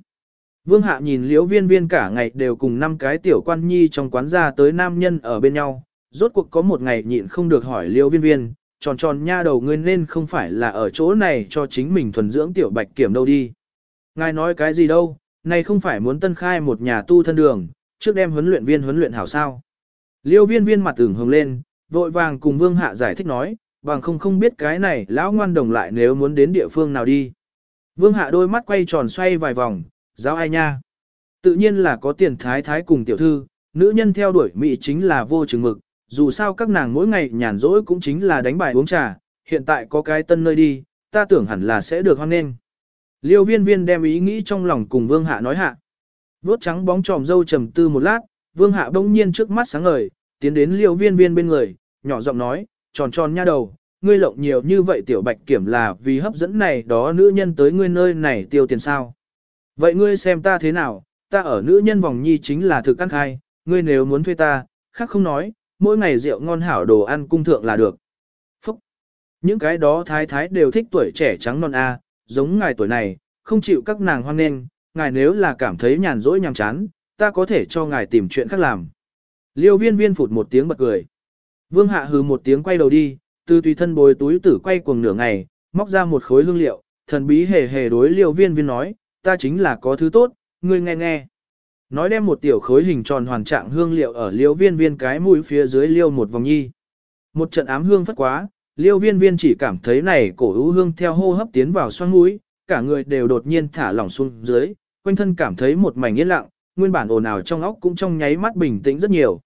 Vương Hạ nhìn liễu viên viên cả ngày đều cùng năm cái tiểu quan nhi trong quán ra tới nam nhân ở bên nhau, rốt cuộc có một ngày nhịn không được hỏi liễu viên viên, tròn tròn nha đầu ngươi nên không phải là ở chỗ này cho chính mình thuần dưỡng tiểu bạch kiểm đâu đi. Ngài nói cái gì đâu, này không phải muốn tân khai một nhà tu thân đường, trước đem huấn luyện viên huấn luyện hảo sao. Liêu viên viên mặt ửng hồng lên, vội vàng cùng vương hạ giải thích nói, bằng không không biết cái này lão ngoan đồng lại nếu muốn đến địa phương nào đi. Vương hạ đôi mắt quay tròn xoay vài vòng, giáo ai nha. Tự nhiên là có tiền thái thái cùng tiểu thư, nữ nhân theo đuổi mỹ chính là vô chừng mực, dù sao các nàng mỗi ngày nhàn rỗi cũng chính là đánh bài uống trà, hiện tại có cái tân nơi đi, ta tưởng hẳn là sẽ được hoan nghênh. Liêu viên viên đem ý nghĩ trong lòng cùng vương hạ nói hạ. Vốt trắng bóng tròm dâu trầm tư một lát, vương hạ bỗng nhiên trước mắt sáng ngời, tiến đến liêu viên viên bên người, nhỏ giọng nói, tròn tròn nha đầu, ngươi lộng nhiều như vậy tiểu bạch kiểm là vì hấp dẫn này đó nữ nhân tới ngươi nơi này tiêu tiền sao. Vậy ngươi xem ta thế nào, ta ở nữ nhân vòng nhi chính là thực ăn khai, ngươi nếu muốn thuê ta, khác không nói, mỗi ngày rượu ngon hảo đồ ăn cung thượng là được. Phúc! Những cái đó thái thái đều thích tuổi trẻ trắng non A, giống ngài tuổi này, không chịu các nàng hoang nghênh, ngài nếu là cảm thấy nhàn rỗi nhàm chán, ta có thể cho ngài tìm chuyện khác làm. Liêu viên viên phụt một tiếng bật cười. Vương hạ hừ một tiếng quay đầu đi, từ tùy thân bồi túi tử quay cuồng nửa ngày, móc ra một khối hương liệu, thần bí hề hề đối liêu viên viên nói, ta chính là có thứ tốt, ngươi nghe nghe. Nói đem một tiểu khối hình tròn hoàn trạng hương liệu ở liêu viên viên cái mũi phía dưới liêu một vòng nhi. Một trận ám hương phất quá, liêu viên viên chỉ cảm thấy này cổ ưu hương theo hô hấp tiến vào xoang mũi, cả người đều đột nhiên thả lỏng xuống dưới, quanh thân cảm thấy một mảnh yên lặng, nguyên bản ồn ào trong óc cũng trong nháy mắt bình tĩnh rất nhiều.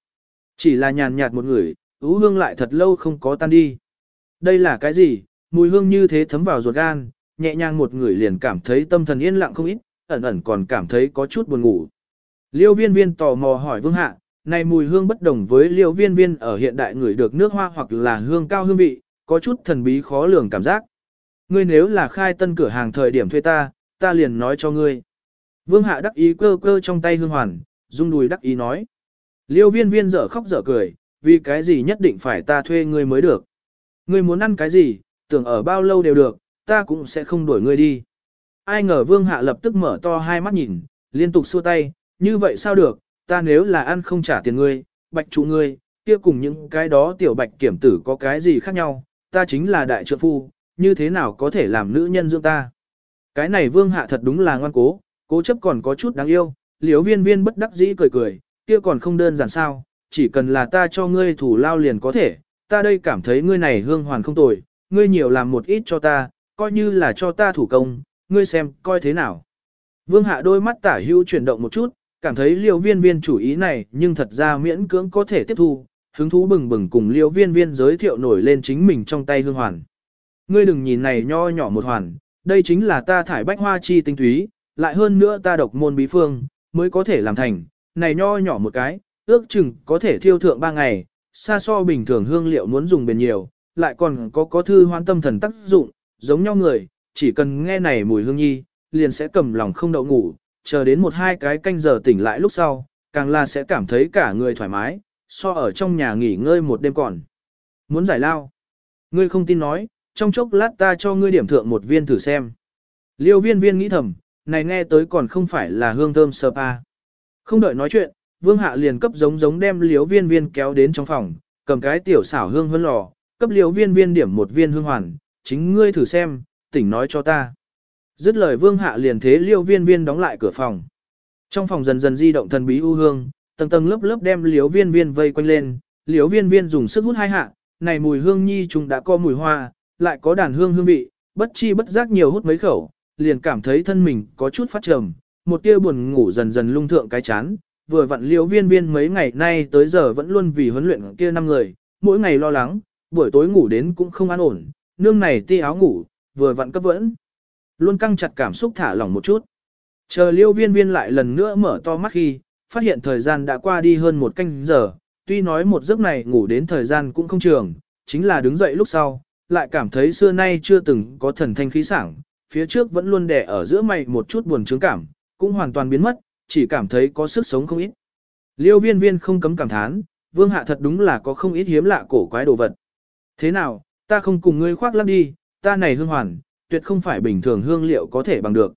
Chỉ là nhàn nhạt một người, ưu hương lại thật lâu không có tan đi. Đây là cái gì? Mùi hương như thế thấm vào ruột gan, nhẹ nhàng một người liền cảm thấy tâm thần yên lặng không ít, ẩn ẩn còn cảm thấy có chút buồn ngủ. Liêu viên viên tò mò hỏi vương hạ, này mùi hương bất đồng với liêu viên viên ở hiện đại người được nước hoa hoặc là hương cao hương vị, có chút thần bí khó lường cảm giác. Ngươi nếu là khai tân cửa hàng thời điểm thuê ta, ta liền nói cho ngươi. Vương hạ đắc ý cơ cơ trong tay hương hoàn, rung đùi đắc ý nói. Liêu viên viên dở khóc dở cười, vì cái gì nhất định phải ta thuê ngươi mới được. Ngươi muốn ăn cái gì, tưởng ở bao lâu đều được, ta cũng sẽ không đuổi ngươi đi. Ai ngờ vương hạ lập tức mở to hai mắt nhìn, liên tục xua tay, như vậy sao được, ta nếu là ăn không trả tiền ngươi, bạch trụ ngươi, kia cùng những cái đó tiểu bạch kiểm tử có cái gì khác nhau, ta chính là đại trượng phu, như thế nào có thể làm nữ nhân dưỡng ta. Cái này vương hạ thật đúng là ngoan cố, cố chấp còn có chút đáng yêu, liếu viên viên bất đắc dĩ cười cười, kia còn không đơn giản sao, chỉ cần là ta cho ngươi thủ lao liền có thể, ta đây cảm thấy ngươi này hương hoàn không tồi, ngươi nhiều làm một ít cho ta, coi như là cho ta thủ công, ngươi xem, coi thế nào. Vương hạ đôi mắt tả hữu chuyển động một chút, cảm thấy liêu viên viên chủ ý này nhưng thật ra miễn cưỡng có thể tiếp thu, hứng thú bừng bừng cùng liêu viên viên giới thiệu nổi lên chính mình trong tay hương hoàn. Ngươi đừng nhìn này nho nhỏ một hoàn, đây chính là ta thải bách hoa chi tinh túy, lại hơn nữa ta độc môn bí phương, mới có thể làm thành, này nho nhỏ một cái, ước chừng có thể thiêu thượng ba ngày, xa so bình thường hương liệu muốn dùng bền nhiều, lại còn có có thư hoan tâm thần tác dụng, giống nhau người, chỉ cần nghe này mùi hương nhi, liền sẽ cầm lòng không đậu ngủ, chờ đến một hai cái canh giờ tỉnh lại lúc sau, càng là sẽ cảm thấy cả người thoải mái, so ở trong nhà nghỉ ngơi một đêm còn. Muốn giải lao? Ngươi không tin nói, trong chốc lát ta cho ngươi điểm thượng một viên thử xem. Liêu viên viên nghĩ thầm, này nghe tới còn không phải là hương thơm sơ pa. Không đợi nói chuyện, vương hạ liền cấp giống giống đem liêu viên viên kéo đến trong phòng, cầm cái tiểu xảo hương hơn lò, cấp liêu viên viên điểm một viên hương hoàn, chính ngươi thử xem, tỉnh nói cho ta. Dứt lời vương hạ liền thế liêu viên viên đóng lại cửa phòng. Trong phòng dần dần di động thần bí u hương, tầng tầng lớp lớp đem liêu viên viên vây quanh lên, liêu viên viên dùng sức hút hai hạ, này mùi hương nhi trùng đã có mùi hoa, lại có đàn hương hương vị, bất chi bất giác nhiều hút mấy khẩu, liền cảm thấy thân mình có chút phát trầm, một tia buồn ngủ dần dần lung thượng cái chán, vừa vặn liêu viên viên mấy ngày nay tới giờ vẫn luôn vì huấn luyện kia năm người, mỗi ngày lo lắng, buổi tối ngủ đến cũng không an ổn, nương này ti áo ngủ, vừa vặn cấp vẫn. Luôn căng chặt cảm xúc thả lỏng một chút. Chờ liêu viên viên lại lần nữa mở to mắt khi, phát hiện thời gian đã qua đi hơn một canh giờ, tuy nói một giấc này ngủ đến thời gian cũng không trường, chính là đứng dậy lúc sau, lại cảm thấy xưa nay chưa từng có thần thanh khí sảng, phía trước vẫn luôn đè ở giữa mày một chút buồn chướng cảm, cũng hoàn toàn biến mất, chỉ cảm thấy có sức sống không ít. Liêu viên viên không cấm cảm thán, vương hạ thật đúng là có không ít hiếm lạ cổ quái đồ vật. Thế nào, ta không cùng ngươi khoác lắp đi, ta này hương hoàn, tuyệt không phải bình thường hương liệu có thể bằng được.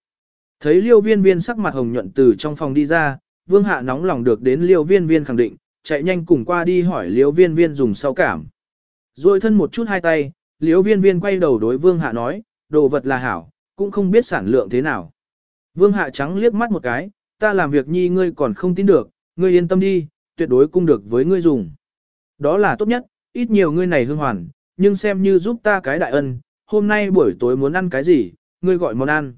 Thấy liêu viên viên sắc mặt hồng nhuận từ trong phòng đi ra, vương hạ nóng lòng được đến liêu viên viên khẳng định, chạy nhanh cùng qua đi hỏi liêu viên viên dùng sau cảm. Rồi thân một chút hai tay, liêu viên viên quay đầu đối vương hạ nói, đồ vật là hảo, cũng không biết sản lượng thế nào. Vương hạ trắng liếc mắt một cái, ta làm việc nhi ngươi còn không tin được, ngươi yên tâm đi, tuyệt đối cung được với ngươi dùng. Đó là tốt nhất, ít nhiều ngươi này hương hoàn, nhưng xem như giúp ta cái đại ân, hôm nay buổi tối muốn ăn cái gì, ngươi gọi món ăn.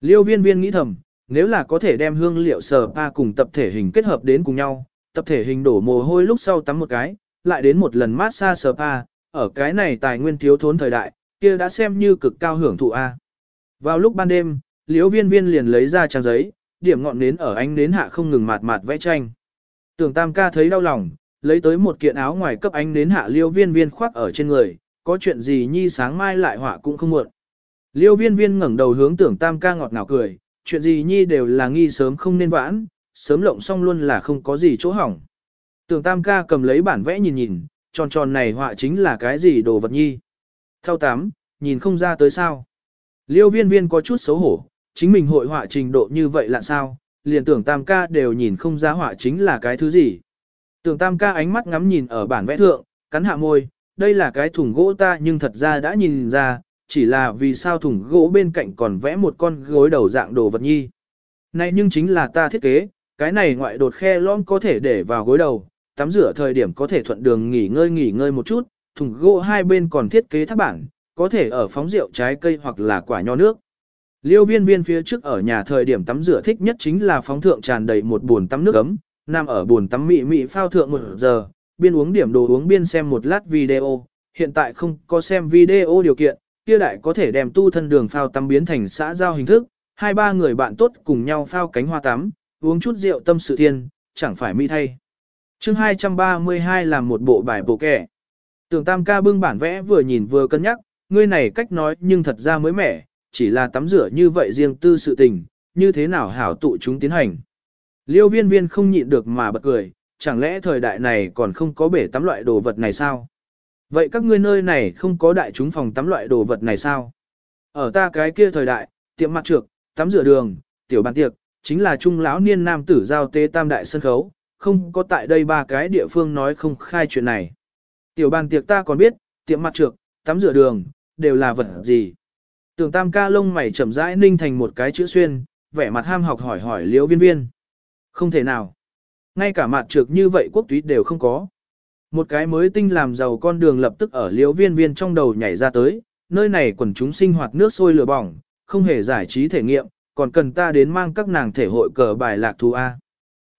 Liêu viên viên nghĩ thầm, nếu là có thể đem hương liệu sờ pa cùng tập thể hình kết hợp đến cùng nhau, tập thể hình đổ mồ hôi lúc sau tắm một cái, lại đến một lần mát xa sờ pa, ở cái này tài nguyên thiếu thốn thời đại, kia đã xem như cực cao hưởng thụ A. Vào lúc ban đêm, liêu viên viên liền lấy ra trang giấy, điểm ngọn nến ở ánh nến hạ không ngừng mạt mạt vẽ tranh. Tưởng tam ca thấy đau lòng, lấy tới một kiện áo ngoài cấp ánh đến hạ liêu viên viên khoác ở trên người, có chuyện gì nhi sáng mai lại họa cũng không muộn. Liêu viên viên ngẩng đầu hướng tưởng tam ca ngọt ngào cười, chuyện gì nhi đều là nghi sớm không nên vãn, sớm lộng xong luôn là không có gì chỗ hỏng. Tưởng tam ca cầm lấy bản vẽ nhìn nhìn, tròn tròn này họa chính là cái gì đồ vật nhi. Thao tám, nhìn không ra tới sao. Liêu viên viên có chút xấu hổ, chính mình hội họa trình độ như vậy là sao, liền tưởng tam ca đều nhìn không ra họa chính là cái thứ gì. Tưởng tam ca ánh mắt ngắm nhìn ở bản vẽ thượng, cắn hạ môi, đây là cái thùng gỗ ta nhưng thật ra đã nhìn ra, chỉ là vì sao thùng gỗ bên cạnh còn vẽ một con gối đầu dạng đồ vật nhi. Này nhưng chính là ta thiết kế, cái này ngoại đột khe lõm có thể để vào gối đầu, tắm rửa thời điểm có thể thuận đường nghỉ ngơi nghỉ ngơi một chút, thùng gỗ hai bên còn thiết kế tháp bảng, có thể ở phóng rượu trái cây hoặc là quả nho nước. Liêu viên viên phía trước ở nhà thời điểm tắm rửa thích nhất chính là phóng thượng tràn đầy một buồn tắm nước ấm, nằm ở buồn tắm mị mị phao thượng một giờ, biên uống điểm đồ uống biên xem một lát video, hiện tại không có xem video điều kiện, kia đại có thể đem tu thân đường phao tắm biến thành xã giao hình thức, hai ba người bạn tốt cùng nhau phao cánh hoa tắm, uống chút rượu tâm sự thiên, chẳng phải mỹ thay. chương 232 làm một bộ bài bộ kẻ. Tưởng tam ca bưng bản vẽ vừa nhìn vừa cân nhắc, ngươi này cách nói nhưng thật ra mới mẻ, chỉ là tắm rửa như vậy riêng tư sự tình, như thế nào hảo tụ chúng tiến hành. Liêu viên viên không nhịn được mà bật cười, chẳng lẽ thời đại này còn không có bể tắm loại đồ vật này sao? Vậy các ngươi nơi này không có đại chúng phòng tắm loại đồ vật này sao? Ở ta cái kia thời đại, tiệm mặt trược, tắm rửa đường, tiểu bàn tiệc, chính là trung lão niên nam tử giao tế tam đại sân khấu, không có tại đây ba cái địa phương nói không khai chuyện này. Tiểu bàn tiệc ta còn biết, tiệm mặt trược, tắm rửa đường, đều là vật gì. Tưởng tam ca lông mày chậm rãi ninh thành một cái chữ xuyên, vẻ mặt ham học hỏi hỏi liễu viên viên. Không thể nào. Ngay cả mặt trược như vậy quốc túy đều không có. Một cái mới tinh làm giàu con đường lập tức ở liễu viên viên trong đầu nhảy ra tới, nơi này quần chúng sinh hoạt nước sôi lửa bỏng, không hề giải trí thể nghiệm, còn cần ta đến mang các nàng thể hội cờ bài lạc thú A.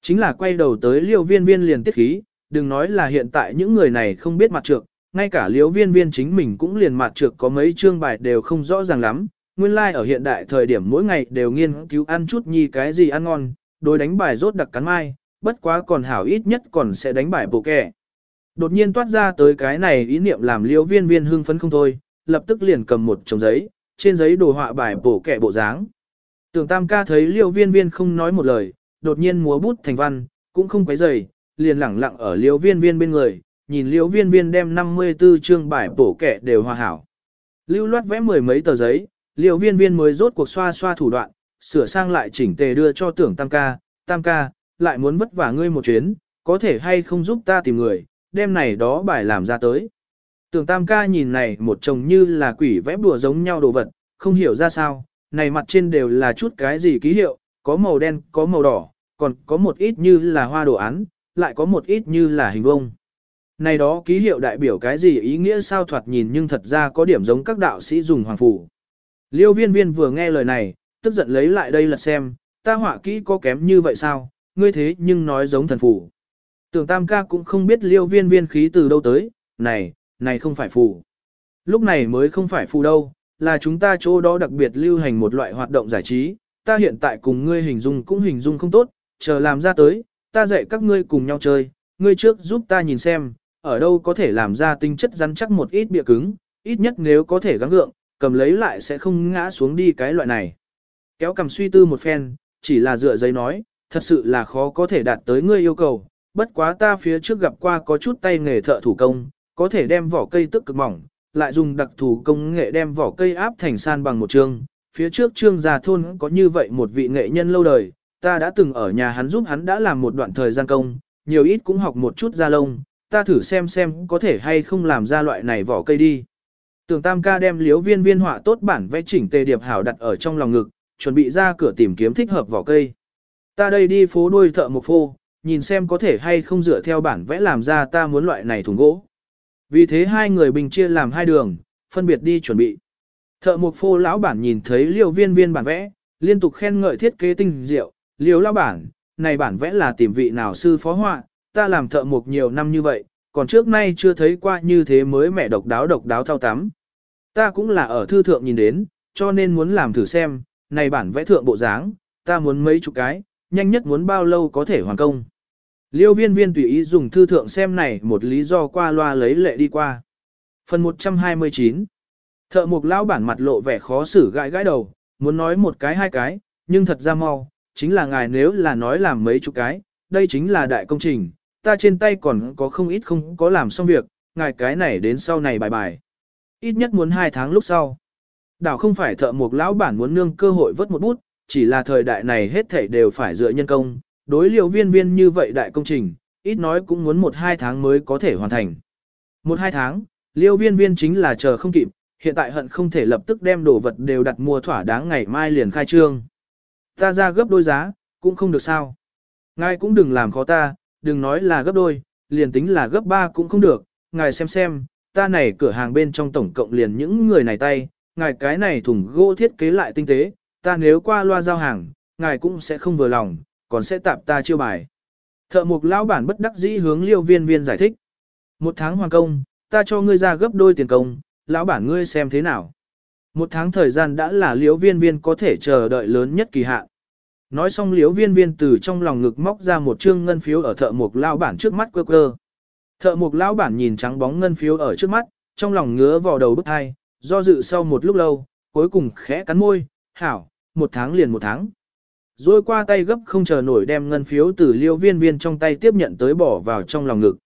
Chính là quay đầu tới liễu viên viên liền tiết khí, đừng nói là hiện tại những người này không biết mặt trược, ngay cả liễu viên viên chính mình cũng liền mặt trược có mấy chương bài đều không rõ ràng lắm. Nguyên lai like ở hiện đại thời điểm mỗi ngày đều nghiên cứu ăn chút nhi cái gì ăn ngon, đối đánh bài rốt đặc cắn mai, bất quá còn hảo ít nhất còn sẽ đánh bài bộ kẻ. Đột nhiên toát ra tới cái này ý niệm làm liễu viên viên hưng phấn không thôi, lập tức liền cầm một chồng giấy, trên giấy đồ họa bài bổ kẻ bộ dáng. Tưởng tam ca thấy liễu viên viên không nói một lời, đột nhiên múa bút thành văn, cũng không quấy giày, liền lẳng lặng ở liễu viên viên bên người, nhìn liễu viên viên đem 54 chương bài bổ kẻ đều hòa hảo. Lưu loát vẽ mười mấy tờ giấy, liễu viên viên mới rốt cuộc xoa xoa thủ đoạn, sửa sang lại chỉnh tề đưa cho tưởng tam ca, tam ca, lại muốn vất vả ngươi một chuyến, có thể hay không giúp ta tìm người, đem này đó bài làm ra tới. Tưởng tam ca nhìn này một chồng như là quỷ vẽ bùa giống nhau đồ vật, không hiểu ra sao, này mặt trên đều là chút cái gì ký hiệu, có màu đen, có màu đỏ, còn có một ít như là hoa đồ án, lại có một ít như là hình vông. Này đó ký hiệu đại biểu cái gì ý nghĩa sao thoạt nhìn nhưng thật ra có điểm giống các đạo sĩ dùng hoàng phủ. Liêu viên viên vừa nghe lời này, tức giận lấy lại đây lật xem, ta họa kỹ có kém như vậy sao, ngươi thế nhưng nói giống thần phủ. Tưởng tam ca cũng không biết liêu viên viên khí từ đâu tới, này, này không phải phù. Lúc này mới không phải phù đâu, là chúng ta chỗ đó đặc biệt lưu hành một loại hoạt động giải trí, ta hiện tại cùng ngươi hình dung cũng hình dung không tốt, chờ làm ra tới, ta dạy các ngươi cùng nhau chơi, ngươi trước giúp ta nhìn xem, ở đâu có thể làm ra tinh chất rắn chắc một ít bịa cứng, ít nhất nếu có thể gắng gượng, cầm lấy lại sẽ không ngã xuống đi cái loại này. Kéo cầm suy tư một phen, chỉ là dựa giấy nói, thật sự là khó có thể đạt tới ngươi yêu cầu, bất quá ta phía trước gặp qua có chút tay nghề thợ thủ công, có thể đem vỏ cây tức cực mỏng, lại dùng đặc thù công nghệ đem vỏ cây áp thành san bằng một chương. Phía trước trương già thôn có như vậy một vị nghệ nhân lâu đời, ta đã từng ở nhà hắn giúp hắn đã làm một đoạn thời gian công, nhiều ít cũng học một chút da lông, ta thử xem xem có thể hay không làm ra loại này vỏ cây đi. Tưởng tam ca đem liếu viên viên họa tốt bản vẽ chỉnh tề điệp hảo đặt ở trong lòng ngực, chuẩn bị ra cửa tìm kiếm thích hợp vỏ cây. Ta đây đi phố đuôi thợ một phô, nhìn xem có thể hay không dựa theo bản vẽ làm ra ta muốn loại này thùng gỗ. Vì thế hai người bình chia làm hai đường, phân biệt đi chuẩn bị. Thợ mộc phô lão bản nhìn thấy liều viên viên bản vẽ, liên tục khen ngợi thiết kế tinh diệu, liều lão bản, này bản vẽ là tìm vị nào sư phó họa, ta làm thợ mộc nhiều năm như vậy, còn trước nay chưa thấy qua như thế mới mẹ độc đáo độc đáo thao tắm. Ta cũng là ở thư thượng nhìn đến, cho nên muốn làm thử xem, này bản vẽ thượng bộ dáng, ta muốn mấy chục cái, nhanh nhất muốn bao lâu có thể hoàn công. Liêu viên viên tùy ý dùng thư thượng xem này một lý do qua loa lấy lệ đi qua. Phần 129 Thợ mục lão bản mặt lộ vẻ khó xử gãi gãi đầu, muốn nói một cái hai cái, nhưng thật ra mau, chính là ngài nếu là nói làm mấy chục cái, đây chính là đại công trình, ta trên tay còn có không ít không có làm xong việc, ngài cái này đến sau này bài bài. Ít nhất muốn hai tháng lúc sau. Đảo không phải thợ mộc lão bản muốn nương cơ hội vớt một bút, chỉ là thời đại này hết thảy đều phải dựa nhân công, đối liệu viên viên như vậy đại công trình, ít nói cũng muốn một hai tháng mới có thể hoàn thành. Một hai tháng, liêu viên viên chính là chờ không kịp, hiện tại hận không thể lập tức đem đồ vật đều đặt mua thỏa đáng ngày mai liền khai trương. Ta ra gấp đôi giá, cũng không được sao. Ngài cũng đừng làm khó ta, đừng nói là gấp đôi, liền tính là gấp ba cũng không được, ngài xem xem, ta này cửa hàng bên trong tổng cộng liền những người này tay, ngài cái này thùng gỗ thiết kế lại tinh tế, ta nếu qua loa giao hàng, ngài cũng sẽ không vừa lòng, còn sẽ tạp ta chiêu bài. Thợ mục lão bản bất đắc dĩ hướng liêu viên viên giải thích. Một tháng hoàn công, ta cho ngươi ra gấp đôi tiền công, lão bản ngươi xem thế nào. Một tháng thời gian đã là liễu viên viên có thể chờ đợi lớn nhất kỳ hạn. Nói xong liễu viên viên từ trong lòng ngực móc ra một trương ngân phiếu ở thợ mục lão bản trước mắt quơ quơ. Thợ mục lão bản nhìn trắng bóng ngân phiếu ở trước mắt, trong lòng ngứa vào đầu bức hai, do dự sau một lúc lâu, cuối cùng khẽ cắn môi, hảo, một tháng liền một tháng. Rồi qua tay gấp không chờ nổi đem ngân phiếu từ liêu viên viên trong tay tiếp nhận tới bỏ vào trong lòng ngực.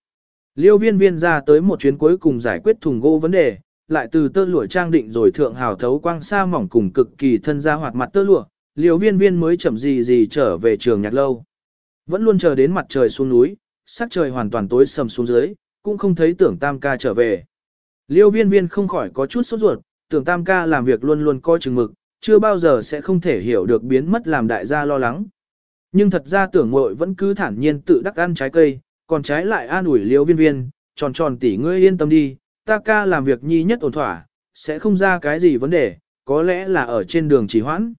Liêu viên viên ra tới một chuyến cuối cùng giải quyết thùng gỗ vấn đề, lại từ tơ lụa trang định rồi thượng hào thấu quang sa mỏng cùng cực kỳ thân ra hoạt mặt tơ lụa, liêu viên viên mới chậm gì gì trở về trường nhạc lâu. Vẫn luôn chờ đến mặt trời xuống núi, sắc trời hoàn toàn tối sầm xuống dưới, cũng không thấy tưởng tam ca trở về. Liêu viên viên không khỏi có chút sốt ruột, tưởng tam ca làm việc luôn luôn coi chừng mực, chưa bao giờ sẽ không thể hiểu được biến mất làm đại gia lo lắng. Nhưng thật ra tưởng mội vẫn cứ thản nhiên tự đắc ăn trái cây, còn trái lại an ủi liêu viên viên, tròn tròn tỉ ngươi yên tâm đi, ta ca làm việc nhi nhất ổn thỏa, sẽ không ra cái gì vấn đề, có lẽ là ở trên đường chỉ hoãn.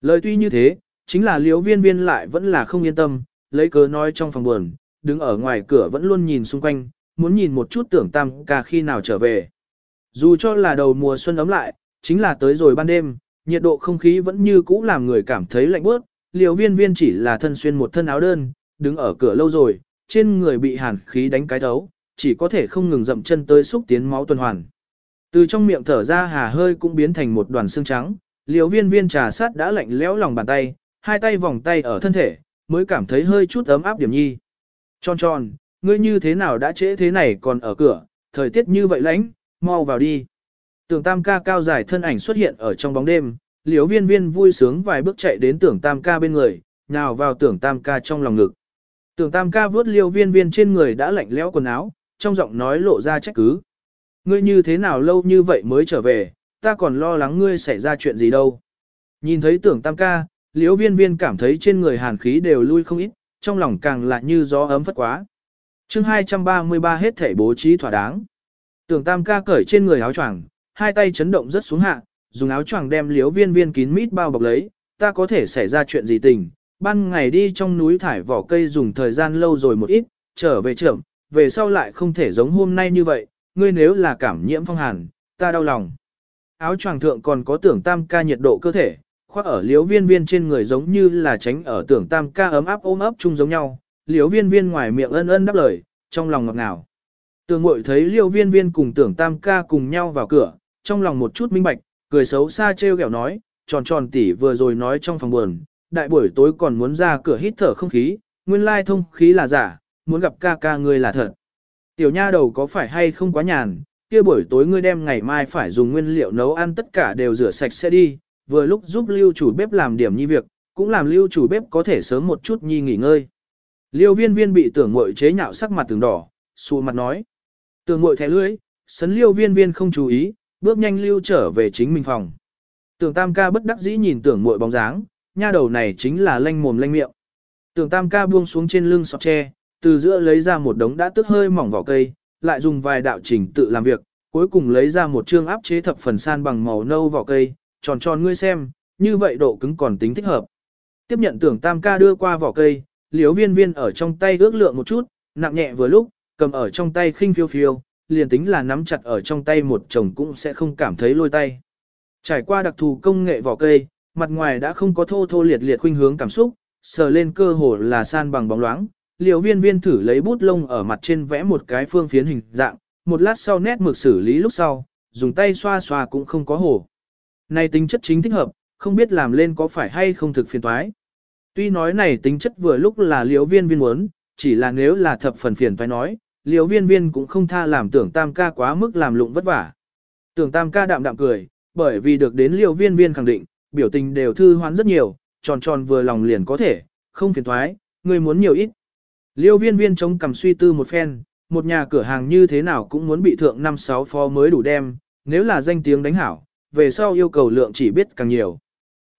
Lời tuy như thế, chính là liêu viên viên lại vẫn là không yên tâm, lấy cớ nói trong phòng buồn, đứng ở ngoài cửa vẫn luôn nhìn xung quanh, muốn nhìn một chút tưởng tam ca khi nào trở về. Dù cho là đầu mùa xuân ấm lại, chính là tới rồi ban đêm, nhiệt độ không khí vẫn như cũ làm người cảm thấy lạnh bớt, liều viên viên chỉ là thân xuyên một thân áo đơn, đứng ở cửa lâu rồi, trên người bị hàn khí đánh cái thấu, chỉ có thể không ngừng dậm chân tới xúc tiến máu tuần hoàn. Từ trong miệng thở ra hà hơi cũng biến thành một đoàn xương trắng, liều viên viên trà sát đã lạnh lẽo lòng bàn tay, hai tay vòng tay ở thân thể, mới cảm thấy hơi chút ấm áp điểm nhi. Tròn tròn, ngươi như thế nào đã trễ thế này còn ở cửa, thời tiết như vậy lạnh, mau vào đi. Tưởng tam ca cao dài thân ảnh xuất hiện ở trong bóng đêm, liếu viên viên vui sướng vài bước chạy đến tưởng tam ca bên người, nhào vào tưởng tam ca trong lòng ngực. Tưởng tam ca vuốt liều viên viên trên người đã lạnh lẽo quần áo, trong giọng nói lộ ra trách cứ. Ngươi như thế nào lâu như vậy mới trở về, ta còn lo lắng ngươi xảy ra chuyện gì đâu. Nhìn thấy tưởng tam ca, liễu viên viên cảm thấy trên người hàn khí đều lui không ít, trong lòng càng lại như gió ấm phất quá chương 233 hết thể bố trí thỏa đáng. Tưởng tam ca cởi trên người áo choàng, hai tay chấn động rất xuống hạ, dùng áo choàng đem liếu viên viên kín mít bao bọc lấy, ta có thể xảy ra chuyện gì tình. Ban ngày đi trong núi thải vỏ cây dùng thời gian lâu rồi một ít, trở về trưởng, về sau lại không thể giống hôm nay như vậy, ngươi nếu là cảm nhiễm phong hàn, ta đau lòng. Áo choàng thượng còn có tưởng tam ca nhiệt độ cơ thể, khoác ở liếu viên viên trên người giống như là tránh ở tưởng tam ca ấm áp ôm ấp chung giống nhau, liễu viên viên ngoài miệng ân ân đáp lời, trong lòng ngọt ngào. Tường mội thấy liêu viên viên cùng tưởng tam ca cùng nhau vào cửa, trong lòng một chút minh bạch, cười xấu xa trêu ghẹo nói, tròn tròn tỉ vừa rồi nói trong phòng buồn, đại buổi tối còn muốn ra cửa hít thở không khí, nguyên lai thông khí là giả, muốn gặp ca ca ngươi là thật. Tiểu nha đầu có phải hay không quá nhàn, kia buổi tối ngươi đem ngày mai phải dùng nguyên liệu nấu ăn tất cả đều rửa sạch sẽ đi, vừa lúc giúp lưu chủ bếp làm điểm nhi việc, cũng làm lưu chủ bếp có thể sớm một chút nhi nghỉ ngơi. Liêu viên viên bị tưởng mội chế nhạo sắc mặt từng đỏ, xù mặt nói. Tưởng mội thẻ lưới, sấn liêu viên viên không chú ý, bước nhanh lưu trở về chính mình phòng. Tưởng tam ca bất đắc dĩ nhìn tưởng mội bóng dáng, nha đầu này chính là lanh mồm lanh miệng. Tưởng tam ca buông xuống trên lưng sọt tre, từ giữa lấy ra một đống đã tức hơi mỏng vỏ cây, lại dùng vài đạo chỉnh tự làm việc, cuối cùng lấy ra một chương áp chế thập phần san bằng màu nâu vỏ cây, tròn tròn ngươi xem, như vậy độ cứng còn tính thích hợp. Tiếp nhận tưởng tam ca đưa qua vỏ cây, liếu viên viên ở trong tay ước lượng một chút, nặng nhẹ vừa lúc, cầm ở trong tay khinh phiêu phiêu, liền tính là nắm chặt ở trong tay một chồng cũng sẽ không cảm thấy lôi tay. Trải qua đặc thù công nghệ vỏ cây, mặt ngoài đã không có thô thô liệt liệt khuynh hướng cảm xúc, sờ lên cơ hồ là san bằng bóng loáng, liều viên viên thử lấy bút lông ở mặt trên vẽ một cái phương phiến hình dạng, một lát sau nét mực xử lý lúc sau, dùng tay xoa xoa cũng không có hổ. Này tính chất chính thích hợp, không biết làm lên có phải hay không thực phiền toái. Tuy nói này tính chất vừa lúc là liễu viên viên muốn, chỉ là nếu là thập phần phiền phải nói, liễu viên viên cũng không tha làm tưởng tam ca quá mức làm lụng vất vả. Tưởng tam ca đạm đạm cười, bởi vì được đến liễu viên viên khẳng định, biểu tình đều thư hoán rất nhiều, tròn tròn vừa lòng liền có thể, không phiền thoái, người muốn nhiều ít. Liêu viên viên chống cầm suy tư một phen, một nhà cửa hàng như thế nào cũng muốn bị thượng 5-6 phó mới đủ đem, nếu là danh tiếng đánh hảo, về sau yêu cầu lượng chỉ biết càng nhiều.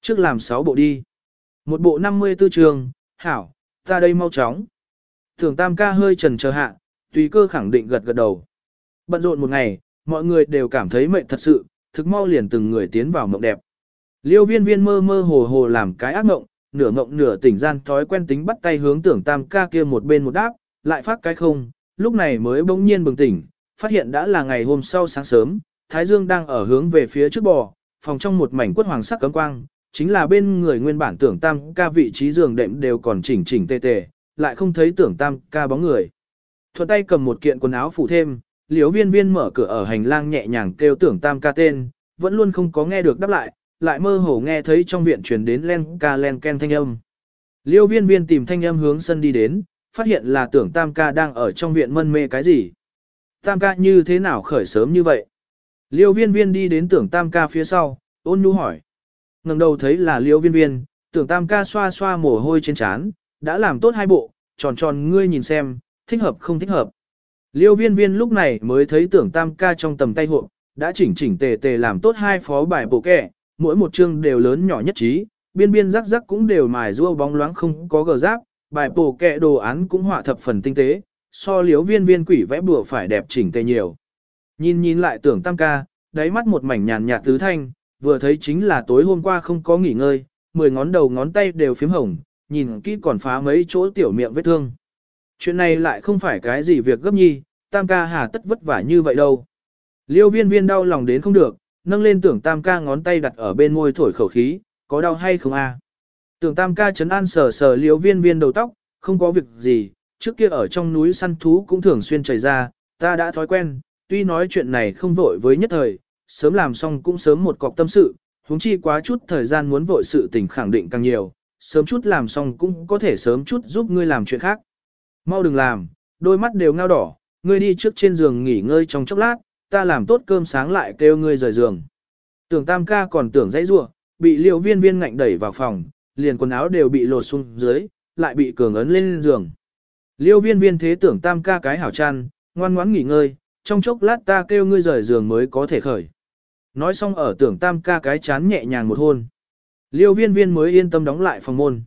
Trước làm 6 bộ đi. Một bộ 54 trường, hảo, ta đây mau chóng. Thường tam ca hơi trần chờ hạ, tùy cơ khẳng định gật gật đầu. Bận rộn một ngày, mọi người đều cảm thấy mệt thật sự, thực mau liền từng người tiến vào mộng đẹp. Liêu viên viên mơ mơ hồ hồ làm cái ác mộng, nửa mộng nửa tỉnh gian thói quen tính bắt tay hướng tưởng tam ca kia một bên một đáp, lại phát cái không, lúc này mới bỗng nhiên bừng tỉnh, phát hiện đã là ngày hôm sau sáng sớm, Thái Dương đang ở hướng về phía trước bò, phòng trong một mảnh quất hoàng sắc cấm quang, chính là bên người nguyên bản tưởng tam ca vị trí giường đệm đều còn chỉnh chỉnh tề tề, lại không thấy tưởng tam ca bóng người. Thuận tay cầm một kiện quần áo phủ thêm, liếu viên viên mở cửa ở hành lang nhẹ nhàng kêu tưởng tam ca tên, vẫn luôn không có nghe được đáp lại, lại mơ hồ nghe thấy trong viện truyền đến len ca len ken thanh âm. Liêu viên viên tìm thanh âm hướng sân đi đến, phát hiện là tưởng tam ca đang ở trong viện mân mê cái gì. Tam ca như thế nào khởi sớm như vậy? Liêu viên viên đi đến tưởng tam ca phía sau, ôn nhu hỏi ngẩng đầu thấy là liêu viên viên, tưởng tam ca xoa xoa mồ hôi trên trán, đã làm tốt hai bộ, tròn tròn ngươi nhìn xem, thích hợp không thích hợp. Liêu viên viên lúc này mới thấy tưởng tam ca trong tầm tay hộ, đã chỉnh chỉnh tề tề làm tốt hai phó bài bộ kẻ, mỗi một chương đều lớn nhỏ nhất trí, biên biên rắc rắc cũng đều mài rua bóng loáng không có gờ giáp, bài bộ kẻ đồ án cũng họa thập phần tinh tế, so liêu viên viên quỷ vẽ bùa phải đẹp chỉnh tề nhiều. Nhìn nhìn lại tưởng tam ca, đáy mắt một mảnh nhàn nhạt tứ thanh, vừa thấy chính là tối hôm qua không có nghỉ ngơi, mười ngón đầu ngón tay đều phím hồng, nhìn kỹ còn phá mấy chỗ tiểu miệng vết thương. Chuyện này lại không phải cái gì việc gấp nhi, tam ca hà tất vất vả như vậy đâu. Liêu viên viên đau lòng đến không được, nâng lên tưởng tam ca ngón tay đặt ở bên môi thổi khẩu khí, có đau hay không a? Tưởng tam ca chấn an sờ sờ liêu viên viên đầu tóc, không có việc gì, trước kia ở trong núi săn thú cũng thường xuyên chảy ra, ta đã thói quen, tuy nói chuyện này không vội với nhất thời, sớm làm xong cũng sớm một cọc tâm sự, huống chi quá chút thời gian muốn vội sự tình khẳng định càng nhiều, sớm chút làm xong cũng có thể sớm chút giúp ngươi làm chuyện khác. Mau đừng làm, đôi mắt đều ngao đỏ, ngươi đi trước trên giường nghỉ ngơi trong chốc lát, ta làm tốt cơm sáng lại kêu ngươi rời giường. Tưởng tam ca còn tưởng dãy rua, bị liều viên viên ngạnh đẩy vào phòng, liền quần áo đều bị lột xuống dưới, lại bị cường ấn lên giường. Liêu viên viên thế tưởng tam ca cái hảo chăn, ngoan ngoãn nghỉ ngơi, trong chốc lát ta kêu ngươi rời giường mới có thể khởi. Nói xong ở tưởng tam ca cái chán nhẹ nhàng một hôn. Liêu viên viên mới yên tâm đóng lại phòng môn.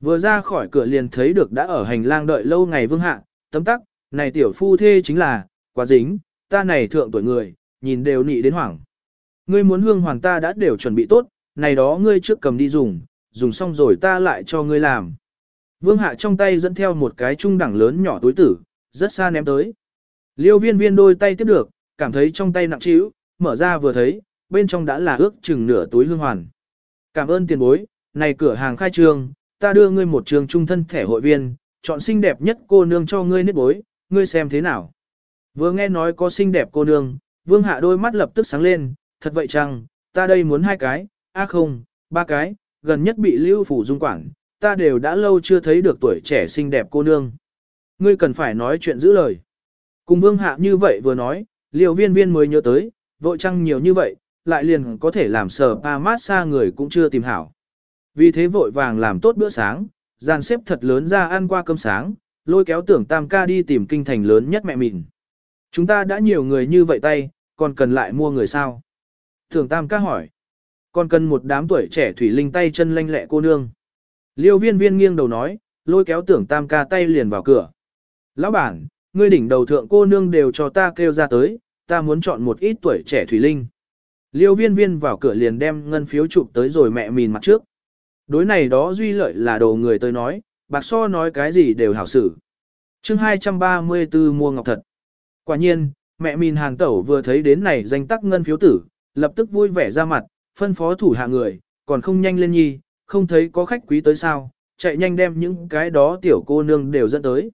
Vừa ra khỏi cửa liền thấy được đã ở hành lang đợi lâu ngày vương hạ, tấm tắc, này tiểu phu thê chính là, quá dính, ta này thượng tuổi người, nhìn đều nị đến hoảng. Ngươi muốn hương hoàng ta đã đều chuẩn bị tốt, này đó ngươi trước cầm đi dùng, dùng xong rồi ta lại cho ngươi làm. Vương hạ trong tay dẫn theo một cái trung đẳng lớn nhỏ túi tử, rất xa ném tới. Liêu viên viên đôi tay tiếp được, cảm thấy trong tay nặng trĩu, mở ra vừa thấy, bên trong đã là ước chừng nửa túi hương hoàn. Cảm ơn tiền bối, này cửa hàng khai trương, ta đưa ngươi một trường trung thân thẻ hội viên, chọn xinh đẹp nhất cô nương cho ngươi nết bối, ngươi xem thế nào. Vừa nghe nói có xinh đẹp cô nương, vương hạ đôi mắt lập tức sáng lên, thật vậy chăng, ta đây muốn hai cái, a không, ba cái, gần nhất bị lưu phủ dung quản, ta đều đã lâu chưa thấy được tuổi trẻ xinh đẹp cô nương. Ngươi cần phải nói chuyện giữ lời. Cùng vương hạ như vậy vừa nói, liệu viên viên mới nhớ tới, vội chăng nhiều như vậy, lại liền có thể làm sờ pa mát xa người cũng chưa tìm hảo. Vì thế vội vàng làm tốt bữa sáng, dàn xếp thật lớn ra ăn qua cơm sáng, lôi kéo tưởng tam ca đi tìm kinh thành lớn nhất mẹ mình. Chúng ta đã nhiều người như vậy tay, còn cần lại mua người sao? Tưởng tam ca hỏi. Còn cần một đám tuổi trẻ thủy linh tay chân lanh lẹ cô nương. Liêu viên viên nghiêng đầu nói, lôi kéo tưởng tam ca tay liền vào cửa. Lão bản, ngươi đỉnh đầu thượng cô nương đều cho ta kêu ra tới, ta muốn chọn một ít tuổi trẻ thủy linh. Liêu viên viên vào cửa liền đem ngân phiếu chụp tới rồi mẹ mìn mặt trước. Đối này đó duy lợi là đồ người tới nói, bạc so nói cái gì đều hảo xử. chương 234 mua ngọc thật. Quả nhiên, mẹ mìn hàng tẩu vừa thấy đến này danh tắc ngân phiếu tử, lập tức vui vẻ ra mặt, phân phó thủ hạ người, còn không nhanh lên nhi, không thấy có khách quý tới sao, chạy nhanh đem những cái đó tiểu cô nương đều dẫn tới.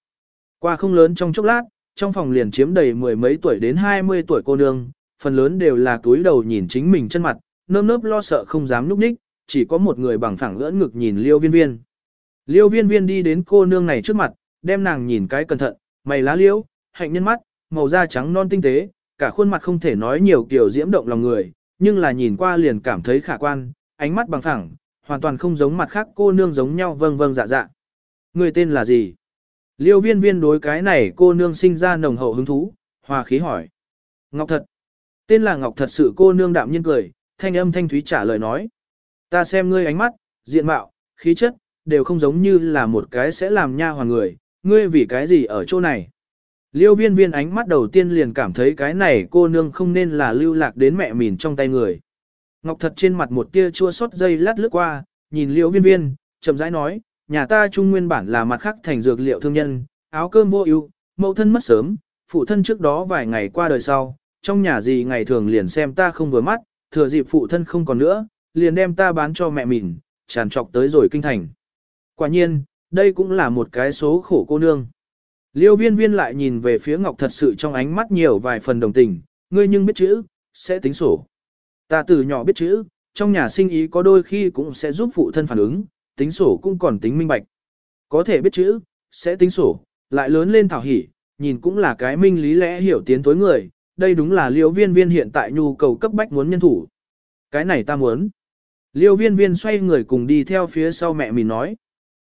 Qua không lớn trong chốc lát, trong phòng liền chiếm đầy mười mấy tuổi đến hai mươi tuổi cô nương, phần lớn đều là túi đầu nhìn chính mình chân mặt, nơm nớp lo sợ không dám núp ních, chỉ có một người bằng phẳng lưỡn ngực nhìn liêu viên viên. Liêu viên viên đi đến cô nương này trước mặt, đem nàng nhìn cái cẩn thận, mày lá liễu, hạnh nhân mắt, màu da trắng non tinh tế, cả khuôn mặt không thể nói nhiều kiểu diễm động lòng người, nhưng là nhìn qua liền cảm thấy khả quan, ánh mắt bằng phẳng, hoàn toàn không giống mặt khác cô nương giống nhau vâng vâng dạ dạ. Người tên là gì? Liêu viên viên đối cái này cô nương sinh ra nồng hậu hứng thú, hòa khí hỏi. Ngọc thật. Tên là Ngọc thật sự cô nương đạm nhiên cười, thanh âm thanh thúy trả lời nói. Ta xem ngươi ánh mắt, diện mạo, khí chất, đều không giống như là một cái sẽ làm nha hoàng người, ngươi vì cái gì ở chỗ này. Liêu viên viên ánh mắt đầu tiên liền cảm thấy cái này cô nương không nên là lưu lạc đến mẹ mìn trong tay người. Ngọc thật trên mặt một tia chua xót dây lát lướt qua, nhìn liêu viên viên, chậm rãi nói, nhà ta trung nguyên bản là mặt khác thành dược liệu thương nhân, áo cơm vô ưu, mẫu thân mất sớm, phụ thân trước đó vài ngày qua đời sau, trong nhà gì ngày thường liền xem ta không vừa mắt, thừa dịp phụ thân không còn nữa, liền đem ta bán cho mẹ mình, tràn trọc tới rồi kinh thành. Quả nhiên, đây cũng là một cái số khổ cô nương. Liêu viên viên lại nhìn về phía Ngọc thật sự trong ánh mắt nhiều vài phần đồng tình, ngươi nhưng biết chữ, sẽ tính sổ. Ta từ nhỏ biết chữ, trong nhà sinh ý có đôi khi cũng sẽ giúp phụ thân phản ứng, tính sổ cũng còn tính minh bạch. Có thể biết chữ, sẽ tính sổ, lại lớn lên thảo hỉ, nhìn cũng là cái minh lý lẽ hiểu tiến tối người, đây đúng là liêu viên viên hiện tại nhu cầu cấp bách muốn nhân thủ. Cái này ta muốn. Liêu viên viên xoay người cùng đi theo phía sau mẹ mình nói.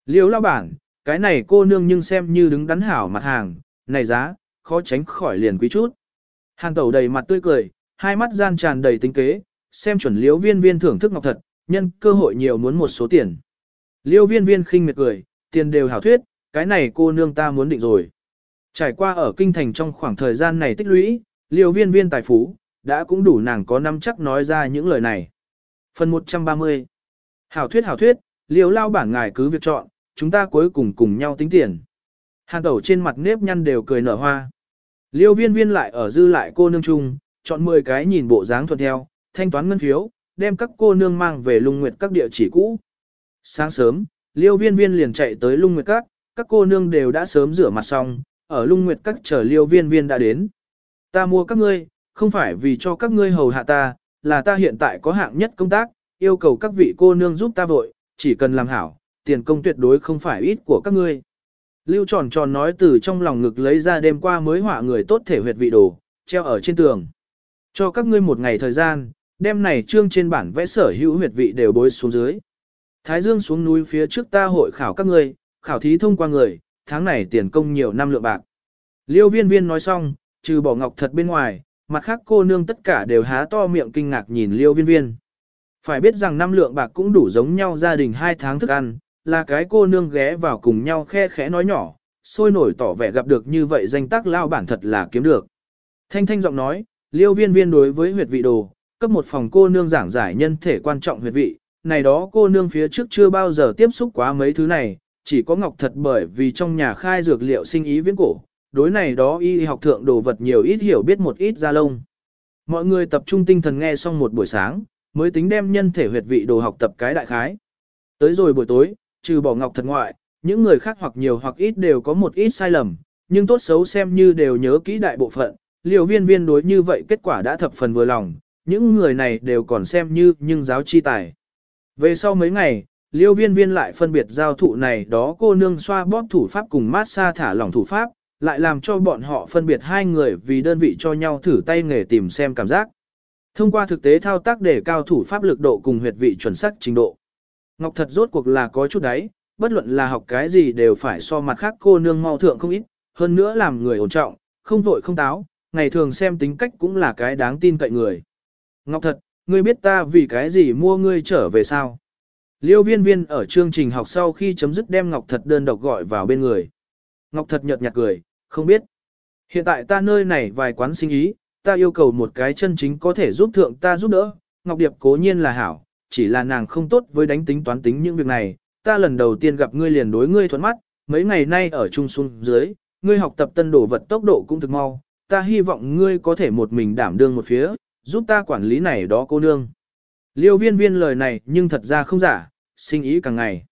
Liêu lao bản, cái này cô nương nhưng xem như đứng đắn hảo mặt hàng, này giá, khó tránh khỏi liền quý chút. Hàng tẩu đầy mặt tươi cười, hai mắt gian tràn đầy tính kế, xem chuẩn liêu viên viên thưởng thức ngọc thật, nhân cơ hội nhiều muốn một số tiền. Liêu viên viên khinh miệt cười, tiền đều hảo thuyết, cái này cô nương ta muốn định rồi. Trải qua ở kinh thành trong khoảng thời gian này tích lũy, liêu viên viên tài phú, đã cũng đủ nàng có năm chắc nói ra những lời này. Phần 130 Hảo thuyết hảo thuyết, liêu lao bản ngài cứ việc chọn, chúng ta cuối cùng cùng nhau tính tiền. Hàn tẩu trên mặt nếp nhăn đều cười nở hoa. Liêu viên viên lại ở dư lại cô nương chung, chọn 10 cái nhìn bộ dáng thuận theo, thanh toán ngân phiếu, đem các cô nương mang về lung nguyệt các địa chỉ cũ. Sáng sớm, liêu viên viên liền chạy tới lung nguyệt các, các cô nương đều đã sớm rửa mặt xong, ở lung nguyệt các chờ liêu viên viên đã đến. Ta mua các ngươi, không phải vì cho các ngươi hầu hạ ta, là ta hiện tại có hạng nhất công tác, yêu cầu các vị cô nương giúp ta vội, chỉ cần làm hảo, tiền công tuyệt đối không phải ít của các ngươi. Lưu tròn tròn nói từ trong lòng ngực lấy ra đêm qua mới họa người tốt thể huyệt vị đồ, treo ở trên tường. Cho các ngươi một ngày thời gian, đêm này trương trên bản vẽ sở hữu huyệt vị đều bối xuống dưới. Thái Dương xuống núi phía trước ta hội khảo các ngươi, khảo thí thông qua người, tháng này tiền công nhiều năm lượng bạc. Liêu viên viên nói xong, trừ bỏ ngọc thật bên ngoài, mặt khác cô nương tất cả đều há to miệng kinh ngạc nhìn liêu viên viên. Phải biết rằng năm lượng bạc cũng đủ giống nhau gia đình hai tháng thức ăn, là cái cô nương ghé vào cùng nhau khe khẽ nói nhỏ, sôi nổi tỏ vẻ gặp được như vậy danh tác lao bản thật là kiếm được. Thanh thanh giọng nói, liêu viên viên đối với huyệt vị đồ, cấp một phòng cô nương giảng giải nhân thể quan trọng huyệt vị, này đó cô nương phía trước chưa bao giờ tiếp xúc quá mấy thứ này, chỉ có ngọc thật bởi vì trong nhà khai dược liệu sinh ý viễn cổ, đối này đó y học thượng đồ vật nhiều ít hiểu biết một ít ra lông. Mọi người tập trung tinh thần nghe xong một buổi sáng, mới tính đem nhân thể huyệt vị đồ học tập cái đại khái. Tới rồi buổi tối, trừ bỏ ngọc thật ngoại, những người khác hoặc nhiều hoặc ít đều có một ít sai lầm, nhưng tốt xấu xem như đều nhớ kỹ đại bộ phận, liều viên viên đối như vậy kết quả đã thập phần vừa lòng, những người này đều còn xem như nhưng giáo chi tài. Về sau mấy ngày, liêu viên viên lại phân biệt giao thụ này đó cô nương xoa bóp thủ pháp cùng mát xa thả lỏng thủ pháp, lại làm cho bọn họ phân biệt hai người vì đơn vị cho nhau thử tay nghề tìm xem cảm giác. Thông qua thực tế thao tác để cao thủ pháp lực độ cùng huyệt vị chuẩn xác trình độ. Ngọc thật rốt cuộc là có chút đấy, bất luận là học cái gì đều phải so mặt khác cô nương mau thượng không ít, hơn nữa làm người ổn trọng, không vội không táo, ngày thường xem tính cách cũng là cái đáng tin cậy người. Ngọc thật, ngươi biết ta vì cái gì mua ngươi trở về sao? Liêu viên viên ở chương trình học sau khi chấm dứt đem Ngọc thật đơn độc gọi vào bên người. Ngọc thật nhợt nhạt cười, không biết. Hiện tại ta nơi này vài quán sinh ý, ta yêu cầu một cái chân chính có thể giúp thượng ta giúp đỡ. Ngọc Điệp cố nhiên là hảo, chỉ là nàng không tốt với đánh tính toán tính những việc này. Ta lần đầu tiên gặp ngươi liền đối ngươi thuận mắt, mấy ngày nay ở trung xuống dưới, ngươi học tập tân đồ vật tốc độ cũng thực mau. Ta hy vọng ngươi có thể một mình đảm đương một phía, giúp ta quản lý này đó cô nương. Liêu viên viên lời này nhưng thật ra không giả, sinh ý càng ngày.